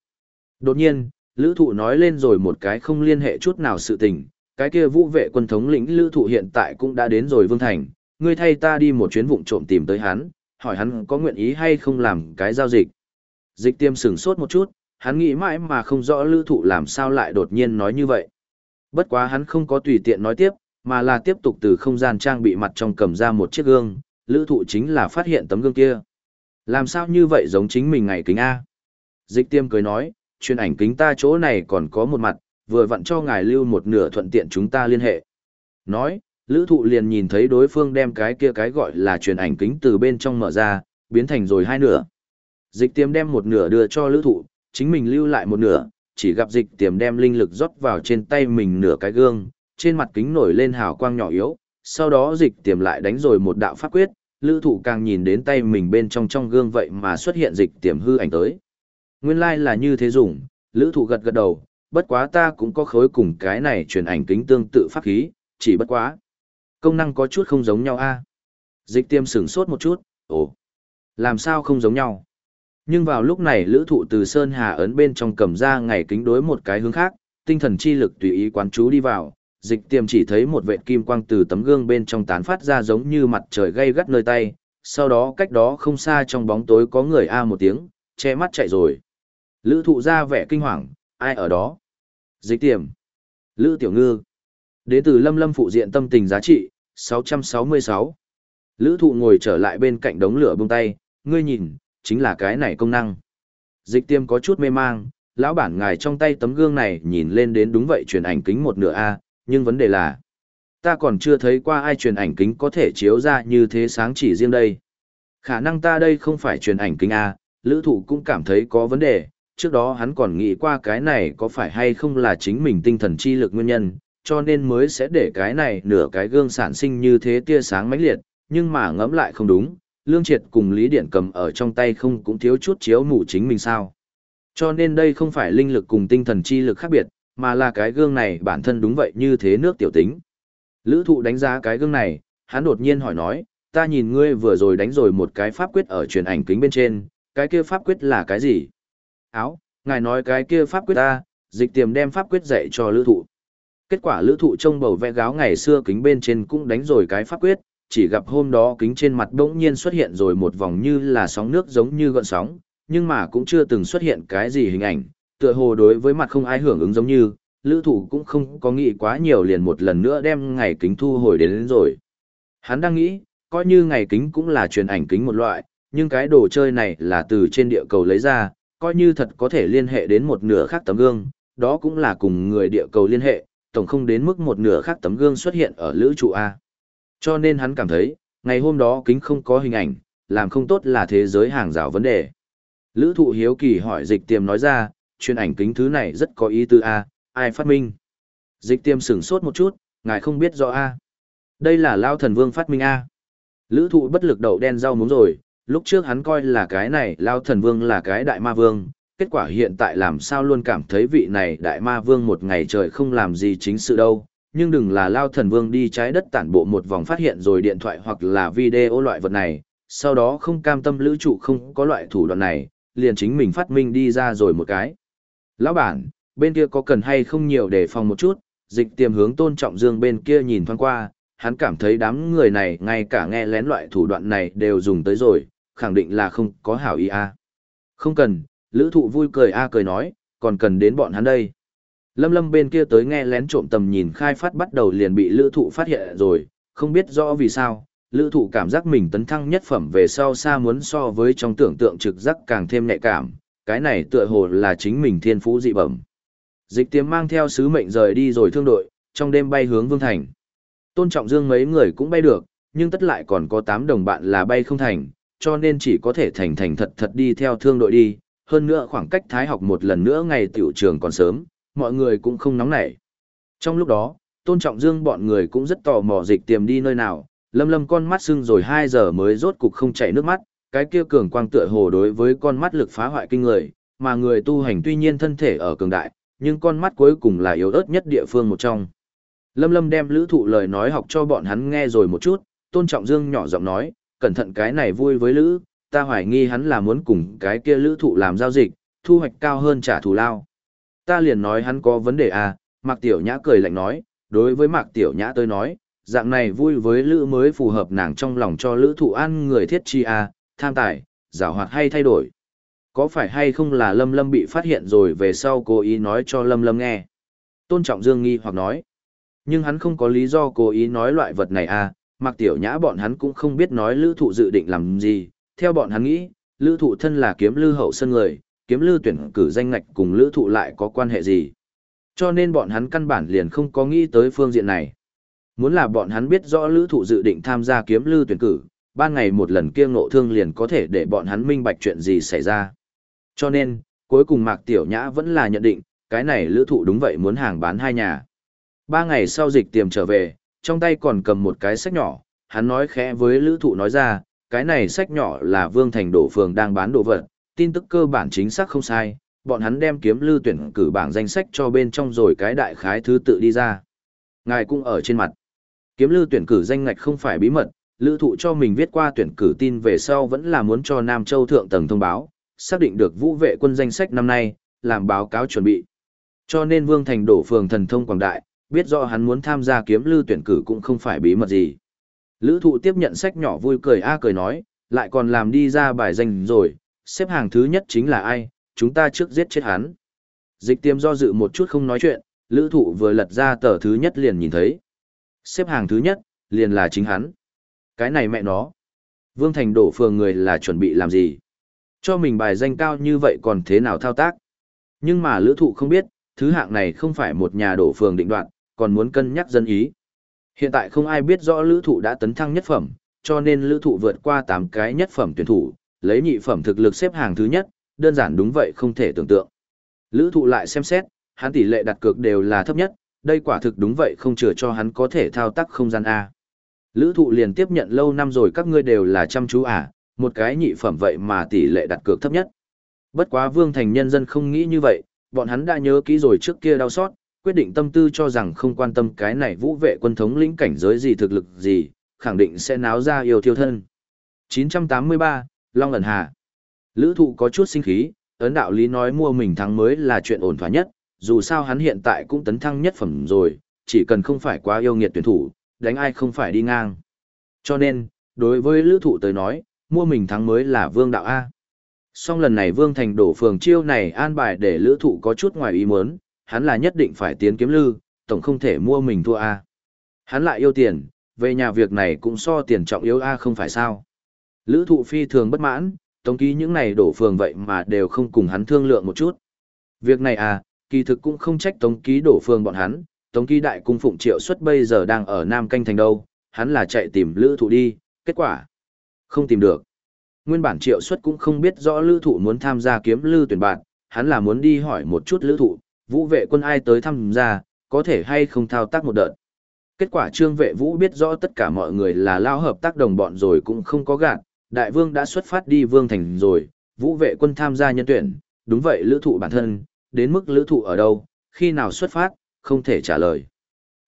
Đột nhiên, Lữ Thụ nói lên rồi một cái không liên hệ chút nào sự tình, cái kia vũ vệ quân thống lĩnh Lữ Thụ hiện tại cũng đã đến rồi vương thành, ngươi thay ta đi một chuyến vụng trộm tìm tới hắn, hỏi hắn có nguyện ý hay không làm cái giao dịch. Dịch tiêm sửng sốt một chút, hắn nghĩ mãi mà không rõ Lữ Thụ làm sao lại đột nhiên nói như vậy. Bất quá hắn không có tùy tiện nói tiếp, mà là tiếp tục từ không gian trang bị mặt trong cầm ra một chiếc gương, lữ thụ chính là phát hiện tấm gương kia. Làm sao như vậy giống chính mình ngày kính A? Dịch tiêm cười nói, chuyên ảnh kính ta chỗ này còn có một mặt, vừa vặn cho ngài lưu một nửa thuận tiện chúng ta liên hệ. Nói, lữ thụ liền nhìn thấy đối phương đem cái kia cái gọi là truyền ảnh kính từ bên trong mở ra, biến thành rồi hai nửa. Dịch tiêm đem một nửa đưa cho lữ thụ, chính mình lưu lại một nửa, chỉ gặp dịch tiềm đem linh lực rót vào trên tay mình nửa cái gương, trên mặt kính nổi lên hào quang nhỏ yếu, sau đó dịch tiềm lại đánh rồi một đạo pháp quyết, lữ thụ càng nhìn đến tay mình bên trong trong gương vậy mà xuất hiện dịch tiềm hư ảnh tới. Nguyên lai like là như thế dùng, lữ thụ gật gật đầu, bất quá ta cũng có khối cùng cái này truyền ảnh kính tương tự pháp khí, chỉ bất quá. Công năng có chút không giống nhau a Dịch tiêm sửng sốt một chút, ồ, làm sao không giống nhau? Nhưng vào lúc này lữ thụ từ Sơn Hà ấn bên trong cầm ra ngày kính đối một cái hướng khác, tinh thần chi lực tùy ý quán chú đi vào, dịch tiềm chỉ thấy một vệ kim quang từ tấm gương bên trong tán phát ra giống như mặt trời gay gắt nơi tay, sau đó cách đó không xa trong bóng tối có người a một tiếng, che mắt chạy rồi. Lữ thụ ra vẻ kinh hoàng, ai ở đó? Dịch tiềm. Lữ tiểu ngư. Đến từ lâm lâm phụ diện tâm tình giá trị, 666. Lữ thụ ngồi trở lại bên cạnh đống lửa bông tay, ngươi nhìn, chính là cái này công năng. Dịch tiêm có chút mê mang, lão bản ngài trong tay tấm gương này nhìn lên đến đúng vậy truyền ảnh kính một nửa A, nhưng vấn đề là, ta còn chưa thấy qua ai truyền ảnh kính có thể chiếu ra như thế sáng chỉ riêng đây. Khả năng ta đây không phải truyền ảnh kính A, lữ thụ cũng cảm thấy có vấn đề, trước đó hắn còn nghĩ qua cái này có phải hay không là chính mình tinh thần chi lực nguyên nhân, cho nên mới sẽ để cái này nửa cái gương sản sinh như thế tia sáng mãnh liệt, nhưng mà ngẫm lại không đúng, Lương Triệt cùng Lý Điện cầm ở trong tay không cũng thiếu chút chiếu mù chính mình sao. Cho nên đây không phải linh lực cùng tinh thần chi lực khác biệt, mà là cái gương này bản thân đúng vậy như thế nước tiểu tính. Lữ thụ đánh giá cái gương này, hắn đột nhiên hỏi nói, ta nhìn ngươi vừa rồi đánh rồi một cái pháp quyết ở truyền ảnh kính bên trên, cái kia pháp quyết là cái gì? Áo, ngài nói cái kia pháp quyết ta, dịch tiềm đem pháp quyết dạy cho lữ thụ. Kết quả lữ thụ trông bầu vẽ gáo ngày xưa kính bên trên cũng đánh rồi cái pháp quyết, chỉ gặp hôm đó kính trên mặt bỗng nhiên xuất hiện rồi một vòng như là sóng nước giống như gợn sóng, nhưng mà cũng chưa từng xuất hiện cái gì hình ảnh, tựa hồ đối với mặt không ai hưởng ứng giống như, lữ thủ cũng không có nghĩ quá nhiều liền một lần nữa đem ngày kính thu hồi đến, đến rồi. Hắn đang nghĩ, coi như ngày kính cũng là truyền ảnh kính một loại, nhưng cái đồ chơi này là từ trên địa cầu lấy ra, coi như thật có thể liên hệ đến một nửa khác tấm gương, đó cũng là cùng người địa cầu liên hệ, tổng không đến mức một nửa khác tấm gương xuất hiện ở lữ trụ A. Cho nên hắn cảm thấy, ngày hôm đó kính không có hình ảnh, làm không tốt là thế giới hàng rào vấn đề. Lữ thụ hiếu kỳ hỏi dịch tiềm nói ra, chuyên ảnh kính thứ này rất có ý tư A, ai phát minh. Dịch tiềm sửng sốt một chút, ngài không biết rõ A. Đây là Lao Thần Vương phát minh A. Lữ thụ bất lực đầu đen rau muống rồi, lúc trước hắn coi là cái này Lao Thần Vương là cái đại ma vương, kết quả hiện tại làm sao luôn cảm thấy vị này đại ma vương một ngày trời không làm gì chính sự đâu, nhưng đừng là lao thần vương đi trái đất tản bộ một vòng phát hiện rồi điện thoại hoặc là video loại vật này, sau đó không cam tâm lữ trụ không có loại thủ đoạn này, liền chính mình phát minh đi ra rồi một cái. Lão bản, bên kia có cần hay không nhiều để phòng một chút, dịch tiềm hướng tôn trọng dương bên kia nhìn thoáng qua, hắn cảm thấy đám người này ngay cả nghe lén loại thủ đoạn này đều dùng tới rồi, khẳng định là không có hảo ý a. Không cần, lữ thụ vui cười a cười nói, còn cần đến bọn hắn đây. Lâm lâm bên kia tới nghe lén trộm tầm nhìn khai phát bắt đầu liền bị lữ thụ phát hiện rồi, không biết rõ vì sao, lữ thụ cảm giác mình tấn thăng nhất phẩm về sau xa muốn so với trong tưởng tượng trực giác càng thêm nhạy cảm, cái này tựa hồ là chính mình thiên phú dị bẩm. Dịch tiếm mang theo sứ mệnh rời đi rồi thương đội, trong đêm bay hướng Vương Thành. Tôn Trọng Dương mấy người cũng bay được, nhưng tất lại còn có 8 đồng bạn là bay không thành, cho nên chỉ có thể thành thành thật thật đi theo thương đội đi, hơn nữa khoảng cách thái học một lần nữa ngày tiểu trường còn sớm, mọi người cũng không nóng nảy. Trong lúc đó, Tôn Trọng Dương bọn người cũng rất tò mò dịch tiềm đi nơi nào, lâm lâm con mắt sưng rồi 2 giờ mới rốt cục không chảy nước mắt, cái kia cường quang tựa hồ đối với con mắt lực phá hoại kinh người, mà người tu hành tuy nhiên thân thể ở cường đại, nhưng con mắt cuối cùng là yếu ớt nhất địa phương một trong. Lâm Lâm đem lữ thụ lời nói học cho bọn hắn nghe rồi một chút, Tôn Trọng Dương nhỏ giọng nói, cẩn thận cái này vui với lữ, ta hoài nghi hắn là muốn cùng cái kia lữ thụ làm giao dịch, thu hoạch cao hơn trả thù lao. Ta liền nói hắn có vấn đề à, Mạc Tiểu Nhã cười lạnh nói, đối với Mạc Tiểu Nhã tôi nói, dạng này vui với lữ mới phù hợp nàng trong lòng cho lữ thụ ăn người thiết chi à, tham tài, giảo hoạt hay thay đổi. Có phải hay không là Lâm Lâm bị phát hiện rồi về sau cố ý nói cho Lâm Lâm nghe? Tôn Trọng Dương nghi hoặc nói. Nhưng hắn không có lý do cố ý nói loại vật này à, Mạc Tiểu Nhã bọn hắn cũng không biết nói lữ thụ dự định làm gì, theo bọn hắn nghĩ, lữ thụ thân là kiếm lư hậu sân người, kiếm lư tuyển cử danh ngạch cùng lữ thụ lại có quan hệ gì. Cho nên bọn hắn căn bản liền không có nghĩ tới phương diện này. Muốn là bọn hắn biết rõ lữ thụ dự định tham gia kiếm lư tuyển cử, ban ngày một lần kia ngộ thương liền có thể để bọn hắn minh bạch chuyện gì xảy ra. Cho nên, cuối cùng Mạc Tiểu Nhã vẫn là nhận định, cái này lữ thụ đúng vậy muốn hàng bán hai nhà. Ba ngày sau dịch tiềm trở về, trong tay còn cầm một cái sách nhỏ, hắn nói khẽ với lữ thụ nói ra, cái này sách nhỏ là Vương Thành Đổ Phường đang bán đồ vật, tin tức cơ bản chính xác không sai, bọn hắn đem kiếm lưu tuyển cử bảng danh sách cho bên trong rồi cái đại khái thứ tự đi ra. Ngài cũng ở trên mặt. Kiếm lưu tuyển cử danh ngạch không phải bí mật, lữ thụ cho mình viết qua tuyển cử tin về sau vẫn là muốn cho Nam Châu Thượng tầng thông báo, xác định được vũ vệ quân danh sách năm nay, làm báo cáo chuẩn bị. Cho nên Vương Thành đổ phường thần thông quảng đại, biết rõ hắn muốn tham gia kiếm lưu tuyển cử cũng không phải bí mật gì. Lữ thụ tiếp nhận sách nhỏ vui cười a cười nói, lại còn làm đi ra bài danh rồi, xếp hàng thứ nhất chính là ai, chúng ta trước giết chết hắn. Dịch tiêm do dự một chút không nói chuyện, lữ thụ vừa lật ra tờ thứ nhất liền nhìn thấy. Xếp hàng thứ nhất, liền là chính hắn. Cái này mẹ nó. Vương Thành đổ phường người là chuẩn bị làm gì? Cho mình bài danh cao như vậy còn thế nào thao tác? Nhưng mà lữ thụ không biết, thứ hạng này không phải một nhà đổ phường định đoạn, còn muốn cân nhắc dân ý. Hiện tại không ai biết rõ lữ thụ đã tấn thăng nhất phẩm, cho nên lữ thụ vượt qua 8 cái nhất phẩm tuyển thủ, lấy nhị phẩm thực lực xếp hàng thứ nhất, đơn giản đúng vậy không thể tưởng tượng. Lữ thụ lại xem xét, hắn tỷ lệ đặt cược đều là thấp nhất, đây quả thực đúng vậy không chừa cho hắn có thể thao tác không gian A. Lữ thụ liền tiếp nhận lâu năm rồi các ngươi đều là chăm chú à, một cái nhị phẩm vậy mà tỷ lệ đặt cược thấp nhất. Bất quá vương thành nhân dân không nghĩ như vậy, bọn hắn đã nhớ kỹ rồi trước kia đau xót, quyết định tâm tư cho rằng không quan tâm cái này vũ vệ quân thống lĩnh cảnh giới gì thực lực gì, khẳng định sẽ náo ra yêu thiêu thân. 983, Long ẩn hà. Lữ thụ có chút sinh khí, ấn đạo lý nói mua mình thắng mới là chuyện ổn thỏa nhất, dù sao hắn hiện tại cũng tấn thăng nhất phẩm rồi, chỉ cần không phải quá yêu nghiệt tuyển thủ, đánh ai không phải đi ngang. Cho nên, đối với lữ thụ tới nói, mua mình thắng mới là vương đạo A. Song lần này Vương Thành đổ phường chiêu này an bài để lữ thụ có chút ngoài ý muốn, hắn là nhất định phải tiến kiếm lư, tổng không thể mua mình thua A. Hắn lại yêu tiền, về nhà việc này cũng so tiền trọng yếu A không phải sao. Lữ thụ phi thường bất mãn, tống ký những này đổ phường vậy mà đều không cùng hắn thương lượng một chút. Việc này à, kỳ thực cũng không trách tống ký đổ phường bọn hắn, tống ký đại cung phụng triệu Xuất bây giờ đang ở Nam Canh Thành đâu, hắn là chạy tìm lữ thụ đi, kết quả, không tìm được. Nguyên bản triệu Xuất cũng không biết rõ lữ thụ muốn tham gia kiếm lư tuyển bạn, hắn là muốn đi hỏi một chút lữ thụ, vũ vệ quân ai tới tham gia, có thể hay không thao tác một đợt. Kết quả trương vệ vũ biết rõ tất cả mọi người là lao hợp tác đồng bọn rồi cũng không có gạt, đại vương đã xuất phát đi vương thành rồi, vũ vệ quân tham gia nhân tuyển, đúng vậy lữ thụ bản thân, đến mức lữ thụ ở đâu, khi nào xuất phát, không thể trả lời.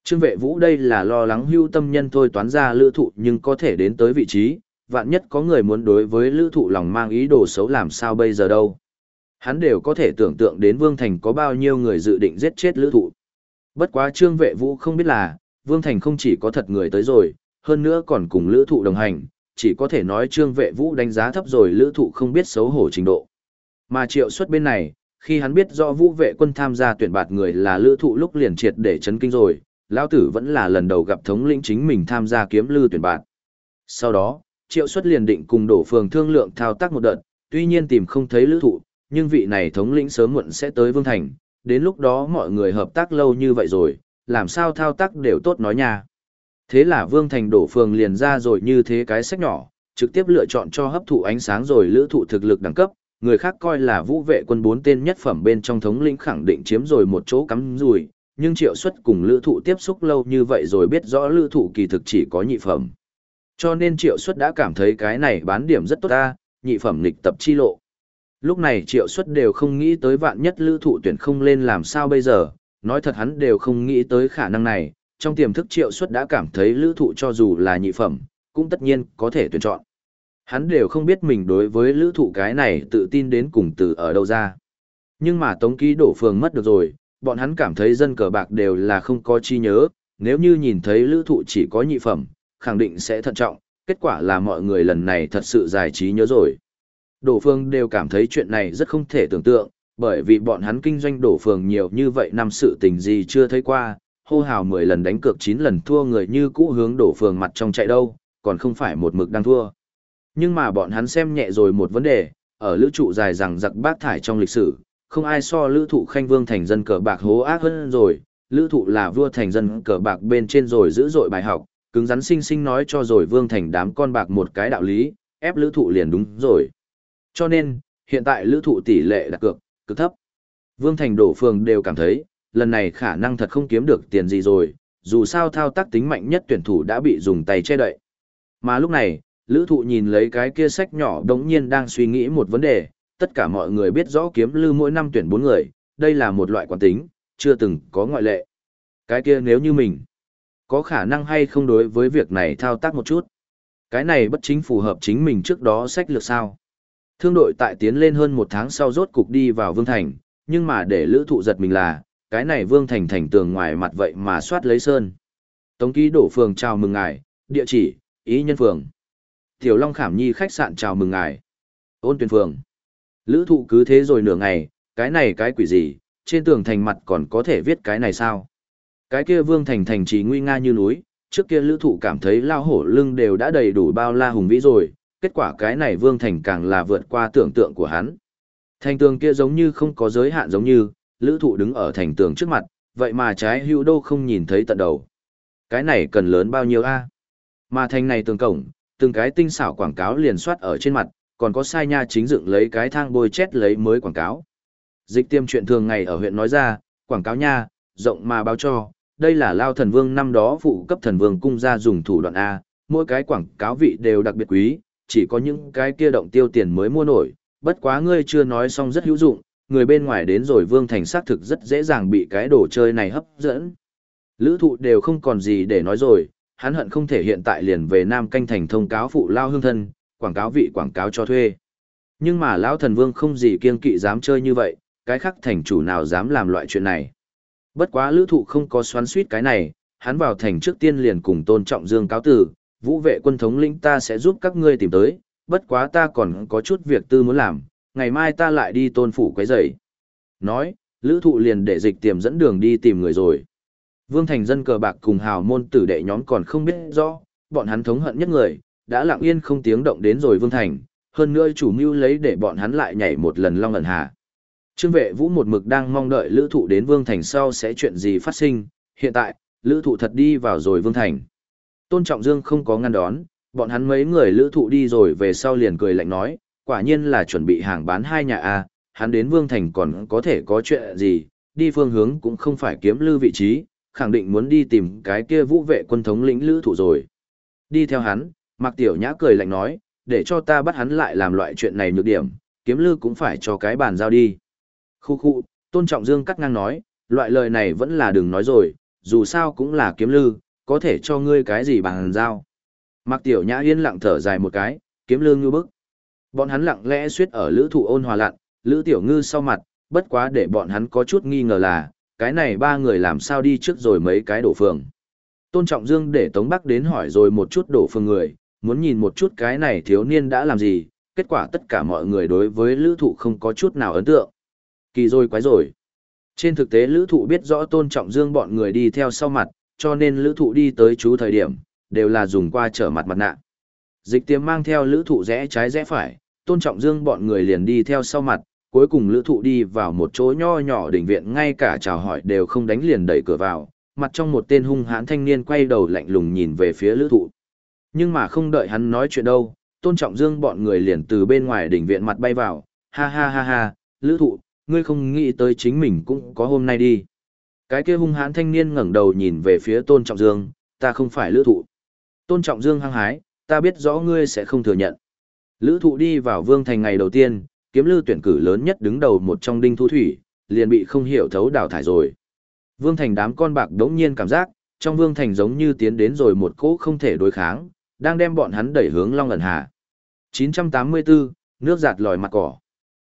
Trương vệ vũ đây là lo lắng hưu tâm nhân thôi toán ra lữ thụ nhưng có thể đến tới vị trí, vạn nhất có người muốn đối với lữ thụ lòng mang ý đồ xấu làm sao bây giờ đâu. Hắn đều có thể tưởng tượng đến Vương Thành có bao nhiêu người dự định giết chết lữ thụ. Bất quá trương vệ vũ không biết là, Vương Thành không chỉ có thật người tới rồi, hơn nữa còn cùng lữ thụ đồng hành, chỉ có thể nói trương vệ vũ đánh giá thấp rồi lữ thụ không biết xấu hổ trình độ. Mà triệu xuất bên này, khi hắn biết do vũ vệ quân tham gia tuyển bạt người là lữ thụ lúc liền triệt để chấn kinh rồi, lão tử vẫn là lần đầu gặp thống lĩnh chính mình tham gia kiếm lư tuyển bạt. Sau đó, triệu xuất liền định cùng đổ phường thương lượng thao tác một đợt, tuy nhiên tìm không thấy lữ thụ, nhưng vị này thống lĩnh sớm muộn sẽ tới Vương Thành, đến lúc đó mọi người hợp tác lâu như vậy rồi, làm sao thao tác đều tốt nói nha. Thế là Vương Thành đổ phường liền ra rồi như thế cái sách nhỏ, trực tiếp lựa chọn cho hấp thụ ánh sáng rồi lữ thụ thực lực đẳng cấp, người khác coi là vũ vệ quân bốn tên nhất phẩm bên trong thống lĩnh khẳng định chiếm rồi một chỗ cắm rùi, nhưng triệu Xuất cùng lữ thụ tiếp xúc lâu như vậy rồi biết rõ lữ thụ kỳ thực chỉ có nhị phẩm. Cho nên triệu Xuất đã cảm thấy cái này bán điểm rất tốt ta, nhị phẩm lịch tập chi lộ. Lúc này triệu Xuất đều không nghĩ tới vạn nhất lữ thụ tuyển không lên làm sao bây giờ, nói thật hắn đều không nghĩ tới khả năng này, trong tiềm thức triệu suất đã cảm thấy lữ thụ cho dù là nhị phẩm, cũng tất nhiên có thể tuyển chọn. Hắn đều không biết mình đối với lữ thụ cái này tự tin đến cùng từ ở đâu ra. Nhưng mà tống ký đổ phường mất được rồi, bọn hắn cảm thấy dân cờ bạc đều là không có chi nhớ, nếu như nhìn thấy lữ thụ chỉ có nhị phẩm, khẳng định sẽ thận trọng, kết quả là mọi người lần này thật sự giải trí nhớ rồi. Đổ phương đều cảm thấy chuyện này rất không thể tưởng tượng, bởi vì bọn hắn kinh doanh đổ phường nhiều như vậy năm sự tình gì chưa thấy qua, hô hào 10 lần đánh cược 9 lần thua người như cũ hướng đổ phường mặt trong chạy đâu, còn không phải một mực đang thua. Nhưng mà bọn hắn xem nhẹ rồi một vấn đề, ở lữ trụ dài rằng giặc bác thải trong lịch sử, không ai so lữ thụ khanh vương thành dân cờ bạc hố ác hơn rồi, lữ thụ là vua thành dân cờ bạc bên trên rồi giữ dội bài học, cứng rắn sinh sinh nói cho rồi vương thành đám con bạc một cái đạo lý, ép lữ thụ liền đúng rồi. Cho nên, hiện tại lữ thụ tỷ lệ đặt cược, cực thấp. Vương thành đổ phường đều cảm thấy, lần này khả năng thật không kiếm được tiền gì rồi, dù sao thao tác tính mạnh nhất tuyển thủ đã bị dùng tay che đậy. Mà lúc này, lữ thụ nhìn lấy cái kia sách nhỏ đống nhiên đang suy nghĩ một vấn đề, tất cả mọi người biết rõ kiếm lư mỗi năm tuyển 4 người, đây là một loại quán tính, chưa từng có ngoại lệ. Cái kia nếu như mình, có khả năng hay không đối với việc này thao tác một chút. Cái này bất chính phù hợp chính mình trước đó sách lược sao. Thương đội tại tiến lên hơn một tháng sau rốt cục đi vào Vương Thành, nhưng mà để lữ thụ giật mình là, cái này Vương Thành thành tường ngoài mặt vậy mà soát lấy sơn. Tống ký đổ phường chào mừng ngài, địa chỉ, ý nhân phường. Tiểu Long Khảm Nhi khách sạn chào mừng ngài. Ôn tuyển phường. Lữ thụ cứ thế rồi nửa ngày, cái này cái quỷ gì, trên tường thành mặt còn có thể viết cái này sao? Cái kia vương thành thành trí nguy nga như núi, trước kia lữ thụ cảm thấy lao hổ lưng đều đã đầy đủ bao la hùng vĩ rồi, kết quả cái này vương thành càng là vượt qua tưởng tượng của hắn. Thành tường kia giống như không có giới hạn giống như, lữ thụ đứng ở thành tường trước mặt, vậy mà trái hữu đô không nhìn thấy tận đầu. Cái này cần lớn bao nhiêu a Mà thành này tường cổng, từng cái tinh xảo quảng cáo liền soát ở trên mặt, còn có sai nha chính dựng lấy cái thang bôi chét lấy mới quảng cáo. Dịch tiêm chuyện thường ngày ở huyện nói ra, quảng cáo nha, rộng mà báo cho, đây là lao thần vương năm đó phụ cấp thần vương cung ra dùng thủ đoạn A, mỗi cái quảng cáo vị đều đặc biệt quý, chỉ có những cái kia động tiêu tiền mới mua nổi, bất quá ngươi chưa nói xong rất hữu dụng, người bên ngoài đến rồi vương thành xác thực rất dễ dàng bị cái đồ chơi này hấp dẫn. Lữ thụ đều không còn gì để nói rồi, hắn hận không thể hiện tại liền về Nam Canh Thành thông cáo phụ lao hương thân, quảng cáo vị quảng cáo cho thuê. Nhưng mà lão thần vương không gì kiên kỵ dám chơi như vậy, cái khác thành chủ nào dám làm loại chuyện này. Bất quá lữ thụ không có xoắn suýt cái này, hắn vào thành trước tiên liền cùng tôn trọng dương cáo tử, vũ vệ quân thống lĩnh ta sẽ giúp các ngươi tìm tới, bất quá ta còn có chút việc tư muốn làm, ngày mai ta lại đi tôn phủ quấy rầy. Nói, lữ thụ liền để dịch tiềm dẫn đường đi tìm người rồi. Vương Thành dân cờ bạc cùng hào môn tử đệ nhóm còn không biết rõ, bọn hắn thống hận nhất người, đã lặng yên không tiếng động đến rồi Vương Thành, hơn nữa chủ mưu lấy để bọn hắn lại nhảy một lần long ẩn hà. Trương vệ vũ một mực đang mong đợi lữ thụ đến Vương Thành sau sẽ chuyện gì phát sinh, hiện tại, lữ thụ thật đi vào rồi Vương Thành. Tôn Trọng Dương không có ngăn đón, bọn hắn mấy người lữ thụ đi rồi về sau liền cười lạnh nói, quả nhiên là chuẩn bị hàng bán hai nhà A, hắn đến Vương Thành còn có thể có chuyện gì, đi phương hướng cũng không phải kiếm lư vị trí, khẳng định muốn đi tìm cái kia vũ vệ quân thống lĩnh lữ thụ rồi. Đi theo hắn, Mạc Tiểu Nhã cười lạnh nói, để cho ta bắt hắn lại làm loại chuyện này nhược điểm, kiếm lư cũng phải cho cái bàn giao đi. Khu khu, Tôn Trọng Dương cắt ngang nói, loại lời này vẫn là đừng nói rồi, dù sao cũng là kiếm lư, có thể cho ngươi cái gì bàn giao. Mạc Tiểu Nhã yên lặng thở dài một cái, kiếm lư như bức. Bọn hắn lặng lẽ suýt ở lữ thụ ôn hòa lặn, lữ tiểu ngư sau mặt, bất quá để bọn hắn có chút nghi ngờ là, cái này ba người làm sao đi trước rồi mấy cái đổ phường. Tôn Trọng Dương để Tống Bắc đến hỏi rồi một chút đổ phường người, muốn nhìn một chút cái này thiếu niên đã làm gì, kết quả tất cả mọi người đối với lữ thụ không có chút nào ấn tượng. Kỳ rồi quái rồi. Trên thực tế lữ thụ biết rõ Tôn Trọng Dương bọn người đi theo sau mặt, cho nên lữ thụ đi tới chú thời điểm, đều là dùng qua trở mặt mặt nạ. Dịch tiêm mang theo lữ thụ rẽ trái rẽ phải, Tôn Trọng Dương bọn người liền đi theo sau mặt, cuối cùng lữ thụ đi vào một chỗ nho nhỏ đỉnh viện ngay cả chào hỏi đều không đánh liền đẩy cửa vào, mặt trong một tên hung hãn thanh niên quay đầu lạnh lùng nhìn về phía lữ thụ. Nhưng mà không đợi hắn nói chuyện đâu, tôn trọng dương bọn người liền từ bên ngoài đỉnh viện mặt bay vào, ha ha ha ha, lữ thụ, ngươi không nghĩ tới chính mình cũng có hôm nay đi. Cái kia hung hãn thanh niên ngẩng đầu nhìn về phía tôn trọng dương, ta không phải lữ thụ. Tôn trọng dương hăng hái, ta biết rõ ngươi sẽ không thừa nhận. Lữ thụ đi vào vương thành ngày đầu tiên, kiếm lư tuyển cử lớn nhất đứng đầu một trong đinh thu thủy, liền bị không hiểu thấu đào thải rồi. Vương thành đám con bạc đống nhiên cảm giác, trong vương thành giống như tiến đến rồi một cỗ không thể đối kháng, đang đem bọn hắn đẩy hướng Long ẩn hà. 984, nước giạt lòi mặt cỏ.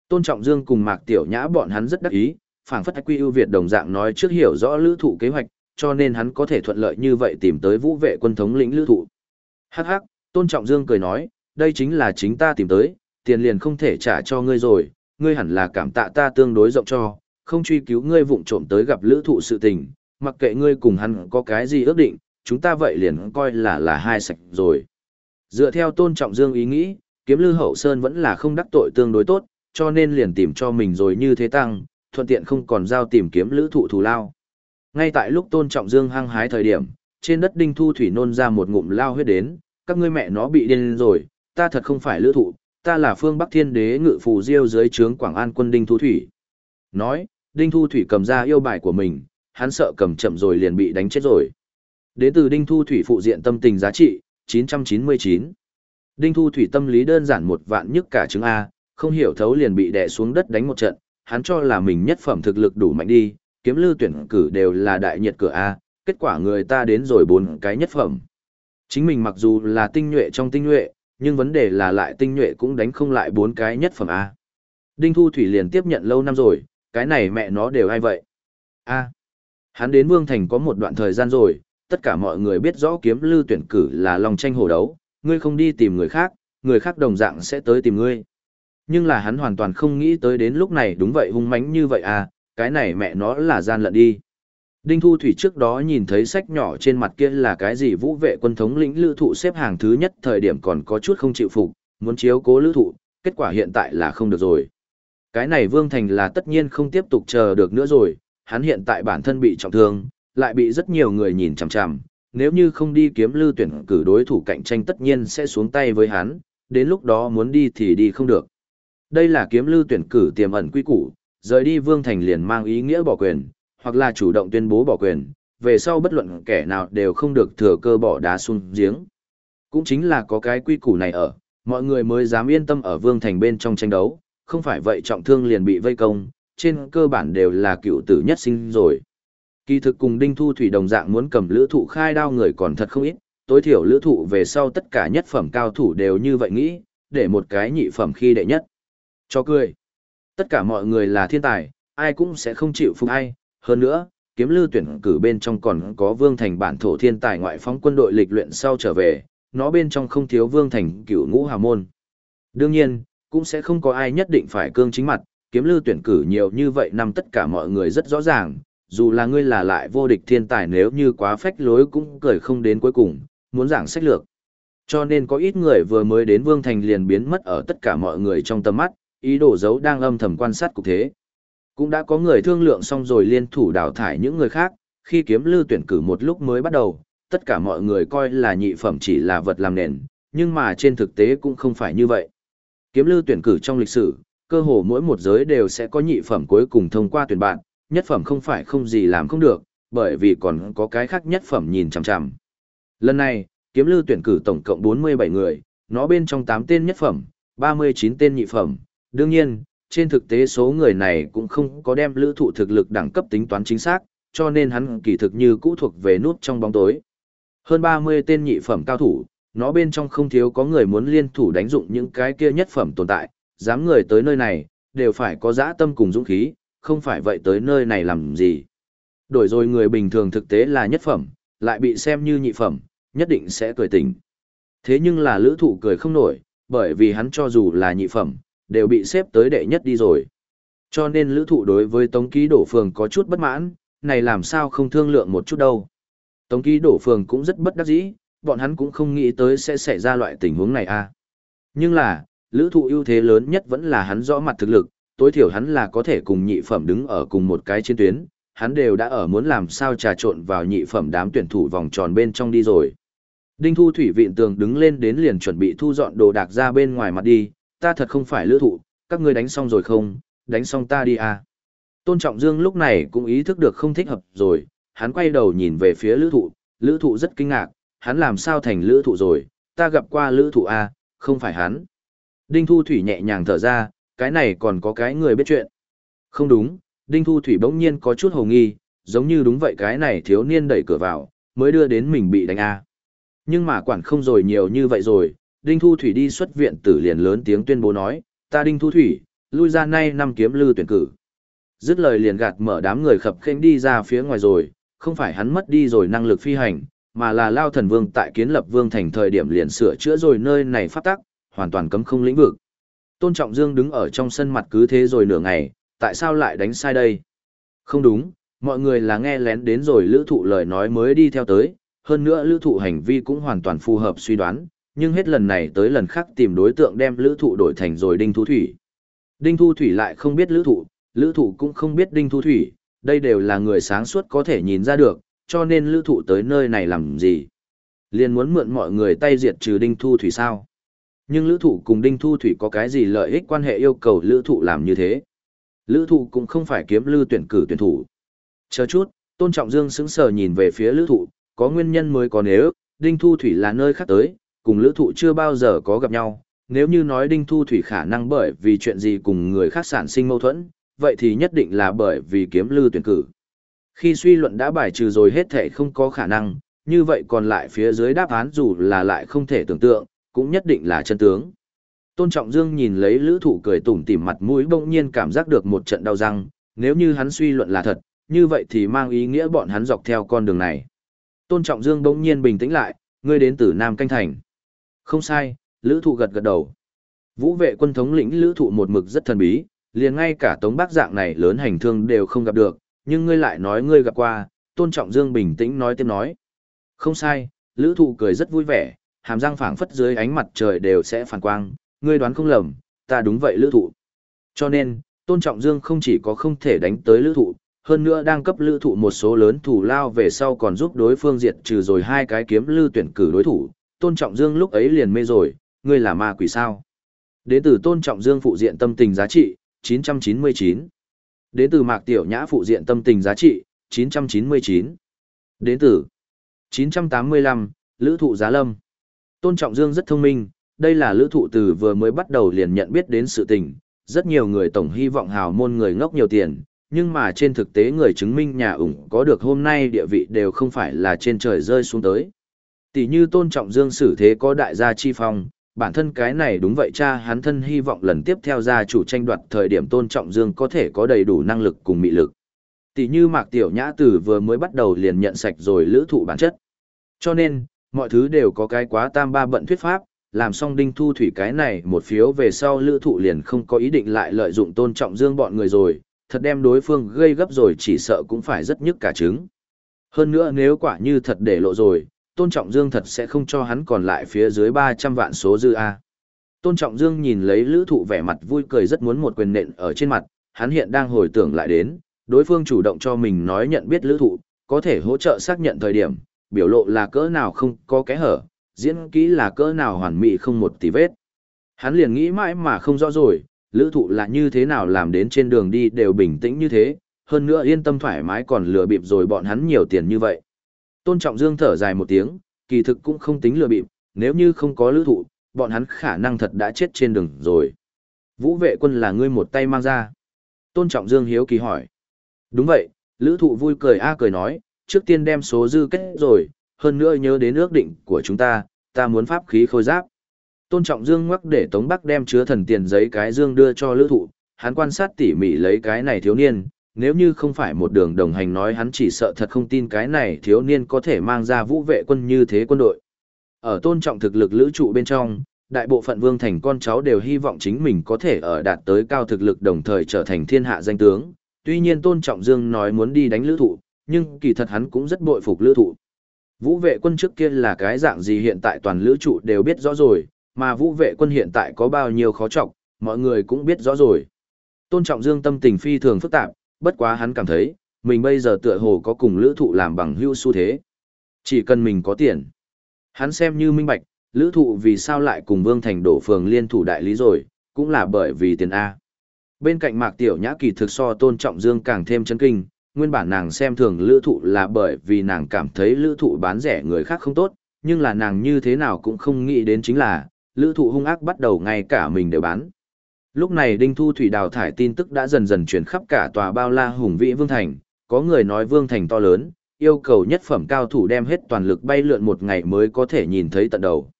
Tôn Trọng Dương cùng Mạc Tiểu Nhã bọn hắn rất đắc ý, phảng phất quy ưu Việt đồng dạng nói trước hiểu rõ lữ thụ kế hoạch, cho nên hắn có thể thuận lợi như vậy tìm tới vũ vệ quân thống lĩnh lữ thụ. Hắc hắc, Tôn Trọng Dương cười nói, đây chính là chính ta tìm tới, tiền liền không thể trả cho ngươi rồi, ngươi hẳn là cảm tạ ta tương đối rộng cho, không truy cứu ngươi vụng trộm tới gặp lữ thụ sự tình, mặc kệ ngươi cùng hắn có cái gì ước định, chúng ta vậy liền coi là là hai sạch rồi. Dựa theo tôn trọng dương ý nghĩ, kiếm lư hậu sơn vẫn là không đắc tội tương đối tốt, cho nên liền tìm cho mình rồi như thế tăng, thuận tiện không còn giao tìm kiếm lữ thụ thù lao. Ngay tại lúc tôn trọng dương hăng hái thời điểm, trên đất đinh thu thủy nôn ra một ngụm lao huyết đến, các ngươi mẹ nó bị điên rồi, ta thật không phải lữ thụ, ta là phương Bắc Thiên Đế ngự phù diêu dưới trướng Quảng An quân Đinh Thu Thủy. Nói, Đinh Thu Thủy cầm ra yêu bài của mình, hắn sợ cầm chậm rồi liền bị đánh chết rồi. Đến từ Đinh Thu Thủy phụ diện tâm tình giá trị, 999. Đinh Thu Thủy tâm lý đơn giản một vạn nhất cả chứng A, không hiểu thấu liền bị đè xuống đất đánh một trận, hắn cho là mình nhất phẩm thực lực đủ mạnh đi, kiếm lưu tuyển cử đều là đại nhiệt cửa A, kết quả người ta đến rồi bốn cái nhất phẩm. Chính mình mặc dù là tinh nhuệ trong tinh nhuệ, nhưng vấn đề là lại tinh nhuệ cũng đánh không lại bốn cái nhất phẩm A. Đinh Thu Thủy liền tiếp nhận lâu năm rồi, cái này mẹ nó đều ai vậy? A. Hắn đến Vương Thành có một đoạn thời gian rồi, tất cả mọi người biết rõ kiếm lưu tuyển cử là lòng tranh hổ đấu, ngươi không đi tìm người khác, người khác đồng dạng sẽ tới tìm ngươi. Nhưng là hắn hoàn toàn không nghĩ tới đến lúc này đúng vậy hung mãnh như vậy à, cái này mẹ nó là gian lận đi. Đinh Thu Thủy trước đó nhìn thấy sách nhỏ trên mặt kia là cái gì vũ vệ quân thống lĩnh lữ thụ xếp hàng thứ nhất thời điểm còn có chút không chịu phục, muốn chiếu cố lữ thụ, kết quả hiện tại là không được rồi. Cái này Vương Thành là tất nhiên không tiếp tục chờ được nữa rồi, hắn hiện tại bản thân bị trọng thương, lại bị rất nhiều người nhìn chằm chằm, nếu như không đi kiếm lưu tuyển cử đối thủ cạnh tranh tất nhiên sẽ xuống tay với hắn, đến lúc đó muốn đi thì đi không được. Đây là kiếm lưu tuyển cử tiềm ẩn quy củ, rời đi Vương Thành liền mang ý nghĩa bỏ quyền, hoặc là chủ động tuyên bố bỏ quyền, về sau bất luận kẻ nào đều không được thừa cơ bỏ đá xuống giếng. Cũng chính là có cái quy củ này ở, mọi người mới dám yên tâm ở Vương Thành bên trong tranh đấu, không phải vậy trọng thương liền bị vây công, trên cơ bản đều là cựu tử nhất sinh rồi. Kỳ thực cùng Đinh Thu Thủy đồng dạng muốn cầm lữ thụ khai đao người còn thật không ít, tối thiểu lữ thụ về sau tất cả nhất phẩm cao thủ đều như vậy nghĩ, để một cái nhị phẩm khi đệ nhất. Cho cười. Tất cả mọi người là thiên tài, ai cũng sẽ không chịu phục ai, hơn nữa, kiếm lưu tuyển cử bên trong còn có vương thành bản thổ thiên tài ngoại phóng quân đội lịch luyện sau trở về, nó bên trong không thiếu vương thành cựu ngũ hào môn. Đương nhiên, cũng sẽ không có ai nhất định phải cương chính mặt, kiếm lư tuyển cử nhiều như vậy năm tất cả mọi người rất rõ ràng, dù là ngươi là lại vô địch thiên tài nếu như quá phách lối cũng cười không đến cuối cùng, muốn giảng sách lược. Cho nên có ít người vừa mới đến Vương Thành liền biến mất ở tất cả mọi người trong tầm mắt, ý đồ giấu đang âm thầm quan sát cục thế. Cũng đã có người thương lượng xong rồi liên thủ đào thải những người khác, khi kiếm lư tuyển cử một lúc mới bắt đầu, tất cả mọi người coi là nhị phẩm chỉ là vật làm nền, nhưng mà trên thực tế cũng không phải như vậy. Kiếm lư tuyển cử trong lịch sử, cơ hồ mỗi một giới đều sẽ có nhị phẩm cuối cùng thông qua tuyển bạn, nhất phẩm không phải không gì làm không được, bởi vì còn có cái khác nhất phẩm nhìn chằm chằm. Lần này, kiếm lư tuyển cử tổng cộng 47 người, nó bên trong 8 tên nhất phẩm, 39 tên nhị phẩm. Đương nhiên, trên thực tế số người này cũng không có đem lữ thụ thực lực đẳng cấp tính toán chính xác, cho nên hắn kỳ thực như cũ thuộc về nút trong bóng tối. Hơn 30 tên nhị phẩm cao thủ, nó bên trong không thiếu có người muốn liên thủ đánh dụng những cái kia nhất phẩm tồn tại, dám người tới nơi này, đều phải có dã tâm cùng dũng khí, không phải vậy tới nơi này làm gì. Đổi rồi người bình thường thực tế là nhất phẩm, lại bị xem như nhị phẩm, nhất định sẽ cười tỉnh. Thế nhưng là lữ thụ cười không nổi, bởi vì hắn cho dù là nhị phẩm, đều bị xếp tới đệ nhất đi rồi. Cho nên lữ thụ đối với Tống Ký Đổ Phường có chút bất mãn, này làm sao không thương lượng một chút đâu. Tống Ký Đổ Phường cũng rất bất đắc dĩ, bọn hắn cũng không nghĩ tới sẽ xảy ra loại tình huống này a à. Nhưng là, lữ thụ ưu thế lớn nhất vẫn là hắn rõ mặt thực lực, tối thiểu hắn là có thể cùng nhị phẩm đứng ở cùng một cái chiến tuyến, hắn đều đã ở muốn làm sao trà trộn vào nhị phẩm đám tuyển thủ vòng tròn bên trong đi rồi. Đinh Thu Thủy vịn tường đứng lên đến liền chuẩn bị thu dọn đồ đạc ra bên ngoài mặt đi, ta thật không phải lữ thụ, các ngươi đánh xong rồi không, đánh xong ta đi à. Tôn Trọng Dương lúc này cũng ý thức được không thích hợp rồi, hắn quay đầu nhìn về phía lữ thụ, lữ thụ rất kinh ngạc, hắn làm sao thành lữ thụ rồi, ta gặp qua lữ thụ A, không phải hắn. Đinh Thu Thủy nhẹ nhàng thở ra, cái này còn có cái người biết chuyện. Không đúng, Đinh Thu Thủy bỗng nhiên có chút hồ nghi, giống như đúng vậy cái này thiếu niên đẩy cửa vào, mới đưa đến mình bị đánh A. Nhưng mà quản không rồi nhiều như vậy rồi, Đinh Thu Thủy đi xuất viện tử liền lớn tiếng tuyên bố nói, ta Đinh Thu Thủy, lui ra nay năm kiếm lư tuyển cử. Dứt lời liền gạt mở đám người khập khênh đi ra phía ngoài rồi, không phải hắn mất đi rồi năng lực phi hành, mà là lao thần vương tại kiến lập vương thành thời điểm liền sửa chữa rồi nơi này phát tắc, hoàn toàn cấm không lĩnh vực. Tôn Trọng Dương đứng ở trong sân mặt cứ thế rồi nửa ngày, tại sao lại đánh sai đây? Không đúng, mọi người là nghe lén đến rồi lữ thụ lời nói mới đi theo tới, hơn nữa lữ thụ hành vi cũng hoàn toàn phù hợp suy đoán, nhưng hết lần này tới lần khác tìm đối tượng đem lữ thụ đổi thành rồi Đinh Thu Thủy. Đinh Thu Thủy lại không biết lữ thụ, lữ thụ cũng không biết Đinh Thu Thủy, đây đều là người sáng suốt có thể nhìn ra được, cho nên lữ thụ tới nơi này làm gì? Liên muốn mượn mọi người tay diệt trừ Đinh Thu Thủy sao? Nhưng lữ thụ cùng Đinh Thu Thủy có cái gì lợi ích quan hệ yêu cầu lữ thụ làm như thế? Lữ thụ cũng không phải kiếm lư tuyển cử tuyển thủ. Chờ chút, Tôn Trọng Dương sững sờ nhìn về phía lữ thụ, có nguyên nhân mới có nếu, Đinh Thu Thủy là nơi khác tới, cùng lữ thụ chưa bao giờ có gặp nhau. Nếu như nói Đinh Thu Thủy khả năng bởi vì chuyện gì cùng người khác sản sinh mâu thuẫn, vậy thì nhất định là bởi vì kiếm lư tuyển cử. Khi suy luận đã bài trừ rồi hết thể không có khả năng, như vậy còn lại phía dưới đáp án dù là lại không thể tưởng tượng, cũng nhất định là chân tướng. Tôn Trọng Dương nhìn lấy lữ thụ cười tủm tỉm mặt mũi bỗng nhiên cảm giác được một trận đau răng, nếu như hắn suy luận là thật, như vậy thì mang ý nghĩa bọn hắn dọc theo con đường này. Tôn Trọng Dương bỗng nhiên bình tĩnh lại, ngươi đến từ Nam Canh Thành. Không sai, lữ thụ gật gật đầu. Vũ vệ quân thống lĩnh lữ thụ một mực rất thần bí, liền ngay cả tống bác dạng này lớn hành thương đều không gặp được, nhưng ngươi lại nói ngươi gặp qua, tôn trọng dương bình tĩnh nói tiếp nói. Không sai, lữ thụ cười rất vui vẻ, hàm răng phảng phất dưới ánh mặt trời đều sẽ phản quang, ngươi đoán không lầm, ta đúng vậy lữ thụ. Cho nên, tôn trọng dương không chỉ có không thể đánh tới lữ thụ, hơn nữa đang cấp lữ thụ một số lớn thủ lao về sau còn giúp đối phương diệt trừ rồi hai cái kiếm lư tuyển cử đối thủ, tôn trọng dương lúc ấy liền mê rồi, ngươi là ma quỷ sao. Đến từ tôn trọng dương phụ diện tâm tình giá trị, 999. Đến từ Mạc Tiểu Nhã phụ diện tâm tình giá trị, 999. Đến từ 985, Lữ thụ Giá Lâm. Tôn Trọng Dương rất thông minh, đây là lữ thụ từ vừa mới bắt đầu liền nhận biết đến sự tình. Rất nhiều người tổng hy vọng hào môn người ngốc nhiều tiền, nhưng mà trên thực tế người chứng minh nhà ủng có được hôm nay địa vị đều không phải là trên trời rơi xuống tới. Tỷ như Tôn Trọng Dương xử thế có đại gia chi phong, bản thân cái này đúng vậy cha hắn thân hy vọng lần tiếp theo gia chủ tranh đoạt thời điểm tôn trọng dương có thể có đầy đủ năng lực cùng mị lực. Tỷ như Mạc Tiểu Nhã Tử vừa mới bắt đầu liền nhận sạch rồi lữ thụ bản chất. Cho nên, mọi thứ đều có cái quá tam ba bận thuyết pháp, làm xong đinh thu thủy cái này một phiếu về sau lữ thụ liền không có ý định lại lợi dụng tôn trọng dương bọn người rồi, thật đem đối phương gây gấp rồi chỉ sợ cũng phải rất nhức cả trứng. Hơn nữa nếu quả như thật để lộ rồi, tôn trọng dương thật sẽ không cho hắn còn lại phía dưới 300 vạn số dư A. Tôn trọng dương nhìn lấy lữ thụ vẻ mặt vui cười rất muốn một quyền nện ở trên mặt, hắn hiện đang hồi tưởng lại đến, đối phương chủ động cho mình nói nhận biết lữ thụ, có thể hỗ trợ xác nhận thời điểm, biểu lộ là cỡ nào không có kẽ hở, diễn kỹ là cỡ nào hoàn mỹ không một tí vết. Hắn liền nghĩ mãi mà không rõ rồi, lữ thụ là như thế nào làm đến trên đường đi đều bình tĩnh như thế, hơn nữa yên tâm thoải mái còn lừa bịp rồi bọn hắn nhiều tiền như vậy. Tôn Trọng Dương thở dài một tiếng, kỳ thực cũng không tính lừa bịp, nếu như không có lữ thụ, bọn hắn khả năng thật đã chết trên đường rồi. Vũ vệ quân là ngươi một tay mang ra. Tôn Trọng Dương hiếu kỳ hỏi. Đúng vậy, lữ thụ vui cười a cười nói, trước tiên đem số dư kết rồi, hơn nữa nhớ đến ước định của chúng ta, ta muốn pháp khí khôi giáp. Tôn Trọng Dương ngoắc để Tống Bắc đem chứa thần tiền giấy cái dương đưa cho lữ thụ, hắn quan sát tỉ mỉ lấy cái này thiếu niên, nếu như không phải một đường đồng hành nói hắn chỉ sợ thật không tin cái này thiếu niên có thể mang ra vũ vệ quân như thế quân đội. Ở tôn trọng thực lực lữ trụ bên trong, đại bộ phận vương thành con cháu đều hy vọng chính mình có thể ở đạt tới cao thực lực đồng thời trở thành thiên hạ danh tướng. Tuy nhiên tôn trọng dương nói muốn đi đánh lữ thụ, nhưng kỳ thật hắn cũng rất bội phục lữ thụ. Vũ vệ quân trước kia là cái dạng gì hiện tại toàn lữ trụ đều biết rõ rồi, mà vũ vệ quân hiện tại có bao nhiêu khó trọng, mọi người cũng biết rõ rồi. Tôn trọng dương tâm tình phi thường phức tạp, bất quá hắn cảm thấy, mình bây giờ tựa hồ có cùng lữ thụ làm bằng hưu xu thế. Chỉ cần mình có tiền. Hắn xem như minh bạch, lữ thụ vì sao lại cùng Vương Thành đổ phường liên thủ đại lý rồi, cũng là bởi vì tiền A. Bên cạnh Mạc Tiểu Nhã kỳ thực so tôn trọng dương càng thêm chấn kinh, nguyên bản nàng xem thường lữ thụ là bởi vì nàng cảm thấy lữ thụ bán rẻ người khác không tốt, nhưng là nàng như thế nào cũng không nghĩ đến chính là, lữ thụ hung ác bắt đầu ngay cả mình đều bán. Lúc này Đinh Thu Thủy đào thải tin tức đã dần dần chuyển khắp cả tòa bao la hùng vĩ Vương Thành, có người nói Vương Thành to lớn, yêu cầu nhất phẩm cao thủ đem hết toàn lực bay lượn một ngày mới có thể nhìn thấy tận đầu.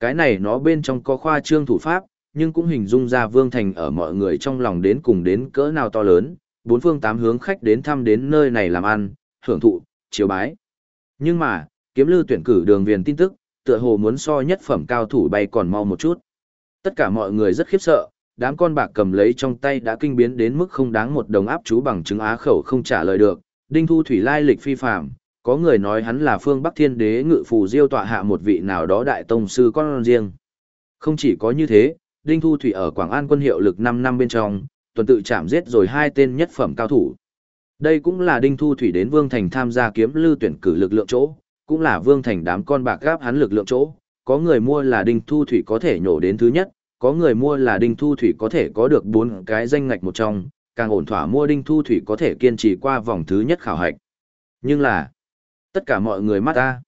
Cái này nó bên trong có khoa trương thủ pháp, nhưng cũng hình dung ra Vương Thành ở mọi người trong lòng đến cùng đến cỡ nào to lớn, bốn phương tám hướng khách đến thăm đến nơi này làm ăn, hưởng thụ, chiếu bái. Nhưng mà, kiếm lưu tuyển cử đường viền tin tức, tựa hồ muốn so nhất phẩm cao thủ bay còn mau một chút. Tất cả mọi người rất khiếp sợ, đám con bạc cầm lấy trong tay đã kinh biến đến mức không đáng một đồng áp chú bằng chứng á khẩu không trả lời được. Đinh Thu Thủy lai lịch phi phạm, có người nói hắn là phương Bắc Thiên Đế ngự phù diêu tọa hạ một vị nào đó đại tông sư con riêng. Không chỉ có như thế, Đinh Thu Thủy ở Quảng An quân hiệu lực 5 năm bên trong, tuần tự chạm giết rồi hai tên nhất phẩm cao thủ. Đây cũng là Đinh Thu Thủy đến Vương Thành tham gia kiếm lưu tuyển cử lực lượng chỗ, cũng là Vương Thành đám con bạc gáp hắn lực lượng chỗ. Có người mua là Đinh Thu Thủy có thể nhổ đến thứ nhất, có người mua là Đinh Thu Thủy có thể có được bốn cái danh ngạch một trong, càng ổn thỏa mua Đinh Thu Thủy có thể kiên trì qua vòng thứ nhất khảo hạch. Nhưng là, tất cả mọi người mắt ta,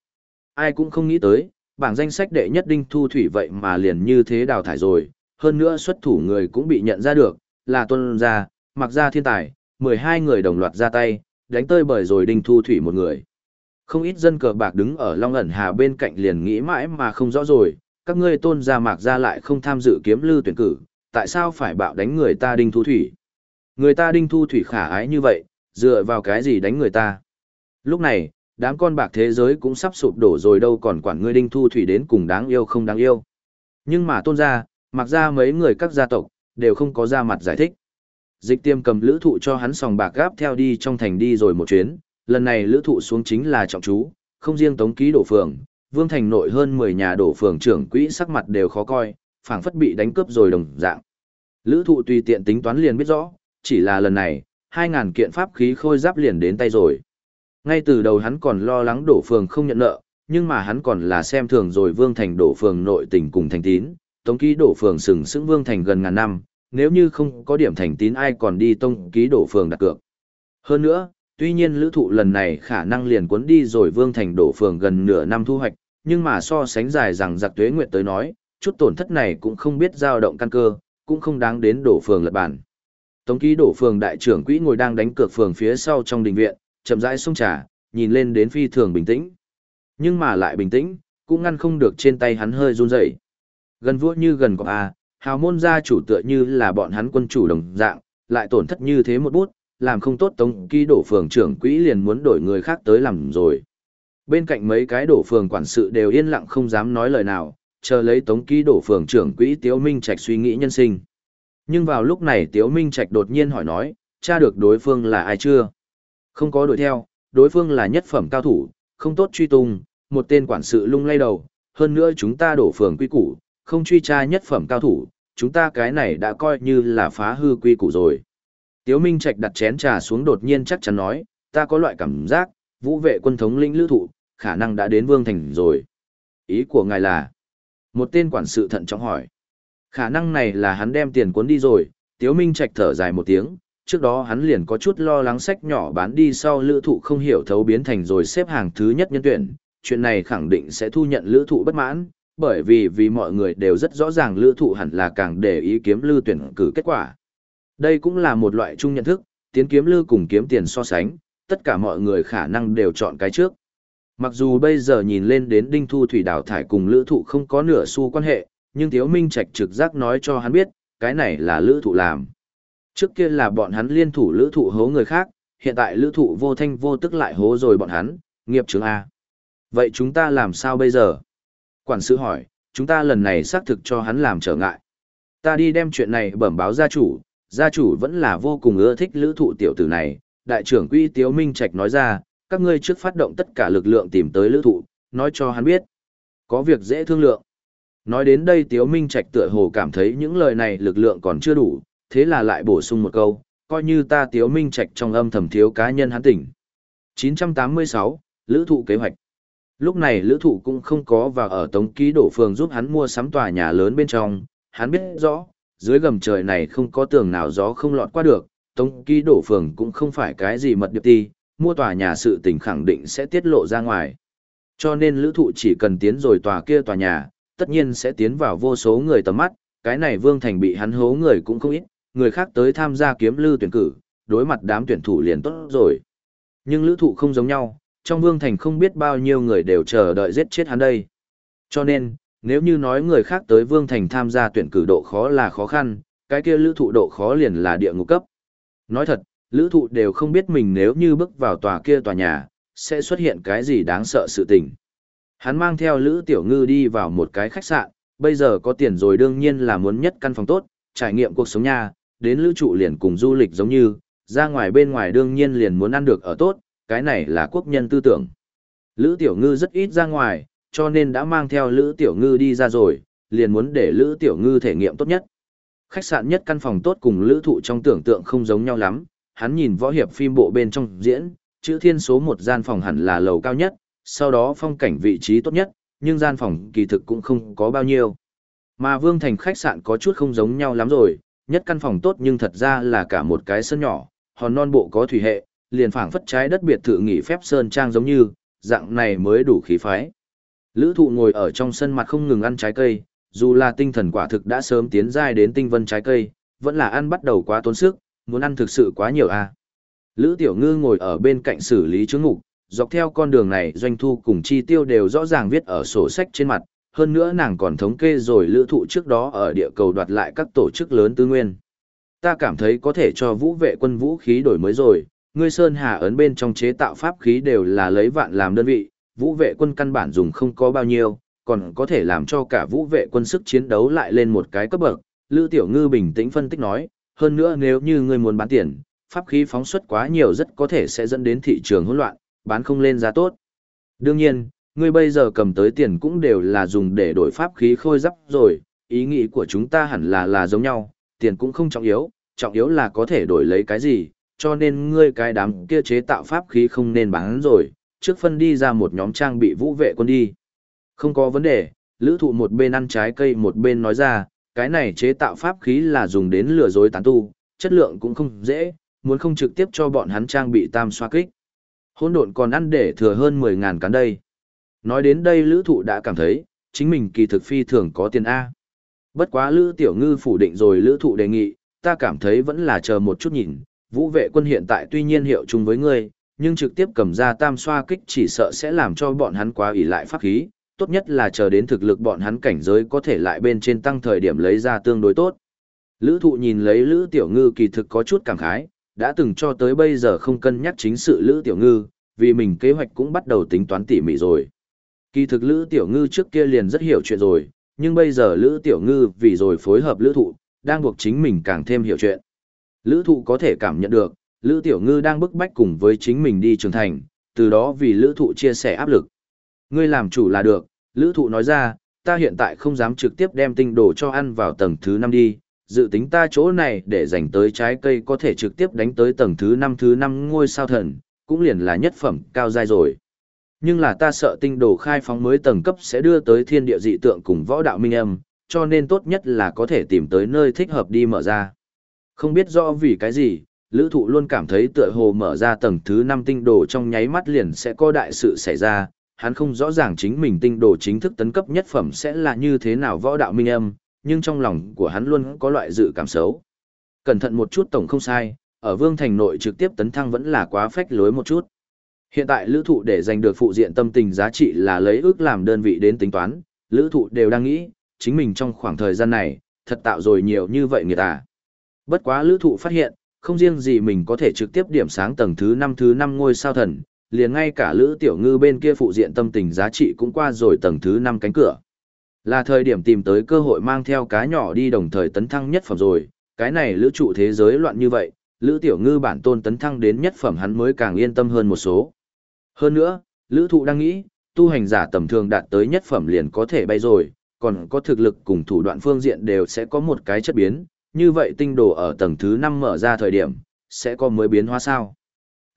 ai cũng không nghĩ tới, bảng danh sách đệ nhất Đinh Thu Thủy vậy mà liền như thế đào thải rồi, hơn nữa xuất thủ người cũng bị nhận ra được, là tuân gia, mặc gia thiên tài, 12 người đồng loạt ra tay, đánh tơi bởi rồi Đinh Thu Thủy một người. Không ít dân cờ bạc đứng ở Long ẩn hà bên cạnh liền nghĩ mãi mà không rõ rồi, các ngươi tôn gia mạc gia lại không tham dự kiếm lư tuyển cử, tại sao phải bạo đánh người ta đinh thu thủy? Người ta đinh thu thủy khả ái như vậy, dựa vào cái gì đánh người ta? Lúc này, đám con bạc thế giới cũng sắp sụp đổ rồi đâu còn quản ngươi đinh thu thủy đến cùng đáng yêu không đáng yêu. Nhưng mà tôn gia, mặc ra mấy người các gia tộc, đều không có ra mặt giải thích. Dịch tiêm cầm lữ thụ cho hắn sòng bạc gáp theo đi trong thành đi rồi một chuyến, lần này lữ thụ xuống chính là trọng chú, không riêng tống ký đổ phường, vương thành nội hơn 10 nhà đổ phường trưởng quỹ sắc mặt đều khó coi, phảng phất bị đánh cướp rồi đồng dạng. Lữ thụ tùy tiện tính toán liền biết rõ, chỉ là lần này, 2.000 kiện pháp khí khôi giáp liền đến tay rồi. Ngay từ đầu hắn còn lo lắng đổ phường không nhận nợ, nhưng mà hắn còn là xem thường rồi vương thành đổ phường nội tình cùng thành tín, tống ký đổ phường sừng sững vương thành gần ngàn năm, nếu như không có điểm thành tín ai còn đi tông ký đổ phường đặt cược. Hơn nữa, tuy nhiên lữ thụ lần này khả năng liền cuốn đi rồi vương thành đổ phường gần nửa năm thu hoạch, nhưng mà so sánh dài rằng giặc tuế nguyệt tới nói, chút tổn thất này cũng không biết dao động căn cơ, cũng không đáng đến đổ phường lật bản. Tống ký đổ phường đại trưởng quỹ ngồi đang đánh cược phường phía sau trong đình viện, chậm rãi xông trà, nhìn lên đến phi thường bình tĩnh. Nhưng mà lại bình tĩnh, cũng ngăn không được trên tay hắn hơi run rẩy. Gần vua như gần có a, hào môn gia chủ tựa như là bọn hắn quân chủ đồng dạng, lại tổn thất như thế một bút, làm không tốt tống ký đổ phường trưởng quỹ liền muốn đổi người khác tới làm rồi. Bên cạnh mấy cái đổ phường quản sự đều yên lặng không dám nói lời nào, chờ lấy tống ký đổ phường trưởng quỹ Tiếu Minh Trạch suy nghĩ nhân sinh. Nhưng vào lúc này Tiếu Minh Trạch đột nhiên hỏi nói, cha được đối phương là ai chưa? Không có đuổi theo, đối phương là nhất phẩm cao thủ, không tốt truy tung, một tên quản sự lung lay đầu, hơn nữa chúng ta đổ phường quy củ, không truy tra nhất phẩm cao thủ, chúng ta cái này đã coi như là phá hư quy củ rồi. Tiếu Minh Trạch đặt chén trà xuống đột nhiên chắc chắn nói, ta có loại cảm giác, vũ vệ quân thống lĩnh lữ thụ, khả năng đã đến Vương Thành rồi. Ý của ngài là, một tên quản sự thận trọng hỏi, khả năng này là hắn đem tiền cuốn đi rồi, Tiếu Minh Trạch thở dài một tiếng, trước đó hắn liền có chút lo lắng sách nhỏ bán đi sau lữ thụ không hiểu thấu biến thành rồi xếp hàng thứ nhất nhân tuyển, chuyện này khẳng định sẽ thu nhận lữ thụ bất mãn, bởi vì vì mọi người đều rất rõ ràng lữ thụ hẳn là càng để ý kiếm lư tuyển cử kết quả. Đây cũng là một loại chung nhận thức, tiến kiếm lư cùng kiếm tiền so sánh, tất cả mọi người khả năng đều chọn cái trước. Mặc dù bây giờ nhìn lên đến đinh thu thủy đào thải cùng lữ thụ không có nửa xu quan hệ, nhưng thiếu minh trạch trực giác nói cho hắn biết, cái này là lữ thụ làm. Trước kia là bọn hắn liên thủ lữ thụ hố người khác, hiện tại lữ thụ vô thanh vô tức lại hố rồi bọn hắn, nghiệp chứng A. Vậy chúng ta làm sao bây giờ? Quản sự hỏi, chúng ta lần này xác thực cho hắn làm trở ngại. Ta đi đem chuyện này bẩm báo gia chủ, gia chủ vẫn là vô cùng ưa thích lữ thụ tiểu tử này. Đại trưởng quỹ Tiếu Minh Trạch nói ra, các ngươi trước phát động tất cả lực lượng tìm tới lữ thụ, nói cho hắn biết. Có việc dễ thương lượng. Nói đến đây Tiếu Minh Trạch tựa hồ cảm thấy những lời này lực lượng còn chưa đủ, thế là lại bổ sung một câu, coi như ta Tiếu Minh Trạch trong âm thầm thiếu cá nhân hắn tỉnh. 986, Lữ thụ kế hoạch. Lúc này lữ thụ cũng không có vào ở tống ký đổ phường giúp hắn mua sắm tòa nhà lớn bên trong, hắn biết rõ, dưới gầm trời này không có tường nào gió không lọt qua được, tống ký đổ phường cũng không phải cái gì mật điệp ti, mua tòa nhà sự tình khẳng định sẽ tiết lộ ra ngoài. Cho nên lữ thụ chỉ cần tiến rồi tòa kia tòa nhà, tất nhiên sẽ tiến vào vô số người tầm mắt, cái này Vương Thành bị hắn hố người cũng không ít, người khác tới tham gia kiếm lư tuyển cử, đối mặt đám tuyển thủ liền tốt rồi. Nhưng lữ thụ không giống nhau, trong Vương Thành không biết bao nhiêu người đều chờ đợi giết chết hắn đây. Cho nên, nếu như nói người khác tới Vương Thành tham gia tuyển cử độ khó là khó khăn, cái kia lữ thụ độ khó liền là địa ngục cấp. Nói thật, lữ thụ đều không biết mình nếu như bước vào tòa kia tòa nhà, sẽ xuất hiện cái gì đáng sợ sự tình. Hắn mang theo lữ tiểu ngư đi vào một cái khách sạn, bây giờ có tiền rồi đương nhiên là muốn nhất căn phòng tốt, trải nghiệm cuộc sống nhà, đến lữ trụ liền cùng du lịch giống như, ra ngoài bên ngoài đương nhiên liền muốn ăn được ở tốt, cái này là quốc nhân tư tưởng. Lữ Tiểu Ngư rất ít ra ngoài, cho nên đã mang theo Lữ Tiểu Ngư đi ra rồi, liền muốn để Lữ Tiểu Ngư thể nghiệm tốt nhất. Khách sạn nhất căn phòng tốt cùng Lữ Thụ trong tưởng tượng không giống nhau lắm, hắn nhìn võ hiệp phim bộ bên trong diễn, chữ thiên số một gian phòng hẳn là lầu cao nhất, sau đó phong cảnh vị trí tốt nhất, nhưng gian phòng kỳ thực cũng không có bao nhiêu. Mà Vương Thành khách sạn có chút không giống nhau lắm rồi, nhất căn phòng tốt nhưng thật ra là cả một cái sân nhỏ, hòn non bộ có thủy hệ, liền phảng phất trái đất biệt thự nghỉ phép sơn trang giống như, dạng này mới đủ khí phái. Lữ thụ ngồi ở trong sân mặt không ngừng ăn trái cây, dù là tinh thần quả thực đã sớm tiến giai đến tinh vân trái cây, vẫn là ăn bắt đầu quá tốn sức, muốn ăn thực sự quá nhiều à. Lữ tiểu ngư ngồi ở bên cạnh xử lý chứng ngục, dọc theo con đường này doanh thu cùng chi tiêu đều rõ ràng viết ở sổ sách trên mặt, hơn nữa nàng còn thống kê rồi lữ thụ trước đó ở địa cầu đoạt lại các tổ chức lớn tư nguyên. Ta cảm thấy có thể cho vũ vệ quân vũ khí đổi mới rồi, ngươi sơn hà ấn bên trong chế tạo pháp khí đều là lấy vạn làm đơn vị, vũ vệ quân căn bản dùng không có bao nhiêu, còn có thể làm cho cả vũ vệ quân sức chiến đấu lại lên một cái cấp bậc. Lữ Tiểu Ngư bình tĩnh phân tích nói, hơn nữa nếu như ngươi muốn bán tiền, pháp khí phóng xuất quá nhiều rất có thể sẽ dẫn đến thị trường hỗn loạn, bán không lên giá tốt. Đương nhiên, ngươi bây giờ cầm tới tiền cũng đều là dùng để đổi pháp khí khôi giáp rồi, ý nghĩ của chúng ta hẳn là là giống nhau, tiền cũng không trọng yếu, trọng yếu là có thể đổi lấy cái gì, cho nên ngươi cái đám kia chế tạo pháp khí không nên bán rồi, trước phân đi ra một nhóm trang bị vũ vệ quân đi. Không có vấn đề, lữ thụ một bên ăn trái cây một bên nói ra, cái này chế tạo pháp khí là dùng đến lừa dối tán tu, chất lượng cũng không dễ, muốn không trực tiếp cho bọn hắn trang bị tam xoa kích. Hôn độn còn ăn để thừa hơn 10.000 cán đây. Nói đến đây lữ thụ đã cảm thấy, chính mình kỳ thực phi thường có tiền A. Bất quá lữ tiểu ngư phủ định rồi lữ thụ đề nghị, ta cảm thấy vẫn là chờ một chút nhìn, vũ vệ quân hiện tại tuy nhiên hiệu chung với ngươi, nhưng trực tiếp cầm ra tam xoa kích chỉ sợ sẽ làm cho bọn hắn quá ỷ lại pháp khí, tốt nhất là chờ đến thực lực bọn hắn cảnh giới có thể lại bên trên tăng thời điểm lấy ra tương đối tốt. Lữ thụ nhìn lấy Lữ Tiểu Ngư kỳ thực có chút cảm khái, đã từng cho tới bây giờ không cân nhắc chính sự Lữ Tiểu Ngư, vì mình kế hoạch cũng bắt đầu tính toán tỉ mỉ rồi. Kỳ thực Lữ Tiểu Ngư trước kia liền rất hiểu chuyện rồi, nhưng bây giờ Lữ Tiểu Ngư vì rồi phối hợp Lữ Thụ, đang buộc chính mình càng thêm hiểu chuyện. Lữ Thụ có thể cảm nhận được, Lữ Tiểu Ngư đang bức bách cùng với chính mình đi trưởng thành, từ đó vì Lữ Thụ chia sẻ áp lực. Ngươi làm chủ là được, Lữ Thụ nói ra, ta hiện tại không dám trực tiếp đem tinh đồ cho ăn vào tầng thứ 5 đi, dự tính ta chỗ này để dành tới trái cây có thể trực tiếp đánh tới tầng thứ 5 thứ 5 ngôi sao thần, cũng liền là nhất phẩm cao dai rồi. Nhưng là ta sợ tinh đồ khai phóng mới tầng cấp sẽ đưa tới thiên địa dị tượng cùng võ đạo minh âm, cho nên tốt nhất là có thể tìm tới nơi thích hợp đi mở ra. Không biết rõ vì cái gì, lữ thụ luôn cảm thấy tựa hồ mở ra tầng thứ 5 tinh đồ trong nháy mắt liền sẽ có đại sự xảy ra, hắn không rõ ràng chính mình tinh đồ chính thức tấn cấp nhất phẩm sẽ là như thế nào võ đạo minh âm, nhưng trong lòng của hắn luôn có loại dự cảm xấu. Cẩn thận một chút tổng không sai, ở vương thành nội trực tiếp tấn thăng vẫn là quá phách lối một chút. Hiện tại lữ thụ để giành được phụ diện tâm tình giá trị là lấy ước làm đơn vị đến tính toán, lữ thụ đều đang nghĩ, chính mình trong khoảng thời gian này, thật tạo rồi nhiều như vậy người ta. Bất quá lữ thụ phát hiện, không riêng gì mình có thể trực tiếp điểm sáng tầng thứ 5 thứ 5 ngôi sao thần, liền ngay cả lữ tiểu ngư bên kia phụ diện tâm tình giá trị cũng qua rồi tầng thứ 5 cánh cửa. Là thời điểm tìm tới cơ hội mang theo cá nhỏ đi đồng thời tấn thăng nhất phẩm rồi, cái này lữ trụ thế giới loạn như vậy, lữ tiểu ngư bản tôn tấn thăng đến nhất phẩm hắn mới càng yên tâm hơn một số. Hơn nữa, lữ thụ đang nghĩ, tu hành giả tầm thường đạt tới nhất phẩm liền có thể bay rồi, còn có thực lực cùng thủ đoạn phương diện đều sẽ có một cái chất biến, như vậy tinh đồ ở tầng thứ 5 mở ra thời điểm, sẽ có mới biến hóa sao.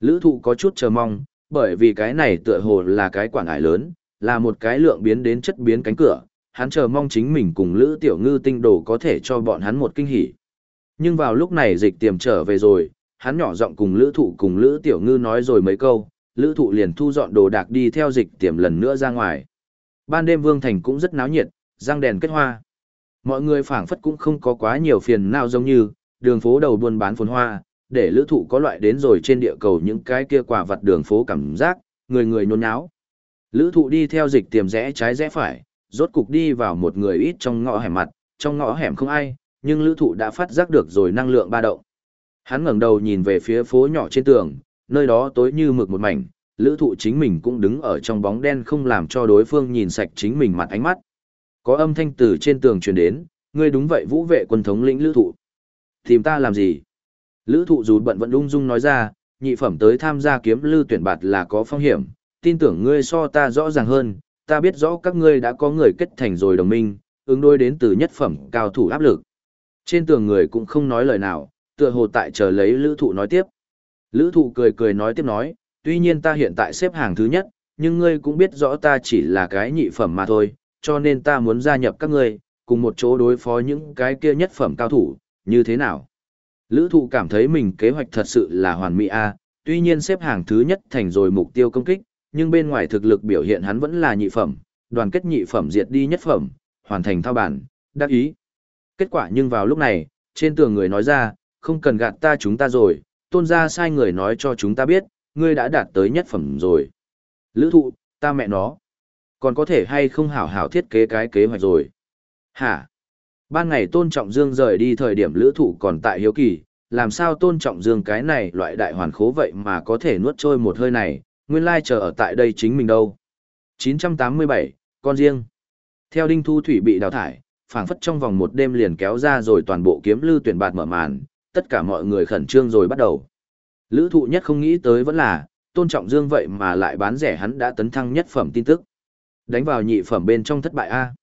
Lữ thụ có chút chờ mong, bởi vì cái này tựa hồ là cái quản ải lớn, là một cái lượng biến đến chất biến cánh cửa, hắn chờ mong chính mình cùng Lữ Tiểu Ngư tinh đồ có thể cho bọn hắn một kinh hỉ. Nhưng vào lúc này dịch tiềm trở về rồi, hắn nhỏ giọng cùng Lữ Thụ cùng Lữ Tiểu Ngư nói rồi mấy câu, Lữ Thụ liền thu dọn đồ đạc đi theo dịch tiềm lần nữa ra ngoài. Ban đêm Vương Thành cũng rất náo nhiệt, răng đèn kết hoa. Mọi người phảng phất cũng không có quá nhiều phiền nào giống như, đường phố đầu buôn bán phồn hoa, để lữ thụ có loại đến rồi trên địa cầu những cái kia quả vật đường phố cảm giác, người người nôn nháo. Lữ thụ đi theo dịch tiềm rẽ trái rẽ phải, rốt cục đi vào một người ít trong ngõ hẻm mặt, trong ngõ hẻm không ai, nhưng lữ thụ đã phát giác được rồi năng lượng ba động. Hắn ngẩng đầu nhìn về phía phố nhỏ trên tường, nơi đó tối như mực một mảnh, lữ thụ chính mình cũng đứng ở trong bóng đen không làm cho đối phương nhìn sạch chính mình mặt ánh mắt. Có âm thanh từ trên tường truyền đến, ngươi đúng vậy vũ vệ quân thống lĩnh lữ thụ. Tìm ta làm gì? Lữ thụ dù bận vẫn ung dung nói ra, nhị phẩm tới tham gia kiếm lư tuyển bạt là có phong hiểm, tin tưởng ngươi so ta rõ ràng hơn, ta biết rõ các ngươi đã có người kết thành rồi đồng minh, ứng đối đến từ nhất phẩm cao thủ áp lực. Trên tường người cũng không nói lời nào, tựa hồ tại chờ lấy lữ thụ nói tiếp. Lữ thụ cười cười nói tiếp nói, tuy nhiên ta hiện tại xếp hàng thứ nhất, nhưng ngươi cũng biết rõ ta chỉ là cái nhị phẩm mà thôi, cho nên ta muốn gia nhập các ngươi, cùng một chỗ đối phó những cái kia nhất phẩm cao thủ, như thế nào? Lữ thụ cảm thấy mình kế hoạch thật sự là hoàn mỹ a tuy nhiên xếp hàng thứ nhất thành rồi mục tiêu công kích, nhưng bên ngoài thực lực biểu hiện hắn vẫn là nhị phẩm, đoàn kết nhị phẩm diệt đi nhất phẩm, hoàn thành thao bản, đắc ý. Kết quả nhưng vào lúc này, trên tường người nói ra, không cần gạt ta chúng ta rồi, tôn ra sai người nói cho chúng ta biết, ngươi đã đạt tới nhất phẩm rồi. Lữ thụ, ta mẹ nó. Còn có thể hay không hảo hảo thiết kế cái kế hoạch rồi. Hả? Ban ngày Tôn Trọng Dương rời đi thời điểm lữ thụ còn tại hiếu kỳ, làm sao Tôn Trọng Dương cái này loại đại hoàn khố vậy mà có thể nuốt trôi một hơi này, nguyên lai chờ ở tại đây chính mình đâu. 987, con riêng. Theo Đinh Thu Thủy bị đào thải, phảng phất trong vòng một đêm liền kéo ra rồi toàn bộ kiếm lưu tuyển bạt mở màn, tất cả mọi người khẩn trương rồi bắt đầu. Lữ thụ nhất không nghĩ tới vẫn là, Tôn Trọng Dương vậy mà lại bán rẻ hắn đã tấn thăng nhất phẩm tin tức. Đánh vào nhị phẩm bên trong thất bại A.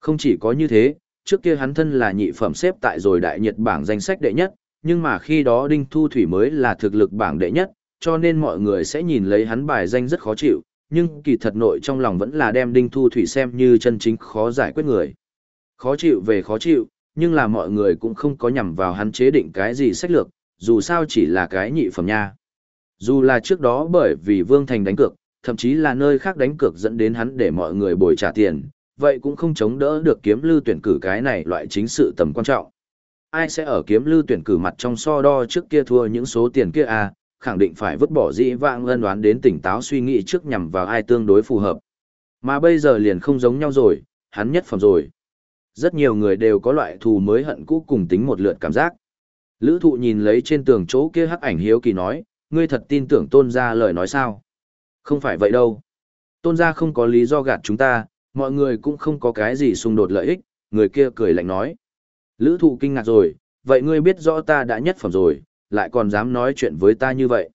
Không chỉ có như thế, trước kia hắn thân là nhị phẩm xếp tại rồi đại nhiệt bảng danh sách đệ nhất, nhưng mà khi đó Đinh Thu Thủy mới là thực lực bảng đệ nhất, cho nên mọi người sẽ nhìn lấy hắn bài danh rất khó chịu, nhưng kỳ thật nội trong lòng vẫn là đem Đinh Thu Thủy xem như chân chính khó giải quyết người. Khó chịu về khó chịu, nhưng là mọi người cũng không có nhằm vào hắn chế định cái gì sách lược, dù sao chỉ là cái nhị phẩm nha. Dù là trước đó bởi vì Vương Thành đánh cược, thậm chí là nơi khác đánh cược dẫn đến hắn để mọi người bồi trả tiền, vậy cũng không chống đỡ được kiếm lưu tuyển cử cái này loại chính sự tầm quan trọng. Ai sẽ ở kiếm lưu tuyển cử mặt trong so đo trước kia thua những số tiền kia à, khẳng định phải vứt bỏ dĩ vãng ân đoán đến tỉnh táo suy nghĩ trước nhằm vào ai tương đối phù hợp. Mà bây giờ liền không giống nhau rồi, hắn nhất phẩm rồi. Rất nhiều người đều có loại thù mới hận cũ cùng tính một lượt cảm giác. Lữ thụ nhìn lấy trên tường chỗ kia hắc ảnh hiếu kỳ nói, ngươi thật tin tưởng tôn ra lời nói sao? Không phải vậy đâu. Tôn gia không có lý do gạt chúng ta, Mọi người cũng không có cái gì xung đột lợi ích, người kia cười lạnh nói. Lữ thụ kinh ngạc rồi, vậy ngươi biết rõ ta đã nhất phẩm rồi, lại còn dám nói chuyện với ta như vậy.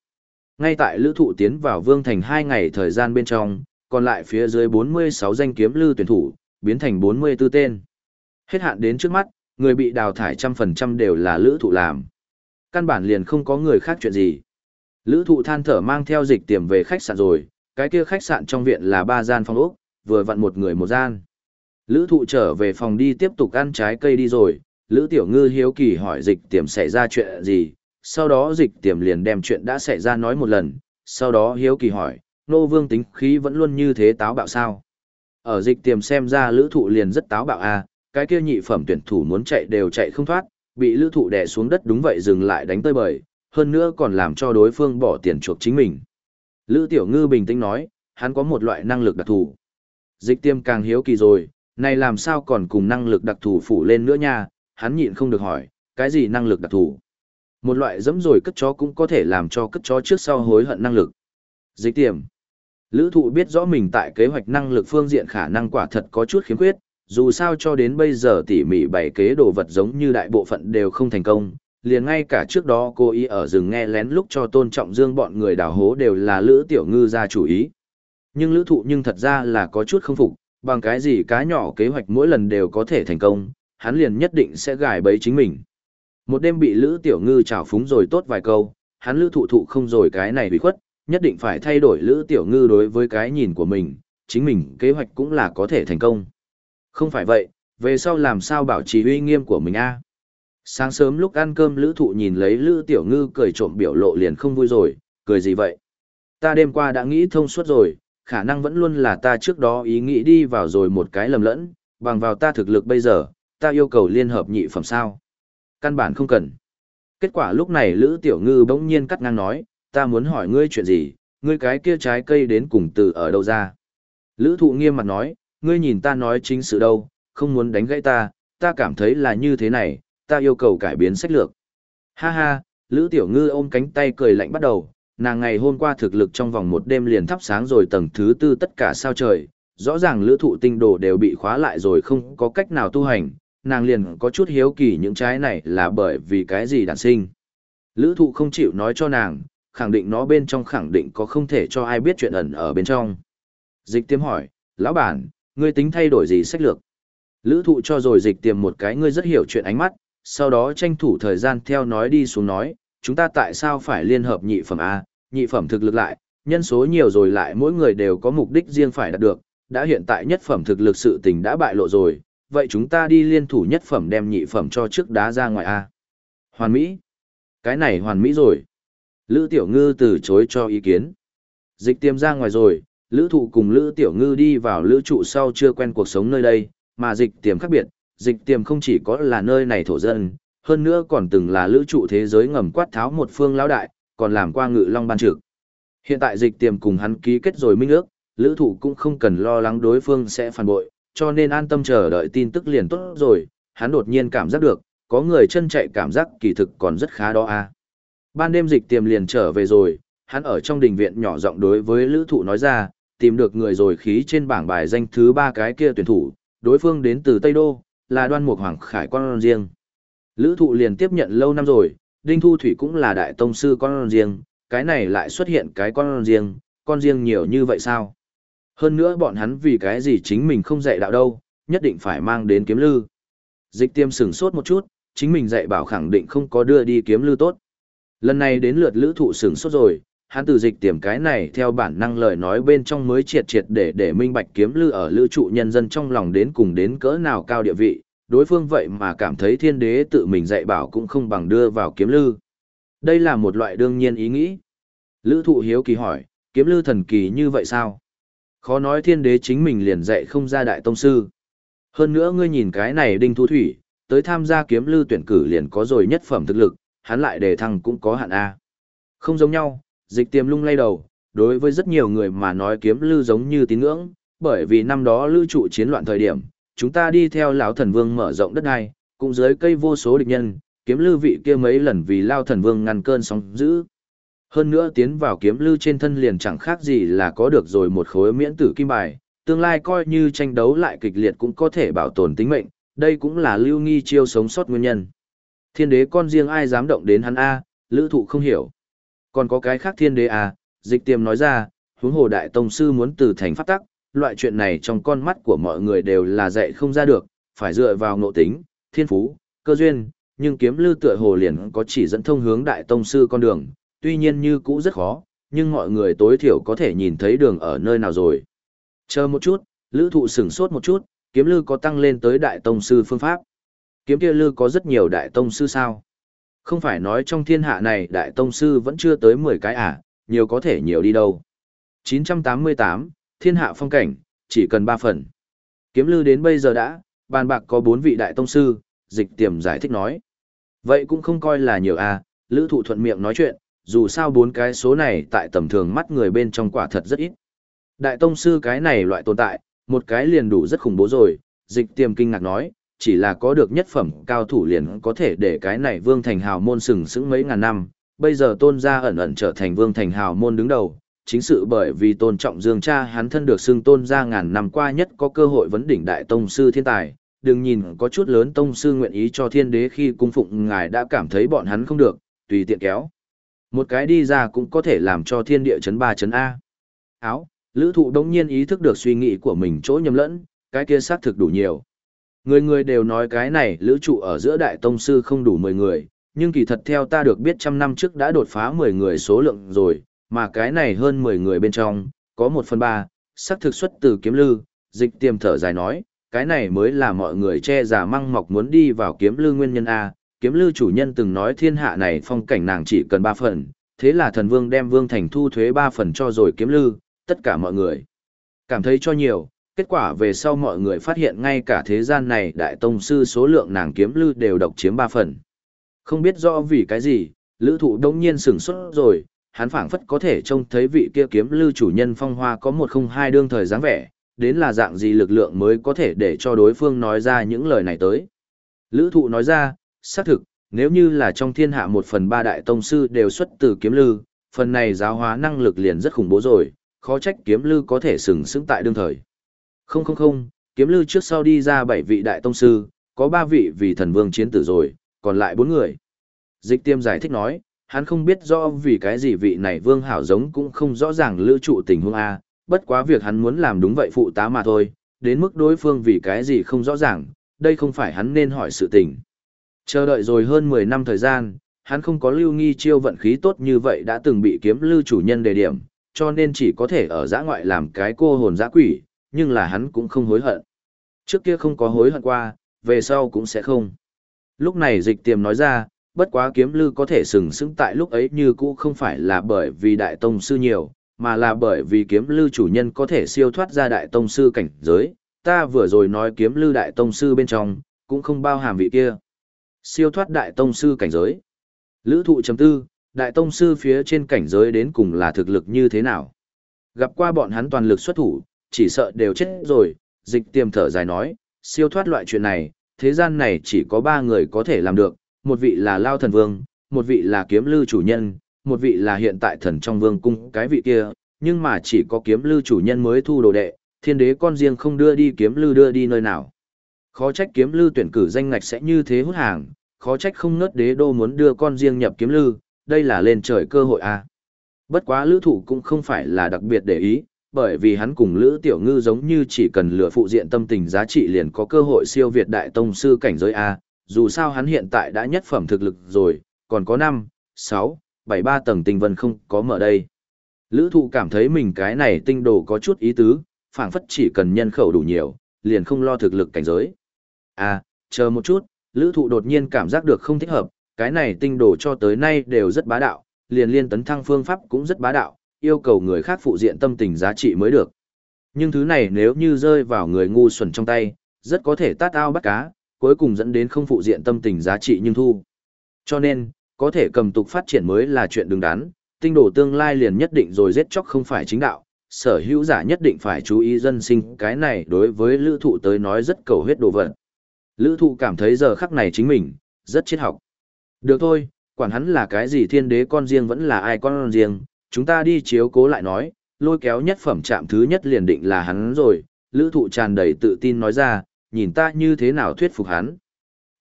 Ngay tại lữ thụ tiến vào vương thành 2 ngày thời gian bên trong, còn lại phía dưới 46 danh kiếm lư tuyển thủ, biến thành 44 tên. Hết hạn đến trước mắt, người bị đào thải trăm phần trăm đều là lữ thụ làm. Căn bản liền không có người khác chuyện gì. Lữ thụ than thở mang theo dịch tiềm về khách sạn rồi, cái kia khách sạn trong viện là ba gian phòng ốc, vừa vặn một người một gian. Lữ thụ trở về phòng đi tiếp tục ăn trái cây đi rồi, Lữ Tiểu Ngư hiếu kỳ hỏi dịch tiềm xảy ra chuyện gì, sau đó dịch tiềm liền đem chuyện đã xảy ra nói một lần, sau đó hiếu kỳ hỏi, nô vương tính khí vẫn luôn như thế táo bạo sao. Ở dịch tiềm xem ra lữ thụ liền rất táo bạo à, cái kia nhị phẩm tuyển thủ muốn chạy đều chạy không thoát, bị lữ thụ đè xuống đất đúng vậy dừng lại đánh tơi bời, hơn nữa còn làm cho đối phương bỏ tiền chuộc chính mình. Lữ Tiểu Ngư bình tĩnh nói, hắn có một loại năng lực đặc thù. Dịch tiêm càng hiếu kỳ rồi, này làm sao còn cùng năng lực đặc thù phủ lên nữa nha, hắn nhịn không được hỏi, cái gì năng lực đặc thù? Một loại dẫm rồi cất chó cũng có thể làm cho cất chó trước sau hối hận năng lực. Dịch tiềm. Lữ thụ biết rõ mình tại kế hoạch năng lực phương diện khả năng quả thật có chút khiếm khuyết, dù sao cho đến bây giờ tỉ mỉ bày kế đồ vật giống như đại bộ phận đều không thành công, liền ngay cả trước đó cô ý ở rừng nghe lén lúc cho tôn trọng dương bọn người đào hố đều là lữ tiểu ngư ra chủ ý. Nhưng lữ thụ nhưng thật ra là có chút không phục, bằng cái gì cá nhỏ kế hoạch mỗi lần đều có thể thành công, hắn liền nhất định sẽ gài bấy chính mình. Một đêm bị lữ tiểu ngư trào phúng rồi tốt vài câu, hắn lữ thụ thụ không rồi cái này bị khuất, nhất định phải thay đổi lữ tiểu ngư đối với cái nhìn của mình, chính mình kế hoạch cũng là có thể thành công. Không phải vậy, về sau làm sao bảo trì uy nghiêm của mình a Sáng sớm lúc ăn cơm lữ thụ nhìn lấy lữ tiểu ngư cười trộm biểu lộ liền không vui rồi, cười gì vậy? Ta đêm qua đã nghĩ thông suốt rồi, khả năng vẫn luôn là ta trước đó ý nghĩ đi vào rồi một cái lầm lẫn, bằng vào ta thực lực bây giờ, ta yêu cầu liên hợp nhị phẩm sao. Căn bản không cần. Kết quả lúc này Lữ Tiểu Ngư bỗng nhiên cắt ngang nói, ta muốn hỏi ngươi chuyện gì, ngươi cái kia trái cây đến cùng từ ở đâu ra. Lữ thụ nghiêm mặt nói, ngươi nhìn ta nói chính sự đâu, không muốn đánh gãy ta, ta cảm thấy là như thế này, ta yêu cầu cải biến sách lược. Ha ha, Lữ Tiểu Ngư ôm cánh tay cười lạnh bắt đầu, nàng ngày hôm qua thực lực trong vòng một đêm liền thắp sáng rồi tầng thứ tư tất cả sao trời, rõ ràng lữ thụ tinh đồ đều bị khóa lại rồi không có cách nào tu hành, nàng liền có chút hiếu kỳ những trái này là bởi vì cái gì đản sinh. Lữ thụ không chịu nói cho nàng, khẳng định nó bên trong khẳng định có không thể cho ai biết chuyện ẩn ở bên trong. Dịch tiêm hỏi, lão bản, ngươi tính thay đổi gì sách lược? Lữ thụ cho rồi dịch tiêm một cái ngươi rất hiểu chuyện ánh mắt, sau đó tranh thủ thời gian theo nói đi xuống nói, chúng ta tại sao phải liên hợp nhị phẩm A, nhị phẩm thực lực lại, nhân số nhiều rồi lại mỗi người đều có mục đích riêng phải đạt được, đã hiện tại nhất phẩm thực lực sự tình đã bại lộ rồi, vậy chúng ta đi liên thủ nhất phẩm đem nhị phẩm cho trước đá ra ngoài A. Hoàn Mỹ. Cái này hoàn mỹ rồi. Lữ Tiểu Ngư từ chối cho ý kiến. Dịch tiêm ra ngoài rồi, Lữ Thụ cùng Lữ Tiểu Ngư đi vào Lữ trụ sau chưa quen cuộc sống nơi đây, mà dịch tiêm khác biệt, dịch Tiềm không chỉ có là nơi này thổ dân, hơn nữa còn từng là Lữ trụ thế giới ngầm quát tháo một phương lão đại, còn làm qua ngự long ban trực. Hiện tại dịch Tiềm cùng hắn ký kết rồi minh ước, Lữ Thụ cũng không cần lo lắng đối phương sẽ phản bội, cho nên an tâm chờ đợi tin tức liền tốt rồi, hắn đột nhiên cảm giác được, có người chân chạy cảm giác kỳ thực còn rất khá đó a. À. Ban đêm dịch tiềm liền trở về rồi, hắn ở trong đình viện nhỏ giọng đối với lữ thụ nói ra, tìm được người rồi khí trên bảng bài danh thứ ba cái kia tuyển thủ, đối phương đến từ Tây Đô, là đoan mục hoàng khải con riêng. Lữ thụ liền tiếp nhận lâu năm rồi, Đinh Thu Thủy cũng là đại tông sư con riêng, cái này lại xuất hiện cái con riêng, con riêng nhiều như vậy sao? Hơn nữa bọn hắn vì cái gì chính mình không dạy đạo đâu, nhất định phải mang đến kiếm lư. Dịch tiêm sửng sốt một chút, chính mình dạy bảo khẳng định không có đưa đi kiếm lư tốt. Lần này đến lượt lữ thụ sửng sốt rồi, hắn từ dịch tiềm cái này theo bản năng lời nói bên trong mới triệt triệt để để minh bạch kiếm lư ở lữ trụ nhân dân trong lòng đến cùng đến cỡ nào cao địa vị, đối phương vậy mà cảm thấy thiên đế tự mình dạy bảo cũng không bằng đưa vào kiếm lư. Đây là một loại đương nhiên ý nghĩ. Lữ thụ hiếu kỳ hỏi, kiếm lư thần kỳ như vậy sao? Khó nói thiên đế chính mình liền dạy không ra đại tông sư. Hơn nữa ngươi nhìn cái này đinh thu thủy, tới tham gia kiếm lư tuyển cử liền có rồi nhất phẩm thực lực, hắn lại đề thăng cũng có hạn A. Không giống nhau, dịch tiềm lung lay đầu, đối với rất nhiều người mà nói kiếm lư giống như tín ngưỡng, bởi vì năm đó lưu trụ chiến loạn thời điểm, chúng ta đi theo lão thần vương mở rộng đất đai, cũng dưới cây vô số địch nhân, kiếm lư vị kia mấy lần vì lao thần vương ngăn cơn sóng dữ. Hơn nữa tiến vào kiếm lư trên thân liền chẳng khác gì là có được rồi một khối miễn tử kim bài, Tương lai coi như tranh đấu lại kịch liệt cũng có thể bảo tồn tính mệnh, đây cũng là lưu nghi chiêu sống sót nguyên nhân. Thiên đế con riêng ai dám động đến hắn A, lữ thụ không hiểu. Còn có cái khác thiên đế à, dịch tiềm nói ra, huống hồ đại tông sư muốn từ thành pháp tắc, loại chuyện này trong con mắt của mọi người đều là dạy không ra được, phải dựa vào ngộ tính, thiên phú, cơ duyên, nhưng kiếm lư tựa hồ liền có chỉ dẫn thông hướng đại tông sư con đường, tuy nhiên như cũ rất khó, nhưng mọi người tối thiểu có thể nhìn thấy đường ở nơi nào rồi. Chờ một chút, lữ thụ sửng sốt một chút, kiếm lư có tăng lên tới đại tông sư phương pháp. Kiếm kia lư có rất nhiều đại tông sư sao? Không phải nói trong thiên hạ này đại tông sư vẫn chưa tới 10 cái à, nhiều có thể nhiều đi đâu. 988, thiên hạ phong cảnh, chỉ cần 3 phần. Kiếm lư đến bây giờ đã, bàn bạc có 4 vị đại tông sư, dịch tiềm giải thích nói. Vậy cũng không coi là nhiều à, lữ thụ thuận miệng nói chuyện, dù sao bốn cái số này tại tầm thường mắt người bên trong quả thật rất ít. Đại tông sư cái này loại tồn tại, một cái liền đủ rất khủng bố rồi, dịch tiềm kinh ngạc nói, chỉ là có được nhất phẩm cao thủ liền có thể để cái này vương thành hào môn sừng sững mấy ngàn năm, bây giờ tôn gia ẩn ẩn trở thành vương thành hào môn đứng đầu, chính sự bởi vì tôn trọng dương cha hắn thân được xưng tôn gia ngàn năm qua nhất có cơ hội vấn đỉnh đại tông sư thiên tài, đừng nhìn có chút lớn tông sư nguyện ý cho thiên đế khi cung phụng ngài đã cảm thấy bọn hắn không được, tùy tiện kéo. Một cái đi ra cũng có thể làm cho thiên địa chấn ba chấn A. Áo, lữ thụ đống nhiên ý thức được suy nghĩ của mình chỗ nhầm lẫn, cái kia xác thực đủ nhiều. Người người đều nói cái này lữ trụ ở giữa đại tông sư không đủ 10 người, nhưng kỳ thật theo ta được biết trăm năm trước đã đột phá 10 người số lượng rồi, mà cái này hơn 10 người bên trong, có 1 phần 3, xác thực xuất từ kiếm lư, dịch tiềm thở dài nói, cái này mới là mọi người che giả măng mọc muốn đi vào kiếm lư nguyên nhân A, kiếm lư chủ nhân từng nói thiên hạ này phong cảnh nàng chỉ cần 3 phần, thế là thần vương đem vương thành thu thuế 3 phần cho rồi kiếm lư, tất cả mọi người cảm thấy cho nhiều, kết quả về sau mọi người phát hiện ngay cả thế gian này đại tông sư số lượng nàng kiếm lư đều độc chiếm ba phần. Không biết rõ vì cái gì, lữ thụ đông nhiên sửng sốt rồi, hắn phảng phất có thể trông thấy vị kia kiếm lư chủ nhân phong hoa có một không hai đương thời dáng vẻ, đến là dạng gì lực lượng mới có thể để cho đối phương nói ra những lời này tới. Lữ thụ nói ra, xác thực, nếu như là trong thiên hạ một phần ba đại tông sư đều xuất từ kiếm lư, phần này giáo hóa năng lực liền rất khủng bố rồi, khó trách kiếm lư có thể sừng sững tại đương thời. Không không không, kiếm lư trước sau đi ra bảy vị đại tông sư, có ba vị vì thần vương chiến tử rồi, còn lại bốn người. Dịch tiêm giải thích nói, hắn không biết rõ vì cái gì vị này vương hảo giống cũng không rõ ràng lữ trụ tình huống A, bất quá việc hắn muốn làm đúng vậy phụ tá mà thôi, đến mức đối phương vì cái gì không rõ ràng, đây không phải hắn nên hỏi sự tình. Chờ đợi rồi hơn 10 năm thời gian, hắn không có lưu nghi chiêu vận khí tốt như vậy đã từng bị kiếm lưu chủ nhân đề điểm, cho nên chỉ có thể ở giã ngoại làm cái cô hồn giã quỷ, nhưng là hắn cũng không hối hận. Trước kia không có hối hận qua, về sau cũng sẽ không. Lúc này dịch tiềm nói ra, bất quá kiếm lưu có thể sừng sững tại lúc ấy như cũ không phải là bởi vì đại tông sư nhiều, mà là bởi vì kiếm lưu chủ nhân có thể siêu thoát ra đại tông sư cảnh giới. Ta vừa rồi nói kiếm lưu đại tông sư bên trong, cũng không bao hàm vị kia. Siêu thoát đại tông sư cảnh giới. Lữ thụ chấm tư, đại tông sư phía trên cảnh giới đến cùng là thực lực như thế nào. Gặp qua bọn hắn toàn lực xuất thủ, chỉ sợ đều chết rồi, dịch tiềm thở dài nói, siêu thoát loại chuyện này, thế gian này chỉ có ba người có thể làm được, một vị là Lao Thần Vương, một vị là kiếm lư chủ nhân, một vị là hiện tại thần trong vương cung cái vị kia, nhưng mà chỉ có kiếm lư chủ nhân mới thu đồ đệ, thiên đế con riêng không đưa đi kiếm lư đưa đi nơi nào. Khó trách kiếm lư tuyển cử danh ngạch sẽ như thế hút hàng, khó trách không ngớt đế đô muốn đưa con riêng nhập kiếm lư, đây là lên trời cơ hội à. Bất quá lữ thủ cũng không phải là đặc biệt để ý, bởi vì hắn cùng lữ tiểu ngư giống như chỉ cần lựa phụ diện tâm tình giá trị liền có cơ hội siêu việt đại tông sư cảnh giới A, dù sao hắn hiện tại đã nhất phẩm thực lực rồi, còn có 5, 6, 7 ba tầng tinh vân không có mở đây. Lữ thụ cảm thấy mình cái này tinh đồ có chút ý tứ, phản phất chỉ cần nhân khẩu đủ nhiều, liền không lo thực lực cảnh giới. À, chờ một chút, lữ thụ đột nhiên cảm giác được không thích hợp, cái này tinh đồ cho tới nay đều rất bá đạo, liền liên tấn thăng phương pháp cũng rất bá đạo, yêu cầu người khác phụ diện tâm tình giá trị mới được. Nhưng thứ này nếu như rơi vào người ngu xuẩn trong tay, rất có thể tát ao bắt cá, cuối cùng dẫn đến không phụ diện tâm tình giá trị nhưng thu. Cho nên, có thể cầm tục phát triển mới là chuyện đứng đắn, tinh đồ tương lai liền nhất định rồi giết chóc không phải chính đạo, sở hữu giả nhất định phải chú ý dân sinh, cái này đối với lữ thụ tới nói rất cầu huyết đồ vật. Lữ thụ cảm thấy giờ khắc này chính mình, rất triết học. Được thôi, quản hắn là cái gì thiên đế con riêng vẫn là ai con riêng, chúng ta đi chiếu cố lại nói, lôi kéo nhất phẩm chạm thứ nhất liền định là hắn rồi, lữ thụ tràn đầy tự tin nói ra, nhìn ta như thế nào thuyết phục hắn.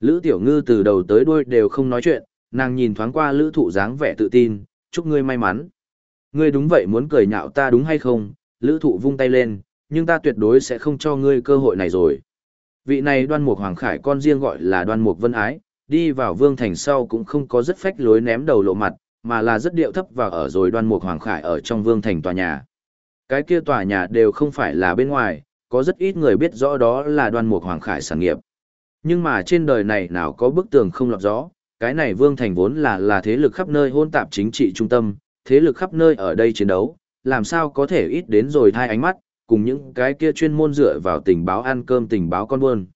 Lữ tiểu ngư từ đầu tới đuôi đều không nói chuyện, nàng nhìn thoáng qua lữ thụ dáng vẻ tự tin, chúc ngươi may mắn. Ngươi đúng vậy muốn cười nhạo ta đúng hay không, lữ thụ vung tay lên, nhưng ta tuyệt đối sẽ không cho ngươi cơ hội này rồi. Vị này đoan mục hoàng khải con riêng gọi là đoan mục vân ái, đi vào vương thành sau cũng không có rất phách lối ném đầu lộ mặt, mà là rất điệu thấp và ở rồi đoan mục hoàng khải ở trong vương thành tòa nhà. Cái kia tòa nhà đều không phải là bên ngoài, có rất ít người biết rõ đó là đoan mục hoàng khải sản nghiệp. Nhưng mà trên đời này nào có bức tường không lọt gió, cái này vương thành vốn là là thế lực khắp nơi hôn tạp chính trị trung tâm, thế lực khắp nơi ở đây chiến đấu, làm sao có thể ít đến rồi thay ánh mắt, cùng những cái kia chuyên môn dựa vào tình báo ăn cơm tình báo con buôn.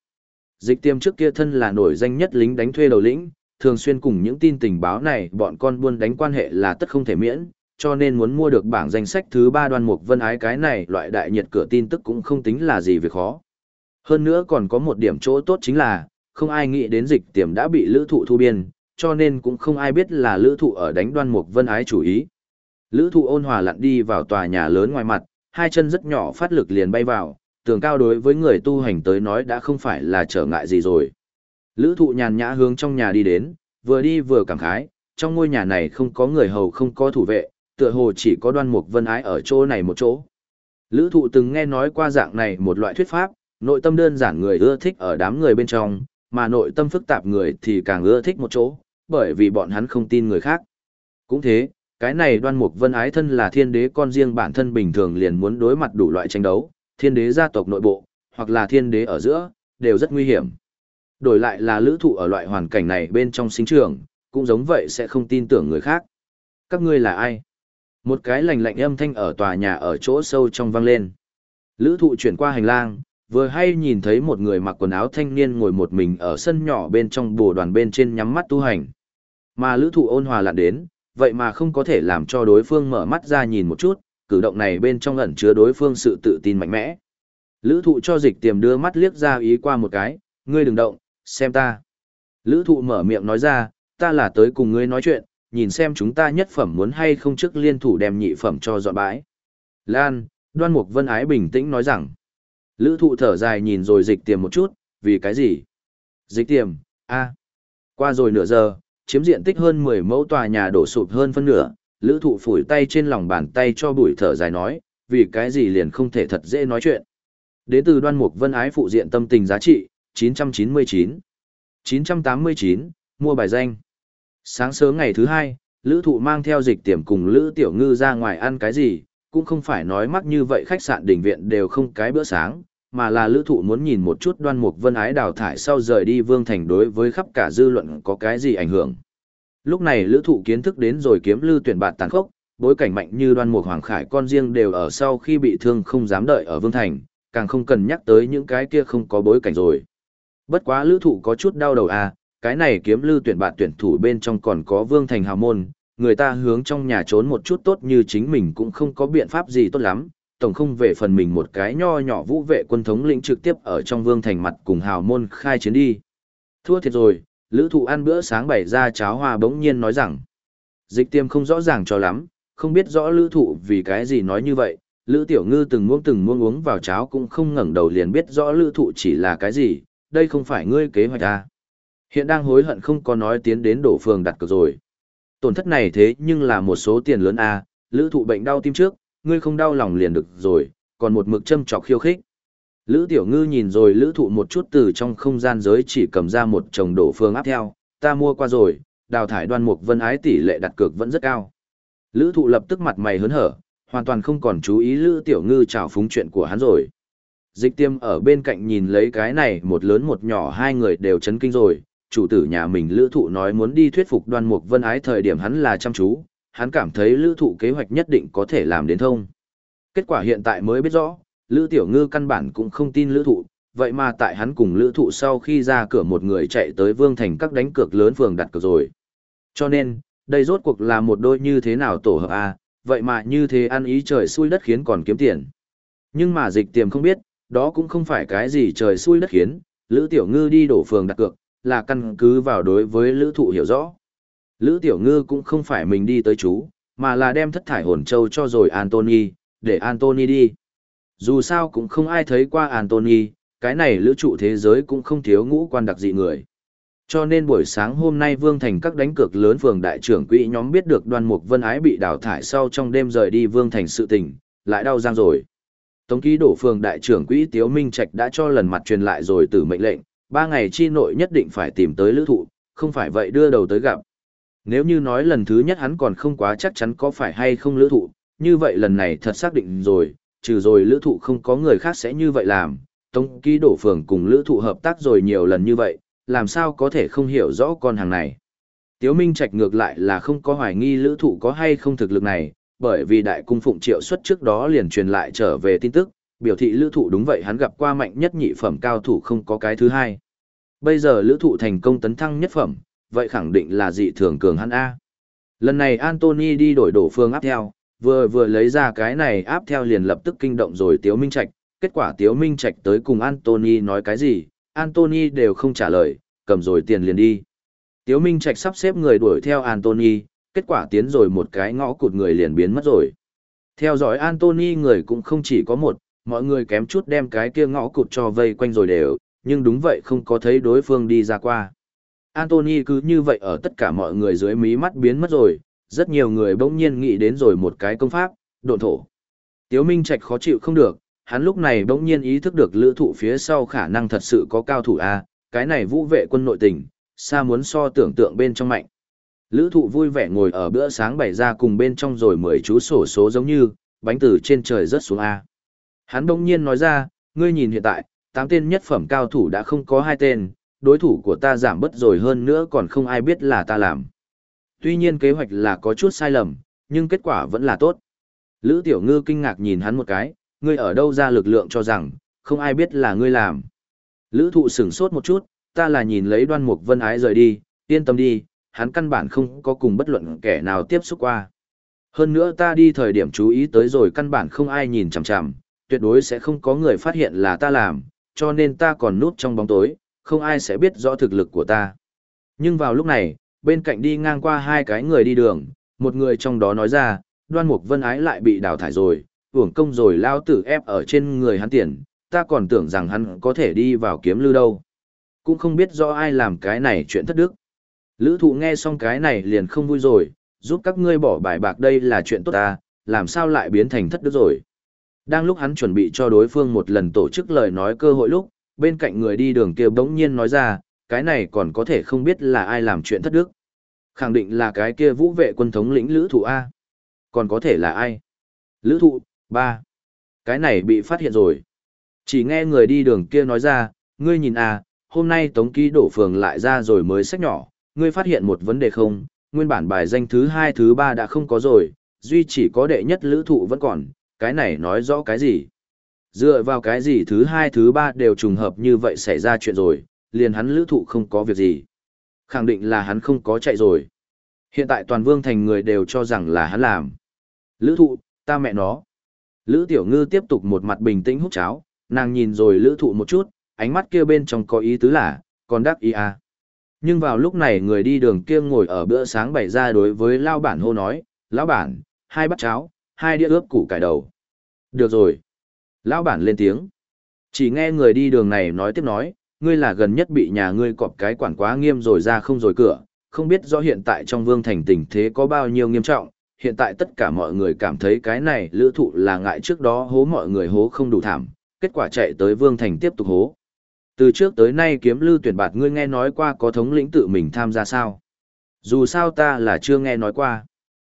Dịch tiêm trước kia thân là nổi danh nhất lính đánh thuê đầu lĩnh, thường xuyên cùng những tin tình báo này bọn con buôn đánh quan hệ là tất không thể miễn, cho nên muốn mua được bảng danh sách thứ ba đoan mục vân ái cái này loại đại nhiệt cửa tin tức cũng không tính là gì việc khó. Hơn nữa còn có một điểm chỗ tốt chính là, không ai nghĩ đến dịch tiềm đã bị lữ thụ thu biên, cho nên cũng không ai biết là lữ thụ ở đánh đoan mục vân ái chủ ý. Lữ thụ ôn hòa lặn đi vào tòa nhà lớn ngoài mặt, hai chân rất nhỏ phát lực liền bay vào, tường cao đối với người tu hành tới nói đã không phải là trở ngại gì rồi. Lữ thụ nhàn nhã hướng trong nhà đi đến, vừa đi vừa cảm khái, trong ngôi nhà này không có người hầu không có thủ vệ, tựa hồ chỉ có đoan mục vân ái ở chỗ này một chỗ. Lữ thụ từng nghe nói qua dạng này một loại thuyết pháp, nội tâm đơn giản người ưa thích ở đám người bên trong, mà nội tâm phức tạp người thì càng ưa thích một chỗ, bởi vì bọn hắn không tin người khác. Cũng thế, cái này đoan mục vân ái thân là thiên đế con riêng bản thân bình thường liền muốn đối mặt đủ loại tranh đấu, thiên đế gia tộc nội bộ, hoặc là thiên đế ở giữa, đều rất nguy hiểm. Đổi lại là lữ thụ ở loại hoàn cảnh này bên trong sinh trường, cũng giống vậy sẽ không tin tưởng người khác. Các ngươi là ai? Một cái lạnh lạnh âm thanh ở tòa nhà ở chỗ sâu trong vang lên. Lữ thụ chuyển qua hành lang, vừa hay nhìn thấy một người mặc quần áo thanh niên ngồi một mình ở sân nhỏ bên trong bồ đoàn bên trên nhắm mắt tu hành. Mà lữ thụ ôn hòa lặn đến, vậy mà không có thể làm cho đối phương mở mắt ra nhìn một chút, cử động này bên trong ẩn chứa đối phương sự tự tin mạnh mẽ. Lữ thụ cho dịch tiềm đưa mắt liếc ra ý qua một cái, ngươi đừng động, xem ta. Lữ thụ mở miệng nói ra, ta là tới cùng ngươi nói chuyện, nhìn xem chúng ta nhất phẩm muốn hay không trước liên thủ đem nhị phẩm cho dọn bãi. Lan, đoan mục vân ái bình tĩnh nói rằng, lữ thụ thở dài nhìn rồi dịch tiềm một chút, vì cái gì? Dịch tiềm, a Qua rồi nửa giờ, chiếm diện tích hơn 10 mẫu tòa nhà đổ sụp hơn phân nửa, lữ thụ phủi tay trên lòng bàn tay cho bụi thở dài nói, vì cái gì liền không thể thật dễ nói chuyện. Đến từ đoan mục vân ái phụ diện tâm tình giá trị, 999. 989, mua bài danh. Sáng sớm ngày thứ hai, lữ thụ mang theo dịch tiềm cùng lữ tiểu ngư ra ngoài ăn cái gì, cũng không phải nói mắc như vậy khách sạn đỉnh viện đều không cái bữa sáng, mà là lữ thụ muốn nhìn một chút đoan mục vân ái đào thải sau rời đi vương thành đối với khắp cả dư luận có cái gì ảnh hưởng. Lúc này lữ thụ kiến thức đến rồi kiếm lưu tuyển bạt tàn khốc, bối cảnh mạnh như đoan mục hoàng khải con riêng đều ở sau khi bị thương không dám đợi ở vương thành, càng không cần nhắc tới những cái kia không có bối cảnh rồi. Bất quá lữ thụ có chút đau đầu à, cái này kiếm lư tuyển bạn tuyển thủ bên trong còn có vương thành hào môn, người ta hướng trong nhà trốn một chút tốt như chính mình cũng không có biện pháp gì tốt lắm, tổng không về phần mình một cái nho nhỏ vũ vệ quân thống lĩnh trực tiếp ở trong vương thành mặt cùng hào môn khai chiến đi. Thua thiệt rồi, lữ thụ ăn bữa sáng bày ra cháo hoa bỗng nhiên nói rằng, dịch tiêm không rõ ràng cho lắm, không biết rõ lữ thụ vì cái gì nói như vậy, lữ tiểu ngư từng muỗng từng muỗng uống vào cháo cũng không ngẩng đầu liền biết rõ lữ thụ chỉ là cái gì, đây không phải ngươi kế hoạch à. Hiện đang hối hận không có nói tiến đến đổ phường đặt cược rồi. Tổn thất này thế nhưng là một số tiền lớn à, lữ thụ bệnh đau tim trước, ngươi không đau lòng liền được rồi, còn một mực châm trọc khiêu khích. Lữ Tiểu Ngư nhìn rồi lữ thụ một chút từ trong không gian giới chỉ cầm ra một chồng đổ phương áp theo, ta mua qua rồi, đào thải đoan mục vân ái tỷ lệ đặt cược vẫn rất cao. Lữ thụ lập tức mặt mày hớn hở, hoàn toàn không còn chú ý Lữ Tiểu Ngư trào phúng chuyện của hắn rồi. Dịch tiêm ở bên cạnh nhìn lấy cái này một lớn một nhỏ hai người đều chấn kinh rồi, chủ tử nhà mình Lữ thụ nói muốn đi thuyết phục đoan mục vân ái thời điểm hắn là chăm chú, hắn cảm thấy lữ thụ kế hoạch nhất định có thể làm đến thông. Kết quả hiện tại mới biết rõ, lữ tiểu ngư căn bản cũng không tin lữ thụ, vậy mà tại hắn cùng lữ thụ sau khi ra cửa một người chạy tới vương thành các đánh cược lớn phường đặt cược rồi. Cho nên, đây rốt cuộc là một đôi như thế nào tổ hợp A, vậy mà như thế ăn ý trời xui đất khiến còn kiếm tiền. Nhưng mà dịch tiềm không biết, đó cũng không phải cái gì trời xui đất khiến, lữ tiểu ngư đi đổ phường đặt cược, là căn cứ vào đối với lữ thụ hiểu rõ. Lữ Tiểu Ngư cũng không phải mình đi tới chú, mà là đem thất thải hồn châu cho rồi Anthony, để Anthony đi. Dù sao cũng không ai thấy qua Anthony, cái này lữ trụ thế giới cũng không thiếu ngũ quan đặc dị người. Cho nên buổi sáng hôm nay Vương Thành các đánh cược lớn phường đại trưởng quỹ nhóm biết được đoan mục vân ái bị đào thải sau trong đêm rời đi Vương Thành sự tình, lại đau giang rồi. Tống ký đổ phường đại trưởng quỹ Tiếu Minh Trạch đã cho lần mặt truyền lại rồi từ mệnh lệnh, ba ngày chi nội nhất định phải tìm tới lữ thụ, không phải vậy đưa đầu tới gặp. Nếu như nói lần thứ nhất hắn còn không quá chắc chắn có phải hay không lữ thụ, như vậy lần này thật xác định rồi, trừ rồi lữ thụ không có người khác sẽ như vậy làm. Tống ký đổ phường cùng lữ thụ hợp tác rồi nhiều lần như vậy, làm sao có thể không hiểu rõ con hàng này. Tiếu Minh Trạch ngược lại là không có hoài nghi lữ thụ có hay không thực lực này, bởi vì đại cung phụng triệu xuất trước đó liền truyền lại trở về tin tức, biểu thị lữ thụ đúng vậy hắn gặp qua mạnh nhất nhị phẩm cao thủ không có cái thứ hai. Bây giờ lữ thụ thành công tấn thăng nhất phẩm, vậy khẳng định là dị thường cường hắn A. Lần này Anthony đi đổi đổ phương áp theo, vừa vừa lấy ra cái này áp theo liền lập tức kinh động rồi Tiếu Minh Trạch, kết quả Tiếu Minh Trạch tới cùng Anthony nói cái gì, Anthony đều không trả lời, cầm rồi tiền liền đi. Tiếu Minh Trạch sắp xếp người đuổi theo Anthony, kết quả tiến rồi một cái ngõ cụt người liền biến mất rồi. Theo dõi Anthony người cũng không chỉ có một, mọi người kém chút đem cái kia ngõ cụt cho vây quanh rồi đều, nhưng đúng vậy không có thấy đối phương đi ra qua. Anthony cứ như vậy ở tất cả mọi người dưới mí mắt biến mất rồi, rất nhiều người bỗng nhiên nghĩ đến rồi một cái công pháp, độn thổ. Tiếu Minh Trạch khó chịu không được, hắn lúc này bỗng nhiên ý thức được lữ thụ phía sau khả năng thật sự có cao thủ A, cái này vũ vệ quân nội tình, xa muốn so tưởng tượng bên trong mạnh. Lữ thụ vui vẻ ngồi ở bữa sáng bày ra cùng bên trong rồi mười chú sổ số giống như, bánh từ trên trời rớt xuống A. Hắn đông nhiên nói ra, ngươi nhìn hiện tại, tám tên nhất phẩm cao thủ đã không có hai tên, đối thủ của ta giảm bớt rồi hơn nữa còn không ai biết là ta làm. Tuy nhiên kế hoạch là có chút sai lầm, nhưng kết quả vẫn là tốt. Lữ Tiểu Ngư kinh ngạc nhìn hắn một cái, ngươi ở đâu ra lực lượng cho rằng, không ai biết là ngươi làm. Lữ thụ sửng sốt một chút, ta là nhìn lấy đoan mục vân ái rời đi, yên tâm đi, hắn căn bản không có cùng bất luận kẻ nào tiếp xúc qua. Hơn nữa ta đi thời điểm chú ý tới rồi căn bản không ai nhìn chằm chằm, tuyệt đối sẽ không có người phát hiện là ta làm, cho nên ta còn núp trong bóng tối, không ai sẽ biết rõ thực lực của ta. Nhưng vào lúc này, bên cạnh đi ngang qua hai cái người đi đường, một người trong đó nói ra, đoan mục vân ái lại bị đào thải rồi, uổng công rồi lao tử ép ở trên người hắn tiền, ta còn tưởng rằng hắn có thể đi vào kiếm lưu đâu. Cũng không biết rõ ai làm cái này chuyện thất đức. Lữ thụ nghe xong cái này liền không vui rồi, giúp các ngươi bỏ bài bạc đây là chuyện tốt ta, làm sao lại biến thành thất đức rồi. Đang lúc hắn chuẩn bị cho đối phương một lần tổ chức lời nói cơ hội lúc, bên cạnh người đi đường kia bỗng nhiên nói ra, cái này còn có thể không biết là ai làm chuyện thất đức. Khẳng định là cái kia vũ vệ quân thống lĩnh lữ thụ A. Còn có thể là ai? Lữ thụ, ba Cái này bị phát hiện rồi. Chỉ nghe người đi đường kia nói ra, ngươi nhìn à, hôm nay tống ký đổ phường lại ra rồi mới sách nhỏ, ngươi phát hiện một vấn đề không, nguyên bản bài danh thứ hai thứ ba đã không có rồi, duy chỉ có đệ nhất lữ thụ vẫn còn, cái này nói rõ cái gì? Dựa vào cái gì thứ hai thứ ba đều trùng hợp như vậy xảy ra chuyện rồi, liền hắn lữ thụ không có việc gì. Khẳng định là hắn không có chạy rồi. Hiện tại toàn vương thành người đều cho rằng là hắn làm. Lữ thụ, ta mẹ nó. Lữ tiểu ngư tiếp tục một mặt bình tĩnh hút cháo, nàng nhìn rồi lữ thụ một chút, ánh mắt kia bên trong có ý tứ là, còn đắc ý à. Nhưng vào lúc này người đi đường kia ngồi ở bữa sáng bày ra đối với lao bản hô nói, lão bản, hai bát cháo, hai đĩa ướp củ cải đầu. Được rồi. Lão bản lên tiếng. Chỉ nghe người đi đường này nói tiếp nói, ngươi là gần nhất bị nhà ngươi cọp cái quản quá nghiêm rồi ra không rồi cửa, không biết rõ hiện tại trong vương thành tình thế có bao nhiêu nghiêm trọng, hiện tại tất cả mọi người cảm thấy cái này lữ thụ là ngại trước đó hố mọi người hố không đủ thảm, kết quả chạy tới vương thành tiếp tục hố. Từ trước tới nay kiếm lưu tuyển bạt ngươi nghe nói qua có thống lĩnh tự mình tham gia sao? Dù sao ta là chưa nghe nói qua.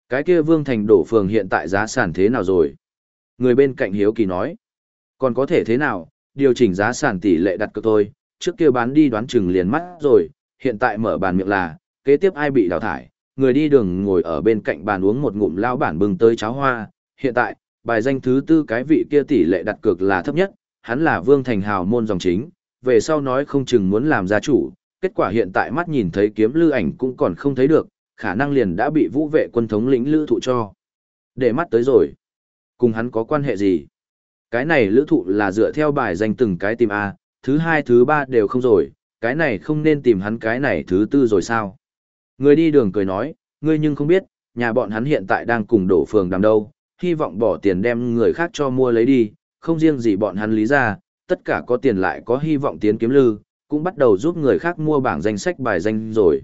Cái kia vương thành đổ phường hiện tại giá sản thế nào rồi? Người bên cạnh hiếu kỳ nói. Còn có thể thế nào, điều chỉnh giá sản tỷ lệ đặt cược thôi, trước kia bán đi đoán chừng liền mắt rồi, hiện tại mở bàn miệng là, kế tiếp ai bị đào thải, người đi đường ngồi ở bên cạnh bàn uống một ngụm lao bản bưng tới cháo hoa, hiện tại, bài danh thứ tư cái vị kia tỷ lệ đặt cược là thấp nhất, hắn là vương thành hào môn dòng chính, về sau nói không chừng muốn làm gia chủ, kết quả hiện tại mắt nhìn thấy kiếm lư ảnh cũng còn không thấy được, khả năng liền đã bị vũ vệ quân thống lĩnh lữ thụ cho. Để mắt tới rồi. Cùng hắn có quan hệ gì? Cái này lữ thụ là dựa theo bài danh từng cái tìm A, thứ hai thứ ba đều không rồi, cái này không nên tìm hắn cái này thứ tư rồi sao? Người đi đường cười nói, ngươi nhưng không biết, nhà bọn hắn hiện tại đang cùng đổ phường đàm đâu, hy vọng bỏ tiền đem người khác cho mua lấy đi, không riêng gì bọn hắn lý ra, tất cả có tiền lại có hy vọng tiến kiếm lư, cũng bắt đầu giúp người khác mua bảng danh sách bài danh rồi.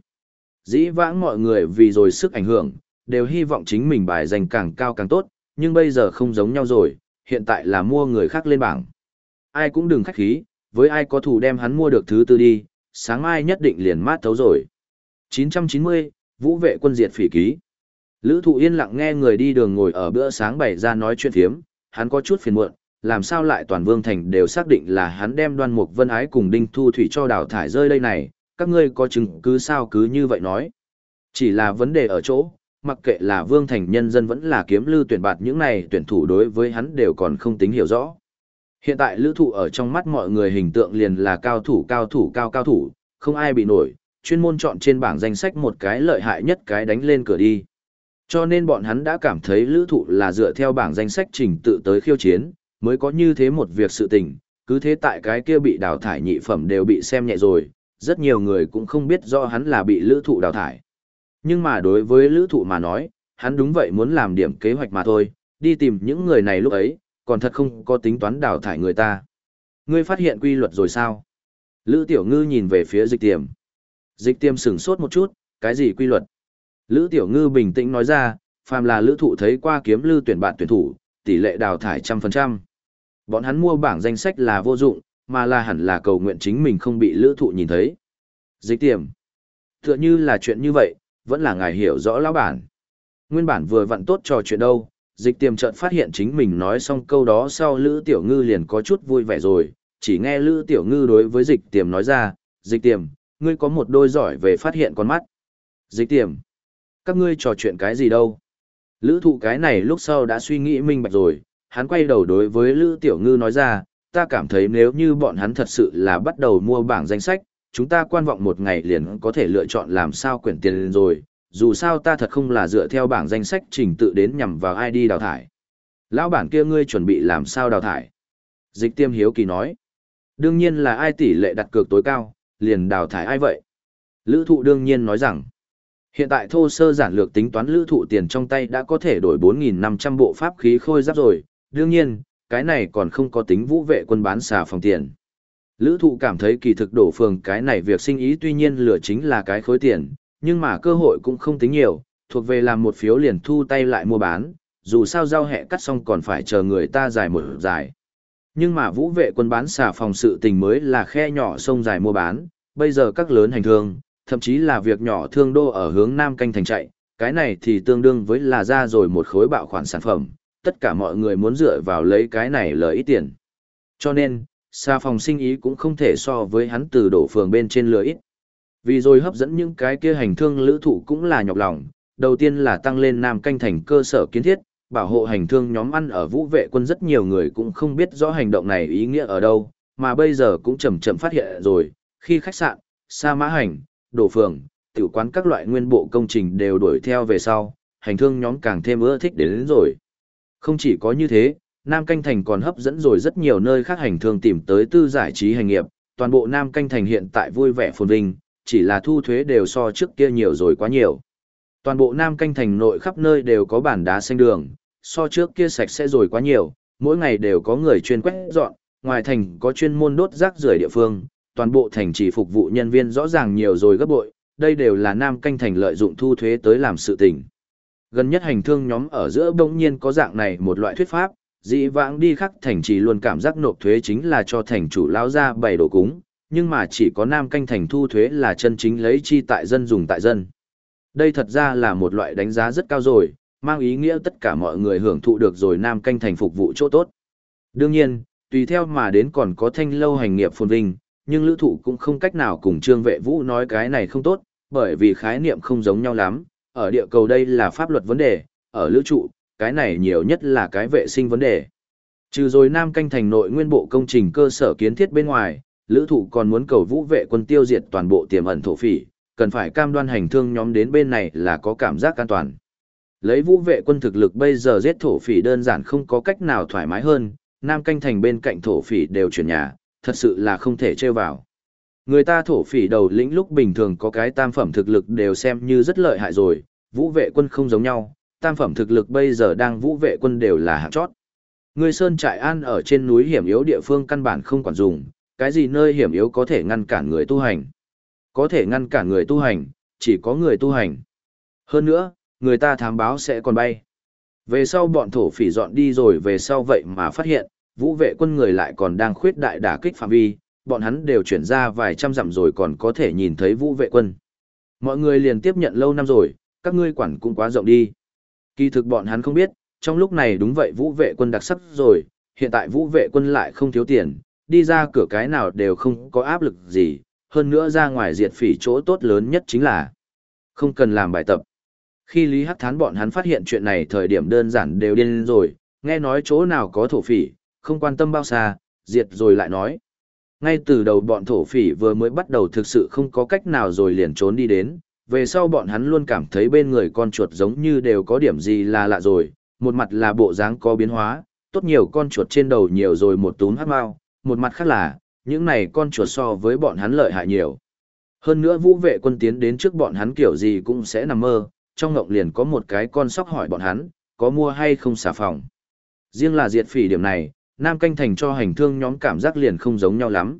Dĩ vãng mọi người vì rồi sức ảnh hưởng, đều hy vọng chính mình bài danh càng cao càng tốt, nhưng bây giờ không giống nhau rồi, hiện tại là mua người khác lên bảng. Ai cũng đừng khách khí, với ai có thù đem hắn mua được thứ tư đi, sáng mai nhất định liền mát thấu rồi. 990, Vũ vệ quân diệt phỉ ký. Lữ thụ yên lặng nghe người đi đường ngồi ở bữa sáng bày ra nói chuyện thiếm, hắn có chút phiền muộn, làm sao lại toàn vương thành đều xác định là hắn đem đoan mục vân ái cùng đinh thu thủy cho đào thải rơi đây này, các ngươi có chứng cứ sao cứ như vậy nói. Chỉ là vấn đề ở chỗ, mặc kệ là vương thành nhân dân vẫn là kiếm lư tuyển bạt những này tuyển thủ đối với hắn đều còn không tính hiểu rõ. Hiện tại lữ thụ ở trong mắt mọi người hình tượng liền là cao thủ cao thủ cao cao thủ, không ai bị nổi, chuyên môn chọn trên bảng danh sách một cái lợi hại nhất cái đánh lên cửa đi. Cho nên bọn hắn đã cảm thấy lữ thụ là dựa theo bảng danh sách trình tự tới khiêu chiến, mới có như thế một việc sự tình, cứ thế tại cái kia bị đào thải nhị phẩm đều bị xem nhẹ rồi, rất nhiều người cũng không biết do hắn là bị lữ thụ đào thải. Nhưng mà đối với lữ thụ mà nói, hắn đúng vậy muốn làm điểm kế hoạch mà thôi, đi tìm những người này lúc ấy, còn thật không có tính toán đào thải người ta. Ngươi phát hiện quy luật rồi sao? Lữ Tiểu Ngư nhìn về phía dịch tiềm. Dịch tiềm sửng sốt một chút, cái gì quy luật? Lữ Tiểu Ngư bình tĩnh nói ra, phàm là lữ thụ thấy qua kiếm lưu tuyển bạn tuyển thủ, tỷ lệ đào thải trăm phần trăm. Bọn hắn mua bảng danh sách là vô dụng, mà là hẳn là cầu nguyện chính mình không bị lữ thụ nhìn thấy. Dịch tiềm. Tựa như là chuyện như vậy, vẫn là ngài hiểu rõ lão bản. Nguyên bản vừa vặn tốt trò chuyện đâu, dịch tiềm chợt phát hiện chính mình nói xong câu đó sau Lữ Tiểu Ngư liền có chút vui vẻ rồi, chỉ nghe Lữ Tiểu Ngư đối với dịch tiềm nói ra, dịch tiềm, ngươi có một đôi giỏi về phát hiện con mắt. Dịch tiềm, các ngươi trò chuyện cái gì đâu? Lữ thụ cái này lúc sau đã suy nghĩ minh bạch rồi, hắn quay đầu đối với Lữ Tiểu Ngư nói ra, ta cảm thấy nếu như bọn hắn thật sự là bắt đầu mua bảng danh sách, chúng ta quan vọng một ngày liền có thể lựa chọn làm sao quyển tiền rồi, dù sao ta thật không là dựa theo bảng danh sách trình tự đến nhằm vào ai đi đào thải. Lão bản kia ngươi chuẩn bị làm sao đào thải? Dịch tiêm hiếu kỳ nói. Đương nhiên là ai tỷ lệ đặt cược tối cao, liền đào thải ai vậy? Lữ thụ đương nhiên nói rằng, hiện tại thô sơ giản lược tính toán lữ thụ tiền trong tay đã có thể đổi 4.500 bộ pháp khí khôi giáp rồi, đương nhiên, cái này còn không có tính vũ vệ quân bán xà phòng tiền. Lữ thụ cảm thấy kỳ thực đổ phường cái này việc sinh ý tuy nhiên lửa chính là cái khối tiền, nhưng mà cơ hội cũng không tính nhiều, thuộc về làm một phiếu liền thu tay lại mua bán, dù sao giao hẹ cắt xong còn phải chờ người ta dài một dài. Nhưng mà vũ vệ quân bán xà phòng sự tình mới là khe nhỏ sông dài mua bán, bây giờ các lớn hành thương, thậm chí là việc nhỏ thương đô ở hướng nam canh thành chạy, cái này thì tương đương với là ra rồi một khối bạo khoản sản phẩm, tất cả mọi người muốn dựa vào lấy cái này lợi ít tiền. Cho nên, xa phòng sinh ý cũng không thể so với hắn từ đổ phường bên trên lợi ít. Vì rồi hấp dẫn những cái kia hành thương lữ thụ cũng là nhọc lòng, đầu tiên là tăng lên nam canh thành cơ sở kiến thiết, bảo hộ hành thương nhóm ăn ở vũ vệ quân rất nhiều người cũng không biết rõ hành động này ý nghĩa ở đâu, mà bây giờ cũng chậm chậm phát hiện rồi, khi khách sạn, sa mã hành, đổ phường, tiểu quán các loại nguyên bộ công trình đều đuổi theo về sau, hành thương nhóm càng thêm ưa thích đến, đến rồi. Không chỉ có như thế, Nam Canh Thành còn hấp dẫn rồi rất nhiều nơi khác hành thương tìm tới tư giải trí hành nghiệp, toàn bộ Nam Canh Thành hiện tại vui vẻ phồn vinh, chỉ là thu thuế đều so trước kia nhiều rồi quá nhiều. Toàn bộ Nam Canh Thành nội khắp nơi đều có bản đá xanh đường, so trước kia sạch sẽ rồi quá nhiều, mỗi ngày đều có người chuyên quét dọn, ngoài thành có chuyên môn đốt rác rưởi địa phương, toàn bộ thành chỉ phục vụ nhân viên rõ ràng nhiều rồi gấp bội, đây đều là Nam Canh Thành lợi dụng thu thuế tới làm sự tình. Gần nhất hành thương nhóm ở giữa bỗng nhiên có dạng này một loại thuyết pháp, dĩ vãng đi khắc thành trì luôn cảm giác nộp thuế chính là cho thành chủ lao ra bày đồ cúng, nhưng mà chỉ có nam canh thành thu thuế là chân chính lấy chi tại dân dùng tại dân. Đây thật ra là một loại đánh giá rất cao rồi, mang ý nghĩa tất cả mọi người hưởng thụ được rồi nam canh thành phục vụ chỗ tốt. Đương nhiên, tùy theo mà đến còn có thanh lâu hành nghiệp phồn vinh, nhưng lữ thụ cũng không cách nào cùng trương vệ vũ nói cái này không tốt, bởi vì khái niệm không giống nhau lắm, ở địa cầu đây là pháp luật vấn đề, ở lữ trụ, cái này nhiều nhất là cái vệ sinh vấn đề. Trừ rồi Nam Canh thành nội nguyên bộ công trình cơ sở kiến thiết bên ngoài, lữ thụ còn muốn cầu vũ vệ quân tiêu diệt toàn bộ tiềm ẩn thổ phỉ, cần phải cam đoan hành thương nhóm đến bên này là có cảm giác an toàn. Lấy vũ vệ quân thực lực bây giờ giết thổ phỉ đơn giản không có cách nào thoải mái hơn, Nam Canh thành bên cạnh thổ phỉ đều chuyển nhà, thật sự là không thể trêu vào. Người ta thổ phỉ đầu lĩnh lúc bình thường có cái tam phẩm thực lực đều xem như rất lợi hại rồi, vũ vệ quân không giống nhau, tam phẩm thực lực bây giờ đang vũ vệ quân đều là hạng chót. Người sơn trại an ở trên núi hiểm yếu địa phương căn bản không quản dùng, cái gì nơi hiểm yếu có thể ngăn cản người tu hành. Có thể ngăn cản người tu hành, chỉ có người tu hành. Hơn nữa, người ta thám báo sẽ còn bay. Về sau bọn thổ phỉ dọn đi rồi về sau vậy mà phát hiện, vũ vệ quân người lại còn đang khuyết đại đả kích phạm vi, bọn hắn đều chuyển ra vài trăm dặm rồi còn có thể nhìn thấy vũ vệ quân. Mọi người liền tiếp nhận lâu năm rồi, các ngươi quản cũng quá rộng đi. Kỳ thực bọn hắn không biết, trong lúc này đúng vậy vũ vệ quân đặc sắc rồi, hiện tại vũ vệ quân lại không thiếu tiền, đi ra cửa cái nào đều không có áp lực gì, hơn nữa ra ngoài diệt phỉ chỗ tốt lớn nhất chính là không cần làm bài tập. Khi Lý Hắc Thán bọn hắn phát hiện chuyện này thời điểm đơn giản đều điên rồi, nghe nói chỗ nào có thổ phỉ, không quan tâm bao xa, diệt rồi lại nói. Ngay từ đầu bọn thổ phỉ vừa mới bắt đầu thực sự không có cách nào rồi liền trốn đi đến, về sau bọn hắn luôn cảm thấy bên người con chuột giống như đều có điểm gì là lạ rồi, một mặt là bộ dáng có biến hóa, tốt nhiều con chuột trên đầu nhiều rồi một túm hát mau, một mặt khác là, những này con chuột so với bọn hắn lợi hại nhiều. Hơn nữa vũ vệ quân tiến đến trước bọn hắn kiểu gì cũng sẽ nằm mơ, trong ngộng liền có một cái con sóc hỏi bọn hắn, có mua hay không xà phòng. Riêng là diệt phỉ điểm này, Nam Canh Thành cho hành thương nhóm cảm giác liền không giống nhau lắm.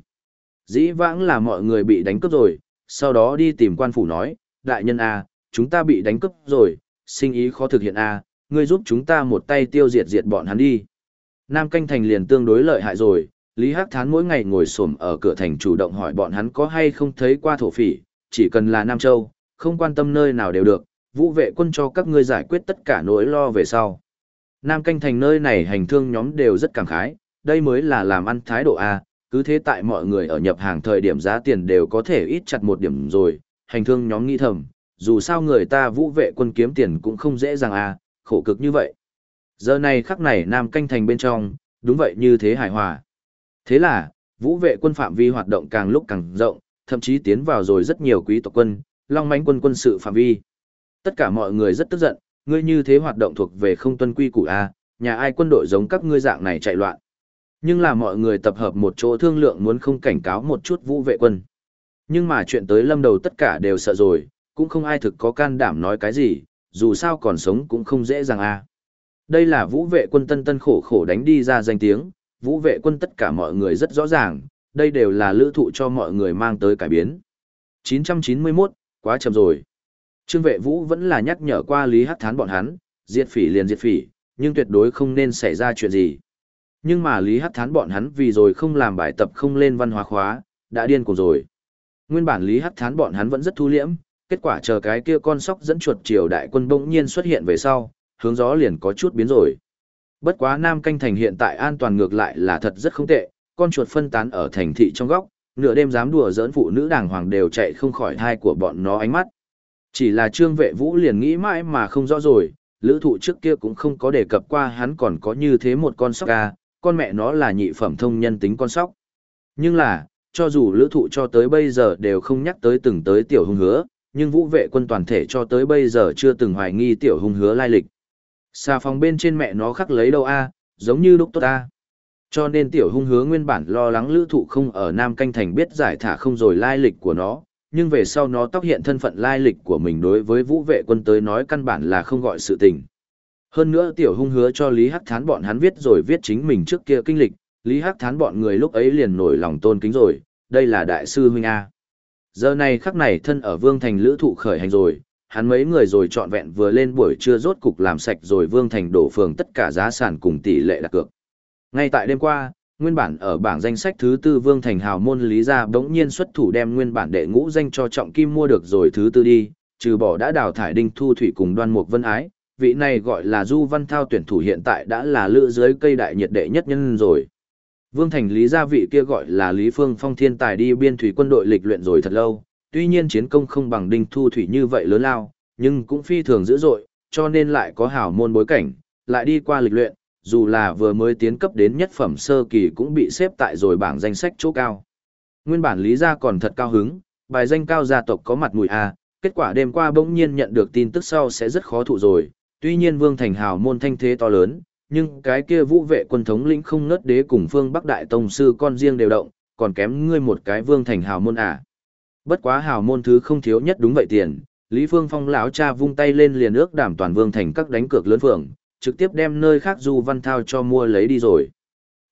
Dĩ vãng là mọi người bị đánh cướp rồi, sau đó đi tìm quan phủ nói, đại nhân A, chúng ta bị đánh cướp rồi, sinh ý khó thực hiện A, ngươi giúp chúng ta một tay tiêu diệt diệt bọn hắn đi. Nam Canh Thành liền tương đối lợi hại rồi, Lý Hắc Thán mỗi ngày ngồi xổm ở cửa thành chủ động hỏi bọn hắn có hay không thấy qua thổ phỉ, chỉ cần là Nam Châu, không quan tâm nơi nào đều được, vũ vệ quân cho các ngươi giải quyết tất cả nỗi lo về sau. Nam Canh Thành nơi này hành thương nhóm đều rất cảm khái, đây mới là làm ăn thái độ A, cứ thế tại mọi người ở nhập hàng thời điểm giá tiền đều có thể ít chặt một điểm rồi, hành thương nhóm nghĩ thầm, dù sao người ta vũ vệ quân kiếm tiền cũng không dễ dàng A, khổ cực như vậy. Giờ này khắc này Nam Canh Thành bên trong, đúng vậy như thế hài hòa. Thế là, vũ vệ quân phạm vi hoạt động càng lúc càng rộng, thậm chí tiến vào rồi rất nhiều quý tộc quân, long mãnh quân quân sự phạm vi. Tất cả mọi người rất tức giận, ngươi như thế hoạt động thuộc về không tuân quy củ A, nhà ai quân đội giống các ngươi dạng này chạy loạn. Nhưng là mọi người tập hợp một chỗ thương lượng muốn không cảnh cáo một chút vũ vệ quân. Nhưng mà chuyện tới lâm đầu tất cả đều sợ rồi, cũng không ai thực có can đảm nói cái gì, dù sao còn sống cũng không dễ dàng a. Đây là vũ vệ quân tân tân khổ khổ đánh đi ra danh tiếng, vũ vệ quân tất cả mọi người rất rõ ràng, đây đều là lữ thụ cho mọi người mang tới cải biến. 991, quá chậm rồi. Trương vệ vũ vẫn là nhắc nhở qua Lý Hắc Thán bọn hắn, diệt phỉ liền diệt phỉ, nhưng tuyệt đối không nên xảy ra chuyện gì. Nhưng mà Lý Hắc Thán bọn hắn vì rồi không làm bài tập không lên văn hóa khóa, đã điên cuồng rồi. Nguyên bản Lý Hắc Thán bọn hắn vẫn rất thu liễm, kết quả chờ cái kia con sóc dẫn chuột triều đại quân bỗng nhiên xuất hiện về sau, hướng gió liền có chút biến rồi. Bất quá Nam Canh Thành hiện tại an toàn ngược lại là thật rất không tệ, con chuột phân tán ở thành thị trong góc, nửa đêm dám đùa giỡn phụ nữ đàng hoàng đều chạy không khỏi thai của bọn nó ánh mắt. Chỉ là trương vệ vũ liền nghĩ mãi mà không rõ rồi, lữ thụ trước kia cũng không có đề cập qua hắn còn có như thế một con sóc ca, con mẹ nó là nhị phẩm thông nhân tính con sóc. Nhưng là, cho dù lữ thụ cho tới bây giờ đều không nhắc tới từng tới tiểu hung hứa, nhưng vũ vệ quân toàn thể cho tới bây giờ chưa từng hoài nghi tiểu hung hứa lai lịch. Xà phòng bên trên mẹ nó khắc lấy đâu a giống như lúc tốt a Cho nên tiểu hung hứa nguyên bản lo lắng lữ thụ không ở Nam Canh Thành biết giải thả không rồi lai lịch của nó, nhưng về sau nó tóc hiện thân phận lai lịch của mình đối với vũ vệ quân tới nói căn bản là không gọi sự tình. Hơn nữa tiểu hung hứa cho Lý Hắc Thán bọn hắn viết rồi viết chính mình trước kia kinh lịch, Lý Hắc Thán bọn người lúc ấy liền nổi lòng tôn kính rồi, đây là đại sư huynh A. Giờ này khắc này thân ở Vương Thành lữ thụ khởi hành rồi, hắn mấy người rồi trọn vẹn vừa lên buổi trưa rốt cục làm sạch rồi Vương Thành đổ phường tất cả giá sản cùng tỷ lệ đặt cược. Ngay tại đêm qua, nguyên bản ở bảng danh sách thứ tư Vương Thành hào môn lý gia bỗng nhiên xuất thủ đem nguyên bản đệ ngũ danh cho trọng kim mua được rồi thứ tư đi, trừ bỏ đã đào thải đinh thu thủy cùng đoan mục vân ái, vị này gọi là Du Văn Thao tuyển thủ hiện tại đã là lựa dưới cây đại nhiệt đệ nhất nhân rồi. Vương Thành Lý gia vị kia gọi là Lý Phương Phong thiên tài đi biên thủy quân đội lịch luyện rồi thật lâu, tuy nhiên chiến công không bằng đinh thu thủy như vậy lớn lao, nhưng cũng phi thường dữ dội, cho nên lại có hảo môn bối cảnh, lại đi qua lịch luyện, dù là vừa mới tiến cấp đến nhất phẩm sơ kỳ cũng bị xếp tại rồi bảng danh sách chỗ cao. Nguyên bản Lý gia còn thật cao hứng, bài danh cao gia tộc có mặt mùi a, kết quả đêm qua bỗng nhiên nhận được tin tức sau sẽ rất khó thụ rồi, tuy nhiên Vương Thành hào môn thanh thế to lớn, nhưng cái kia vũ vệ quân thống lĩnh không ngớt đế cùng phương Bắc Đại Tông Sư con riêng đều động, còn kém ngươi một cái Vương Thành hào môn à. Bất quá hào môn thứ không thiếu nhất đúng vậy tiền, Lý Phương Phong lão cha vung tay lên liền ước đảm toàn Vương Thành các đánh cược lớn phường, trực tiếp đem nơi khác Du Văn Thao cho mua lấy đi rồi.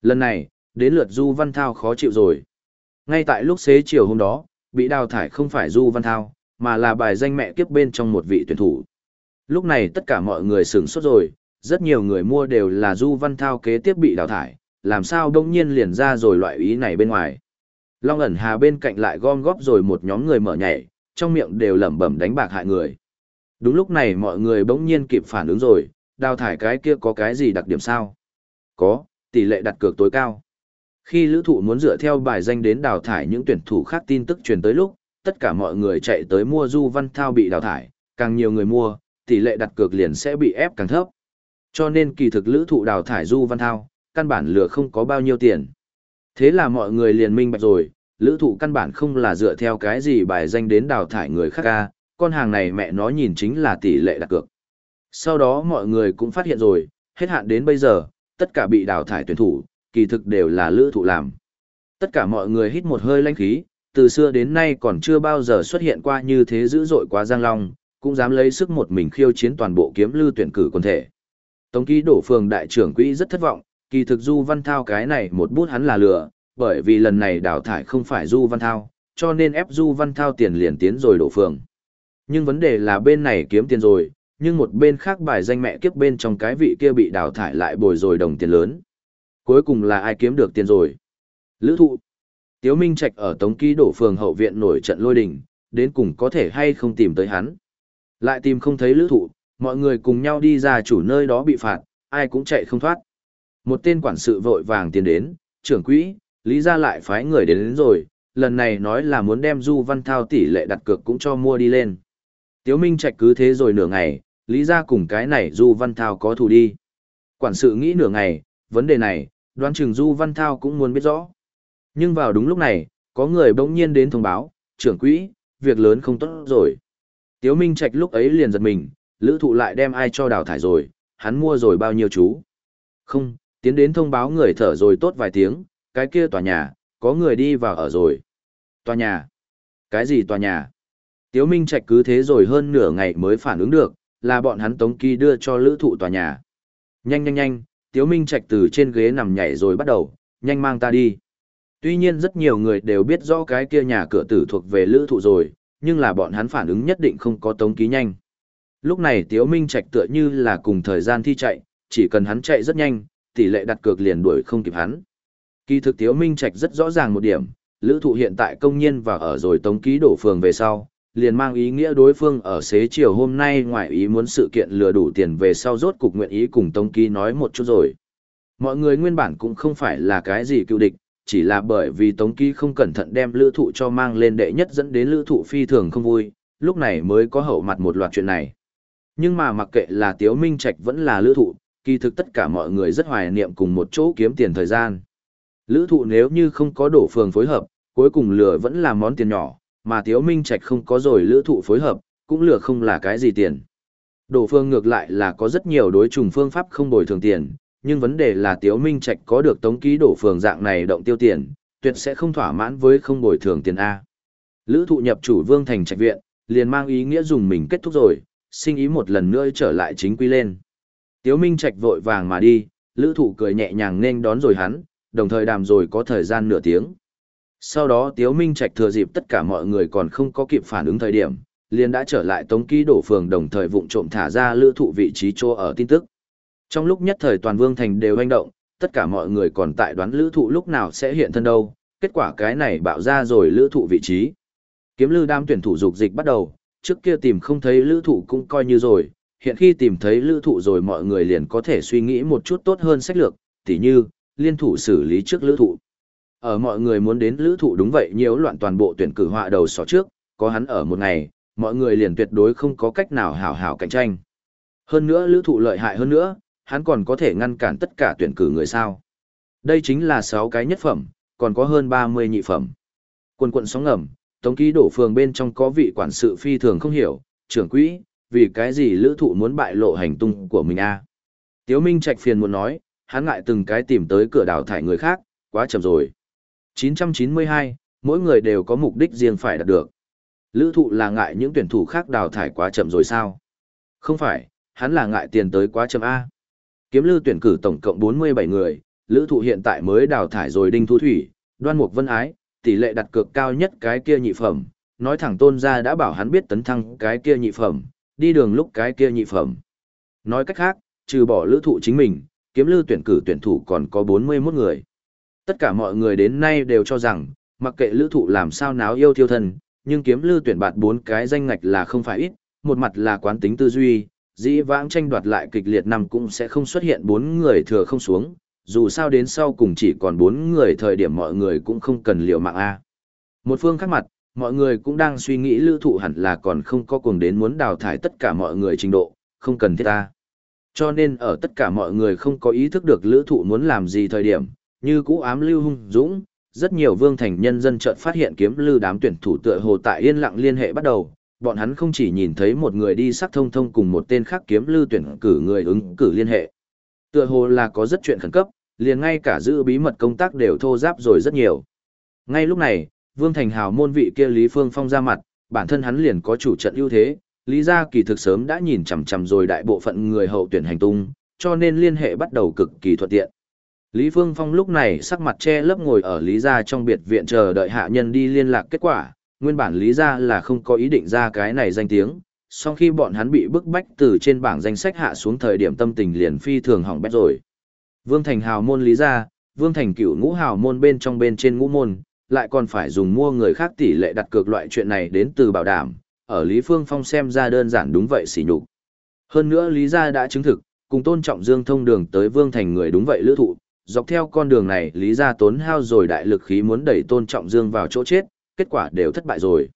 Lần này, đến lượt Du Văn Thao khó chịu rồi. Ngay tại lúc xế chiều hôm đó, bị đào thải không phải Du Văn Thao, mà là bài danh mẹ kiếp bên trong một vị tuyển thủ. Lúc này tất cả mọi người sửng sốt rồi, rất nhiều người mua đều là Du Văn Thao kế tiếp bị đào thải, làm sao đông nhiên liền ra rồi loại ý này bên ngoài. Long ẩn hà bên cạnh lại gom góp rồi một nhóm người mở nhảy, trong miệng đều lẩm bẩm đánh bạc hại người. Đúng lúc này mọi người bỗng nhiên kịp phản ứng rồi, đào thải cái kia có cái gì đặc điểm sao? Có, tỷ lệ đặt cược tối cao. Khi lữ thụ muốn dựa theo bài danh đến đào thải những tuyển thủ khác tin tức truyền tới lúc, tất cả mọi người chạy tới mua Du Văn Thao bị đào thải, càng nhiều người mua, tỷ lệ đặt cược liền sẽ bị ép càng thấp. Cho nên kỳ thực lữ thụ đào thải Du Văn Thao, căn bản lừa không có bao nhiêu tiền. Thế là mọi người liền minh bạch rồi, lữ thụ căn bản không là dựa theo cái gì bài danh đến đào thải người khác ca, con hàng này mẹ nó nhìn chính là tỷ lệ đặt cược. Sau đó mọi người cũng phát hiện rồi, hết hạn đến bây giờ, tất cả bị đào thải tuyển thủ, kỳ thực đều là lữ thụ làm. Tất cả mọi người hít một hơi lanh khí, từ xưa đến nay còn chưa bao giờ xuất hiện qua như thế dữ dội quá giang long, cũng dám lấy sức một mình khiêu chiến toàn bộ kiếm lưu tuyển cử quân thể. Tống ký đổ phường đại trưởng quỹ rất thất vọng, kỳ thực Du Văn Thao cái này một bút hắn là lừa, bởi vì lần này đào thải không phải Du Văn Thao, cho nên ép Du Văn Thao tiền liền tiến rồi đổ phường. Nhưng vấn đề là bên này kiếm tiền rồi, nhưng một bên khác bài danh mẹ kiếp bên trong cái vị kia bị đào thải lại bồi rồi đồng tiền lớn. Cuối cùng là ai kiếm được tiền rồi? Lữ thụ. Tiếu Minh Trạch ở Tống Ký đổ phường hậu viện nổi trận lôi đình, đến cùng có thể hay không tìm tới hắn. Lại tìm không thấy lữ thụ, mọi người cùng nhau đi ra chủ nơi đó bị phạt, ai cũng chạy không thoát. Một tên quản sự vội vàng tiến đến, trưởng quỹ, lý ra lại phái người đến, đến rồi, lần này nói là muốn đem Du Văn Thao tỷ lệ đặt cược cũng cho mua đi lên. Tiếu Minh Trạch cứ thế rồi nửa ngày, lý ra cùng cái này Du Văn Thao có thù đi. Quản sự nghĩ nửa ngày, vấn đề này, đoán chừng Du Văn Thao cũng muốn biết rõ. Nhưng vào đúng lúc này, có người bỗng nhiên đến thông báo, trưởng quỹ, việc lớn không tốt rồi. Tiếu Minh Trạch lúc ấy liền giật mình, lữ thụ lại đem ai cho đào thải rồi, hắn mua rồi bao nhiêu chú. Không, tiến đến thông báo người thở rồi tốt vài tiếng, cái kia tòa nhà, có người đi vào ở rồi. Tòa nhà? Cái gì tòa nhà? Tiếu Minh Trạch cứ thế rồi hơn nửa ngày mới phản ứng được, là bọn hắn Tống Kỳ đưa cho lữ thụ tòa nhà. Nhanh nhanh nhanh, Tiếu Minh Trạch từ trên ghế nằm nhảy rồi bắt đầu, nhanh mang ta đi. Tuy nhiên rất nhiều người đều biết rõ cái kia nhà cửa tử thuộc về lữ thụ rồi, nhưng là bọn hắn phản ứng nhất định không có Tống Ký nhanh. Lúc này Tiếu Minh Trạch tựa như là cùng thời gian thi chạy, chỉ cần hắn chạy rất nhanh, tỷ lệ đặt cược liền đuổi không kịp hắn. Kỳ thực Tiếu Minh Trạch rất rõ ràng một điểm, lữ thụ hiện tại công nhiên và ở rồi Tống Ký đổ phường về sau, liền mang ý nghĩa đối phương ở xế chiều hôm nay ngoài ý muốn sự kiện lừa đủ tiền về sau rốt cục nguyện ý cùng Tống Ký nói một chút rồi. Mọi người nguyên bản cũng không phải là cái gì cựu địch, chỉ là bởi vì Tống Ký không cẩn thận đem lữ thụ cho mang lên đệ nhất dẫn đến lữ thụ phi thường không vui, lúc này mới có hậu mặt một loạt chuyện này. Nhưng mà mặc kệ là Tiếu Minh Trạch vẫn là lữ thụ, kỳ thực tất cả mọi người rất hoài niệm cùng một chỗ kiếm tiền thời gian. Lữ thụ nếu như không có đổ phường phối hợp, cuối cùng lừa vẫn là món tiền nhỏ, mà Tiếu Minh Trạch không có rồi lữ thụ phối hợp, cũng lừa không là cái gì tiền. Đổ phương ngược lại là có rất nhiều đối trùng phương pháp không bồi thường tiền, nhưng vấn đề là Tiếu Minh Trạch có được tống ký đổ phường dạng này động tiêu tiền, tuyệt sẽ không thỏa mãn với không bồi thường tiền A. Lữ thụ nhập chủ vương thành trạch viện, liền mang ý nghĩa dùng mình kết thúc rồi, sinh ý một lần nữa trở lại chính quy lên. Tiếu Minh Trạch vội vàng mà đi, lữ thụ cười nhẹ nhàng nên đón rồi hắn, đồng thời đàm rồi có thời gian nửa tiếng. Sau đó Tiếu Minh Trạch thừa dịp tất cả mọi người còn không có kịp phản ứng thời điểm, liền đã trở lại tống ký đổ phường đồng thời vụng trộm thả ra lữ thụ vị trí chỗ ở tin tức. Trong lúc nhất thời toàn vương thành đều hành động, tất cả mọi người còn tại đoán lữ thụ lúc nào sẽ hiện thân đâu, kết quả cái này bạo ra rồi lữ thụ vị trí. Kiếm lư đam tuyển thủ dục dịch bắt đầu, trước kia tìm không thấy lữ thụ cũng coi như rồi, hiện khi tìm thấy lữ thụ rồi mọi người liền có thể suy nghĩ một chút tốt hơn sách lược, tỉ như, liên thủ xử lý trước lữ thụ. Ở mọi người muốn đến lữ thụ đúng vậy nhiễu loạn toàn bộ tuyển cử họa đầu sỏ trước, có hắn ở một ngày, mọi người liền tuyệt đối không có cách nào hảo hảo cạnh tranh. Hơn nữa lữ thụ lợi hại hơn nữa, hắn còn có thể ngăn cản tất cả tuyển cử người sao. Đây chính là 6 cái nhất phẩm, còn có hơn 30 nhị phẩm. Quân quận sóng ngầm, tống ký đổ phường bên trong có vị quản sự phi thường không hiểu, trưởng quỹ, vì cái gì lữ thụ muốn bại lộ hành tung của mình a Tiếu Minh Trạch phiền muốn nói, hắn ngại từng cái tìm tới cửa đào thải người khác, quá chậm rồi. 992, mỗi người đều có mục đích riêng phải đạt được. Lữ thụ là ngại những tuyển thủ khác đào thải quá chậm rồi sao? Không phải, hắn là ngại tiền tới quá chậm A. Kiếm lư tuyển cử tổng cộng 47 người, lữ thụ hiện tại mới đào thải rồi đinh thu thủy, đoan mục vân ái, tỷ lệ đặt cược cao nhất cái kia nhị phẩm, nói thẳng tôn ra đã bảo hắn biết tấn thăng cái kia nhị phẩm, đi đường lúc cái kia nhị phẩm. Nói cách khác, trừ bỏ lữ thụ chính mình, kiếm lư tuyển cử tuyển thủ còn có 41 người. Tất cả mọi người đến nay đều cho rằng, mặc kệ lữ thụ làm sao náo yêu thiêu thân, nhưng kiếm lư tuyển bạt bốn cái danh ngạch là không phải ít, một mặt là quán tính tư duy, dĩ vãng tranh đoạt lại kịch liệt năm cũng sẽ không xuất hiện bốn người thừa không xuống, dù sao đến sau cùng chỉ còn bốn người thời điểm mọi người cũng không cần liều mạng A. Một phương khác mặt, mọi người cũng đang suy nghĩ lữ thụ hẳn là còn không có cùng đến muốn đào thải tất cả mọi người trình độ, không cần thiết ta. Cho nên ở tất cả mọi người không có ý thức được lữ thụ muốn làm gì thời điểm, như cũ ám lưu hung dũng, rất nhiều vương thành nhân dân chợt phát hiện kiếm lư đám tuyển thủ tựa hồ tại yên lặng liên hệ bắt đầu, bọn hắn không chỉ nhìn thấy một người đi sắc thông thông cùng một tên khác kiếm lư tuyển cử người ứng cử liên hệ. Tựa hồ là có rất chuyện khẩn cấp, liền ngay cả giữ bí mật công tác đều thô giáp rồi rất nhiều. Ngay lúc này, Vương Thành Hào môn vị kia Lý Phương Phong ra mặt, bản thân hắn liền có chủ trận ưu thế, Lý gia kỳ thực sớm đã nhìn chằm chằm rồi đại bộ phận người hậu tuyển hành tung, cho nên liên hệ bắt đầu cực kỳ thuận tiện. Lý Phương Phong lúc này sắc mặt che lấp ngồi ở Lý gia trong biệt viện chờ đợi hạ nhân đi liên lạc kết quả, nguyên bản Lý gia là không có ý định ra cái này danh tiếng, sau khi bọn hắn bị bức bách từ trên bảng danh sách hạ xuống thời điểm tâm tình liền phi thường hỏng bét rồi. Vương Thành hào môn Lý gia, Vương Thành cửu ngũ hào môn bên trong bên trên ngũ môn, lại còn phải dùng mua người khác tỷ lệ đặt cược loại chuyện này đến từ bảo đảm, ở Lý Phương Phong xem ra đơn giản đúng vậy xỉ nhục. Hơn nữa Lý gia đã chứng thực, cùng tôn trọng Dương thông đường tới Vương Thành người đúng vậy lữ thụ, dọc theo con đường này Lý gia tốn hao rồi đại lực khí muốn đẩy tôn trọng Dương vào chỗ chết, kết quả đều thất bại rồi.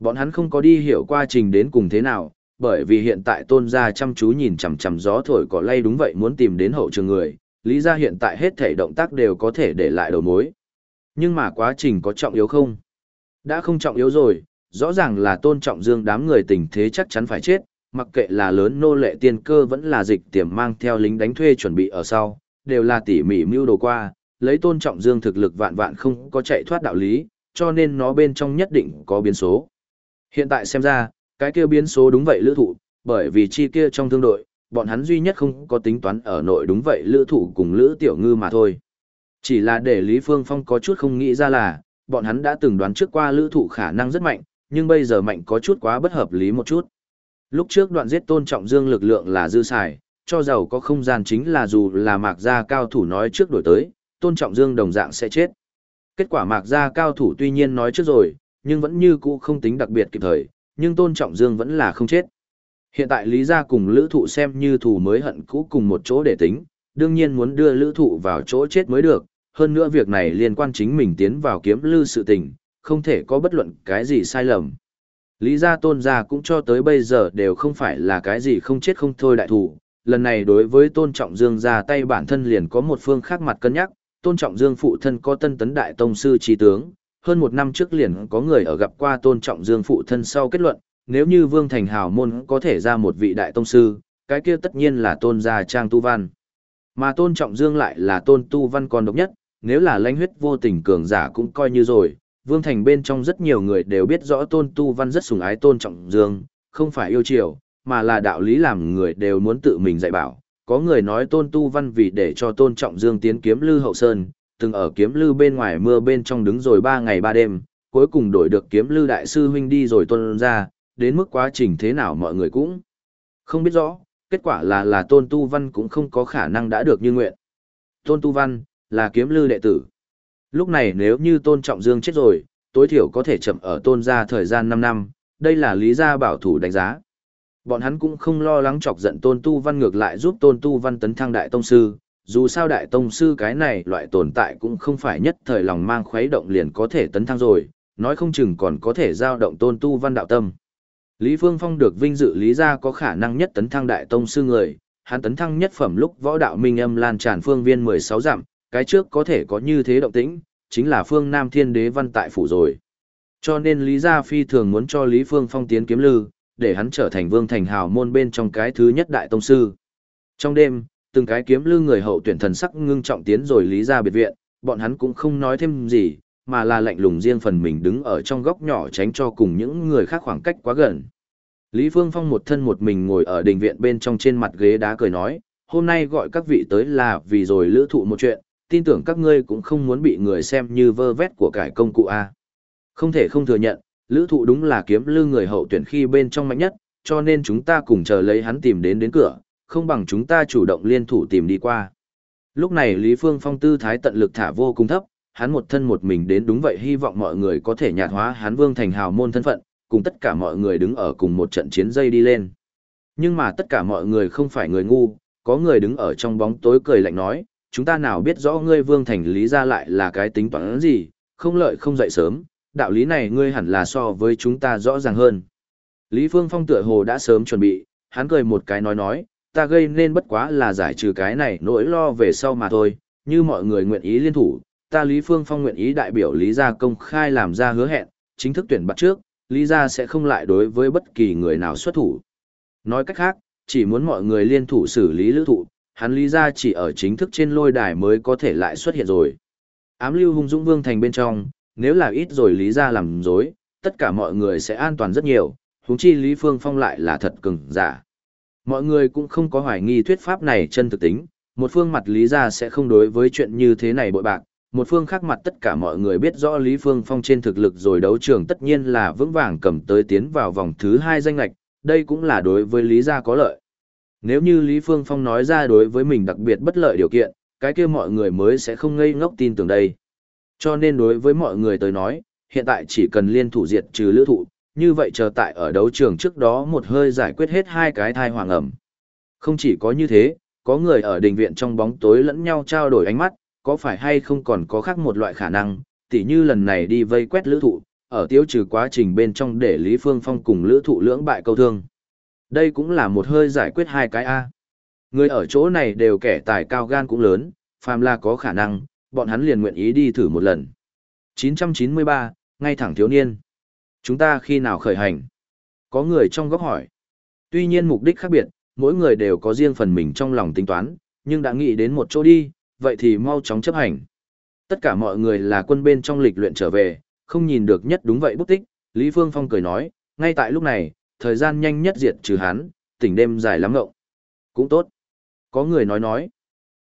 Bọn hắn không có đi hiểu quá trình đến cùng thế nào, bởi vì hiện tại tôn gia chăm chú nhìn chằm chằm gió thổi cỏ lay đúng vậy muốn tìm đến hậu trường người, Lý gia hiện tại hết thể động tác đều có thể để lại đầu mối. Nhưng mà quá trình có trọng yếu không? Đã không trọng yếu rồi, rõ ràng là tôn trọng dương đám người tình thế chắc chắn phải chết, mặc kệ là lớn nô lệ tiên cơ vẫn là dịch tiềm mang theo lính đánh thuê chuẩn bị ở sau, đều là tỉ mỉ mưu đồ qua, lấy tôn trọng dương thực lực vạn vạn không có chạy thoát đạo lý, cho nên nó bên trong nhất định có biến số. Hiện tại xem ra, cái kia biến số đúng vậy lữ thụ, bởi vì chi kia trong thương đội, bọn hắn duy nhất không có tính toán ở nội đúng vậy lữ thụ cùng lữ tiểu ngư mà thôi. Chỉ là để Lý Phương Phong có chút không nghĩ ra là, bọn hắn đã từng đoán trước qua lữ thụ khả năng rất mạnh, nhưng bây giờ mạnh có chút quá bất hợp lý một chút. Lúc trước đoạn giết tôn trọng dương lực lượng là dư xài, cho giàu có không gian chính là dù là mạc gia cao thủ nói trước đổi tới, tôn trọng dương đồng dạng sẽ chết. Kết quả mạc gia cao thủ tuy nhiên nói trước rồi, nhưng vẫn như cũ không tính đặc biệt kịp thời, nhưng tôn trọng dương vẫn là không chết. Hiện tại Lý Gia cùng lữ thụ xem như thủ mới hận cũ cùng một chỗ để tính, đương nhiên muốn đưa lữ thụ vào chỗ chết mới được, hơn nữa việc này liên quan chính mình tiến vào kiếm lư sự tình, không thể có bất luận cái gì sai lầm. Lý gia tôn gia cũng cho tới bây giờ đều không phải là cái gì không chết không thôi đại thủ, lần này đối với tôn trọng dương ra tay bản thân liền có một phương khác mặt cân nhắc, tôn trọng dương phụ thân có tân tấn đại tông sư trí tướng, hơn một năm trước liền có người ở gặp qua tôn trọng dương phụ thân sau kết luận, nếu như vương thành hào môn có thể ra một vị đại tông sư, cái kia tất nhiên là tôn gia trang tu văn. Mà tôn trọng dương lại là tôn tu văn còn độc nhất, nếu là lãnh huyết vô tình cường giả cũng coi như rồi, vương thành bên trong rất nhiều người đều biết rõ tôn tu văn rất sùng ái tôn trọng dương, không phải yêu chiều, mà là đạo lý làm người đều muốn tự mình dạy bảo. Có người nói tôn tu văn vì để cho tôn trọng dương tiến kiếm lư hậu sơn, từng ở kiếm lư bên ngoài mưa bên trong đứng rồi ba ngày ba đêm, cuối cùng đổi được kiếm lư đại sư huynh đi rồi tôn ra, đến mức quá trình thế nào mọi người cũng không biết rõ, kết quả là là tôn tu văn cũng không có khả năng đã được như nguyện. Tôn tu văn, là kiếm lư đệ tử. Lúc này nếu như tôn trọng dương chết rồi, tối thiểu có thể chậm ở tôn gia thời gian 5 năm, đây là lý gia bảo thủ đánh giá. Bọn hắn cũng không lo lắng chọc giận tôn tu văn ngược lại giúp tôn tu văn tấn thăng đại tông sư, dù sao đại tông sư cái này loại tồn tại cũng không phải nhất thời lòng mang khuấy động liền có thể tấn thăng rồi, nói không chừng còn có thể giao động tôn tu văn đạo tâm. Lý Phương Phong được vinh dự lý gia có khả năng nhất tấn thăng đại tông sư người, hắn tấn thăng nhất phẩm lúc võ đạo minh âm lan tràn phương viên 16 dặm, cái trước có thể có như thế động tĩnh, chính là phương Nam Thiên Đế văn tại phủ rồi. Cho nên Lý Gia Phi thường muốn cho Lý Phương Phong tiến kiếm lư, để hắn trở thành vương thành hào môn bên trong cái thứ nhất đại tông sư. Trong đêm, từng cái kiếm lư người hậu tuyển thần sắc ngưng trọng tiến rồi Lý ra biệt viện, bọn hắn cũng không nói thêm gì, mà là lạnh lùng riêng phần mình đứng ở trong góc nhỏ tránh cho cùng những người khác khoảng cách quá gần. Lý Phương Phong một thân một mình ngồi ở đình viện bên trong trên mặt ghế đá cười nói, hôm nay gọi các vị tới là vì rồi lữ thụ một chuyện, tin tưởng các ngươi cũng không muốn bị người xem như vơ vét của cải công cụ A. Không thể không thừa nhận, lữ thụ đúng là kiếm lư người hậu tuyển khi bên trong mạnh nhất, cho nên chúng ta cùng chờ lấy hắn tìm đến đến cửa, không bằng chúng ta chủ động liên thủ tìm đi qua. Lúc này Lý Phương Phong tư thái tận lực thả vô cùng thấp, hắn một thân một mình đến đúng vậy hy vọng mọi người có thể nhạt hóa hắn vương thành hào môn thân phận, cùng tất cả mọi người đứng ở cùng một trận chiến dây đi lên. Nhưng mà tất cả mọi người không phải người ngu, có người đứng ở trong bóng tối cười lạnh nói, chúng ta nào biết rõ ngươi vương thành lý ra lại là cái tính toán gì, không lợi không dậy sớm, đạo lý này ngươi hẳn là so với chúng ta rõ ràng hơn. Lý Phương Phong tựa hồ đã sớm chuẩn bị, hắn cười một cái nói nói, ta gây nên bất quá là giải trừ cái này nỗi lo về sau mà thôi, như mọi người nguyện ý liên thủ, ta Lý Phương Phong nguyện ý đại biểu Lý gia công khai làm ra hứa hẹn, chính thức tuyển bắt trước, Lý gia sẽ không lại đối với bất kỳ người nào xuất thủ. Nói cách khác, chỉ muốn mọi người liên thủ xử lý lữ thụ, hắn Lý gia chỉ ở chính thức trên lôi đài mới có thể lại xuất hiện rồi. Ám lưu hung dũng vương thành bên trong, nếu là ít rồi Lý gia làm dối, tất cả mọi người sẽ an toàn rất nhiều, huống chi Lý Phương Phong lại là thật cứng, giả. Mọi người cũng không có hoài nghi thuyết pháp này chân thực tính, một phương mặt Lý gia sẽ không đối với chuyện như thế này bội bạc, một phương khác mặt tất cả mọi người biết rõ Lý Phương Phong trên thực lực rồi đấu trường tất nhiên là vững vàng cầm tới tiến vào vòng thứ hai danh lạch, đây cũng là đối với Lý gia có lợi. Nếu như Lý Phương Phong nói ra đối với mình đặc biệt bất lợi điều kiện, cái kia mọi người mới sẽ không ngây ngốc tin tưởng đây. Cho nên đối với mọi người tới nói, hiện tại chỉ cần liên thủ diệt trừ lữ thụ, như vậy chờ tại ở đấu trường trước đó một hơi giải quyết hết hai cái thai hoàng ẩm. Không chỉ có như thế, có người ở đình viện trong bóng tối lẫn nhau trao đổi ánh mắt, có phải hay không còn có khác một loại khả năng, tỉ như lần này đi vây quét lữ thụ, ở tiêu trừ quá trình bên trong để Lý Phương Phong cùng lữ thụ lưỡng bại câu thương. Đây cũng là một hơi giải quyết hai cái A. Người ở chỗ này đều kẻ tài cao gan cũng lớn, phàm là có khả năng, bọn hắn liền nguyện ý đi thử một lần. 993, ngay thẳng thiếu niên. Chúng ta khi nào khởi hành? Có người trong góc hỏi. Tuy nhiên mục đích khác biệt, mỗi người đều có riêng phần mình trong lòng tính toán, nhưng đã nghĩ đến một chỗ đi, vậy thì mau chóng chấp hành. Tất cả mọi người là quân bên trong lịch luyện trở về, không nhìn được nhất đúng vậy bút tích, Lý Phương Phong cười nói, ngay tại lúc này, thời gian nhanh nhất diệt trừ hắn, tỉnh đêm dài lắm ngậu. Cũng tốt. Có người nói nói,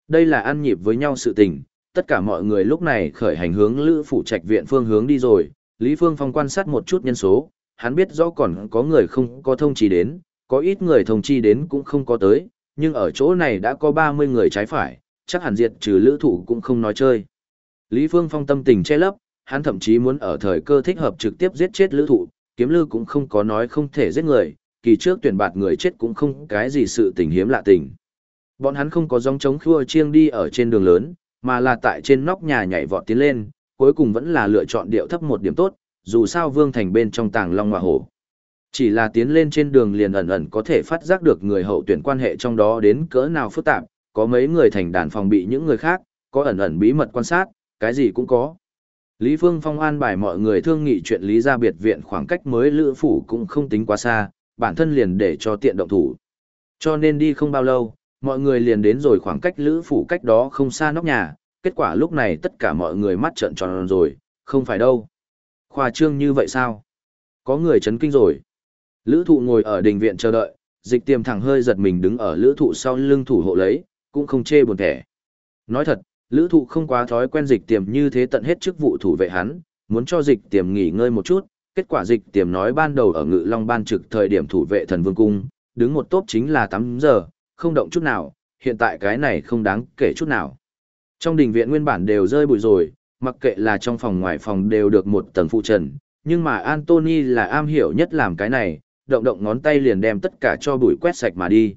đây là ăn nhịp với nhau sự tình, tất cả mọi người lúc này khởi hành hướng lữ phủ trạch viện phương hướng đi rồi, Lý Phương Phong quan sát một chút nhân số, hắn biết rõ còn có người không có thông chi đến, có ít người thông chi đến cũng không có tới, nhưng ở chỗ này đã có 30 người trái phải, chắc hẳn diệt trừ lữ thủ cũng không nói chơi. Lý Phương Phong tâm tình che lấp, hắn thậm chí muốn ở thời cơ thích hợp trực tiếp giết chết lữ thủ, kiếm lư cũng không có nói không thể giết người, kỳ trước tuyển bạt người chết cũng không cái gì sự tình hiếm lạ tình. Bọn hắn không có dòng chống khua chiêng đi ở trên đường lớn, mà là tại trên nóc nhà nhảy vọt tiến lên, cuối cùng vẫn là lựa chọn điệu thấp một điểm tốt, dù sao vương thành bên trong tàng long hòa hổ. Chỉ là tiến lên trên đường liền ẩn ẩn có thể phát giác được người hậu tuyển quan hệ trong đó đến cỡ nào phức tạp, có mấy người thành đàn phòng bị những người khác, có ẩn ẩn bí mật quan sát, cái gì cũng có. Lý Phương Phong an bài mọi người thương nghị chuyện Lý gia biệt viện khoảng cách mới lữ phủ cũng không tính quá xa, bản thân liền để cho tiện động thủ. Cho nên đi không bao lâu, mọi người liền đến rồi khoảng cách lữ phủ cách đó không xa nóc nhà, kết quả lúc này tất cả mọi người mắt trợn tròn rồi, không phải đâu. Khoa trương như vậy sao? Có người chấn kinh rồi. Lữ thụ ngồi ở đình viện chờ đợi, dịch tiềm thẳng hơi giật mình đứng ở lữ thụ sau lưng thủ hộ lấy, cũng không chê buồn thẻ. Nói thật, lữ thụ không quá thói quen dịch tiềm như thế tận hết chức vụ thủ vệ hắn, muốn cho dịch tiềm nghỉ ngơi một chút, kết quả dịch tiềm nói ban đầu ở ngự long ban trực thời điểm thủ vệ thần vương cung, đứng một tốp chính là 8 giờ, không động chút nào, hiện tại cái này không đáng kể chút nào. Trong đình viện nguyên bản đều rơi bụi rồi, mặc kệ là trong phòng ngoài phòng đều được một tầng phụ trần, nhưng mà Anthony là am hiểu nhất làm cái này, động động ngón tay liền đem tất cả cho bụi quét sạch mà đi.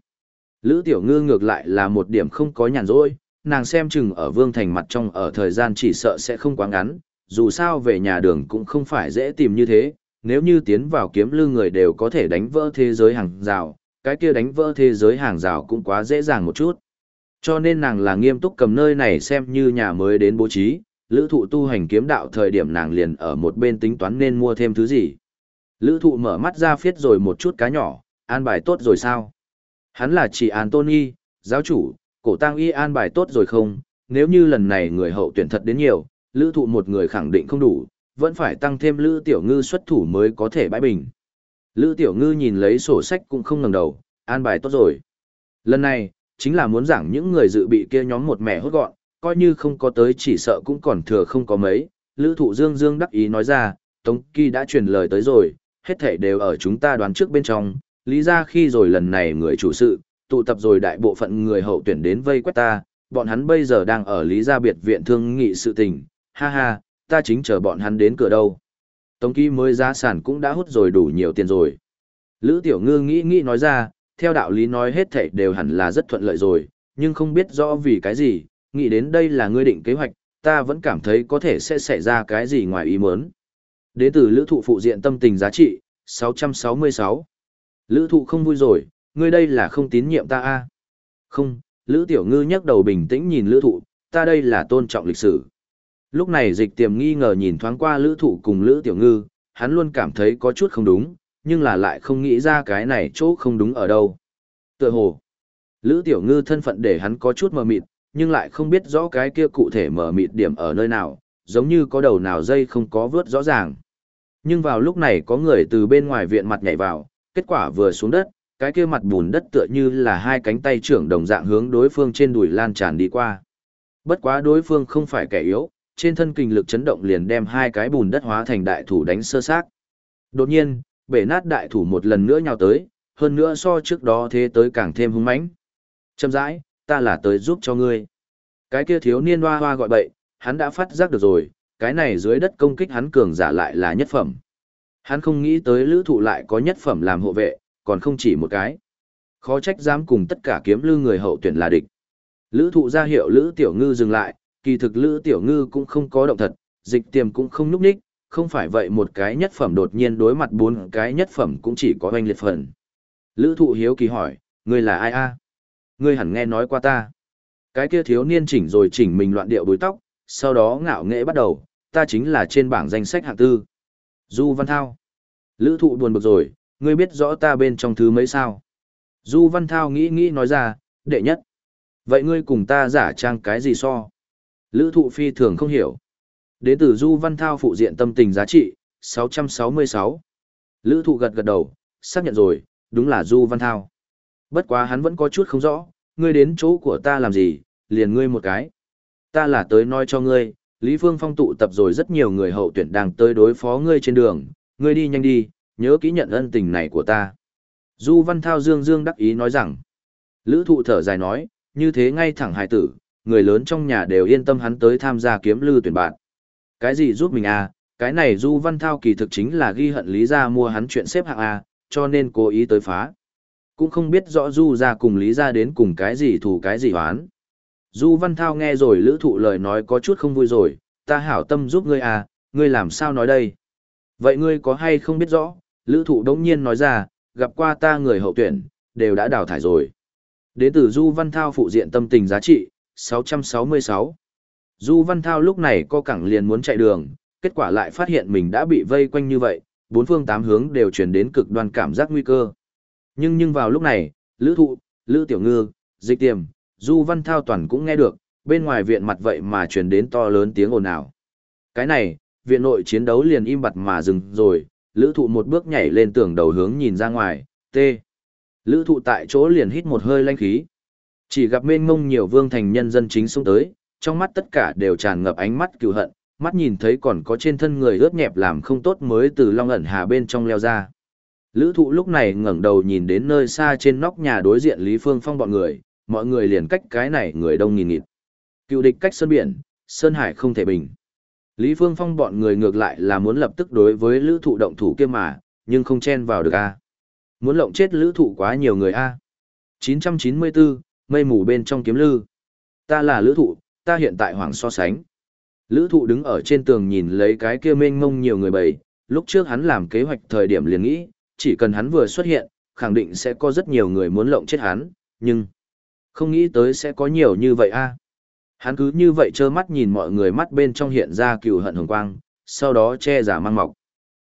Lữ Tiểu Ngư ngược lại là một điểm không có nhàn rỗi, nàng xem chừng ở Vương Thành mặt trong ở thời gian chỉ sợ sẽ không quá ngắn, dù sao về nhà đường cũng không phải dễ tìm như thế, nếu như tiến vào kiếm lư người đều có thể đánh vỡ thế giới hàng rào, cái kia đánh vỡ thế giới hàng rào cũng quá dễ dàng một chút. Cho nên nàng là nghiêm túc cầm nơi này xem như nhà mới đến bố trí, lữ thụ tu hành kiếm đạo thời điểm nàng liền ở một bên tính toán nên mua thêm thứ gì. Lữ thụ mở mắt ra phiết rồi một chút cá nhỏ, an bài tốt rồi sao? Hắn là chỉ Anthony, giáo chủ, cổ tăng y an bài tốt rồi không? Nếu như lần này người hậu tuyển thật đến nhiều, lữ thụ một người khẳng định không đủ, vẫn phải tăng thêm lữ tiểu ngư xuất thủ mới có thể bãi bình. Lữ tiểu ngư nhìn lấy sổ sách cũng không ngẩng đầu, an bài tốt rồi. Lần này, chính là muốn giảng những người dự bị kia nhóm một mẻ hốt gọn, coi như không có tới chỉ sợ cũng còn thừa không có mấy. Lữ thụ dương dương đắc ý nói ra, Tống Kỳ đã truyền lời tới rồi, hết thể đều ở chúng ta đoán trước bên trong, lý ra khi rồi lần này người chủ sự, tụ tập rồi đại bộ phận người hậu tuyển đến vây quét ta, bọn hắn bây giờ đang ở lý gia biệt viện thương nghị sự tình, ha ha, ta chính chờ bọn hắn đến cửa đâu. Tống ký mới giá sản cũng đã hút rồi đủ nhiều tiền rồi. Lữ tiểu ngư nghĩ nghĩ nói ra, theo đạo lý nói hết thảy đều hẳn là rất thuận lợi rồi, nhưng không biết rõ vì cái gì, nghĩ đến đây là ngươi định kế hoạch, ta vẫn cảm thấy có thể sẽ xảy ra cái gì ngoài ý muốn. Đế tử lữ thụ phụ diện tâm tình giá trị, 666. Lữ thụ không vui rồi, ngươi đây là không tín nhiệm ta a à? Không, lữ tiểu ngư nhắc đầu bình tĩnh nhìn lữ thụ, ta đây là tôn trọng lịch sử. Lúc này dịch tiềm nghi ngờ nhìn thoáng qua lữ thụ cùng lữ tiểu ngư, hắn luôn cảm thấy có chút không đúng, nhưng là lại không nghĩ ra cái này chỗ không đúng ở đâu. Tựa hồ, lữ tiểu ngư thân phận để hắn có chút mờ mịt, nhưng lại không biết rõ cái kia cụ thể mờ mịt điểm ở nơi nào, giống như có đầu nào dây không có vớt rõ ràng. Nhưng vào lúc này có người từ bên ngoài viện mặt nhảy vào, kết quả vừa xuống đất, cái kia mặt bùn đất tựa như là hai cánh tay trưởng đồng dạng hướng đối phương trên đùi lan tràn đi qua. Bất quá đối phương không phải kẻ yếu, trên thân kinh lực chấn động liền đem hai cái bùn đất hóa thành đại thủ đánh sơ sát Đột nhiên, bể nát đại thủ một lần nữa nhào tới, hơn nữa so trước đó thế tới càng thêm hung mãnh. Châm rãi, ta là tới giúp cho ngươi. Cái kia thiếu niên hoa hoa gọi bậy, hắn đã phát giác được rồi, cái này dưới đất công kích hắn cường giả lại là nhất phẩm. Hắn không nghĩ tới lữ thụ lại có nhất phẩm làm hộ vệ, còn không chỉ một cái. Khó trách dám cùng tất cả kiếm lưu người hậu tuyển là địch. Lữ thụ ra hiệu Lữ Tiểu Ngư dừng lại, kỳ thực Lữ Tiểu Ngư cũng không có động thật, dịch tiềm cũng không núp ních, không phải vậy một cái nhất phẩm đột nhiên đối mặt bốn cái nhất phẩm cũng chỉ có oanh liệt phần. Lữ thụ hiếu kỳ hỏi, ngươi là ai a Ngươi hẳn nghe nói qua ta. Cái kia thiếu niên chỉnh rồi chỉnh mình loạn điệu bối tóc, sau đó ngạo nghệ bắt đầu, ta chính là trên bảng danh sách hạng tư. Du Văn Thao. Lữ thụ buồn bực rồi, ngươi biết rõ ta bên trong thứ mấy sao. Du Văn Thao nghĩ nghĩ nói ra, đệ nhất. Vậy ngươi cùng ta giả trang cái gì so? Lữ thụ phi thường không hiểu. Đến từ Du Văn Thao phụ diện tâm tình giá trị, 666. Lữ thụ gật gật đầu, xác nhận rồi, đúng là Du Văn Thao. Bất quá hắn vẫn có chút không rõ, ngươi đến chỗ của ta làm gì, liền ngươi một cái. Ta là tới nói cho ngươi, Lý Phương Phong tụ tập rồi rất nhiều người hậu tuyển đang tới đối phó ngươi trên đường, ngươi đi nhanh đi, nhớ kỹ nhận ân tình này của ta. Du Văn Thao dương dương đắc ý nói rằng, Lữ thụ thở dài nói, như thế ngay thẳng hài tử, người lớn trong nhà đều yên tâm hắn tới tham gia kiếm lư tuyển bạn. Cái gì giúp mình à, cái này Du Văn Thao kỳ thực chính là ghi hận Lý Gia mua hắn chuyện xếp hạng A, cho nên cố ý tới phá. Cũng không biết rõ Du Gia cùng Lý Gia đến cùng cái gì thủ cái gì hoán. Du Văn Thao nghe rồi lữ thụ lời nói có chút không vui rồi, ta hảo tâm giúp ngươi à, ngươi làm sao nói đây? Vậy ngươi có hay không biết rõ, lữ thụ đống nhiên nói ra, gặp qua ta người hậu tuyển, đều đã đào thải rồi. Đến từ Du Văn Thao phụ diện tâm tình giá trị, 666. Du Văn Thao lúc này co cẳng liền muốn chạy đường, kết quả lại phát hiện mình đã bị vây quanh như vậy, bốn phương tám hướng đều truyền đến cực đoan cảm giác nguy cơ. Nhưng nhưng vào lúc này, Lữ Thụ, Lữ Tiểu Ngư, Dịch Tiềm, Du Văn Thao toàn cũng nghe được, bên ngoài viện mặt vậy mà truyền đến to lớn tiếng ồn ào. Cái này, viện nội chiến đấu liền im bặt mà dừng rồi, Lữ Thụ một bước nhảy lên tường đầu hướng nhìn ra ngoài, T. Lữ thụ tại chỗ liền hít một hơi lanh khí. Chỉ gặp mênh mông nhiều vương thành nhân dân chính xuống tới, trong mắt tất cả đều tràn ngập ánh mắt cựu hận, mắt nhìn thấy còn có trên thân người ướt nhẹp làm không tốt mới từ long ẩn hà bên trong leo ra. Lữ thụ lúc này ngẩng đầu nhìn đến nơi xa trên nóc nhà đối diện Lý Phương Phong bọn người, mọi người liền cách cái này người đông nghìn nghịt. Cựu địch cách sơn biển, sơn hải không thể bình. Lý Phương Phong bọn người ngược lại là muốn lập tức đối với lữ thụ động thủ kia mà, nhưng không chen vào được a Muốn lộng chết lữ thụ quá nhiều người a 994, mây mù bên trong kiếm lư. Ta là lữ thụ, ta hiện tại hoàng so sánh. Lữ thụ đứng ở trên tường nhìn lấy cái kia mênh mông nhiều người bầy, lúc trước hắn làm kế hoạch thời điểm liền nghĩ, chỉ cần hắn vừa xuất hiện, khẳng định sẽ có rất nhiều người muốn lộng chết hắn, nhưng không nghĩ tới sẽ có nhiều như vậy a Hắn cứ như vậy trơ mắt nhìn mọi người mắt bên trong hiện ra cừu hận hồng quang, sau đó che giả mang mọc.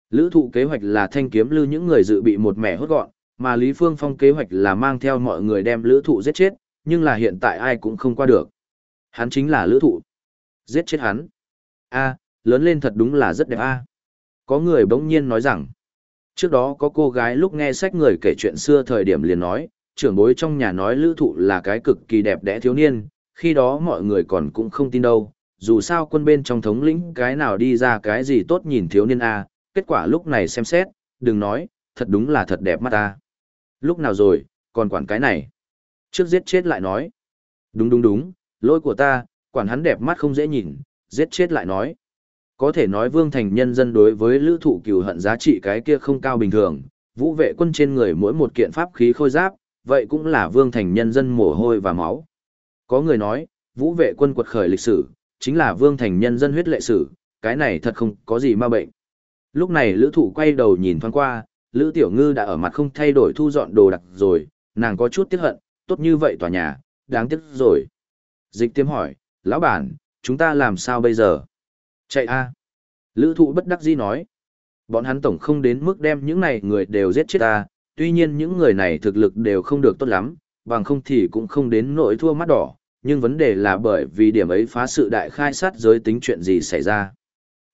Lữ thụ kế hoạch là thanh kiếm lư những người dự bị một mẻ hốt gọn, mà Lý Phương Phong kế hoạch là mang theo mọi người đem lữ thụ giết chết, nhưng là hiện tại ai cũng không qua được. Hắn chính là lữ thụ. Giết chết hắn. a lớn lên thật đúng là rất đẹp a Có người bỗng nhiên nói rằng, trước đó có cô gái lúc nghe sách người kể chuyện xưa thời điểm liền nói, trưởng bối trong nhà nói lữ thụ là cái cực kỳ đẹp đẽ thiếu niên, khi đó mọi người còn cũng không tin đâu, dù sao quân bên trong thống lĩnh cái nào đi ra cái gì tốt nhìn thiếu niên A, kết quả lúc này xem xét, đừng nói, thật đúng là thật đẹp mắt ta. Lúc nào rồi, còn quản cái này. Trước giết chết lại nói. Đúng đúng đúng, lỗi của ta, quản hắn đẹp mắt không dễ nhìn, giết chết lại nói. Có thể nói vương thành nhân dân đối với lữ thụ cừu hận giá trị cái kia không cao bình thường, vũ vệ quân trên người mỗi một kiện pháp khí khôi giáp, vậy cũng là vương thành nhân dân mồ hôi và máu. Có người nói, vũ vệ quân quật khởi lịch sử, chính là vương thành nhân dân huyết lệ sử, cái này thật không có gì ma bệnh. Lúc này lữ thụ quay đầu nhìn thoáng qua, lữ tiểu ngư đã ở mặt không thay đổi thu dọn đồ đặc rồi, nàng có chút tiếc hận, tốt như vậy tòa nhà, đáng tiếc rồi. Dịch tiêm hỏi, lão bản, chúng ta làm sao bây giờ? Chạy a Lữ thụ bất đắc dĩ nói. Bọn hắn tổng không đến mức đem những này người đều giết chết ta, tuy nhiên những người này thực lực đều không được tốt lắm, bằng không thì cũng không đến nỗi thua mắt đỏ, nhưng vấn đề là bởi vì điểm ấy phá sự đại khai sát giới tính chuyện gì xảy ra.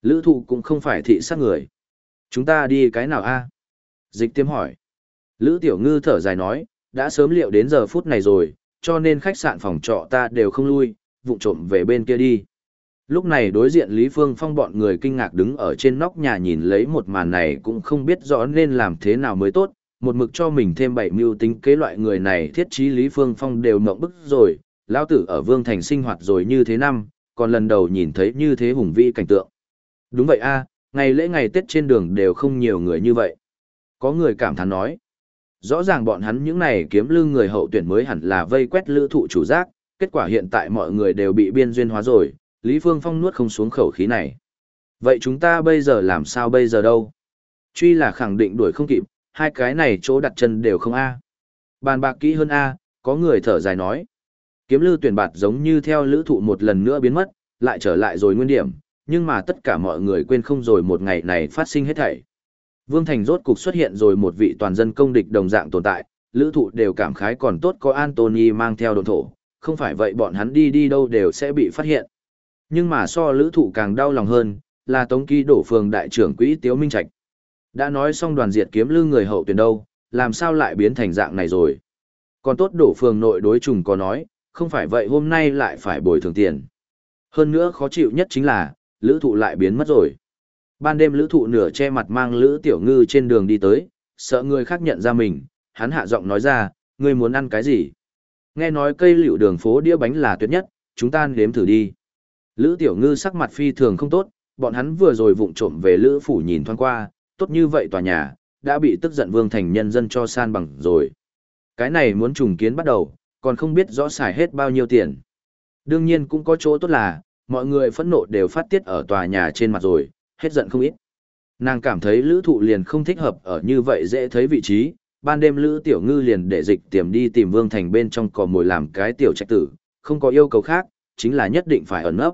Lữ thụ cũng không phải thị sát người. Chúng ta đi cái nào a Dịch tiêm hỏi. Lữ tiểu ngư thở dài nói, đã sớm liệu đến giờ phút này rồi, cho nên khách sạn phòng trọ ta đều không lui, vụng trộm về bên kia đi. Lúc này đối diện Lý Phương Phong bọn người kinh ngạc đứng ở trên nóc nhà nhìn lấy một màn này cũng không biết rõ nên làm thế nào mới tốt, một mực cho mình thêm bảy mưu tính kế loại người này thiết trí Lý Phương Phong đều mộng bức rồi, lão tử ở Vương Thành sinh hoạt rồi như thế năm, còn lần đầu nhìn thấy như thế hùng vĩ cảnh tượng. Đúng vậy a, à, ngày lễ ngày Tết trên đường đều không nhiều người như vậy. Có người cảm thán nói, rõ ràng bọn hắn những này kiếm lư người hậu tuyển mới hẳn là vây quét lữ thụ chủ giác, kết quả hiện tại mọi người đều bị biên duyên hóa rồi, Lý Phương Phong nuốt không xuống khẩu khí này. Vậy chúng ta bây giờ làm sao bây giờ đâu? Truy là khẳng định đuổi không kịp, hai cái này chỗ đặt chân đều không A. Bàn bạc kỹ hơn A, có người thở dài nói. Kiếm lư tuyển bạt giống như theo lữ thụ một lần nữa biến mất, lại trở lại rồi nguyên điểm, nhưng mà tất cả mọi người quên không rồi một ngày này phát sinh hết thảy. Vương Thành rốt cục xuất hiện rồi một vị toàn dân công địch đồng dạng tồn tại, lữ thụ đều cảm khái còn tốt có Anthony mang theo đồn thổ, không phải vậy bọn hắn đi đi đâu đều sẽ bị phát hiện. Nhưng mà so lữ thụ càng đau lòng hơn, là Tống Ký đổ phường đại trưởng quỹ Tiếu Minh Trạch. Đã nói xong đoàn diệt kiếm lưu người hậu tuyển đâu, làm sao lại biến thành dạng này rồi. Còn tốt đổ phường nội đối trùng có nói, không phải vậy hôm nay lại phải bồi thường tiền. Hơn nữa khó chịu nhất chính là, lữ thụ lại biến mất rồi. Ban đêm lữ thụ nửa che mặt mang lữ tiểu ngư trên đường đi tới, sợ người khác nhận ra mình, hắn hạ giọng nói ra, ngươi muốn ăn cái gì? Nghe nói cây liệu đường phố đĩa bánh là tuyệt nhất, chúng ta nếm thử đi. Lữ tiểu ngư sắc mặt phi thường không tốt, bọn hắn vừa rồi vụng trộm về lữ phủ nhìn thoáng qua, tốt như vậy tòa nhà, đã bị tức giận vương thành nhân dân cho san bằng rồi. Cái này muốn trùng kiến bắt đầu, còn không biết rõ xài hết bao nhiêu tiền. Đương nhiên cũng có chỗ tốt là, mọi người phẫn nộ đều phát tiết ở tòa nhà trên mặt rồi, hết giận không ít. Nàng cảm thấy lữ thụ liền không thích hợp ở như vậy dễ thấy vị trí, ban đêm lữ tiểu ngư liền để dịch tiềm đi tìm vương thành bên trong cò mồi làm cái tiểu trạch tử, không có yêu cầu khác, chính là nhất định phải ẩn nấp.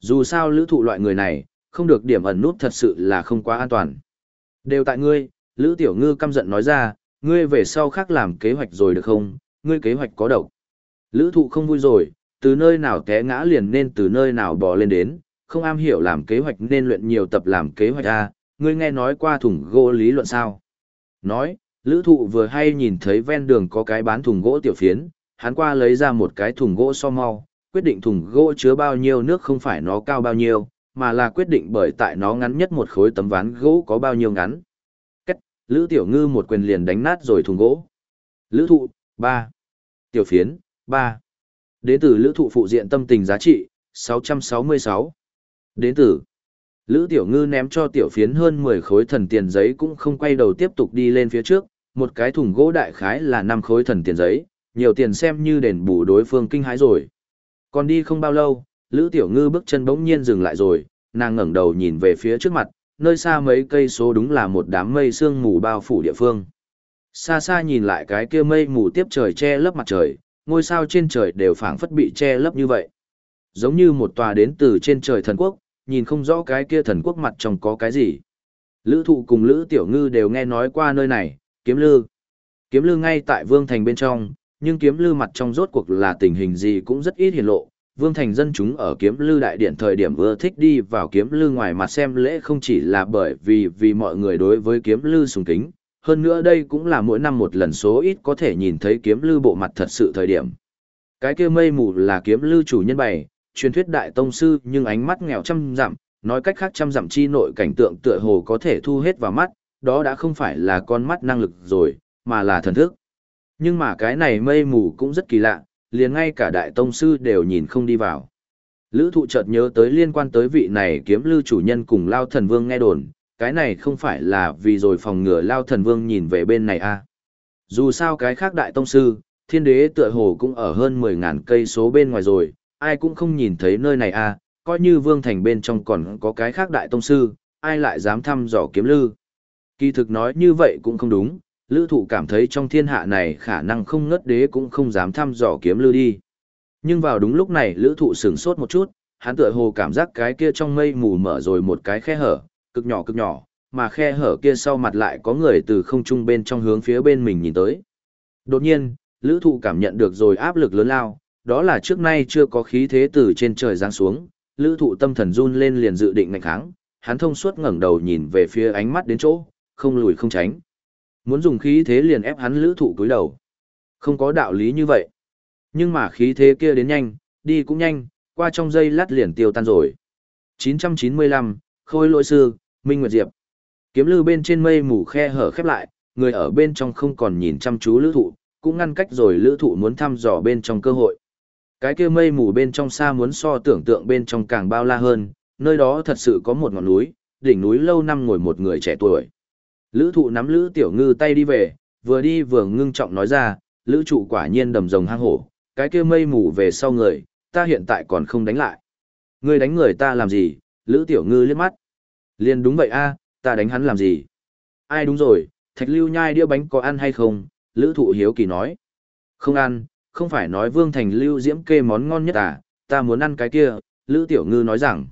Dù sao lữ thụ loại người này, không được điểm ẩn nút thật sự là không quá an toàn. Đều tại ngươi, lữ tiểu ngư căm giận nói ra, ngươi về sau khác làm kế hoạch rồi được không, ngươi kế hoạch có độc. Lữ thụ không vui rồi, từ nơi nào té ngã liền nên từ nơi nào bò lên đến, không am hiểu làm kế hoạch nên luyện nhiều tập làm kế hoạch A, ngươi nghe nói qua thùng gỗ lý luận sao. Nói, lữ thụ vừa hay nhìn thấy ven đường có cái bán thùng gỗ tiểu phiến, hắn qua lấy ra một cái thùng gỗ so mau, quyết định thùng gỗ chứa bao nhiêu nước không phải nó cao bao nhiêu, mà là quyết định bởi tại nó ngắn nhất một khối tấm ván gỗ có bao nhiêu ngắn. Cách, Lữ Tiểu Ngư một quyền liền đánh nát rồi thùng gỗ. Lữ thụ, 3. Tiểu phiến, 3. Đến từ lữ thụ phụ diện tâm tình giá trị, 666. Đến từ Lữ Tiểu Ngư ném cho tiểu phiến hơn 10 khối thần tiền giấy cũng không quay đầu tiếp tục đi lên phía trước, một cái thùng gỗ đại khái là 5 khối thần tiền giấy, nhiều tiền xem như đền bù đối phương kinh hãi rồi. Còn đi không bao lâu, Lữ Tiểu Ngư bước chân bỗng nhiên dừng lại rồi, nàng ngẩng đầu nhìn về phía trước mặt, nơi xa mấy cây số đúng là một đám mây sương mù bao phủ địa phương. Xa xa nhìn lại cái kia mây mù tiếp trời che lấp mặt trời, ngôi sao trên trời đều phảng phất bị che lấp như vậy. Giống như một tòa đến từ trên trời thần quốc, nhìn không rõ cái kia thần quốc mặt trong có cái gì. Lữ thụ cùng Lữ Tiểu Ngư đều nghe nói qua nơi này, kiếm lư. Kiếm lư ngay tại Vương Thành bên trong, nhưng kiếm lư mặt trong rốt cuộc là tình hình gì cũng rất ít hiển lộ. Vương Thành dân chúng ở kiếm lư đại điện thời điểm vừa thích đi vào kiếm lư ngoài mặt xem lễ không chỉ là bởi vì vì mọi người đối với kiếm lư sùng kính, hơn nữa đây cũng là mỗi năm một lần số ít có thể nhìn thấy kiếm lư bộ mặt thật sự thời điểm. Cái kia mây mù là kiếm lư chủ nhân bày, truyền thuyết đại tông sư nhưng ánh mắt nghèo trăm dặm, nói cách khác trăm dặm chi nội cảnh tượng tựa hồ có thể thu hết vào mắt, đó đã không phải là con mắt năng lực rồi, mà là thần thức. Nhưng mà cái này mây mù cũng rất kỳ lạ, liền ngay cả đại tông sư đều nhìn không đi vào. Lữ thụ chợt nhớ tới liên quan tới vị này kiếm lưu chủ nhân cùng Lao Thần Vương nghe đồn, cái này không phải là vì rồi phòng ngừa Lao Thần Vương nhìn về bên này à. Dù sao cái khác đại tông sư, thiên đế tựa hồ cũng ở hơn 10.000 cây số bên ngoài rồi, ai cũng không nhìn thấy nơi này à, coi như vương thành bên trong còn có cái khác đại tông sư, ai lại dám thăm dò kiếm lư. Kỳ thực nói như vậy cũng không đúng, lữ thụ cảm thấy trong thiên hạ này khả năng không ngất đế cũng không dám thăm dò kiếm lư đi. Nhưng vào đúng lúc này lữ thụ sửng sốt một chút, hắn tựa hồ cảm giác cái kia trong mây mù mở rồi một cái khe hở, cực nhỏ cực nhỏ, mà khe hở kia sau mặt lại có người từ không trung bên trong hướng phía bên mình nhìn tới. Đột nhiên, lữ thụ cảm nhận được rồi áp lực lớn lao, đó là trước nay chưa có khí thế từ trên trời giáng xuống, lữ thụ tâm thần run lên liền dự định ngạnh kháng, hắn thông suốt ngẩng đầu nhìn về phía ánh mắt đến chỗ, không lùi không tránh. Muốn dùng khí thế liền ép hắn lữ thụ cúi đầu. Không có đạo lý như vậy. Nhưng mà khí thế kia đến nhanh, đi cũng nhanh, qua trong giây lát liền tiêu tan rồi. 995, Khôi Lỗi Sư, Minh Nguyệt Diệp. Kiếm lư bên trên mây mù khe hở khép lại, người ở bên trong không còn nhìn chăm chú lữ thụ, cũng ngăn cách rồi lữ thụ muốn thăm dò bên trong cơ hội. Cái kia mây mù bên trong xa muốn so tưởng tượng bên trong càng bao la hơn, nơi đó thật sự có một ngọn núi, đỉnh núi lâu năm ngồi một người trẻ tuổi. Lữ thụ nắm lữ tiểu ngư tay đi về, vừa đi vừa ngưng trọng nói ra, lữ trụ quả nhiên đầm rồng hang hổ, cái kia mây mù về sau người, ta hiện tại còn không đánh lại. Ngươi đánh người ta làm gì? Lữ tiểu ngư liếc mắt. Liên đúng vậy a ta đánh hắn làm gì? Ai đúng rồi, thạch lưu nhai đĩa bánh có ăn hay không? Lữ thụ hiếu kỳ nói. Không ăn, không phải nói vương thành lưu diễm kê món ngon nhất à, ta muốn ăn cái kia, Lữ tiểu ngư nói rằng.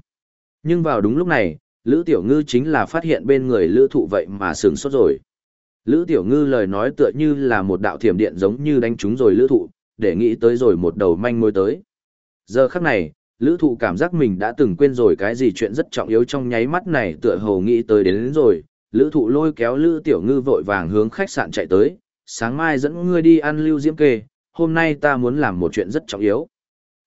Nhưng vào đúng lúc này, Lữ tiểu ngư chính là phát hiện bên người lữ thụ vậy mà sướng sốt rồi. Lữ tiểu ngư lời nói tựa như là một đạo thiểm điện giống như đánh trúng rồi lữ thụ, để nghĩ tới rồi một đầu manh mối tới. Giờ khắc này, lữ thụ cảm giác mình đã từng quên rồi cái gì chuyện rất trọng yếu trong nháy mắt này tựa hồ nghĩ tới đến, đến rồi, lữ thụ lôi kéo lữ tiểu ngư vội vàng hướng khách sạn chạy tới, sáng mai dẫn ngươi đi ăn lưu diễm kê, hôm nay ta muốn làm một chuyện rất trọng yếu.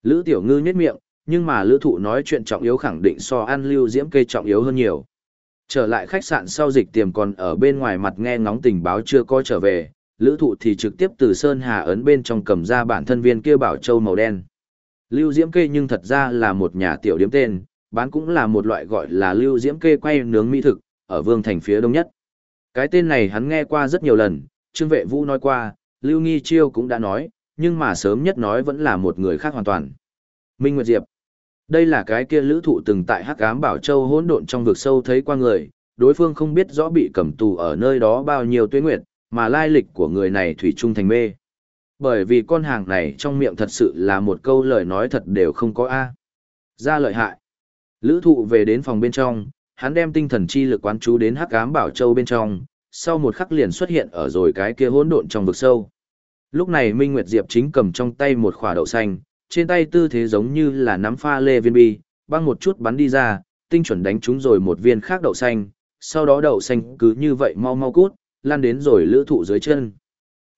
Lữ tiểu ngư nhếch miệng, nhưng mà lữ thụ nói chuyện trọng yếu khẳng định so ăn lưu diễm kê trọng yếu hơn nhiều. Trở lại khách sạn sau dịch tiềm còn ở bên ngoài mặt nghe ngóng tình báo chưa có trở về, lữ thụ thì trực tiếp từ Sơn Hà ấn bên trong cầm ra bản thân viên kia bảo châu màu đen. Lưu diễm kê nhưng thật ra là một nhà tiểu điếm tên, bán cũng là một loại gọi là lưu diễm kê quay nướng mỹ thực, ở vương thành phía đông nhất. Cái tên này hắn nghe qua rất nhiều lần, Trương Vệ Vũ nói qua, Lưu Nghi Chiêu cũng đã nói, nhưng mà sớm nhất nói vẫn là một người khác hoàn toàn. Minh Nguyệt Diệp. Đây là cái kia lữ thụ từng tại Hắc Ám Bảo Châu hỗn độn trong vực sâu thấy qua người, đối phương không biết rõ bị cầm tù ở nơi đó bao nhiêu tuyết nguyệt, mà lai lịch của người này thủy chung thành mê. Bởi vì con hàng này trong miệng thật sự là một câu lời nói thật đều không có A. Ra lợi hại. Lữ thụ về đến phòng bên trong, hắn đem tinh thần chi lực quán chú đến hắc ám bảo châu bên trong, sau một khắc liền xuất hiện ở rồi cái kia hỗn độn trong vực sâu. Lúc này Minh Nguyệt Diệp chính cầm trong tay một khỏa đậu xanh, trên tay tư thế giống như là nắm pha lê viên bi, băng một chút bắn đi ra, tinh chuẩn đánh trúng rồi một viên khác đậu xanh, sau đó đậu xanh cứ như vậy mau mau cút, lan đến rồi lữ thụ dưới chân.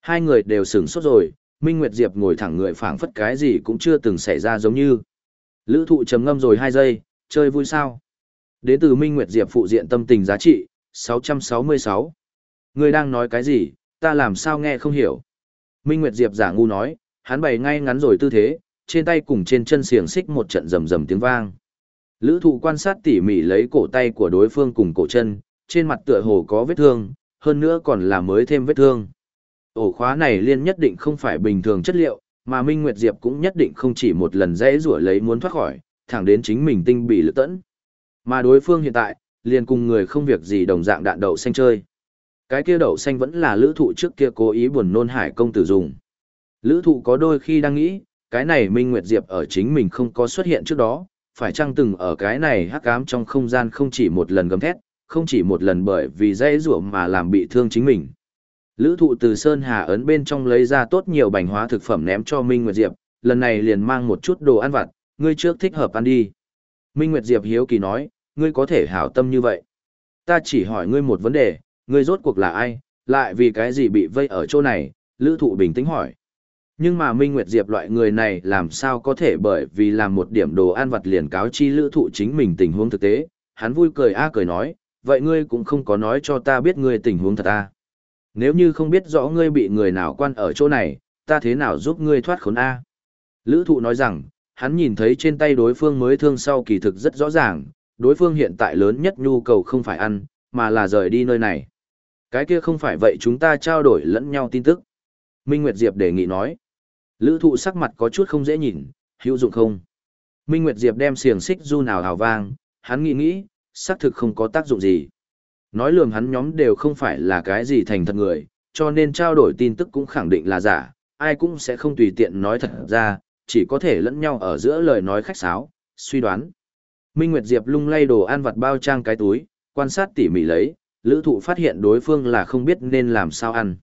Hai người đều sửng sốt rồi, Minh Nguyệt Diệp ngồi thẳng người phảng phất cái gì cũng chưa từng xảy ra giống như. Lữ thụ trầm ngâm rồi hai giây, chơi vui sao. Đến từ Minh Nguyệt Diệp phụ diện tâm tình giá trị, 666. Người đang nói cái gì, ta làm sao nghe không hiểu. Minh Nguyệt Diệp giả ngu nói, hắn bày ngay ngắn rồi tư thế, trên tay cùng trên chân xiềng xích một trận rầm rầm tiếng vang. Lữ thụ quan sát tỉ mỉ lấy cổ tay của đối phương cùng cổ chân, trên mặt tựa hồ có vết thương, hơn nữa còn là mới thêm vết thương. Ổ khóa này liên nhất định không phải bình thường chất liệu, mà Minh Nguyệt Diệp cũng nhất định không chỉ một lần dễ rủa lấy muốn thoát khỏi, thẳng đến chính mình tinh bị lựa tẫn. Mà đối phương hiện tại, liền cùng người không việc gì đồng dạng đạn đậu xanh chơi. Cái kia đậu xanh vẫn là lữ thụ trước kia cố ý buồn nôn hải công tử dùng. Lữ thụ có đôi khi đang nghĩ, cái này Minh Nguyệt Diệp ở chính mình không có xuất hiện trước đó, phải chăng từng ở cái này hắc ám trong không gian không chỉ một lần gầm thét, không chỉ một lần bởi vì dây rủa mà làm bị thương chính mình. Lữ thụ từ Sơn Hà ấn bên trong lấy ra tốt nhiều bánh hóa thực phẩm ném cho Minh Nguyệt Diệp, lần này liền mang một chút đồ ăn vặt, ngươi trước thích hợp ăn đi. Minh Nguyệt Diệp hiếu kỳ nói, ngươi có thể hảo tâm như vậy. Ta chỉ hỏi ngươi một vấn đề, Người rốt cuộc là ai, Lại vì cái gì bị vây ở chỗ này, lữ thụ bình tĩnh hỏi. Nhưng mà Minh Nguyệt Diệp loại người này làm sao có thể bởi vì làm một điểm đồ ăn vặt liền cáo chi lữ thụ chính mình tình huống thực tế, hắn vui cười a cười nói, vậy ngươi cũng không có nói cho ta biết ngươi tình huống thật a Nếu như không biết rõ ngươi bị người nào quan ở chỗ này, ta thế nào giúp ngươi thoát khốn a Lữ thụ nói rằng, hắn nhìn thấy trên tay đối phương mới thương sau kỳ thực rất rõ ràng, đối phương hiện tại lớn nhất nhu cầu không phải ăn, mà là rời đi nơi này. Cái kia không phải vậy chúng ta trao đổi lẫn nhau tin tức. Minh Nguyệt Diệp đề nghị nói. Lữ thụ sắc mặt có chút không dễ nhìn, hữu dụng không? Minh Nguyệt Diệp đem xiềng xích du nào hào vang, hắn nghĩ nghĩ, xác thực không có tác dụng gì. Nói lường hắn nhóm đều không phải là cái gì thành thật người, cho nên trao đổi tin tức cũng khẳng định là giả, ai cũng sẽ không tùy tiện nói thật ra, chỉ có thể lẫn nhau ở giữa lời nói khách sáo, suy đoán. Minh Nguyệt Diệp lung lay đồ ăn vặt bao trang cái túi, quan sát tỉ mỉ lấy, lữ thụ phát hiện đối phương là không biết nên làm sao ăn.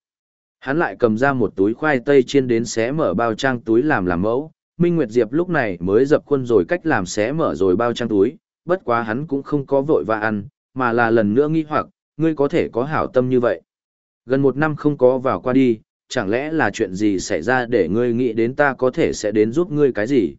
Hắn lại cầm ra một túi khoai tây chiên đến xé mở bao trang túi làm làm mẫu, Minh Nguyệt Diệp lúc này mới dập khuôn rồi cách làm xé mở rồi bao trang túi, bất quá hắn cũng không có vội và ăn, mà là lần nữa nghi hoặc, ngươi có thể có hảo tâm như vậy. Gần một năm không có vào qua đi, chẳng lẽ là chuyện gì xảy ra để ngươi nghĩ đến ta có thể sẽ đến giúp ngươi cái gì?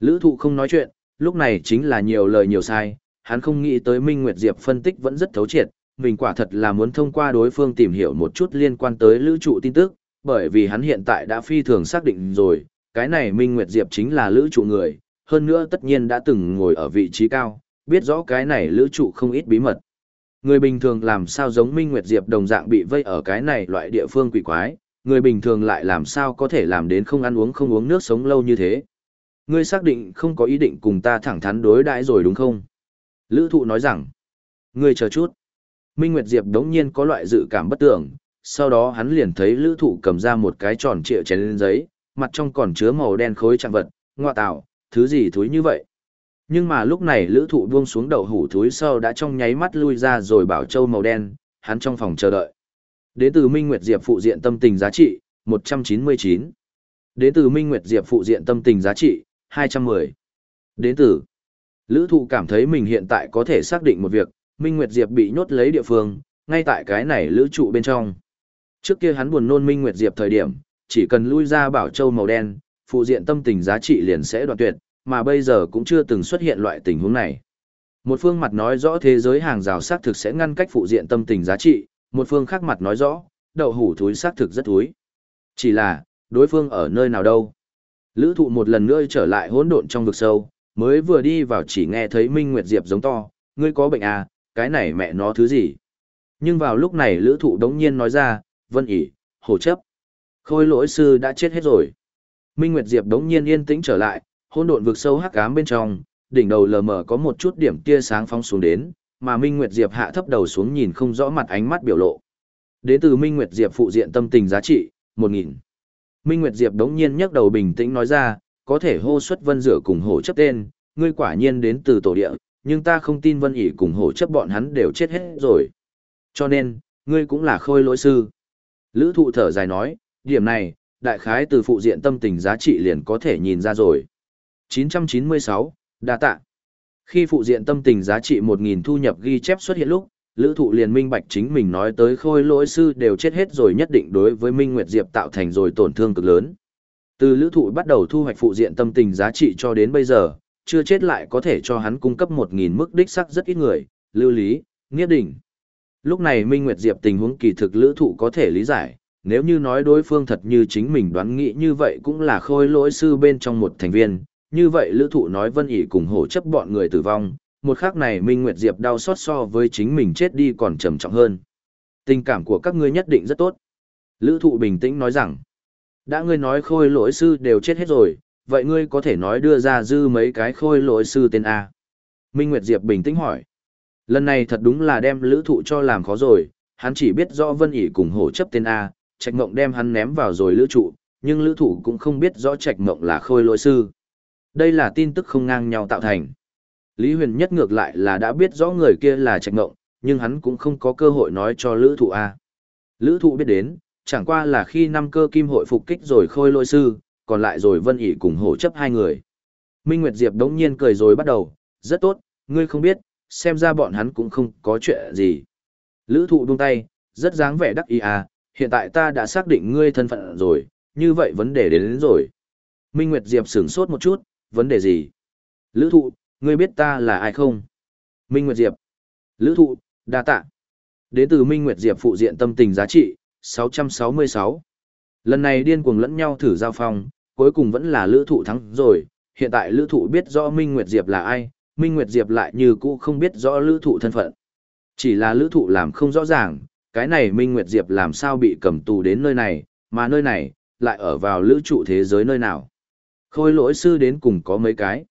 Lữ thụ không nói chuyện, lúc này chính là nhiều lời nhiều sai, hắn không nghĩ tới Minh Nguyệt Diệp phân tích vẫn rất thấu triệt, mình quả thật là muốn thông qua đối phương tìm hiểu một chút liên quan tới lữ trụ tin tức, bởi vì hắn hiện tại đã phi thường xác định rồi, cái này Minh Nguyệt Diệp chính là lữ trụ người, hơn nữa tất nhiên đã từng ngồi ở vị trí cao, biết rõ cái này lữ trụ không ít bí mật. Người bình thường làm sao giống Minh Nguyệt Diệp đồng dạng bị vây ở cái này loại địa phương quỷ quái, người bình thường lại làm sao có thể làm đến không ăn uống không uống nước sống lâu như thế. Ngươi xác định không có ý định cùng ta thẳng thắn đối đãi rồi đúng không? Lữ thụ nói rằng, ngươi chờ chút. Minh Nguyệt Diệp đống nhiên có loại dự cảm bất tưởng, sau đó hắn liền thấy lữ thụ cầm ra một cái tròn trịa chén lên giấy, mặt trong còn chứa màu đen khối trạng vật, ngoại tạo, thứ gì thúi như vậy. Nhưng mà lúc này lữ thụ buông xuống đầu hủ thúi sau đã trong nháy mắt lui ra rồi bảo châu màu đen, hắn trong phòng chờ đợi. Đến từ Minh Nguyệt Diệp phụ diện tâm tình giá trị, 199. Đến từ Minh Nguyệt Diệp phụ diện tâm tình giá trị, 210. Đến từ Lữ thụ cảm thấy mình hiện tại có thể xác định một việc, Minh Nguyệt Diệp bị nhốt lấy địa phương, ngay tại cái này lữ trụ bên trong. Trước kia hắn buồn nôn Minh Nguyệt Diệp thời điểm, chỉ cần lui ra bảo châu màu đen, phụ diện tâm tình giá trị liền sẽ đoạn tuyệt, mà bây giờ cũng chưa từng xuất hiện loại tình huống này. Một phương mặt nói rõ thế giới hàng rào xác thực sẽ ngăn cách phụ diện tâm tình giá trị, một phương khác mặt nói rõ, đậu hủ thúi xác thực rất thúi. Chỉ là, đối phương ở nơi nào đâu? Lữ thụ một lần nữa trở lại hỗn độn trong vực sâu, mới vừa đi vào chỉ nghe thấy Minh Nguyệt Diệp giống to, ngươi có bệnh à, cái này mẹ nó thứ gì? Nhưng vào lúc này lữ thụ đống nhiên nói ra, vân ỉ, hồ chấp. Khôi lỗi sư đã chết hết rồi. Minh Nguyệt Diệp đống nhiên yên tĩnh trở lại, hỗn độn vực sâu hắc ám bên trong, đỉnh đầu lờ mờ có một chút điểm tia sáng phóng xuống đến, mà Minh Nguyệt Diệp hạ thấp đầu xuống nhìn không rõ mặt ánh mắt biểu lộ. Đến từ Minh Nguyệt Diệp phụ diện tâm tình giá trị, 1000. Minh Nguyệt Diệp đống nhiên nhấc đầu bình tĩnh nói ra, có thể hô xuất vân rửa cùng hổ chấp tên, ngươi quả nhiên đến từ tổ địa, nhưng ta không tin vân ỉ cùng hổ chấp bọn hắn đều chết hết rồi. Cho nên, ngươi cũng là khôi lỗi sư. Lữ thụ thở dài nói, điểm này, đại khái từ phụ diện tâm tình giá trị liền có thể nhìn ra rồi. 996, đa tạ. Khi phụ diện tâm tình giá trị 1000 thu nhập ghi chép xuất hiện lúc, Lữ thụ liền minh bạch chính mình nói tới khôi lỗi sư đều chết hết rồi nhất định đối với Minh Nguyệt Diệp tạo thành rồi tổn thương cực lớn. Từ lữ thụ bắt đầu thu hoạch phụ diện tâm tình giá trị cho đến bây giờ, chưa chết lại có thể cho hắn cung cấp 1.000 mức đích sắc rất ít người, lưu lý, nghĩa đỉnh. Lúc này Minh Nguyệt Diệp tình huống kỳ thực lữ thụ có thể lý giải, nếu như nói đối phương thật như chính mình đoán nghĩ như vậy cũng là khôi lỗi sư bên trong một thành viên, như vậy lữ thụ nói vân ỉ cùng hổ chấp bọn người tử vong, một khắc này Minh Nguyệt Diệp đau xót so với chính mình chết đi còn trầm trọng hơn. Tình cảm của các ngươi nhất định rất tốt. Lữ thụ bình tĩnh nói rằng, đã ngươi nói khôi lỗi sư đều chết hết rồi, vậy ngươi có thể nói đưa ra dư mấy cái khôi lỗi sư tên A. Minh Nguyệt Diệp bình tĩnh hỏi. Lần này thật đúng là đem lữ thụ cho làm khó rồi, hắn chỉ biết rõ Vân ỉ cùng hổ chấp tên A, Trạch Mộng đem hắn ném vào rồi lữ trụ, nhưng lữ thụ cũng không biết rõ Trạch Mộng là khôi lỗi sư. Đây là tin tức không ngang nhau tạo thành. Lý Huyền nhất ngược lại là đã biết rõ người kia là Trạch Mộng, nhưng hắn cũng không có cơ hội nói cho lữ thụ A. Lữ thụ biết đến, chẳng qua là khi năm cơ kim hội phục kích rồi khôi lỗi sư, còn lại rồi Vân ỉ cùng hổ chấp hai người. Minh Nguyệt Diệp đống nhiên cười rồi bắt đầu, rất tốt, ngươi không biết, xem ra bọn hắn cũng không có chuyện gì. Lữ thụ buông tay, rất dáng vẻ đắc ý à, hiện tại ta đã xác định ngươi thân phận rồi, như vậy vấn đề đến, đến rồi. Minh Nguyệt Diệp sửng sốt một chút, vấn đề gì? Lữ thụ, ngươi biết ta là ai không? Minh Nguyệt Diệp. Lữ thụ, đa tạ. Đến từ Minh Nguyệt Diệp phụ diện tâm tình giá trị, 666. Lần này điên cuồng lẫn nhau thử giao phong, cuối cùng vẫn là lữ thụ thắng rồi, hiện tại lữ thụ biết rõ Minh Nguyệt Diệp là ai, Minh Nguyệt Diệp lại như cũ không biết rõ lữ thụ thân phận. Chỉ là lữ thụ làm không rõ ràng, cái này Minh Nguyệt Diệp làm sao bị cầm tù đến nơi này, mà nơi này, lại ở vào lữ trụ thế giới nơi nào. Khôi lỗi sư đến cùng có mấy cái.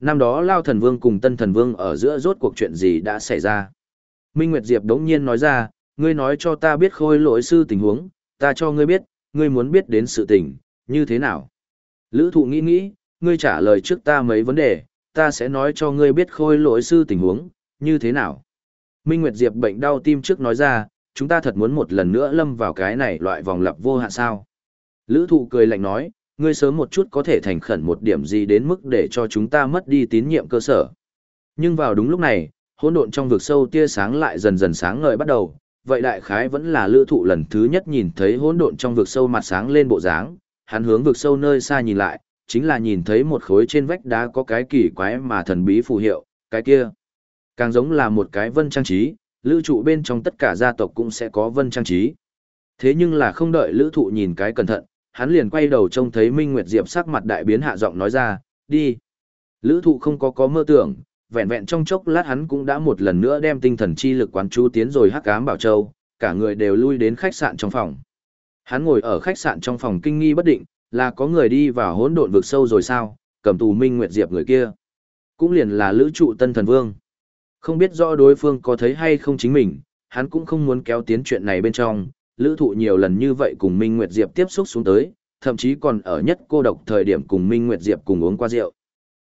Năm đó Lao Thần Vương cùng Tân Thần Vương ở giữa rốt cuộc chuyện gì đã xảy ra. Minh Nguyệt Diệp đống nhiên nói ra, ngươi nói cho ta biết khôi lỗi sư tình huống, ta cho ngươi biết, ngươi muốn biết đến sự tình, như thế nào. Lữ thụ nghĩ nghĩ, ngươi trả lời trước ta mấy vấn đề, ta sẽ nói cho ngươi biết khôi lỗi sư tình huống, như thế nào. Minh Nguyệt Diệp bệnh đau tim trước nói ra, chúng ta thật muốn một lần nữa lâm vào cái này loại vòng lặp vô hạn sao. Lữ thụ cười lạnh nói, ngươi sớm một chút có thể thành khẩn một điểm gì đến mức để cho chúng ta mất đi tín nhiệm cơ sở. Nhưng vào đúng lúc này, hỗn độn trong vực sâu tia sáng lại dần dần sáng ngời bắt đầu, vậy đại khái vẫn là lữ thụ lần thứ nhất nhìn thấy hỗn độn trong vực sâu mặt sáng lên bộ dáng, hắn hướng vực sâu nơi xa nhìn lại, chính là nhìn thấy một khối trên vách đá có cái kỳ quái mà thần bí phù hiệu, cái kia càng giống là một cái vân trang trí, lữ trụ bên trong tất cả gia tộc cũng sẽ có vân trang trí. Thế nhưng là không đợi lữ thụ nhìn cái cẩn thận, hắn liền quay đầu trông thấy Minh Nguyệt Diệp sắc mặt đại biến hạ giọng nói ra, đi. Lữ thụ không có có mơ tưởng, vẹn vẹn trong chốc lát hắn cũng đã một lần nữa đem tinh thần chi lực quán chú tiến rồi hắc ám bảo châu, cả người đều lui đến khách sạn trong phòng. Hắn ngồi ở khách sạn trong phòng kinh nghi bất định, là có người đi vào hỗn độn vực sâu rồi sao, cầm tù Minh Nguyệt Diệp người kia. Cũng liền là lữ trụ tân thần vương. Không biết rõ đối phương có thấy hay không chính mình, hắn cũng không muốn kéo tiến chuyện này bên trong, lữ thụ nhiều lần như vậy cùng Minh Nguyệt Diệp tiếp xúc xuống tới, thậm chí còn ở nhất cô độc thời điểm cùng Minh Nguyệt Diệp cùng uống qua rượu.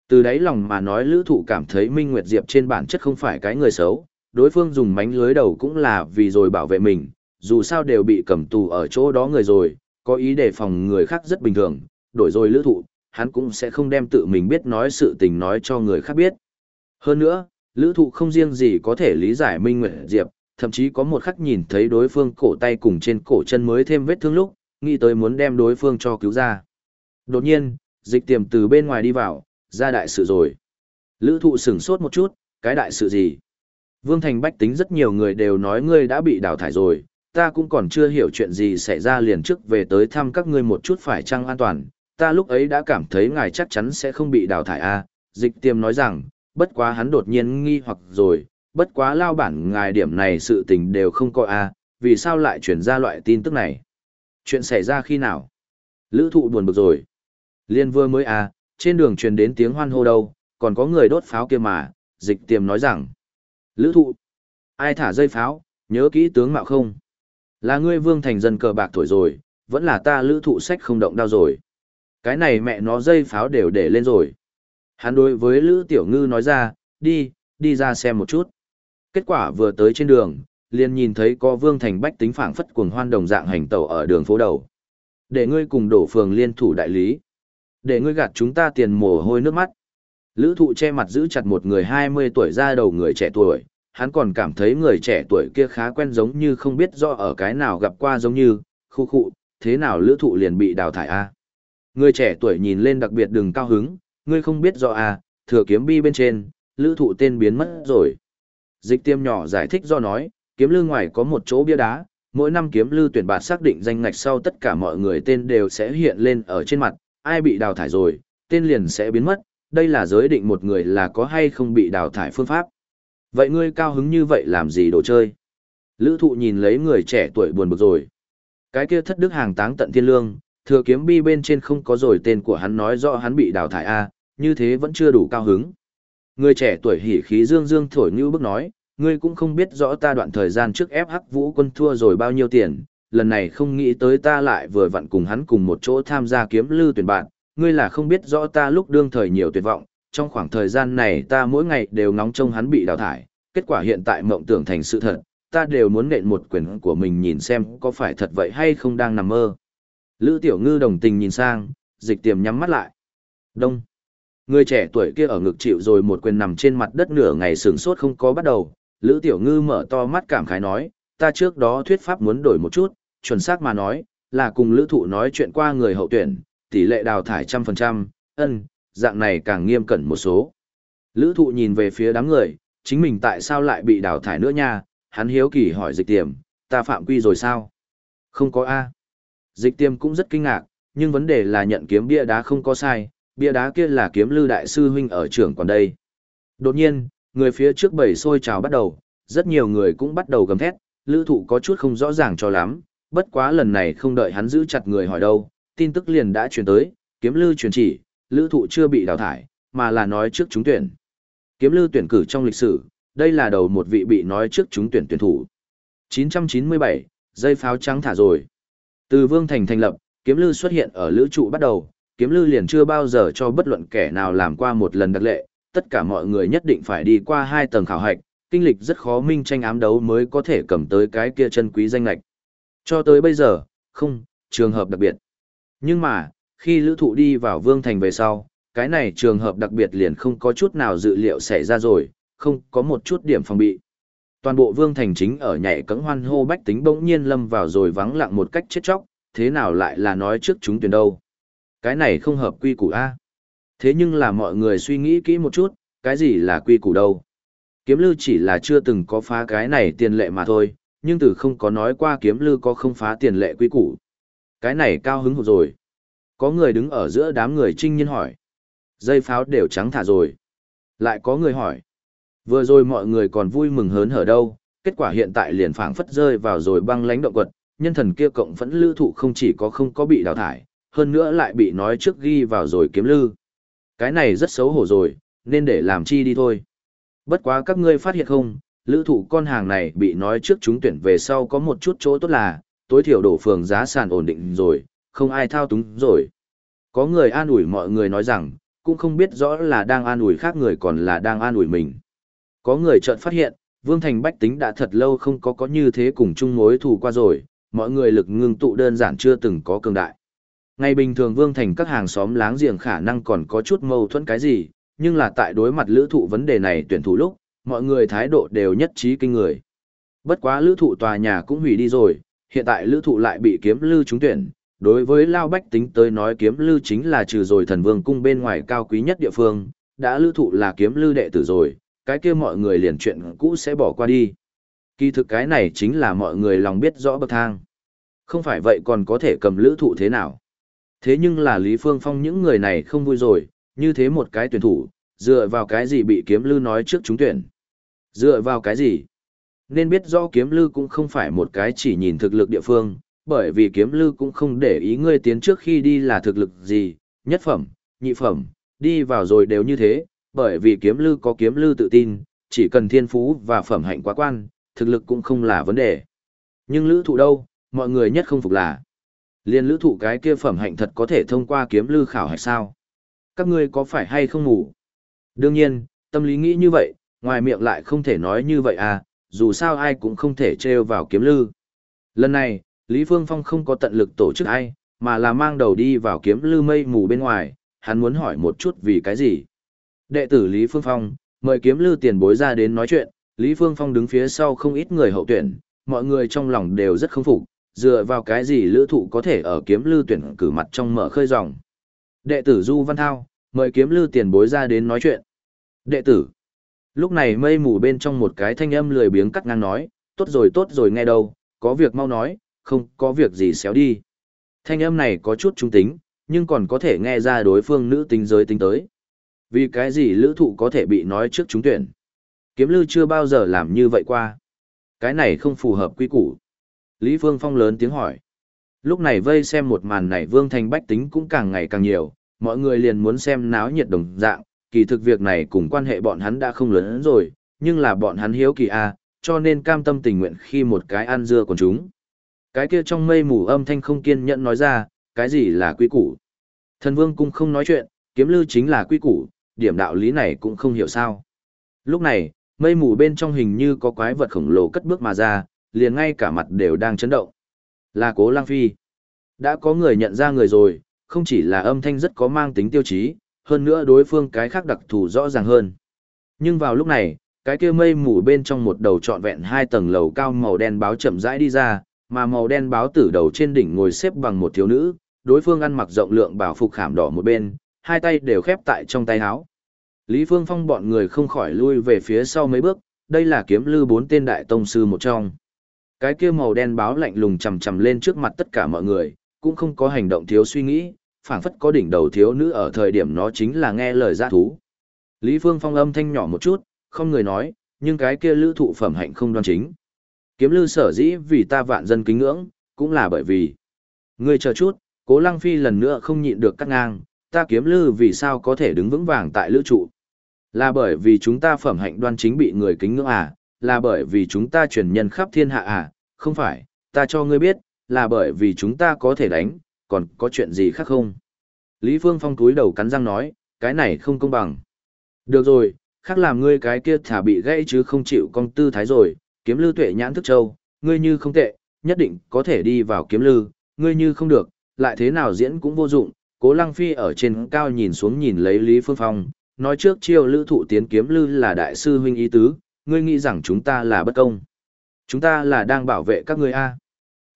Từ đấy lòng mà nói lữ thụ cảm thấy Minh Nguyệt Diệp trên bản chất không phải cái người xấu, đối phương dùng mánh lưới đầu cũng là vì rồi bảo vệ mình, dù sao đều bị cầm tù ở chỗ đó người rồi, có ý đề phòng người khác rất bình thường, đổi rồi lữ thụ, hắn cũng sẽ không đem tự mình biết nói sự tình nói cho người khác biết. Hơn nữa, lữ thụ không riêng gì có thể lý giải Minh Nguyệt Diệp, thậm chí có một khắc nhìn thấy đối phương cổ tay cùng trên cổ chân mới thêm vết thương lúc, nghĩ tới muốn đem đối phương cho cứu ra. Đột nhiên, dịch tiềm từ bên ngoài đi vào, ra đại sự rồi. Lữ thụ sửng sốt một chút, cái đại sự gì? Vương Thành Bách tính rất nhiều người đều nói ngươi đã bị đào thải rồi, ta cũng còn chưa hiểu chuyện gì xảy ra liền trước về tới thăm các ngươi một chút phải chăng an toàn, ta lúc ấy đã cảm thấy ngài chắc chắn sẽ không bị đào thải a dịch tiêm nói rằng, bất quá hắn đột nhiên nghi hoặc rồi, bất quá lao bản ngài điểm này sự tình đều không có a vì sao lại chuyển ra loại tin tức này? Chuyện xảy ra khi nào? Lữ thụ buồn bực rồi. Liên vừa mới a trên đường truyền đến tiếng hoan hô đâu, còn có người đốt pháo kia mà, dịch tiềm nói rằng. Lữ thụ, ai thả dây pháo, nhớ kỹ tướng mạo không? Là ngươi vương thành dân cờ bạc thổi rồi, vẫn là ta lữ thụ sách không động đau rồi. Cái này mẹ nó dây pháo đều để lên rồi. Hắn đối với lữ tiểu ngư nói ra, đi, đi ra xem một chút. Kết quả vừa tới trên đường, liền nhìn thấy có vương thành bách tính phảng phất cuồng hoan đồng dạng hành tẩu ở đường phố đầu. Để ngươi cùng đổ phường liên thủ đại lý. Để ngươi gạt chúng ta tiền mồ hôi nước mắt. Lữ thụ che mặt giữ chặt một người 20 tuổi ra đầu người trẻ tuổi, hắn còn cảm thấy người trẻ tuổi kia khá quen giống như không biết do ở cái nào gặp qua giống như, khu khu, thế nào lữ thụ liền bị đào thải a Người trẻ tuổi nhìn lên đặc biệt đừng cao hứng, ngươi không biết do a thừa kiếm bi bên trên, lữ thụ tên biến mất rồi. Dịch tiêm nhỏ giải thích do nói, kiếm lư ngoài có một chỗ bia đá, mỗi năm kiếm lư tuyển bạt xác định danh ngạch sau tất cả mọi người tên đều sẽ hiện lên ở trên mặt, ai bị đào thải rồi, tên liền sẽ biến mất, đây là giới định một người là có hay không bị đào thải phương pháp. Vậy ngươi cao hứng như vậy làm gì đồ chơi? Lữ thụ nhìn lấy người trẻ tuổi buồn bực rồi. Cái kia thất đức hàng táng tận thiên lương, thừa kiếm bi bên trên không có rồi tên của hắn nói rõ hắn bị đào thải A, như thế vẫn chưa đủ cao hứng. Người trẻ tuổi hỉ khí dương dương thổi như bức nói, ngươi cũng không biết rõ ta đoạn thời gian trước ép hắc vũ quân thua rồi bao nhiêu tiền, lần này không nghĩ tới ta lại vừa vặn cùng hắn cùng một chỗ tham gia kiếm lư tuyển bạn, ngươi là không biết rõ ta lúc đương thời nhiều tuyệt vọng, trong khoảng thời gian này ta mỗi ngày đều ngóng trông hắn bị đào thải, kết quả hiện tại mộng tưởng thành sự thật, ta đều muốn nện một quyền của mình nhìn xem có phải thật vậy hay không đang nằm mơ. Lữ tiểu ngư đồng tình nhìn sang, dịch tiềm nhắm mắt lại. Đông. Người trẻ tuổi kia ở ngực chịu rồi một quyền nằm trên mặt đất nửa ngày sướng sốt không có bắt đầu, Lữ tiểu ngư mở to mắt cảm khái nói, ta trước đó thuyết pháp muốn đổi một chút, chuẩn xác mà nói, là cùng lữ thụ nói chuyện qua người hậu tuyển, tỷ lệ đào thải trăm phần trăm, ân, dạng này càng nghiêm cẩn một số. Lữ thụ nhìn về phía đám người, chính mình tại sao lại bị đào thải nữa nha, hắn hiếu kỳ hỏi dịch tiềm, ta phạm quy rồi sao? Không có A. Dịch tiềm cũng rất kinh ngạc, nhưng vấn đề là nhận kiếm bia đá không có sai, bia đá kia là kiếm lư đại sư huynh ở trưởng còn đây. Đột nhiên, người phía trước bầy sôi trào bắt đầu, rất nhiều người cũng bắt đầu gầm thét, lữ thụ có chút không rõ ràng cho lắm, bất quá lần này không đợi hắn giữ chặt người hỏi đâu, tin tức liền đã truyền tới, kiếm lư truyền chỉ, lữ thụ chưa bị đào thải, mà là nói trước chúng tuyển. Kiếm lư tuyển cử trong lịch sử, đây là đầu một vị bị nói trước chúng tuyển tuyển thủ. 997, dây pháo trắng thả rồi. Từ Vương Thành thành lập, kiếm lư xuất hiện ở lữ trụ bắt đầu, kiếm lư liền chưa bao giờ cho bất luận kẻ nào làm qua một lần đặc lệ, tất cả mọi người nhất định phải đi qua hai tầng khảo hạch, kinh lịch rất khó minh tranh ám đấu mới có thể cầm tới cái kia chân quý danh lạch. Cho tới bây giờ, không, trường hợp đặc biệt. Nhưng mà, khi lữ thụ đi vào Vương Thành về sau, cái này trường hợp đặc biệt liền không có chút nào dự liệu xảy ra rồi, không có một chút điểm phòng bị. Toàn bộ Vương Thành chính ở nhảy cẫng hoan hô bách tính bỗng nhiên lâm vào rồi vắng lặng một cách chết chóc, thế nào lại là nói trước chúng tuyển đâu. Cái này không hợp quy củ A. Thế nhưng là mọi người suy nghĩ kỹ một chút, cái gì là quy củ đâu. Kiếm lư chỉ là chưa từng có phá cái này tiền lệ mà thôi, nhưng từ không có nói qua kiếm lư có không phá tiền lệ quy củ. Cái này cao hứng hụt rồi. Có người đứng ở giữa đám người trinh nhiên hỏi. Dây pháo đều trắng thả rồi. Lại có người hỏi. Vừa rồi mọi người còn vui mừng hớn hở đâu, kết quả hiện tại liền phảng phất rơi vào rồi băng lánh động quật, nhân thần kia cộng vẫn lữ thụ không chỉ có không có bị đào thải, hơn nữa lại bị nói trước ghi vào rồi kiếm lư. Cái này rất xấu hổ rồi, nên để làm chi đi thôi. Bất quá các ngươi phát hiện không, lữ thụ con hàng này bị nói trước chúng tuyển về sau có một chút chỗ tốt là, tối thiểu đổ phường giá sàn ổn định rồi, không ai thao túng rồi. Có người an ủi mọi người nói rằng, cũng không biết rõ là đang an ủi khác người còn là đang an ủi mình. Có người chợt phát hiện, Vương Thành Bách tính đã thật lâu không có có như thế cùng chung mối thù qua rồi, mọi người lực ngưng tụ đơn giản chưa từng có cường đại. Ngày bình thường Vương Thành các hàng xóm láng giềng khả năng còn có chút mâu thuẫn cái gì, nhưng là tại đối mặt lữ thụ vấn đề này tuyển thủ lúc, mọi người thái độ đều nhất trí kinh người. Bất quá lữ thụ tòa nhà cũng hủy đi rồi, hiện tại lữ thụ lại bị kiếm lưu trúng tuyển. Đối với Lao Bách tính tới nói kiếm lư chính là trừ rồi thần vương cung bên ngoài cao quý nhất địa phương, đã lữ thụ là kiếm lư đệ tử rồi, cái kia mọi người liền chuyện cũ sẽ bỏ qua đi. Kỳ thực cái này chính là mọi người lòng biết rõ bậc thang. Không phải vậy còn có thể cầm lữ thụ thế nào. Thế nhưng là Lý Phương Phong những người này không vui rồi, như thế một cái tuyển thủ, dựa vào cái gì bị kiếm lư nói trước chúng tuyển. Dựa vào cái gì? Nên biết rõ kiếm lư cũng không phải một cái chỉ nhìn thực lực địa phương, bởi vì kiếm lư cũng không để ý ngươi tiến trước khi đi là thực lực gì, nhất phẩm, nhị phẩm, đi vào rồi đều như thế, bởi vì kiếm lư có kiếm lư tự tin, chỉ cần thiên phú và phẩm hạnh quá quan, thực lực cũng không là vấn đề. Nhưng lữ thụ đâu, mọi người nhất không phục là liên lữ thụ cái kia phẩm hạnh thật có thể thông qua kiếm lư khảo hay sao? Các ngươi có phải hay không ngủ? Đương nhiên, tâm lý nghĩ như vậy, ngoài miệng lại không thể nói như vậy à, dù sao ai cũng không thể trêu vào kiếm lư. Lần này, Lý Phương Phong không có tận lực tổ chức ai, mà là mang đầu đi vào kiếm lư mây mù bên ngoài, hắn muốn hỏi một chút vì cái gì. Đệ tử Lý Phương Phong, mời kiếm lư tiền bối ra đến nói chuyện, Lý Phương Phong đứng phía sau không ít người hậu tuyển, mọi người trong lòng đều rất không phục, dựa vào cái gì lữ thụ có thể ở kiếm lư tuyển cử mặt trong mở khơi dòng. Đệ tử Du Văn Thao, mời kiếm lư tiền bối ra đến nói chuyện. Đệ tử. Lúc này mây mù bên trong một cái thanh âm lười biếng cắt ngang nói, tốt rồi tốt rồi nghe đâu, có việc mau nói, không có việc gì xéo đi. Thanh âm này có chút trung tính, nhưng còn có thể nghe ra đối phương nữ tính giới tính tới. Vì cái gì lữ thụ có thể bị nói trước chúng tuyển? Kiếm lư chưa bao giờ làm như vậy qua. Cái này không phù hợp quy củ. Lý Phương Phong lớn tiếng hỏi. Lúc này vây xem một màn này Vương Thành Bách tính cũng càng ngày càng nhiều, mọi người liền muốn xem náo nhiệt đồng dạng, kỳ thực việc này cùng quan hệ bọn hắn đã không lớn rồi, nhưng là bọn hắn hiếu kỳ a, à, cho nên cam tâm tình nguyện khi một cái ăn dưa của chúng. Cái kia trong mây mù âm thanh không kiên nhẫn nói ra, cái gì là quy củ. Thần Vương cung không nói chuyện, kiếm lư chính là quy củ, điểm đạo lý này cũng không hiểu sao. Lúc này, mây mù bên trong hình như có quái vật khổng lồ cất bước mà ra, liền ngay cả mặt đều đang chấn động. Là cố lang phi. Đã có người nhận ra người rồi, không chỉ là âm thanh rất có mang tính tiêu chí, hơn nữa đối phương cái khác đặc thù rõ ràng hơn. Nhưng vào lúc này, Cái kia mây mù bên trong một đầu trọn vẹn hai tầng lầu cao màu đen báo chậm rãi đi ra, mà màu đen báo tử đầu trên đỉnh ngồi xếp bằng một thiếu nữ, đối phương ăn mặc rộng lượng bảo phục khảm đỏ một bên, hai tay đều khép tại trong tay áo. Lý Phương Phong bọn người không khỏi lui về phía sau mấy bước, đây là kiếm lư bốn tên đại tông sư một trong. Cái kia màu đen báo lạnh lùng chầm chầm lên trước mặt tất cả mọi người, cũng không có hành động thiếu suy nghĩ, phảng phất có đỉnh đầu thiếu nữ ở thời điểm nó chính là nghe lời giã thú. Lý Phương Phong âm thanh nhỏ một chút, không người nói, nhưng cái kia lữ thụ phẩm hạnh không đoan chính. Kiếm lư sở dĩ vì ta vạn dân kính ngưỡng, cũng là bởi vì. Ngươi chờ chút, cố lăng phi lần nữa không nhịn được cắt ngang, ta kiếm lư vì sao có thể đứng vững vàng tại lữ trụ. Là bởi vì chúng ta phẩm hạnh đoan chính bị người kính ngưỡng à, là bởi vì chúng ta truyền nhân khắp thiên hạ à, không phải, ta cho ngươi biết, là bởi vì chúng ta có thể đánh, còn có chuyện gì khác không? Lý Phương Phong túi đầu cắn răng nói, cái này không công bằng. Được rồi, khác làm ngươi cái kia thả bị gãy chứ không chịu công tư thái rồi, kiếm lư tuệ nhãn thức châu, ngươi như không tệ, nhất định có thể đi vào kiếm lư, ngươi như không được, lại thế nào diễn cũng vô dụng. Cố Lăng Phi ở trên cao nhìn xuống nhìn lấy Lý Phương Phong, nói trước chiêu lữ thụ tiến kiếm lư là đại sư huynh ý tứ, ngươi nghĩ rằng chúng ta là bất công. Chúng ta là đang bảo vệ các ngươi a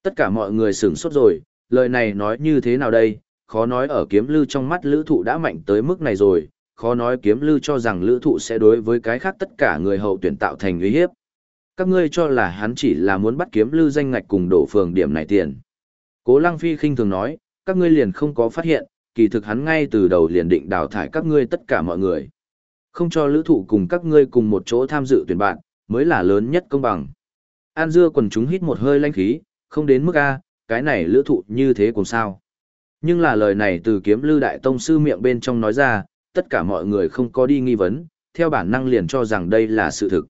Tất cả mọi người sửng sốt rồi, lời này nói như thế nào đây, khó nói ở kiếm lư trong mắt lữ thụ đã mạnh tới mức này rồi, khó nói kiếm lư cho rằng lữ thụ sẽ đối với cái khác tất cả người hậu tuyển tạo thành uy hiếp. Các ngươi cho là hắn chỉ là muốn bắt kiếm lư danh ngạch cùng đổ phường điểm này tiền. Cố Lăng Phi khinh thường nói, các ngươi liền không có phát hiện, kỳ thực hắn ngay từ đầu liền định đào thải các ngươi tất cả mọi người. Không cho lữ thụ cùng các ngươi cùng một chỗ tham dự tuyển bạn, mới là lớn nhất công bằng. An dưa quần chúng hít một hơi lanh khí, không đến mức A, cái này lữ thụ như thế cũng sao. Nhưng là lời này từ kiếm lư đại tông sư miệng bên trong nói ra, tất cả mọi người không có đi nghi vấn, theo bản năng liền cho rằng đây là sự thực.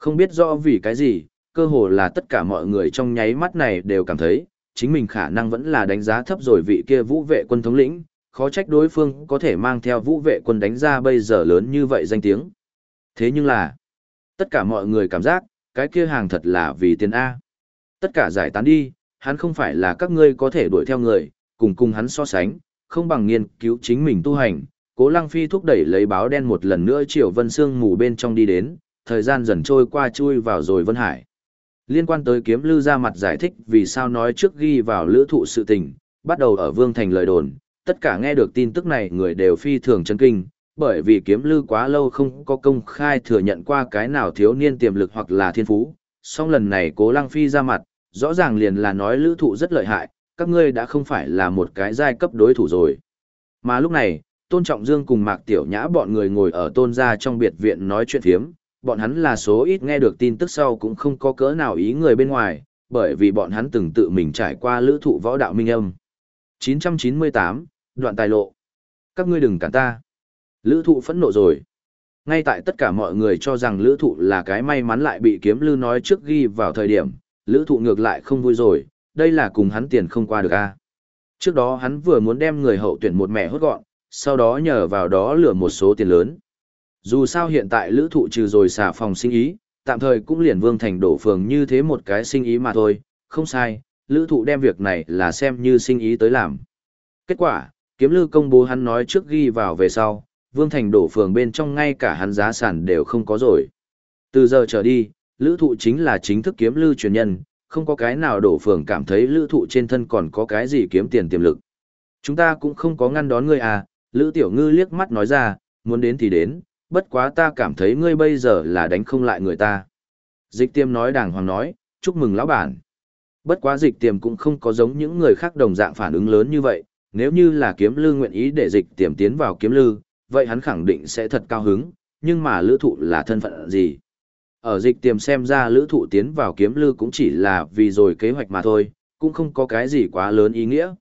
Không biết rõ vì cái gì, cơ hồ là tất cả mọi người trong nháy mắt này đều cảm thấy, chính mình khả năng vẫn là đánh giá thấp rồi vị kia vũ vệ quân thống lĩnh, khó trách đối phương có thể mang theo vũ vệ quân đánh ra bây giờ lớn như vậy danh tiếng. Thế nhưng là, tất cả mọi người cảm giác, cái kia hàng thật là vì tiền A. Tất cả giải tán đi, hắn không phải là các ngươi có thể đuổi theo người, cùng cùng hắn so sánh, không bằng nghiên cứu chính mình tu hành. Cố Lăng Phi thúc đẩy lấy báo đen một lần nữa Triệu Vân Sương mù bên trong đi đến, thời gian dần trôi qua chui vào rồi Vân Hải. Liên quan tới kiếm lư ra mặt giải thích vì sao nói trước ghi vào lữ thụ sự tình, bắt đầu ở Vương Thành lời đồn, tất cả nghe được tin tức này người đều phi thường chấn kinh, bởi vì kiếm lư quá lâu không có công khai thừa nhận qua cái nào thiếu niên tiềm lực hoặc là thiên phú. Song lần này cố lăng phi ra mặt, rõ ràng liền là nói lữ thụ rất lợi hại, các ngươi đã không phải là một cái giai cấp đối thủ rồi. Mà lúc này, Tôn Trọng Dương cùng Mạc Tiểu Nhã bọn người ngồi ở tôn gia trong biệt viện nói chuyện thiếm, bọn hắn là số ít nghe được tin tức sau cũng không có cỡ nào ý người bên ngoài, bởi vì bọn hắn từng tự mình trải qua lữ thụ võ đạo minh âm. 998, đoạn tài lộ. Các ngươi đừng cản ta. Lữ thụ phẫn nộ rồi. Ngay tại tất cả mọi người cho rằng lữ thụ là cái may mắn lại bị kiếm lư nói trước ghi vào thời điểm, lữ thụ ngược lại không vui rồi, đây là cùng hắn tiền không qua được a Trước đó hắn vừa muốn đem người hậu tuyển một mẹ hốt gọn, sau đó nhờ vào đó lừa một số tiền lớn. Dù sao hiện tại lữ thụ trừ rồi xả phòng sinh ý, tạm thời cũng liền vương thành đổ phường như thế một cái sinh ý mà thôi, không sai, lữ thụ đem việc này là xem như sinh ý tới làm. Kết quả, kiếm lư công bố hắn nói trước ghi vào về sau, vương thành đổ phường bên trong ngay cả hắn giá sản đều không có rồi. Từ giờ trở đi, lữ thụ chính là chính thức kiếm lư truyền nhân, không có cái nào đổ phường cảm thấy lữ thụ trên thân còn có cái gì kiếm tiền tiềm lực. Chúng ta cũng không có ngăn đón ngươi à, lữ tiểu ngư liếc mắt nói ra, muốn đến thì đến, bất quá ta cảm thấy ngươi bây giờ là đánh không lại người ta. Dịch tiêm nói đàng hoàng nói, chúc mừng lão bản. Bất quá dịch tiêm cũng không có giống những người khác đồng dạng phản ứng lớn như vậy, nếu như là kiếm lư nguyện ý để dịch tiêm tiến vào kiếm lư, vậy hắn khẳng định sẽ thật cao hứng, nhưng mà lữ thụ là thân phận gì? Ở dịch tiêm xem ra lữ thụ tiến vào kiếm lư cũng chỉ là vì rồi kế hoạch mà thôi, cũng không có cái gì quá lớn ý nghĩa.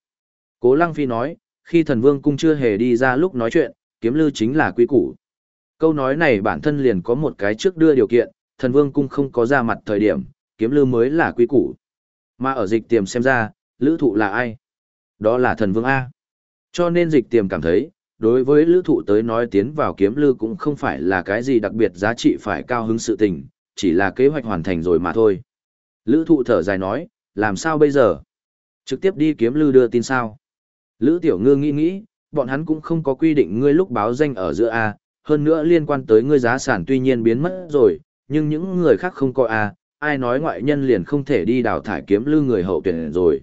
Cố Lăng Phi nói, khi thần vương cung chưa hề đi ra lúc nói chuyện, kiếm lư chính là quy củ. Câu nói này bản thân liền có một cái trước đưa điều kiện, thần vương cung không có ra mặt thời điểm, kiếm lư mới là quy củ. Mà ở dịch tiềm xem ra, lữ thụ là ai? Đó là thần vương A. Cho nên dịch tiềm cảm thấy, đối với lữ thụ tới nói tiến vào kiếm lư cũng không phải là cái gì đặc biệt giá trị phải cao hứng sự tình, chỉ là kế hoạch hoàn thành rồi mà thôi. Lữ thụ thở dài nói, làm sao bây giờ? Trực tiếp đi kiếm lư đưa tin sao? Lữ tiểu ngư nghĩ nghĩ, bọn hắn cũng không có quy định ngươi lúc báo danh ở giữa A, hơn nữa liên quan tới ngươi giá sản tuy nhiên biến mất rồi, nhưng những người khác không có a, ai nói ngoại nhân liền không thể đi đào thải kiếm lưu người hậu tuyển rồi.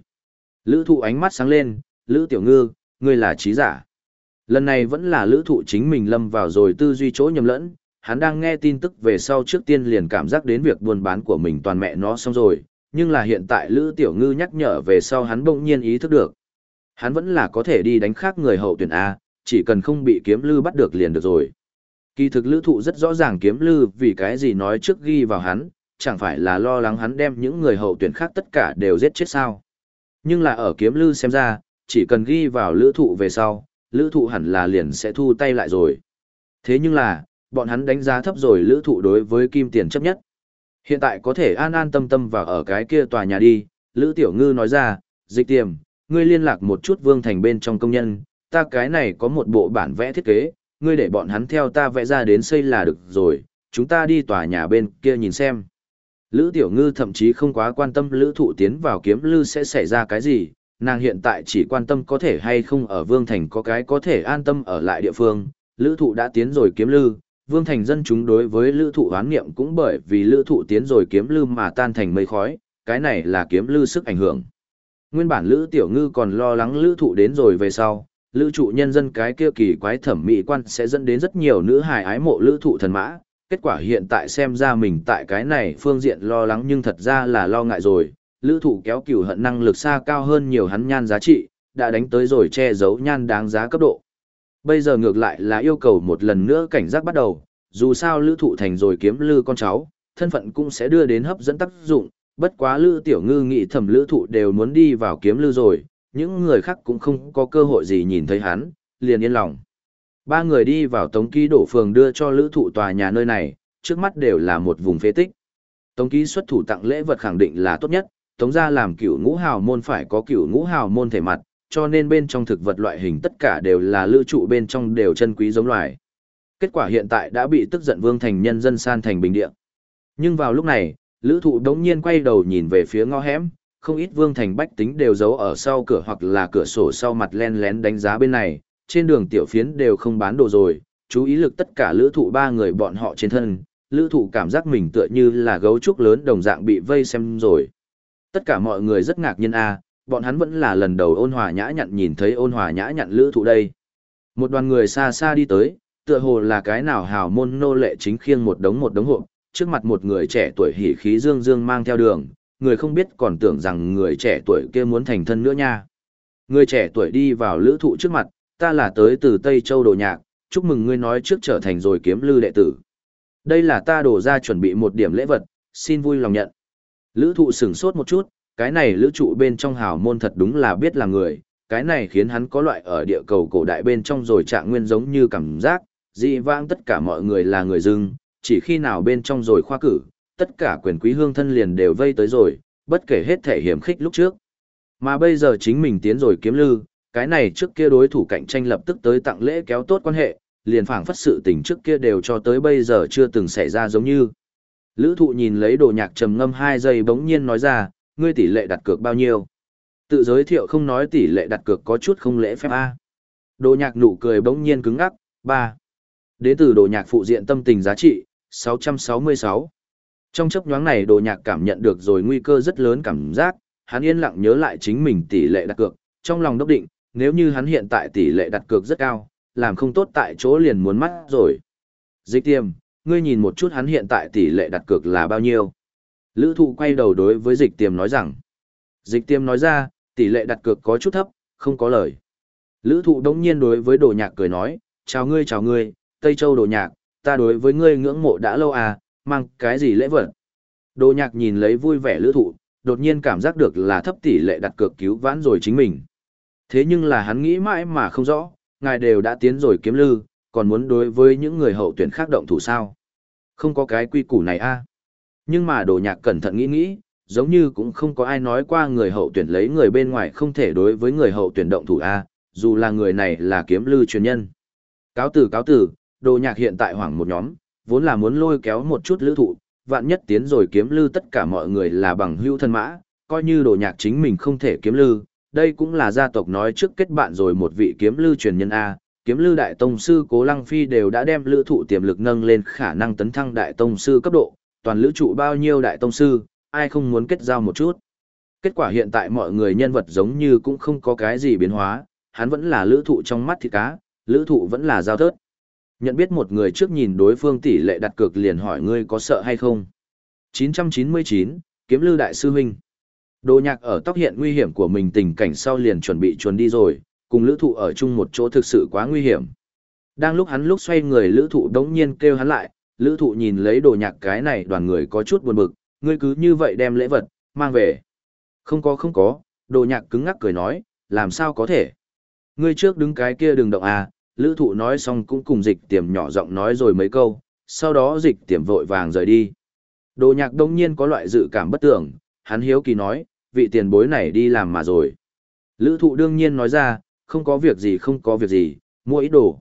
Lữ thụ ánh mắt sáng lên, Lữ tiểu ngư, ngươi là trí giả. Lần này vẫn là lữ thụ chính mình lâm vào rồi tư duy chỗ nhầm lẫn, hắn đang nghe tin tức về sau trước tiên liền cảm giác đến việc buôn bán của mình toàn mẹ nó xong rồi, nhưng là hiện tại lữ tiểu ngư nhắc nhở về sau hắn bỗng nhiên ý thức được. Hắn vẫn là có thể đi đánh khác người hậu tuyển A, chỉ cần không bị kiếm lư bắt được liền được rồi. Kỳ thực lữ thụ rất rõ ràng kiếm lư vì cái gì nói trước ghi vào hắn, chẳng phải là lo lắng hắn đem những người hậu tuyển khác tất cả đều giết chết sao. Nhưng là ở kiếm lư xem ra, chỉ cần ghi vào lữ thụ về sau, lữ thụ hẳn là liền sẽ thu tay lại rồi. Thế nhưng là, bọn hắn đánh giá thấp rồi lữ thụ đối với kim tiền chấp nhất. Hiện tại có thể an an tâm tâm vào ở cái kia tòa nhà đi, lữ tiểu ngư nói ra, dịch tiềm, ngươi liên lạc một chút vương thành bên trong công nhân, ta cái này có một bộ bản vẽ thiết kế, ngươi để bọn hắn theo ta vẽ ra đến xây là được rồi, chúng ta đi tòa nhà bên kia nhìn xem. Lữ Tiểu Ngư thậm chí không quá quan tâm Lữ Thụ tiến vào kiếm lư sẽ xảy ra cái gì, nàng hiện tại chỉ quan tâm có thể hay không ở Vương Thành có cái có thể an tâm ở lại địa phương. Lữ Thụ đã tiến rồi kiếm lư, Vương Thành dân chúng đối với Lữ Thụ hoán nghiệm cũng bởi vì Lữ Thụ tiến rồi kiếm lư mà tan thành mây khói, cái này là kiếm lư sức ảnh hưởng. Nguyên bản Lữ Tiểu Ngư còn lo lắng Lữ Thụ đến rồi về sau, Lữ trụ nhân dân cái kia kỳ quái thẩm mỹ quan sẽ dẫn đến rất nhiều nữ hài ái mộ Lữ Thụ thần mã, kết quả hiện tại xem ra mình tại cái này phương diện lo lắng nhưng thật ra là lo ngại rồi, lữ thụ kéo cửu hận năng lực xa cao hơn nhiều hắn nhan giá trị, đã đánh tới rồi che giấu nhan đáng giá cấp độ. Bây giờ ngược lại là yêu cầu một lần nữa cảnh giác bắt đầu, dù sao lữ thụ thành rồi kiếm lư con cháu, thân phận cũng sẽ đưa đến hấp dẫn tác dụng, bất quá lữ tiểu ngư nghị thẩm lữ thụ đều muốn đi vào kiếm lư rồi, những người khác cũng không có cơ hội gì nhìn thấy hắn, liền yên lòng. Ba người đi vào tống ký đổ phường đưa cho lữ thụ tòa nhà nơi này, trước mắt đều là một vùng phế tích. Tống ký xuất thủ tặng lễ vật khẳng định là tốt nhất, tống ra làm cửu ngũ hào môn phải có cửu ngũ hào môn thể mặt, cho nên bên trong thực vật loại hình tất cả đều là lữ trụ bên trong đều chân quý giống loài. Kết quả hiện tại đã bị tức giận vương thành nhân dân san thành bình địa. Nhưng vào lúc này, lữ thụ đống nhiên quay đầu nhìn về phía ngõ hẻm, không ít vương thành bách tính đều giấu ở sau cửa hoặc là cửa sổ sau mặt len lén đánh giá bên này, trên đường tiểu phiến đều không bán đồ rồi, chú ý lực tất cả lữ thụ ba người bọn họ trên thân, lữ thụ cảm giác mình tựa như là gấu trúc lớn đồng dạng bị vây xem rồi. Tất cả mọi người rất ngạc nhiên a bọn hắn vẫn là lần đầu ôn hòa nhã nhặn nhìn thấy ôn hòa nhã nhặn lữ thụ đây. Một đoàn người xa xa đi tới, tựa hồ là cái nào hào môn nô lệ chính khiêng một đống một đống hộp, trước mặt một người trẻ tuổi hỉ khí dương dương mang theo đường, người không biết còn tưởng rằng người trẻ tuổi kia muốn thành thân nữa nha. Người trẻ tuổi đi vào lữ thụ trước mặt, ta là tới từ Tây Châu Đồ Nhạc, chúc mừng ngươi nói trước trở thành rồi kiếm lư đệ tử. Đây là ta đổ ra chuẩn bị một điểm lễ vật, xin vui lòng nhận. Lữ thụ sửng sốt một chút, cái này lữ trụ bên trong hào môn thật đúng là biết là người, cái này khiến hắn có loại ở địa cầu cổ đại bên trong rồi trạng nguyên giống như cảm giác, dị vãng tất cả mọi người là người dưng, chỉ khi nào bên trong rồi khoa cử, tất cả quyền quý hương thân liền đều vây tới rồi, bất kể hết thể hiểm khích lúc trước. Mà bây giờ chính mình tiến rồi kiếm lư, cái này trước kia đối thủ cạnh tranh lập tức tới tặng lễ kéo tốt quan hệ, liền phảng phất sự tình trước kia đều cho tới bây giờ chưa từng xảy ra giống như. Lữ thụ nhìn lấy đồ nhạc trầm ngâm 2 giây bỗng nhiên nói ra, ngươi tỷ lệ đặt cược bao nhiêu? Tự giới thiệu không nói tỷ lệ đặt cược có chút không lễ phép A. Đồ nhạc nụ cười bỗng nhiên cứng ngắc, 3. Đến từ đồ nhạc phụ diện tâm tình giá trị, 666. Trong chấp nhoáng này đồ nhạc cảm nhận được rồi nguy cơ rất lớn cảm giác, hắn yên lặng nhớ lại chính mình tỷ lệ đặt cược, trong lòng đốc định, nếu như hắn hiện tại tỷ lệ đặt cược rất cao, làm không tốt tại chỗ liền muốn mắt rồi. Dịch tiêm, ngươi nhìn một chút hắn hiện tại tỷ lệ đặt cược là bao nhiêu. Lữ thụ quay đầu đối với dịch tiêm nói rằng, dịch tiêm nói ra, tỷ lệ đặt cược có chút thấp, không có lời. Lữ thụ đống nhiên đối với đồ nhạc cười nói, chào ngươi chào ngươi, Tây Châu đồ nhạc, ta đối với ngươi ngưỡng mộ đã lâu à, mang cái gì lễ vật. Đồ nhạc nhìn lấy vui vẻ lữ thụ, đột nhiên cảm giác được là thấp tỷ lệ đặt cược cứu vãn rồi chính mình. Thế nhưng là hắn nghĩ mãi mà không rõ, ngài đều đã tiến rồi kiếm lư, còn muốn đối với những người hậu tuyển khác động thủ sao. Không có cái quy củ này a Nhưng mà đồ nhạc cẩn thận nghĩ nghĩ, giống như cũng không có ai nói qua người hậu tuyển lấy người bên ngoài không thể đối với người hậu tuyển động thủ a dù là người này là kiếm lư truyền nhân. Cáo tử cáo tử, đồ nhạc hiện tại hoảng một nhóm, vốn là muốn lôi kéo một chút lữ thụ, vạn nhất tiến rồi kiếm lư tất cả mọi người là bằng hưu thân mã, coi như đồ nhạc chính mình không thể kiếm lư, đây cũng là gia tộc nói trước kết bạn rồi một vị kiếm lư truyền nhân A, kiếm lư đại tông sư Cố Lăng Phi đều đã đem lữ thụ tiềm lực nâng lên khả năng tấn thăng đại tông sư cấp độ, toàn lữ trụ bao nhiêu đại tông sư, ai không muốn kết giao một chút. Kết quả hiện tại mọi người nhân vật giống như cũng không có cái gì biến hóa, hắn vẫn là lữ thụ trong mắt thịt cá, lữ thụ vẫn là giao thớt. Nhận biết một người trước nhìn đối phương tỷ lệ đặt cược liền hỏi ngươi có sợ hay không. 999, Kiếm Lư Đại Sư Huynh. Đồ nhạc ở tóc hiện nguy hiểm của mình tình cảnh sau liền chuẩn bị chuồn đi rồi, cùng lữ thụ ở chung một chỗ thực sự quá nguy hiểm. Đang lúc hắn lúc xoay người lữ thụ đống nhiên kêu hắn lại, lữ thụ nhìn lấy đồ nhạc cái này đoàn người có chút buồn bực, ngươi cứ như vậy đem lễ vật, mang về. Không có không có, đồ nhạc cứng ngắc cười nói, làm sao có thể. Ngươi trước đứng cái kia đừng động à, lữ thụ nói xong cũng cùng dịch tiềm nhỏ giọng nói rồi mấy câu, sau đó dịch tiềm vội vàng rời đi. Đồ nhạc đông nhiên có loại dự cảm bất tưởng, hắn hiếu kỳ nói, vị tiền bối này đi làm mà rồi. Lữ thụ đương nhiên nói ra, không có việc gì không có việc gì, mua ít đồ.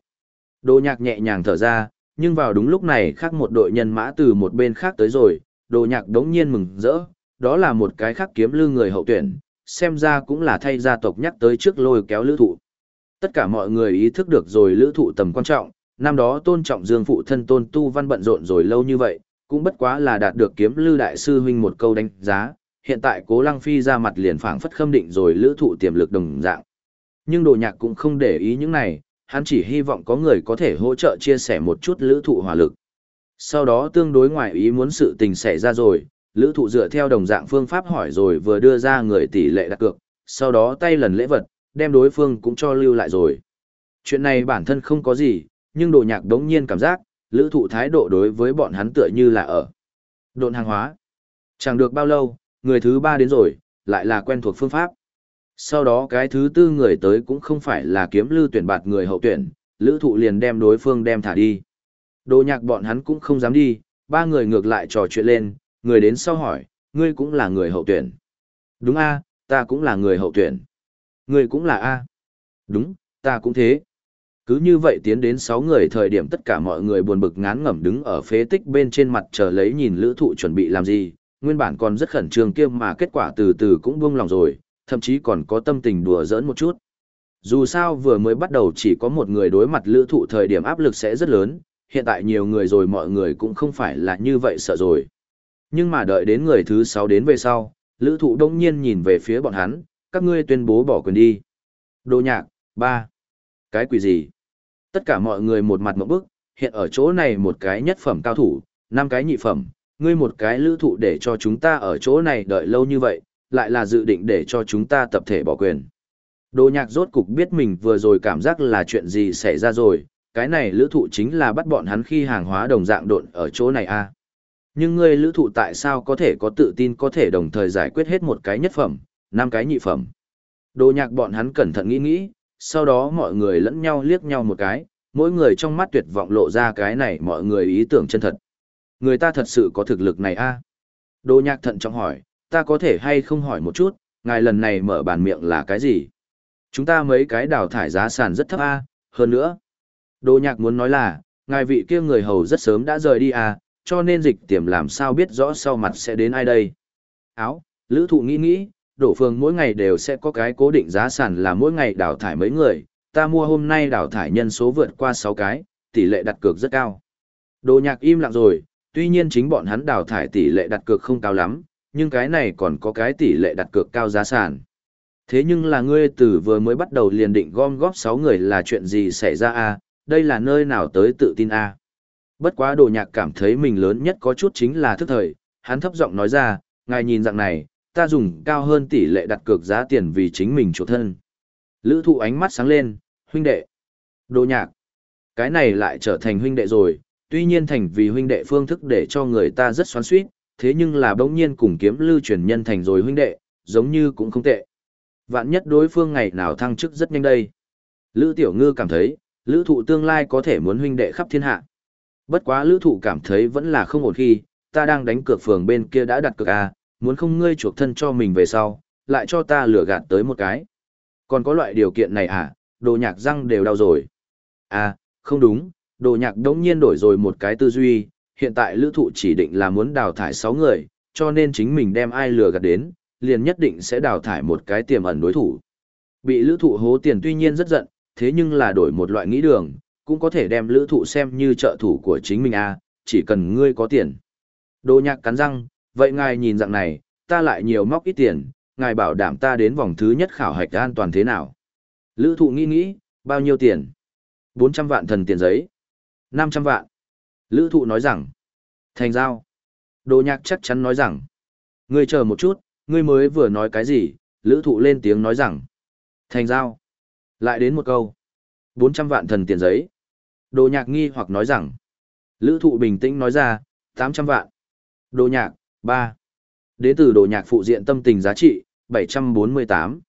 Đồ nhạc nhẹ nhàng thở ra, nhưng vào đúng lúc này khác một đội nhân mã từ một bên khác tới rồi, đồ nhạc đống nhiên mừng rỡ, đó là một cái khác kiếm lưu người hậu tuyển, xem ra cũng là thay gia tộc nhắc tới trước lôi kéo lữ thụ. Tất cả mọi người ý thức được rồi lữ thụ tầm quan trọng, năm đó tôn trọng dương phụ thân tôn tu văn bận rộn rồi lâu như vậy, cũng bất quá là đạt được kiếm lưu đại sư huynh một câu đánh giá, hiện tại cố lăng phi ra mặt liền phảng phất khâm định rồi lữ thụ tiềm lực đồng dạng. Nhưng đồ nhạc cũng không để ý những này, hắn chỉ hy vọng có người có thể hỗ trợ chia sẻ một chút lữ thụ hỏa lực. Sau đó tương đối ngoại ý muốn sự tình xảy ra rồi, lữ thụ dựa theo đồng dạng phương pháp hỏi rồi vừa đưa ra người tỷ lệ đặt cược, sau đó tay lần lễ vật, đem đối phương cũng cho lưu lại rồi. Chuyện này bản thân không có gì, nhưng đồ nhạc đống nhiên cảm giác, lữ thụ thái độ đối với bọn hắn tựa như là ở độn hàng hóa. Chẳng được bao lâu, người thứ ba đến rồi, lại là quen thuộc phương pháp. Sau đó cái thứ tư người tới cũng không phải là kiếm lưu tuyển bạt người hậu tuyển, lữ thụ liền đem đối phương đem thả đi. Đồ nhạc bọn hắn cũng không dám đi, ba người ngược lại trò chuyện lên, người đến sau hỏi, ngươi cũng là người hậu tuyển. Đúng a ta cũng là người hậu tuyển. Ngươi cũng là a Đúng, ta cũng thế. Cứ như vậy tiến đến 6 người thời điểm tất cả mọi người buồn bực ngán ngẩm đứng ở phế tích bên trên mặt chờ lấy nhìn lữ thụ chuẩn bị làm gì, nguyên bản còn rất khẩn trương kia mà kết quả từ từ cũng buông lòng rồi, thậm chí còn có tâm tình đùa giỡn một chút. Dù sao vừa mới bắt đầu chỉ có một người đối mặt lữ thụ thời điểm áp lực sẽ rất lớn, hiện tại nhiều người rồi mọi người cũng không phải là như vậy sợ rồi. Nhưng mà đợi đến người thứ 6 đến về sau, lữ thụ đông nhiên nhìn về phía bọn hắn, các ngươi tuyên bố bỏ quyền đi. Đồ nhạc, ba Cái quỷ gì? Tất cả mọi người một mặt một bức, hiện ở chỗ này một cái nhất phẩm cao thủ, năm cái nhị phẩm, ngươi một cái lữ thụ để cho chúng ta ở chỗ này đợi lâu như vậy, lại là dự định để cho chúng ta tập thể bỏ quyền. Đồ nhạc rốt cục biết mình vừa rồi cảm giác là chuyện gì xảy ra rồi, cái này lữ thụ chính là bắt bọn hắn khi hàng hóa đồng dạng độn ở chỗ này a à. Nhưng ngươi lữ thụ tại sao có thể có tự tin có thể đồng thời giải quyết hết một cái nhất phẩm, năm cái nhị phẩm. Đồ nhạc bọn hắn cẩn thận nghĩ nghĩ, sau đó mọi người lẫn nhau liếc nhau một cái, mỗi người trong mắt tuyệt vọng lộ ra cái này mọi người ý tưởng chân thật. Người ta thật sự có thực lực này a à? Đồ nhạc thận trọng hỏi, ta có thể hay không hỏi một chút, ngài lần này mở bàn miệng là cái gì? Chúng ta mấy cái đào thải giá sàn rất thấp a hơn nữa. Đồ nhạc muốn nói là, ngài vị kia người hầu rất sớm đã rời đi à, cho nên dịch tiềm làm sao biết rõ sau mặt sẽ đến ai đây. Áo, lữ thụ nghĩ nghĩ, đổ phương mỗi ngày đều sẽ có cái cố định giá sàn là mỗi ngày đào thải mấy người, ta mua hôm nay đào thải nhân số vượt qua 6 cái, tỷ lệ đặt cược rất cao. Đồ nhạc im lặng rồi, tuy nhiên chính bọn hắn đào thải tỷ lệ đặt cược không cao lắm, nhưng cái này còn có cái tỷ lệ đặt cược cao giá sàn. Thế nhưng là ngươi từ vừa mới bắt đầu liền định gom góp 6 người là chuyện gì xảy ra a đây là nơi nào tới tự tin a Bất quá đồ nhạc cảm thấy mình lớn nhất có chút chính là thức thời, hắn thấp giọng nói ra, ngài nhìn dạng này, ta dùng cao hơn tỷ lệ đặt cược giá tiền vì chính mình chủ thân. Lữ thụ ánh mắt sáng lên, huynh đệ. Đồ nhạc. Cái này lại trở thành huynh đệ rồi, tuy nhiên thành vì huynh đệ phương thức để cho người ta rất xoắn suýt, thế nhưng là bỗng nhiên cùng kiếm lưu truyền nhân thành rồi huynh đệ, giống như cũng không tệ. Vạn nhất đối phương ngày nào thăng chức rất nhanh đây. Lữ Tiểu Ngư cảm thấy, Lữ Thụ tương lai có thể muốn huynh đệ khắp thiên hạ. Bất quá Lữ Thụ cảm thấy vẫn là không ổn khi, ta đang đánh cược phường bên kia đã đặt cược A, muốn không ngươi chuộc thân cho mình về sau, lại cho ta lừa gạt tới một cái. Còn có loại điều kiện này à, đồ nhạc răng đều đau rồi. À, không đúng, đồ nhạc đống nhiên đổi rồi một cái tư duy, hiện tại lữ thụ chỉ định là muốn đào thải 6 người, cho nên chính mình đem ai lừa gạt đến, liền nhất định sẽ đào thải một cái tiềm ẩn đối thủ. Bị lữ thụ hố tiền tuy nhiên rất giận, thế nhưng là đổi một loại nghĩ đường, cũng có thể đem lữ thụ xem như trợ thủ của chính mình à, chỉ cần ngươi có tiền. Đồ nhạc cắn răng, vậy ngài nhìn dạng này, ta lại nhiều móc ít tiền, ngài bảo đảm ta đến vòng thứ nhất khảo hạch an toàn thế nào. Lữ thụ nghĩ nghĩ, bao nhiêu tiền? 400 vạn thần tiền giấy. 500 vạn. Lữ thụ nói rằng, thành giao. Đồ nhạc chắc chắn nói rằng, ngươi chờ một chút, ngươi mới vừa nói cái gì? Lữ thụ lên tiếng nói rằng, thành giao. Lại đến một câu. 400 vạn thần tiền giấy. Đồ nhạc nghi hoặc nói rằng, lữ thụ bình tĩnh nói ra, 800 vạn. Đồ nhạc, 3. Đến từ đồ nhạc phụ diện tâm tình giá trị, 748.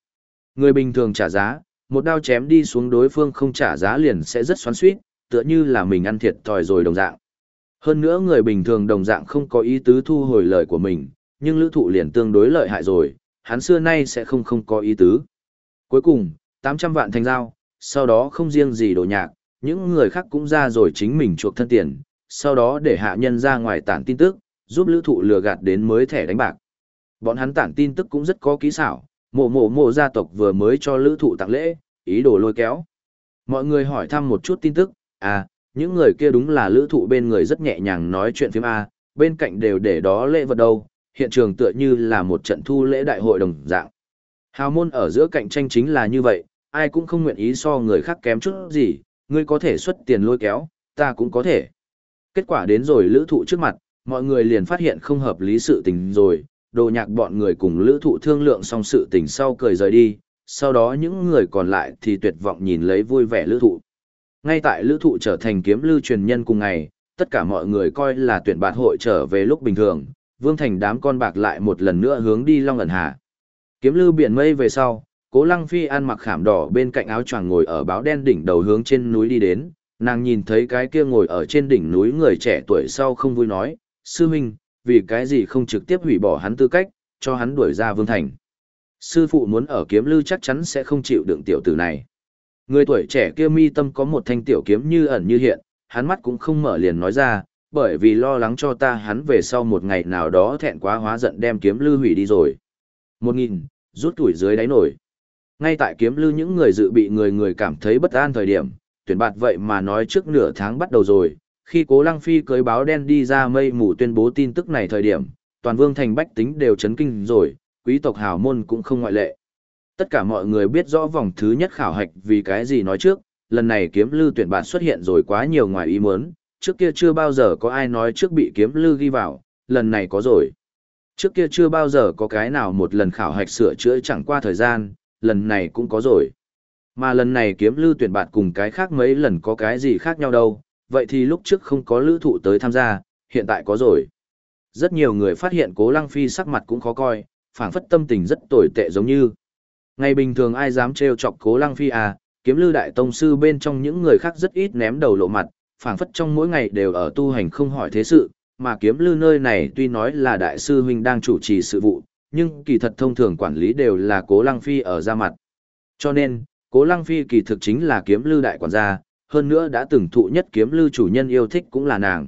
Người bình thường trả giá, một đao chém đi xuống đối phương không trả giá liền sẽ rất xoắn suýt, tựa như là mình ăn thiệt thòi rồi đồng dạng. Hơn nữa người bình thường đồng dạng không có ý tứ thu hồi lời của mình, nhưng lữ thụ liền tương đối lợi hại rồi, hắn xưa nay sẽ không không có ý tứ. Cuối cùng, 800 vạn thành giao, sau đó không riêng gì đồ nhạc, những người khác cũng ra rồi chính mình chuộc thân tiền, sau đó để hạ nhân ra ngoài tản tin tức, giúp lữ thụ lừa gạt đến mới thẻ đánh bạc. Bọn hắn tản tin tức cũng rất có kỹ xảo, mộ mộ mộ gia tộc vừa mới cho lữ thụ tặng lễ, ý đồ lôi kéo. Mọi người hỏi thăm một chút tin tức, à, những người kia đúng là lữ thụ bên người rất nhẹ nhàng nói chuyện phim A, bên cạnh đều để đó lễ vật đâu, hiện trường tựa như là một trận thu lễ đại hội đồng dạng. Hào môn ở giữa cạnh tranh chính là như vậy, ai cũng không nguyện ý so người khác kém chút gì, ngươi có thể xuất tiền lôi kéo, ta cũng có thể. Kết quả đến rồi lữ thụ trước mặt, mọi người liền phát hiện không hợp lý sự tình rồi, đồ nhạc bọn người cùng lữ thụ thương lượng xong sự tình sau cười rời đi, sau đó những người còn lại thì tuyệt vọng nhìn lấy vui vẻ lữ thụ. Ngay tại lữ thụ trở thành kiếm lưu truyền nhân cùng ngày, tất cả mọi người coi là tuyển bạt hội trở về lúc bình thường, vương thành đám con bạc lại một lần nữa hướng đi long ẩn hạ Kiếm lưu biển mây về sau, cố lăng phi ăn mặc khảm đỏ bên cạnh áo choàng ngồi ở báo đen đỉnh đầu hướng trên núi đi đến, nàng nhìn thấy cái kia ngồi ở trên đỉnh núi người trẻ tuổi sau không vui nói, sư huynh, vì cái gì không trực tiếp hủy bỏ hắn tư cách, cho hắn đuổi ra vương thành. Sư phụ muốn ở kiếm lưu chắc chắn sẽ không chịu đựng tiểu tử này. Người tuổi trẻ kia mi tâm có một thanh tiểu kiếm như ẩn như hiện, hắn mắt cũng không mở liền nói ra, bởi vì lo lắng cho ta hắn về sau một ngày nào đó thẹn quá hóa giận đem kiếm lưu hủy đi rồi. Một nghìn, rút tuổi dưới đáy nổi. Ngay tại kiếm lưu những người dự bị người người cảm thấy bất an thời điểm, tuyển bạt vậy mà nói trước nửa tháng bắt đầu rồi, khi cố lăng phi cưới báo đen đi ra mây mù tuyên bố tin tức này thời điểm, toàn vương thành bách tính đều chấn kinh rồi, quý tộc hào môn cũng không ngoại lệ. Tất cả mọi người biết rõ vòng thứ nhất khảo hạch vì cái gì nói trước, lần này kiếm lư tuyển bạn xuất hiện rồi quá nhiều ngoài ý muốn, trước kia chưa bao giờ có ai nói trước bị kiếm lư ghi vào, lần này có rồi. Trước kia chưa bao giờ có cái nào một lần khảo hạch sửa chữa chẳng qua thời gian, lần này cũng có rồi. Mà lần này kiếm lư tuyển bạn cùng cái khác mấy lần có cái gì khác nhau đâu, vậy thì lúc trước không có lữ thụ tới tham gia, hiện tại có rồi. Rất nhiều người phát hiện cố lăng phi sắc mặt cũng khó coi, phảng phất tâm tình rất tồi tệ giống như. Ngày bình thường ai dám trêu chọc cố lăng phi à, kiếm lưu đại tông sư bên trong những người khác rất ít ném đầu lộ mặt, phảng phất trong mỗi ngày đều ở tu hành không hỏi thế sự, mà kiếm lưu nơi này tuy nói là đại sư huynh đang chủ trì sự vụ, nhưng kỳ thật thông thường quản lý đều là cố lăng phi ở ra mặt. Cho nên, cố lăng phi kỳ thực chính là kiếm lưu đại quản gia, hơn nữa đã từng thụ nhất kiếm lưu chủ nhân yêu thích cũng là nàng.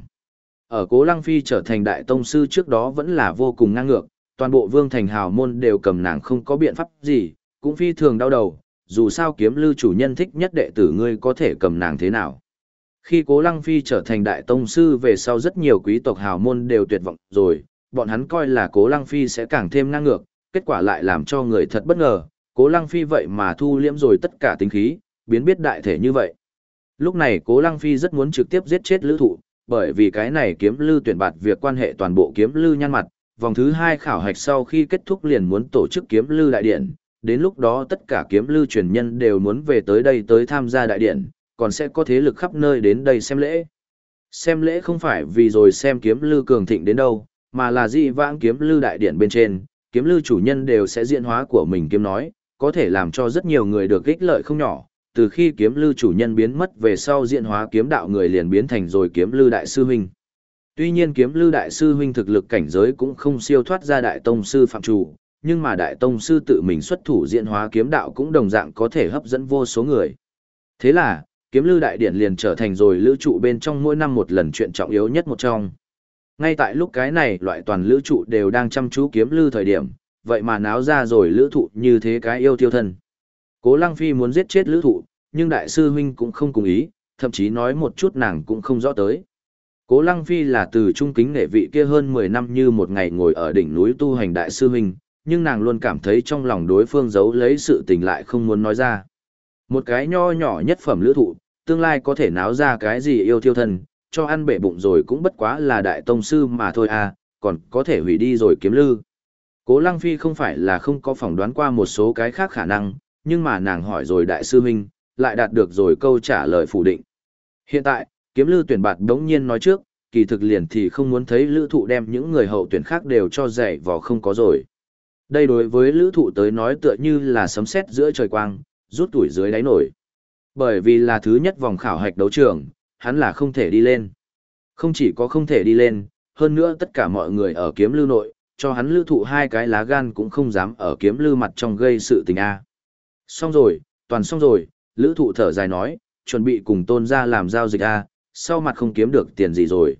Ở cố lăng phi trở thành đại tông sư trước đó vẫn là vô cùng ngang ngược, toàn bộ vương thành hào môn đều cầm nàng không có biện pháp gì, cũng phi thường đau đầu, dù sao kiếm lưu chủ nhân thích nhất đệ tử ngươi có thể cầm nàng thế nào. Khi cố lăng phi trở thành đại tông sư về sau rất nhiều quý tộc hào môn đều tuyệt vọng rồi, bọn hắn coi là cố lăng phi sẽ càng thêm ngang ngược, kết quả lại làm cho người thật bất ngờ, cố lăng phi vậy mà thu liễm rồi tất cả tính khí, biến biết đại thể như vậy. Lúc này cố lăng phi rất muốn trực tiếp giết chết lữ thụ, bởi vì cái này kiếm lư tuyển bạt việc quan hệ toàn bộ kiếm lư nhăn mặt, vòng thứ hai khảo hạch sau khi kết thúc liền muốn tổ chức kiếm lư đại điện, đến lúc đó tất cả kiếm lư truyền nhân đều muốn về tới đây tới tham gia đại điện, còn sẽ có thế lực khắp nơi đến đây xem lễ. Xem lễ không phải vì rồi xem kiếm lư cường thịnh đến đâu, mà là dị vãng kiếm lư đại điện bên trên, kiếm lư chủ nhân đều sẽ diễn hóa của mình kiếm nói, có thể làm cho rất nhiều người được ích lợi không nhỏ. Từ khi kiếm lư chủ nhân biến mất về sau diễn hóa kiếm đạo người liền biến thành rồi kiếm lư đại sư huynh. Tuy nhiên kiếm lư đại sư huynh thực lực cảnh giới cũng không siêu thoát ra đại tông sư phạm chủ, nhưng mà đại tông sư tự mình xuất thủ diễn hóa kiếm đạo cũng đồng dạng có thể hấp dẫn vô số người. Thế là, kiếm lư đại điển liền trở thành rồi lữ trụ bên trong mỗi năm một lần chuyện trọng yếu nhất một trong. Ngay tại lúc cái này loại toàn lữ trụ đều đang chăm chú kiếm lư thời điểm, vậy mà náo ra rồi lữ thụ như thế cái yêu tiêu thân. Cố lăng phi muốn giết chết lữ thụ, nhưng đại sư huynh cũng không cùng ý, thậm chí nói một chút nàng cũng không rõ tới. Cố Lăng Phi là từ trung kính nghệ vị kia hơn 10 năm như một ngày ngồi ở đỉnh núi tu hành đại sư huynh, nhưng nàng luôn cảm thấy trong lòng đối phương giấu lấy sự tình lại không muốn nói ra. Một cái nho nhỏ nhất phẩm lữ thụ, tương lai có thể náo ra cái gì yêu thiêu thân, cho ăn bể bụng rồi cũng bất quá là đại tông sư mà thôi à, còn có thể hủy đi rồi kiếm lư. Cố Lăng Phi không phải là không có phỏng đoán qua một số cái khác khả năng, nhưng mà nàng hỏi rồi đại sư huynh, lại đạt được rồi câu trả lời phủ định. Hiện tại, kiếm lư tuyển bạt đống nhiên nói trước, kỳ thực liền thì không muốn thấy lữ thụ đem những người hậu tuyển khác đều cho dạy vào không có rồi. Đây đối với lữ thụ tới nói tựa như là sấm sét giữa trời quang, rút tuổi dưới đáy nổi. Bởi vì là thứ nhất vòng khảo hạch đấu trường, hắn là không thể đi lên. Không chỉ có không thể đi lên, hơn nữa tất cả mọi người ở kiếm lưu nội, cho hắn lưu thụ hai cái lá gan cũng không dám ở kiếm lưu mặt trong gây sự tình A. Xong rồi, toàn xong rồi, lữ thụ thở dài nói, chuẩn bị cùng tôn ra làm giao dịch A, sau mặt không kiếm được tiền gì rồi.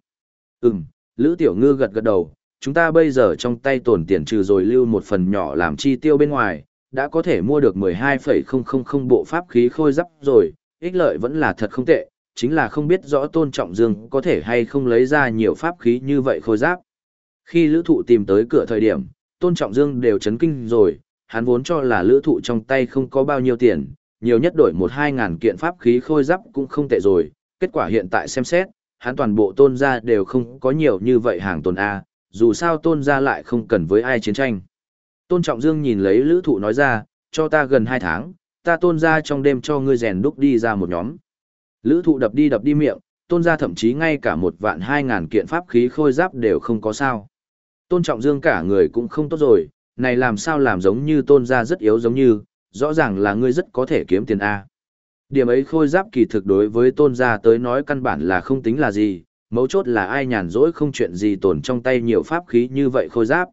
Ừm, lữ tiểu ngư gật gật đầu, chúng ta bây giờ trong tay tổn tiền trừ rồi lưu một phần nhỏ làm chi tiêu bên ngoài, đã có thể mua được 12,000 bộ pháp khí khôi giáp rồi, ích lợi vẫn là thật không tệ, chính là không biết rõ tôn trọng dương có thể hay không lấy ra nhiều pháp khí như vậy khôi giáp. Khi lữ thụ tìm tới cửa thời điểm, tôn trọng dương đều chấn kinh rồi, hắn vốn cho là lữ thụ trong tay không có bao nhiêu tiền, nhiều nhất đổi một hai ngàn kiện pháp khí khôi giáp cũng không tệ rồi, kết quả hiện tại xem xét, hắn toàn bộ tôn gia đều không có nhiều như vậy hàng tồn A, dù sao tôn gia lại không cần với ai chiến tranh. Tôn Trọng Dương nhìn lấy lữ thụ nói ra, cho ta gần 2 tháng, ta tôn gia trong đêm cho ngươi rèn đúc đi ra một nhóm. Lữ thụ đập đi đập đi miệng, tôn gia thậm chí ngay cả một vạn 2 ngàn kiện pháp khí khôi giáp đều không có sao. Tôn Trọng Dương cả người cũng không tốt rồi, này làm sao làm giống như tôn gia rất yếu giống như, rõ ràng là ngươi rất có thể kiếm tiền A. Điểm ấy khôi giáp kỳ thực đối với tôn gia tới nói căn bản là không tính là gì, mấu chốt là ai nhàn rỗi không chuyện gì tồn trong tay nhiều pháp khí như vậy khôi giáp.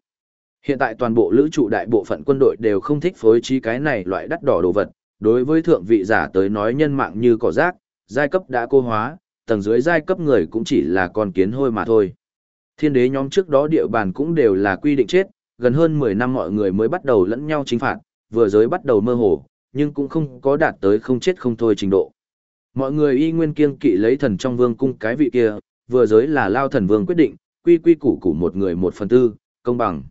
Hiện tại toàn bộ lữ trụ đại bộ phận quân đội đều không thích phối trí cái này loại đắt đỏ đồ vật, đối với thượng vị giả tới nói nhân mạng như cỏ rác, giai cấp đã cô hóa, tầng dưới giai cấp người cũng chỉ là con kiến hôi mà thôi. Thiên đế nhóm trước đó địa bàn cũng đều là quy định chết, gần hơn 10 năm mọi người mới bắt đầu lẫn nhau chính phạt, vừa giới bắt đầu mơ hồ, nhưng cũng không có đạt tới không chết không thôi trình độ. Mọi người y nguyên kiêng kỵ lấy thần trong vương cung cái vị kia, vừa giới là lao thần vương quyết định, quy quy củ củ một người một phần tư, công bằng.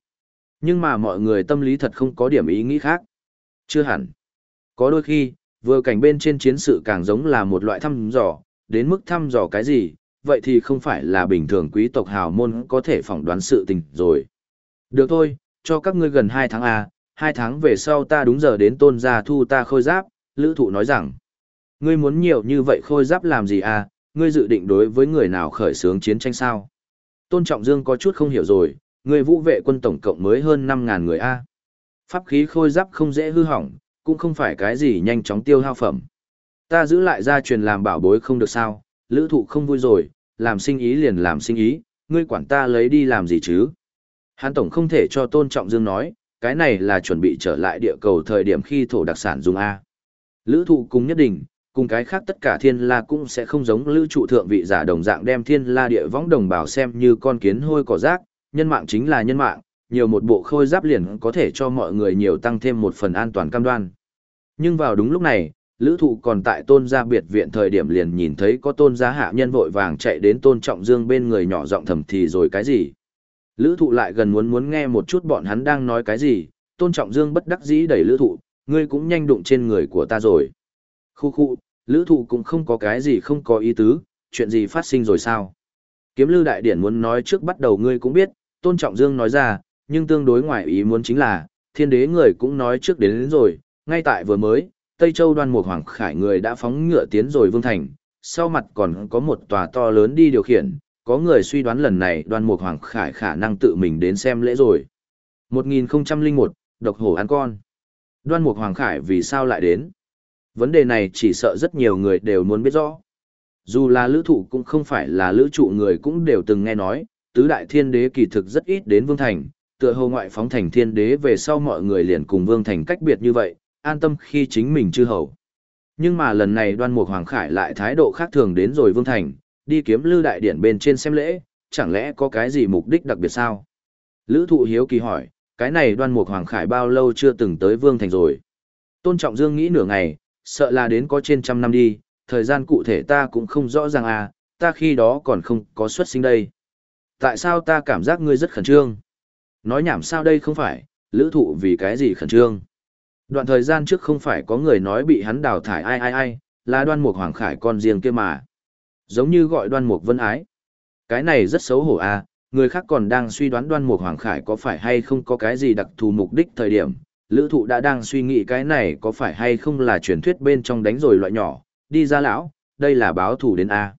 Nhưng mà mọi người tâm lý thật không có điểm ý nghĩ khác. Chưa hẳn. Có đôi khi, vừa cảnh bên trên chiến sự càng giống là một loại thăm dò, đến mức thăm dò cái gì, vậy thì không phải là bình thường quý tộc hào môn có thể phỏng đoán sự tình rồi. Được thôi, cho các ngươi gần 2 tháng à hai tháng về sau ta đúng giờ đến tôn gia thu ta khôi giáp, lữ thụ nói rằng, ngươi muốn nhiều như vậy khôi giáp làm gì à, ngươi dự định đối với người nào khởi xướng chiến tranh sao? Tôn Trọng Dương có chút không hiểu rồi, người vũ vệ quân tổng cộng mới hơn 5.000 người a Pháp khí khôi giáp không dễ hư hỏng, cũng không phải cái gì nhanh chóng tiêu hao phẩm. Ta giữ lại gia truyền làm bảo bối không được sao, lữ thụ không vui rồi, làm sinh ý liền làm sinh ý, ngươi quản ta lấy đi làm gì chứ? Hán Tổng không thể cho Tôn Trọng Dương nói, cái này là chuẩn bị trở lại địa cầu thời điểm khi thổ đặc sản dùng A. Lữ thụ cùng nhất định, cùng cái khác tất cả thiên la cũng sẽ không giống lữ trụ thượng vị giả đồng dạng đem thiên la địa võng đồng bào xem như con kiến hôi cỏ rác, nhân mạng chính là nhân mạng, nhiều một bộ khôi giáp liền có thể cho mọi người nhiều tăng thêm một phần an toàn cam đoan. Nhưng vào đúng lúc này, lữ thụ còn tại tôn gia biệt viện thời điểm liền nhìn thấy có tôn gia hạ nhân vội vàng chạy đến tôn trọng dương bên người nhỏ giọng thầm thì rồi cái gì. Lữ thụ lại gần muốn muốn nghe một chút bọn hắn đang nói cái gì, tôn trọng dương bất đắc dĩ đẩy lữ thụ, ngươi cũng nhanh đụng trên người của ta rồi. Khu khu, lữ thụ cũng không có cái gì không có ý tứ, chuyện gì phát sinh rồi sao? Kiếm lư đại điển muốn nói trước bắt đầu ngươi cũng biết, tôn trọng dương nói ra, nhưng tương đối ngoài ý muốn chính là, thiên đế người cũng nói trước đến, đến rồi, ngay tại vừa mới, Tây Châu đoan một hoàng khải người đã phóng ngựa tiến rồi vương thành, sau mặt còn có một tòa to lớn đi điều khiển, có người suy đoán lần này đoan mục hoàng khải khả năng tự mình đến xem lễ rồi. 1001, độc hổ ăn con. Đoan mục hoàng khải vì sao lại đến? Vấn đề này chỉ sợ rất nhiều người đều muốn biết rõ. Dù là lữ thụ cũng không phải là lữ trụ người cũng đều từng nghe nói, tứ đại thiên đế kỳ thực rất ít đến vương thành, tựa hồ ngoại phóng thành thiên đế về sau mọi người liền cùng vương thành cách biệt như vậy, an tâm khi chính mình chư hầu. Nhưng mà lần này đoan mục hoàng khải lại thái độ khác thường đến rồi vương thành, đi kiếm lư đại điển bên trên xem lễ, chẳng lẽ có cái gì mục đích đặc biệt sao? Lữ thụ hiếu kỳ hỏi, cái này đoan mục hoàng khải bao lâu chưa từng tới vương thành rồi? Tôn Trọng Dương nghĩ nửa ngày, sợ là đến có trên trăm năm đi, thời gian cụ thể ta cũng không rõ ràng à, ta khi đó còn không có xuất sinh đây. Tại sao ta cảm giác ngươi rất khẩn trương? Nói nhảm sao đây không phải, lữ thụ vì cái gì khẩn trương? Đoạn thời gian trước không phải có người nói bị hắn đào thải ai ai ai, là đoan mục hoàng khải con riêng kia mà. Giống như gọi đoan mục vân ái. Cái này rất xấu hổ à, người khác còn đang suy đoán đoan mục hoàng khải có phải hay không có cái gì đặc thù mục đích thời điểm. Lữ thụ đã đang suy nghĩ cái này có phải hay không là truyền thuyết bên trong đánh rồi loại nhỏ, đi ra lão, đây là báo thủ đến A.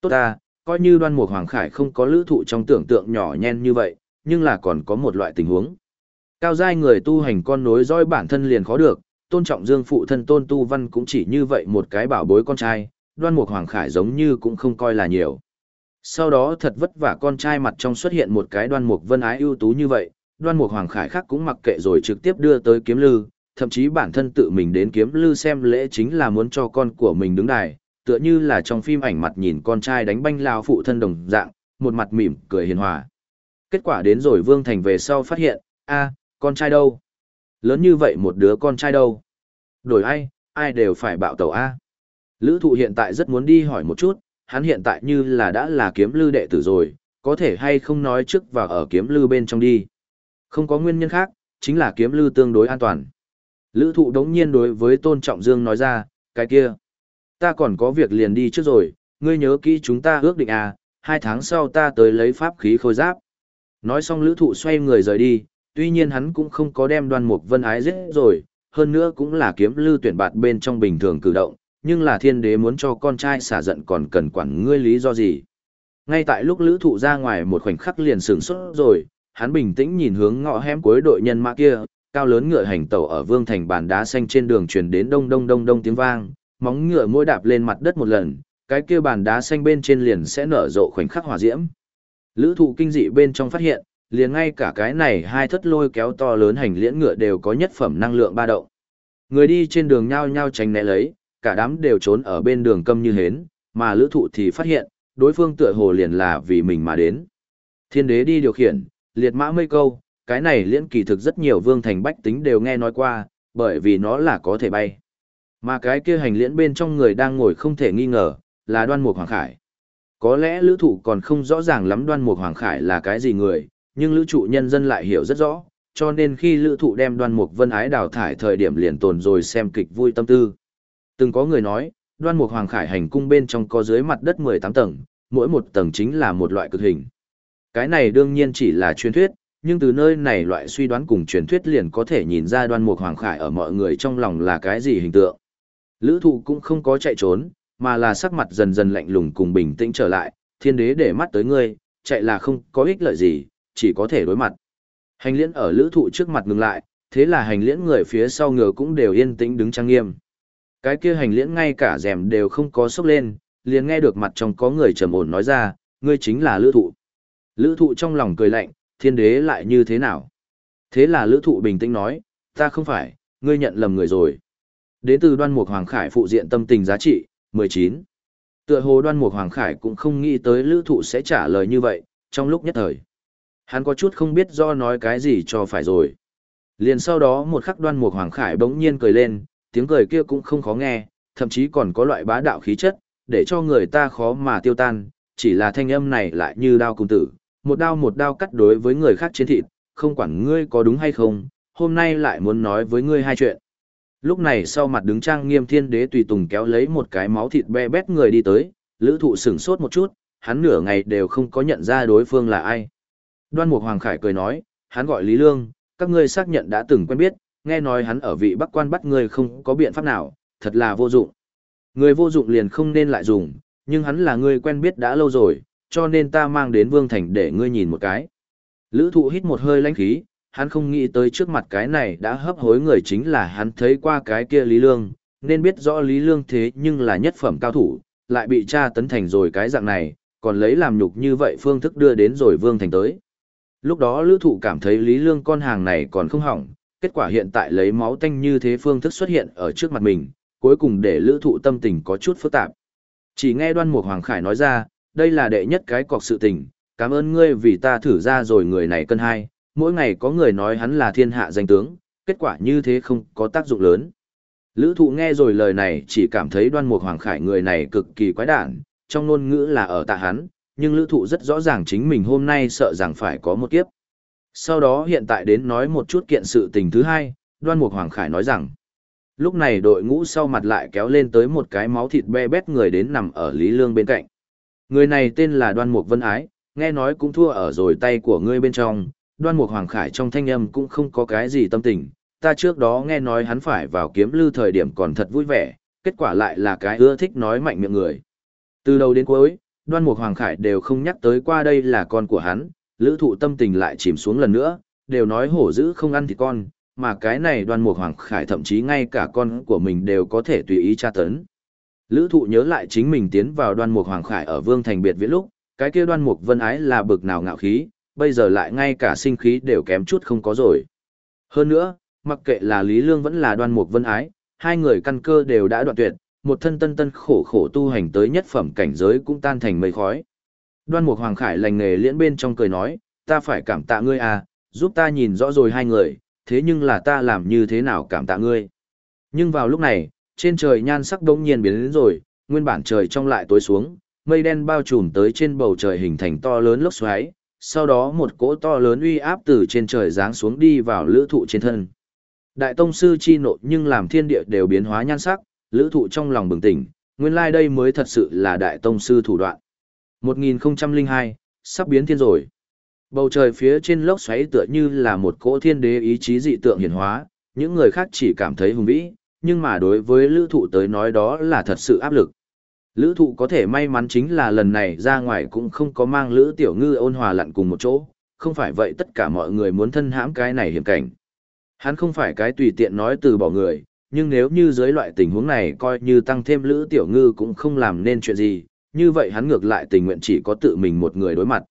Tốt ta, coi như đoan mục hoàng khải không có lữ thụ trong tưởng tượng nhỏ nhen như vậy, nhưng là còn có một loại tình huống. Cao giai người tu hành con nối dõi bản thân liền khó được, tôn trọng dương phụ thân tôn tu văn cũng chỉ như vậy một cái bảo bối con trai, đoan mục hoàng khải giống như cũng không coi là nhiều. Sau đó thật vất vả con trai mặt trong xuất hiện một cái đoan mục vân ái ưu tú như vậy, đoan mục hoàng khải khác cũng mặc kệ rồi trực tiếp đưa tới kiếm lư, thậm chí bản thân tự mình đến kiếm lư xem lễ chính là muốn cho con của mình đứng đài, tựa như là trong phim ảnh mặt nhìn con trai đánh banh lao phụ thân đồng dạng, một mặt mỉm cười hiền hòa. Kết quả đến rồi Vương Thành về sau phát hiện, a con trai đâu? Lớn như vậy một đứa con trai đâu? Đổi ai, ai đều phải bạo tẩu A. Lữ thụ hiện tại rất muốn đi hỏi một chút, hắn hiện tại như là đã là kiếm lư đệ tử rồi, có thể hay không nói trước và ở kiếm lư bên trong đi. Không có nguyên nhân khác, chính là kiếm lư tương đối an toàn. Lữ thụ đống nhiên đối với Tôn Trọng Dương nói ra, cái kia. Ta còn có việc liền đi trước rồi, ngươi nhớ kỹ chúng ta ước định à, hai tháng sau ta tới lấy pháp khí khôi giáp. Nói xong lữ thụ xoay người rời đi, tuy nhiên hắn cũng không có đem đoan mục vân ái giết rồi, hơn nữa cũng là kiếm lư tuyển bạt bên trong bình thường cử động, nhưng là thiên đế muốn cho con trai xả giận còn cần quản ngươi lý do gì. Ngay tại lúc lữ thụ ra ngoài một khoảnh khắc liền sửng sốt rồi, hắn bình tĩnh nhìn hướng ngõ hẻm cuối đội nhân mã kia, cao lớn ngựa hành tẩu ở vương thành bàn đá xanh trên đường truyền đến đông đông đông đông tiếng vang, móng ngựa mỗi đạp lên mặt đất một lần, cái kia bàn đá xanh bên trên liền sẽ nở rộ khoảnh khắc hỏa diễm. Lữ thụ kinh dị bên trong phát hiện, liền ngay cả cái này hai thất lôi kéo to lớn hành liễn ngựa đều có nhất phẩm năng lượng ba động. Người đi trên đường nhao nhao tránh né lấy, cả đám đều trốn ở bên đường câm như hến, mà lữ thụ thì phát hiện, đối phương tựa hồ liền là vì mình mà đến. Thiên đế đi điều khiển, liệt mã mây câu, cái này liễn kỳ thực rất nhiều vương thành bách tính đều nghe nói qua, bởi vì nó là có thể bay. Mà cái kia hành liễn bên trong người đang ngồi không thể nghi ngờ, là đoan mục hoàng khải. Có lẽ lữ thụ còn không rõ ràng lắm đoan mục hoàng khải là cái gì người, nhưng lữ trụ nhân dân lại hiểu rất rõ, cho nên khi lữ thụ đem đoan mục vân ái đào thải thời điểm liền tồn rồi xem kịch vui tâm tư. Từng có người nói, đoan mục hoàng khải hành cung bên trong có dưới mặt đất 18 tầng, mỗi một tầng chính là một loại cực hình. Cái này đương nhiên chỉ là truyền thuyết, nhưng từ nơi này loại suy đoán cùng truyền thuyết liền có thể nhìn ra đoan mục hoàng khải ở mọi người trong lòng là cái gì hình tượng. Lữ thụ cũng không có chạy trốn, mà là sắc mặt dần dần lạnh lùng cùng bình tĩnh trở lại, thiên đế để mắt tới ngươi, chạy là không có ích lợi gì, chỉ có thể đối mặt. Hành liễn ở lữ thụ trước mặt ngừng lại, thế là hành liễn người phía sau ngựa cũng đều yên tĩnh đứng trang nghiêm. Cái kia hành liễn ngay cả rèm đều không có sốc lên, liền nghe được mặt trong có người trầm ổn nói ra, ngươi chính là lữ thụ. Lữ thụ trong lòng cười lạnh, thiên đế lại như thế nào? Thế là lữ thụ bình tĩnh nói, ta không phải, ngươi nhận lầm người rồi. Đến từ đoan mục Hoàng Khải phụ diện tâm tình giá trị, 19. Tựa hồ đoan mục Hoàng Khải cũng không nghĩ tới lữ thụ sẽ trả lời như vậy, trong lúc nhất thời. Hắn có chút không biết do nói cái gì cho phải rồi. Liền sau đó một khắc đoan mục Hoàng Khải bỗng nhiên cười lên, tiếng cười kia cũng không khó nghe, thậm chí còn có loại bá đạo khí chất, để cho người ta khó mà tiêu tan, chỉ là thanh âm này lại như đao cùng tử, một đao một đao cắt đối với người khác trên thịt, không quản ngươi có đúng hay không, hôm nay lại muốn nói với ngươi hai chuyện. Lúc này sau mặt đứng trang nghiêm thiên đế tùy tùng kéo lấy một cái máu thịt be bét người đi tới, lữ thụ sửng sốt một chút, hắn nửa ngày đều không có nhận ra đối phương là ai. Đoan Mục Hoàng Khải cười nói, hắn gọi Lý Lương, các ngươi xác nhận đã từng quen biết, nghe nói hắn ở vị bắc quan bắt ngươi không có biện pháp nào, thật là vô dụng. Người vô dụng liền không nên lại dùng, nhưng hắn là người quen biết đã lâu rồi, cho nên ta mang đến Vương Thành để ngươi nhìn một cái. Lữ thụ hít một hơi lánh khí, hắn không nghĩ tới trước mặt cái này đã hấp hối người chính là hắn thấy qua cái kia Lý Lương, nên biết rõ Lý Lương thế nhưng là nhất phẩm cao thủ, lại bị cha tấn thành rồi cái dạng này, còn lấy làm nhục như vậy phương thức đưa đến rồi Vương Thành tới. Lúc đó lữ thụ cảm thấy Lý Lương con hàng này còn không hỏng, kết quả hiện tại lấy máu tanh như thế phương thức xuất hiện ở trước mặt mình, cuối cùng để lữ thụ tâm tình có chút phức tạp. Chỉ nghe đoan mục Hoàng Khải nói ra, đây là đệ nhất cái cọc sự tình, cảm ơn ngươi vì ta thử ra rồi người này cân hai, mỗi ngày có người nói hắn là thiên hạ danh tướng, kết quả như thế không có tác dụng lớn. Lữ thụ nghe rồi lời này chỉ cảm thấy đoan mục Hoàng Khải người này cực kỳ quái đản, trong ngôn ngữ là ở tạ hắn, nhưng lữ thụ rất rõ ràng chính mình hôm nay sợ rằng phải có một kiếp. Sau đó hiện tại đến nói một chút kiện sự tình thứ hai, đoan mục Hoàng Khải nói rằng, lúc này đội ngũ sau mặt lại kéo lên tới một cái máu thịt be bét người đến nằm ở Lý Lương bên cạnh. Người này tên là đoan mục Vân Ái, nghe nói cũng thua ở rồi tay của ngươi bên trong, đoan mục Hoàng Khải trong thanh âm cũng không có cái gì tâm tình, ta trước đó nghe nói hắn phải vào kiếm lưu thời điểm còn thật vui vẻ, kết quả lại là cái ưa thích nói mạnh miệng người. Từ đầu đến cuối, đoan mục Hoàng Khải đều không nhắc tới qua đây là con của hắn, lữ thụ tâm tình lại chìm xuống lần nữa, đều nói hổ dữ không ăn thì con, mà cái này đoan mục Hoàng Khải thậm chí ngay cả con của mình đều có thể tùy ý tra tấn. Lữ thụ nhớ lại chính mình tiến vào đoan mục Hoàng Khải ở Vương Thành Biệt Viễn lúc, cái kia đoan mục vân ái là bực nào ngạo khí, bây giờ lại ngay cả sinh khí đều kém chút không có rồi. Hơn nữa, mặc kệ là Lý Lương vẫn là đoan mục vân ái, hai người căn cơ đều đã đoạn tuyệt, một thân tân tân khổ khổ tu hành tới nhất phẩm cảnh giới cũng tan thành mây khói. Đoan Mục Hoàng Khải lành nghề liễn bên trong cười nói, ta phải cảm tạ ngươi à, giúp ta nhìn rõ rồi hai người, thế nhưng là ta làm như thế nào cảm tạ ngươi. Nhưng vào lúc này, trên trời nhan sắc đống nhiên biến đến rồi, nguyên bản trời trong lại tối xuống, mây đen bao trùm tới trên bầu trời hình thành to lớn lốc xoáy, sau đó một cỗ to lớn uy áp từ trên trời giáng xuống đi vào lữ thụ trên thân. Đại tông sư chi nộ nhưng làm thiên địa đều biến hóa nhan sắc, lữ thụ trong lòng bừng tỉnh, nguyên lai like đây mới thật sự là đại tông sư thủ đoạn. 1002, sắp biến thiên rồi. Bầu trời phía trên lốc xoáy tựa như là một cỗ thiên đế ý chí dị tượng hiển hóa, những người khác chỉ cảm thấy hùng vĩ, nhưng mà đối với lữ thụ tới nói đó là thật sự áp lực. Lữ thụ có thể may mắn chính là lần này ra ngoài cũng không có mang lữ tiểu ngư ôn hòa lặn cùng một chỗ, không phải vậy tất cả mọi người muốn thân hãm cái này hiểm cảnh. Hắn không phải cái tùy tiện nói từ bỏ người, nhưng nếu như dưới loại tình huống này coi như tăng thêm lữ tiểu ngư cũng không làm nên chuyện gì, như vậy hắn ngược lại tình nguyện chỉ có tự mình một người đối mặt.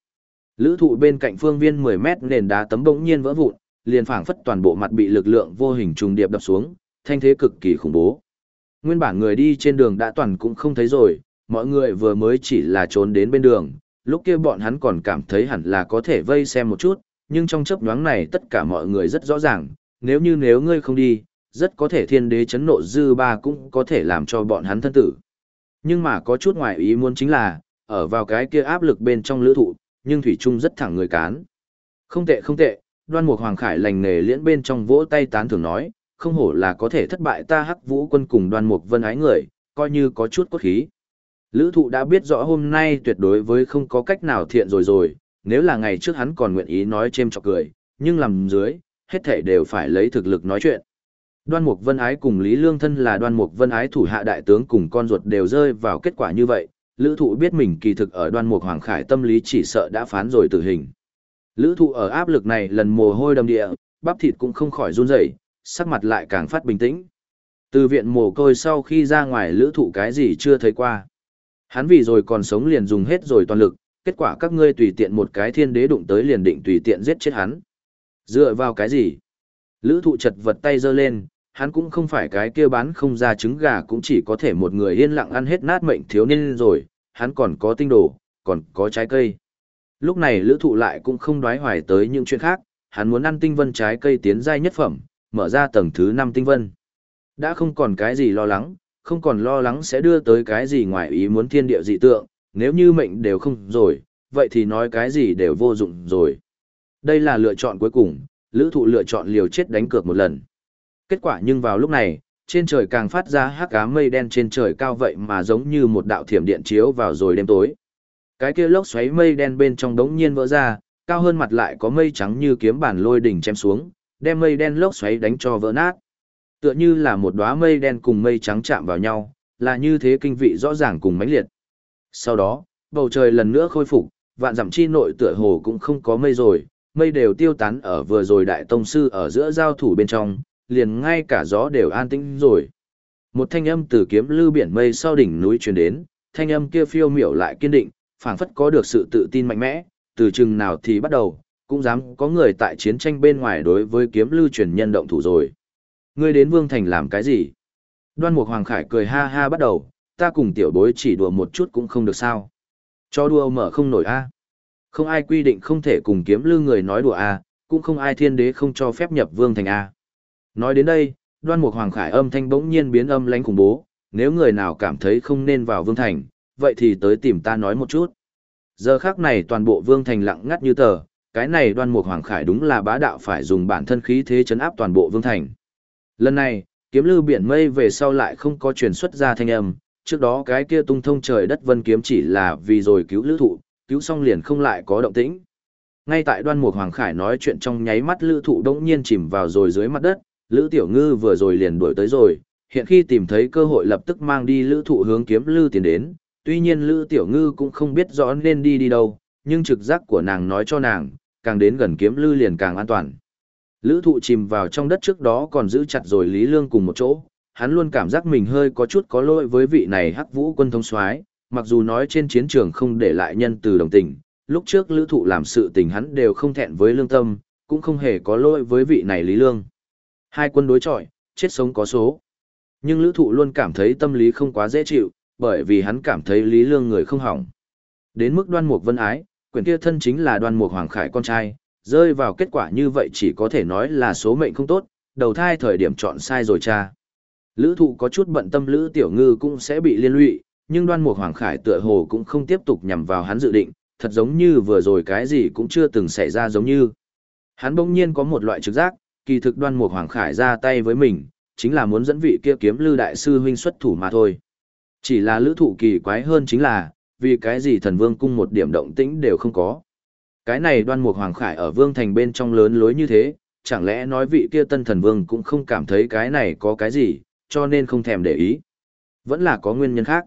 Lữ thụ bên cạnh phương viên 10 mét nền đá tấm bỗng nhiên vỡ vụn, liền phảng phất toàn bộ mặt bị lực lượng vô hình trùng điệp đập xuống, thanh thế cực kỳ khủng bố. Nguyên bản người đi trên đường đã toàn cũng không thấy rồi, mọi người vừa mới chỉ là trốn đến bên đường, lúc kia bọn hắn còn cảm thấy hẳn là có thể vây xem một chút, nhưng trong chấp nhoáng này tất cả mọi người rất rõ ràng, nếu như nếu ngươi không đi, rất có thể thiên đế chấn nộ dư ba cũng có thể làm cho bọn hắn thân tử. Nhưng mà có chút ngoài ý muốn chính là, ở vào cái kia áp lực bên trong lữ thụ, nhưng Thủy Trung rất thẳng người cán. Không tệ không tệ, đoan mục Hoàng Khải lành nghề liễn bên trong vỗ tay tán thường nói, không hổ là có thể thất bại ta hắc vũ quân cùng đoan mục vân ái người, coi như có chút cốt khí. Lữ thụ đã biết rõ hôm nay tuyệt đối với không có cách nào thiện rồi rồi, nếu là ngày trước hắn còn nguyện ý nói chêm chọc cười, nhưng làm dưới, hết thể đều phải lấy thực lực nói chuyện. Đoan Mục Vân Ái cùng Lý Lương Thân là Đoan Mục Vân Ái thủ hạ đại tướng cùng con ruột đều rơi vào kết quả như vậy, Lữ Thụ biết mình kỳ thực ở Đoan Mục Hoàng Khải tâm lý chỉ sợ đã phán rồi tử hình. Lữ Thụ ở áp lực này lần mồ hôi đầm địa, bắp thịt cũng không khỏi run rẩy, sắc mặt lại càng phát bình tĩnh. Từ viện mồ côi sau khi ra ngoài Lữ Thụ cái gì chưa thấy qua. Hắn vì rồi còn sống liền dùng hết rồi toàn lực, kết quả các ngươi tùy tiện một cái thiên đế đụng tới liền định tùy tiện giết chết hắn. Dựa vào cái gì? Lữ thụ chật vật tay giơ lên, hắn cũng không phải cái kia bán không ra trứng gà cũng chỉ có thể một người yên lặng ăn hết nát mệnh thiếu niên rồi, hắn còn có tinh đồ, còn có trái cây. Lúc này lữ thụ lại cũng không đoái hoài tới những chuyện khác, hắn muốn ăn tinh vân trái cây tiến giai nhất phẩm, mở ra tầng thứ 5 tinh vân. Đã không còn cái gì lo lắng, không còn lo lắng sẽ đưa tới cái gì ngoài ý muốn thiên địa dị tượng, nếu như mệnh đều không rồi, vậy thì nói cái gì đều vô dụng rồi. Đây là lựa chọn cuối cùng, lữ thụ lựa chọn liều chết đánh cược một lần. Kết quả nhưng vào lúc này, trên trời càng phát ra hắc ám mây đen trên trời cao vậy mà giống như một đạo thiểm điện chiếu vào rồi đêm tối. Cái kia lốc xoáy mây đen bên trong đống nhiên vỡ ra, cao hơn mặt lại có mây trắng như kiếm bản lôi đỉnh chém xuống, đem mây đen lốc xoáy đánh cho vỡ nát. Tựa như là một đóa mây đen cùng mây trắng chạm vào nhau, là như thế kinh vị rõ ràng cùng mãnh liệt. Sau đó, bầu trời lần nữa khôi phục, vạn dặm chi nội tựa hồ cũng không có mây rồi, mây đều tiêu tán ở vừa rồi đại tông sư ở giữa giao thủ bên trong, liền ngay cả gió đều an tĩnh rồi. Một thanh âm từ kiếm lưu biển mây sau đỉnh núi truyền đến, thanh âm kia phiêu miểu lại kiên định, phảng phất có được sự tự tin mạnh mẽ, từ chừng nào thì bắt đầu, cũng dám có người tại chiến tranh bên ngoài đối với kiếm lưu truyền nhân động thủ rồi. Ngươi đến Vương Thành làm cái gì? Đoan Mục Hoàng Khải cười ha ha bắt đầu, ta cùng tiểu bối chỉ đùa một chút cũng không được sao. Cho đùa mở không nổi a. Không ai quy định không thể cùng kiếm lưu người nói đùa a, cũng không ai thiên đế không cho phép nhập Vương Thành a. Nói đến đây, đoan mục hoàng khải âm thanh bỗng nhiên biến âm lãnh khủng bố, nếu người nào cảm thấy không nên vào vương thành, vậy thì tới tìm ta nói một chút. Giờ khác này toàn bộ vương thành lặng ngắt như tờ, cái này đoan mục hoàng khải đúng là bá đạo phải dùng bản thân khí thế chấn áp toàn bộ vương thành. Lần này, kiếm lưu biển mây về sau lại không có truyền xuất ra thanh âm, trước đó cái kia tung thông trời đất vân kiếm chỉ là vì rồi cứu lữ thụ, cứu xong liền không lại có động tĩnh. Ngay tại đoan mục hoàng khải nói chuyện trong nháy mắt lữ thụ đống nhiên chìm vào rồi dưới mặt đất, lữ tiểu ngư vừa rồi liền đuổi tới rồi, hiện khi tìm thấy cơ hội lập tức mang đi lữ thụ hướng kiếm lư tiền đến, tuy nhiên lữ tiểu ngư cũng không biết rõ nên đi đi đâu, nhưng trực giác của nàng nói cho nàng, càng đến gần kiếm lư liền càng an toàn. Lữ thụ chìm vào trong đất trước đó còn giữ chặt rồi Lý Lương cùng một chỗ, hắn luôn cảm giác mình hơi có chút có lỗi với vị này hắc vũ quân thông soái mặc dù nói trên chiến trường không để lại nhân từ đồng tình, lúc trước lữ thụ làm sự tình hắn đều không thẹn với lương tâm, cũng không hề có lỗi với vị này Lý Lương. Hai quân đối chọi, chết sống có số. Nhưng lữ thụ luôn cảm thấy tâm lý không quá dễ chịu, bởi vì hắn cảm thấy Lý Lương người không hỏng. Đến mức đoan mục vân ái, quyển kia thân chính là đoan mục hoàng khải con trai, rơi vào kết quả như vậy chỉ có thể nói là số mệnh không tốt, đầu thai thời điểm chọn sai rồi cha. Lữ thụ có chút bận tâm Lữ Tiểu Ngư cũng sẽ bị liên lụy, nhưng đoan mục hoàng khải tựa hồ cũng không tiếp tục nhằm vào hắn dự định, thật giống như vừa rồi cái gì cũng chưa từng xảy ra giống như. Hắn bỗng nhiên có một loại trực giác, kỳ thực đoan mục hoàng khải ra tay với mình, chính là muốn dẫn vị kia kiếm lư đại sư huynh xuất thủ mà thôi. Chỉ là lữ thụ kỳ quái hơn chính là, vì cái gì thần vương cung một điểm động tĩnh đều không có. Cái này đoan mục hoàng khải ở vương thành bên trong lớn lối như thế, chẳng lẽ nói vị kia tân thần vương cũng không cảm thấy cái này có cái gì, cho nên không thèm để ý. Vẫn là có nguyên nhân khác.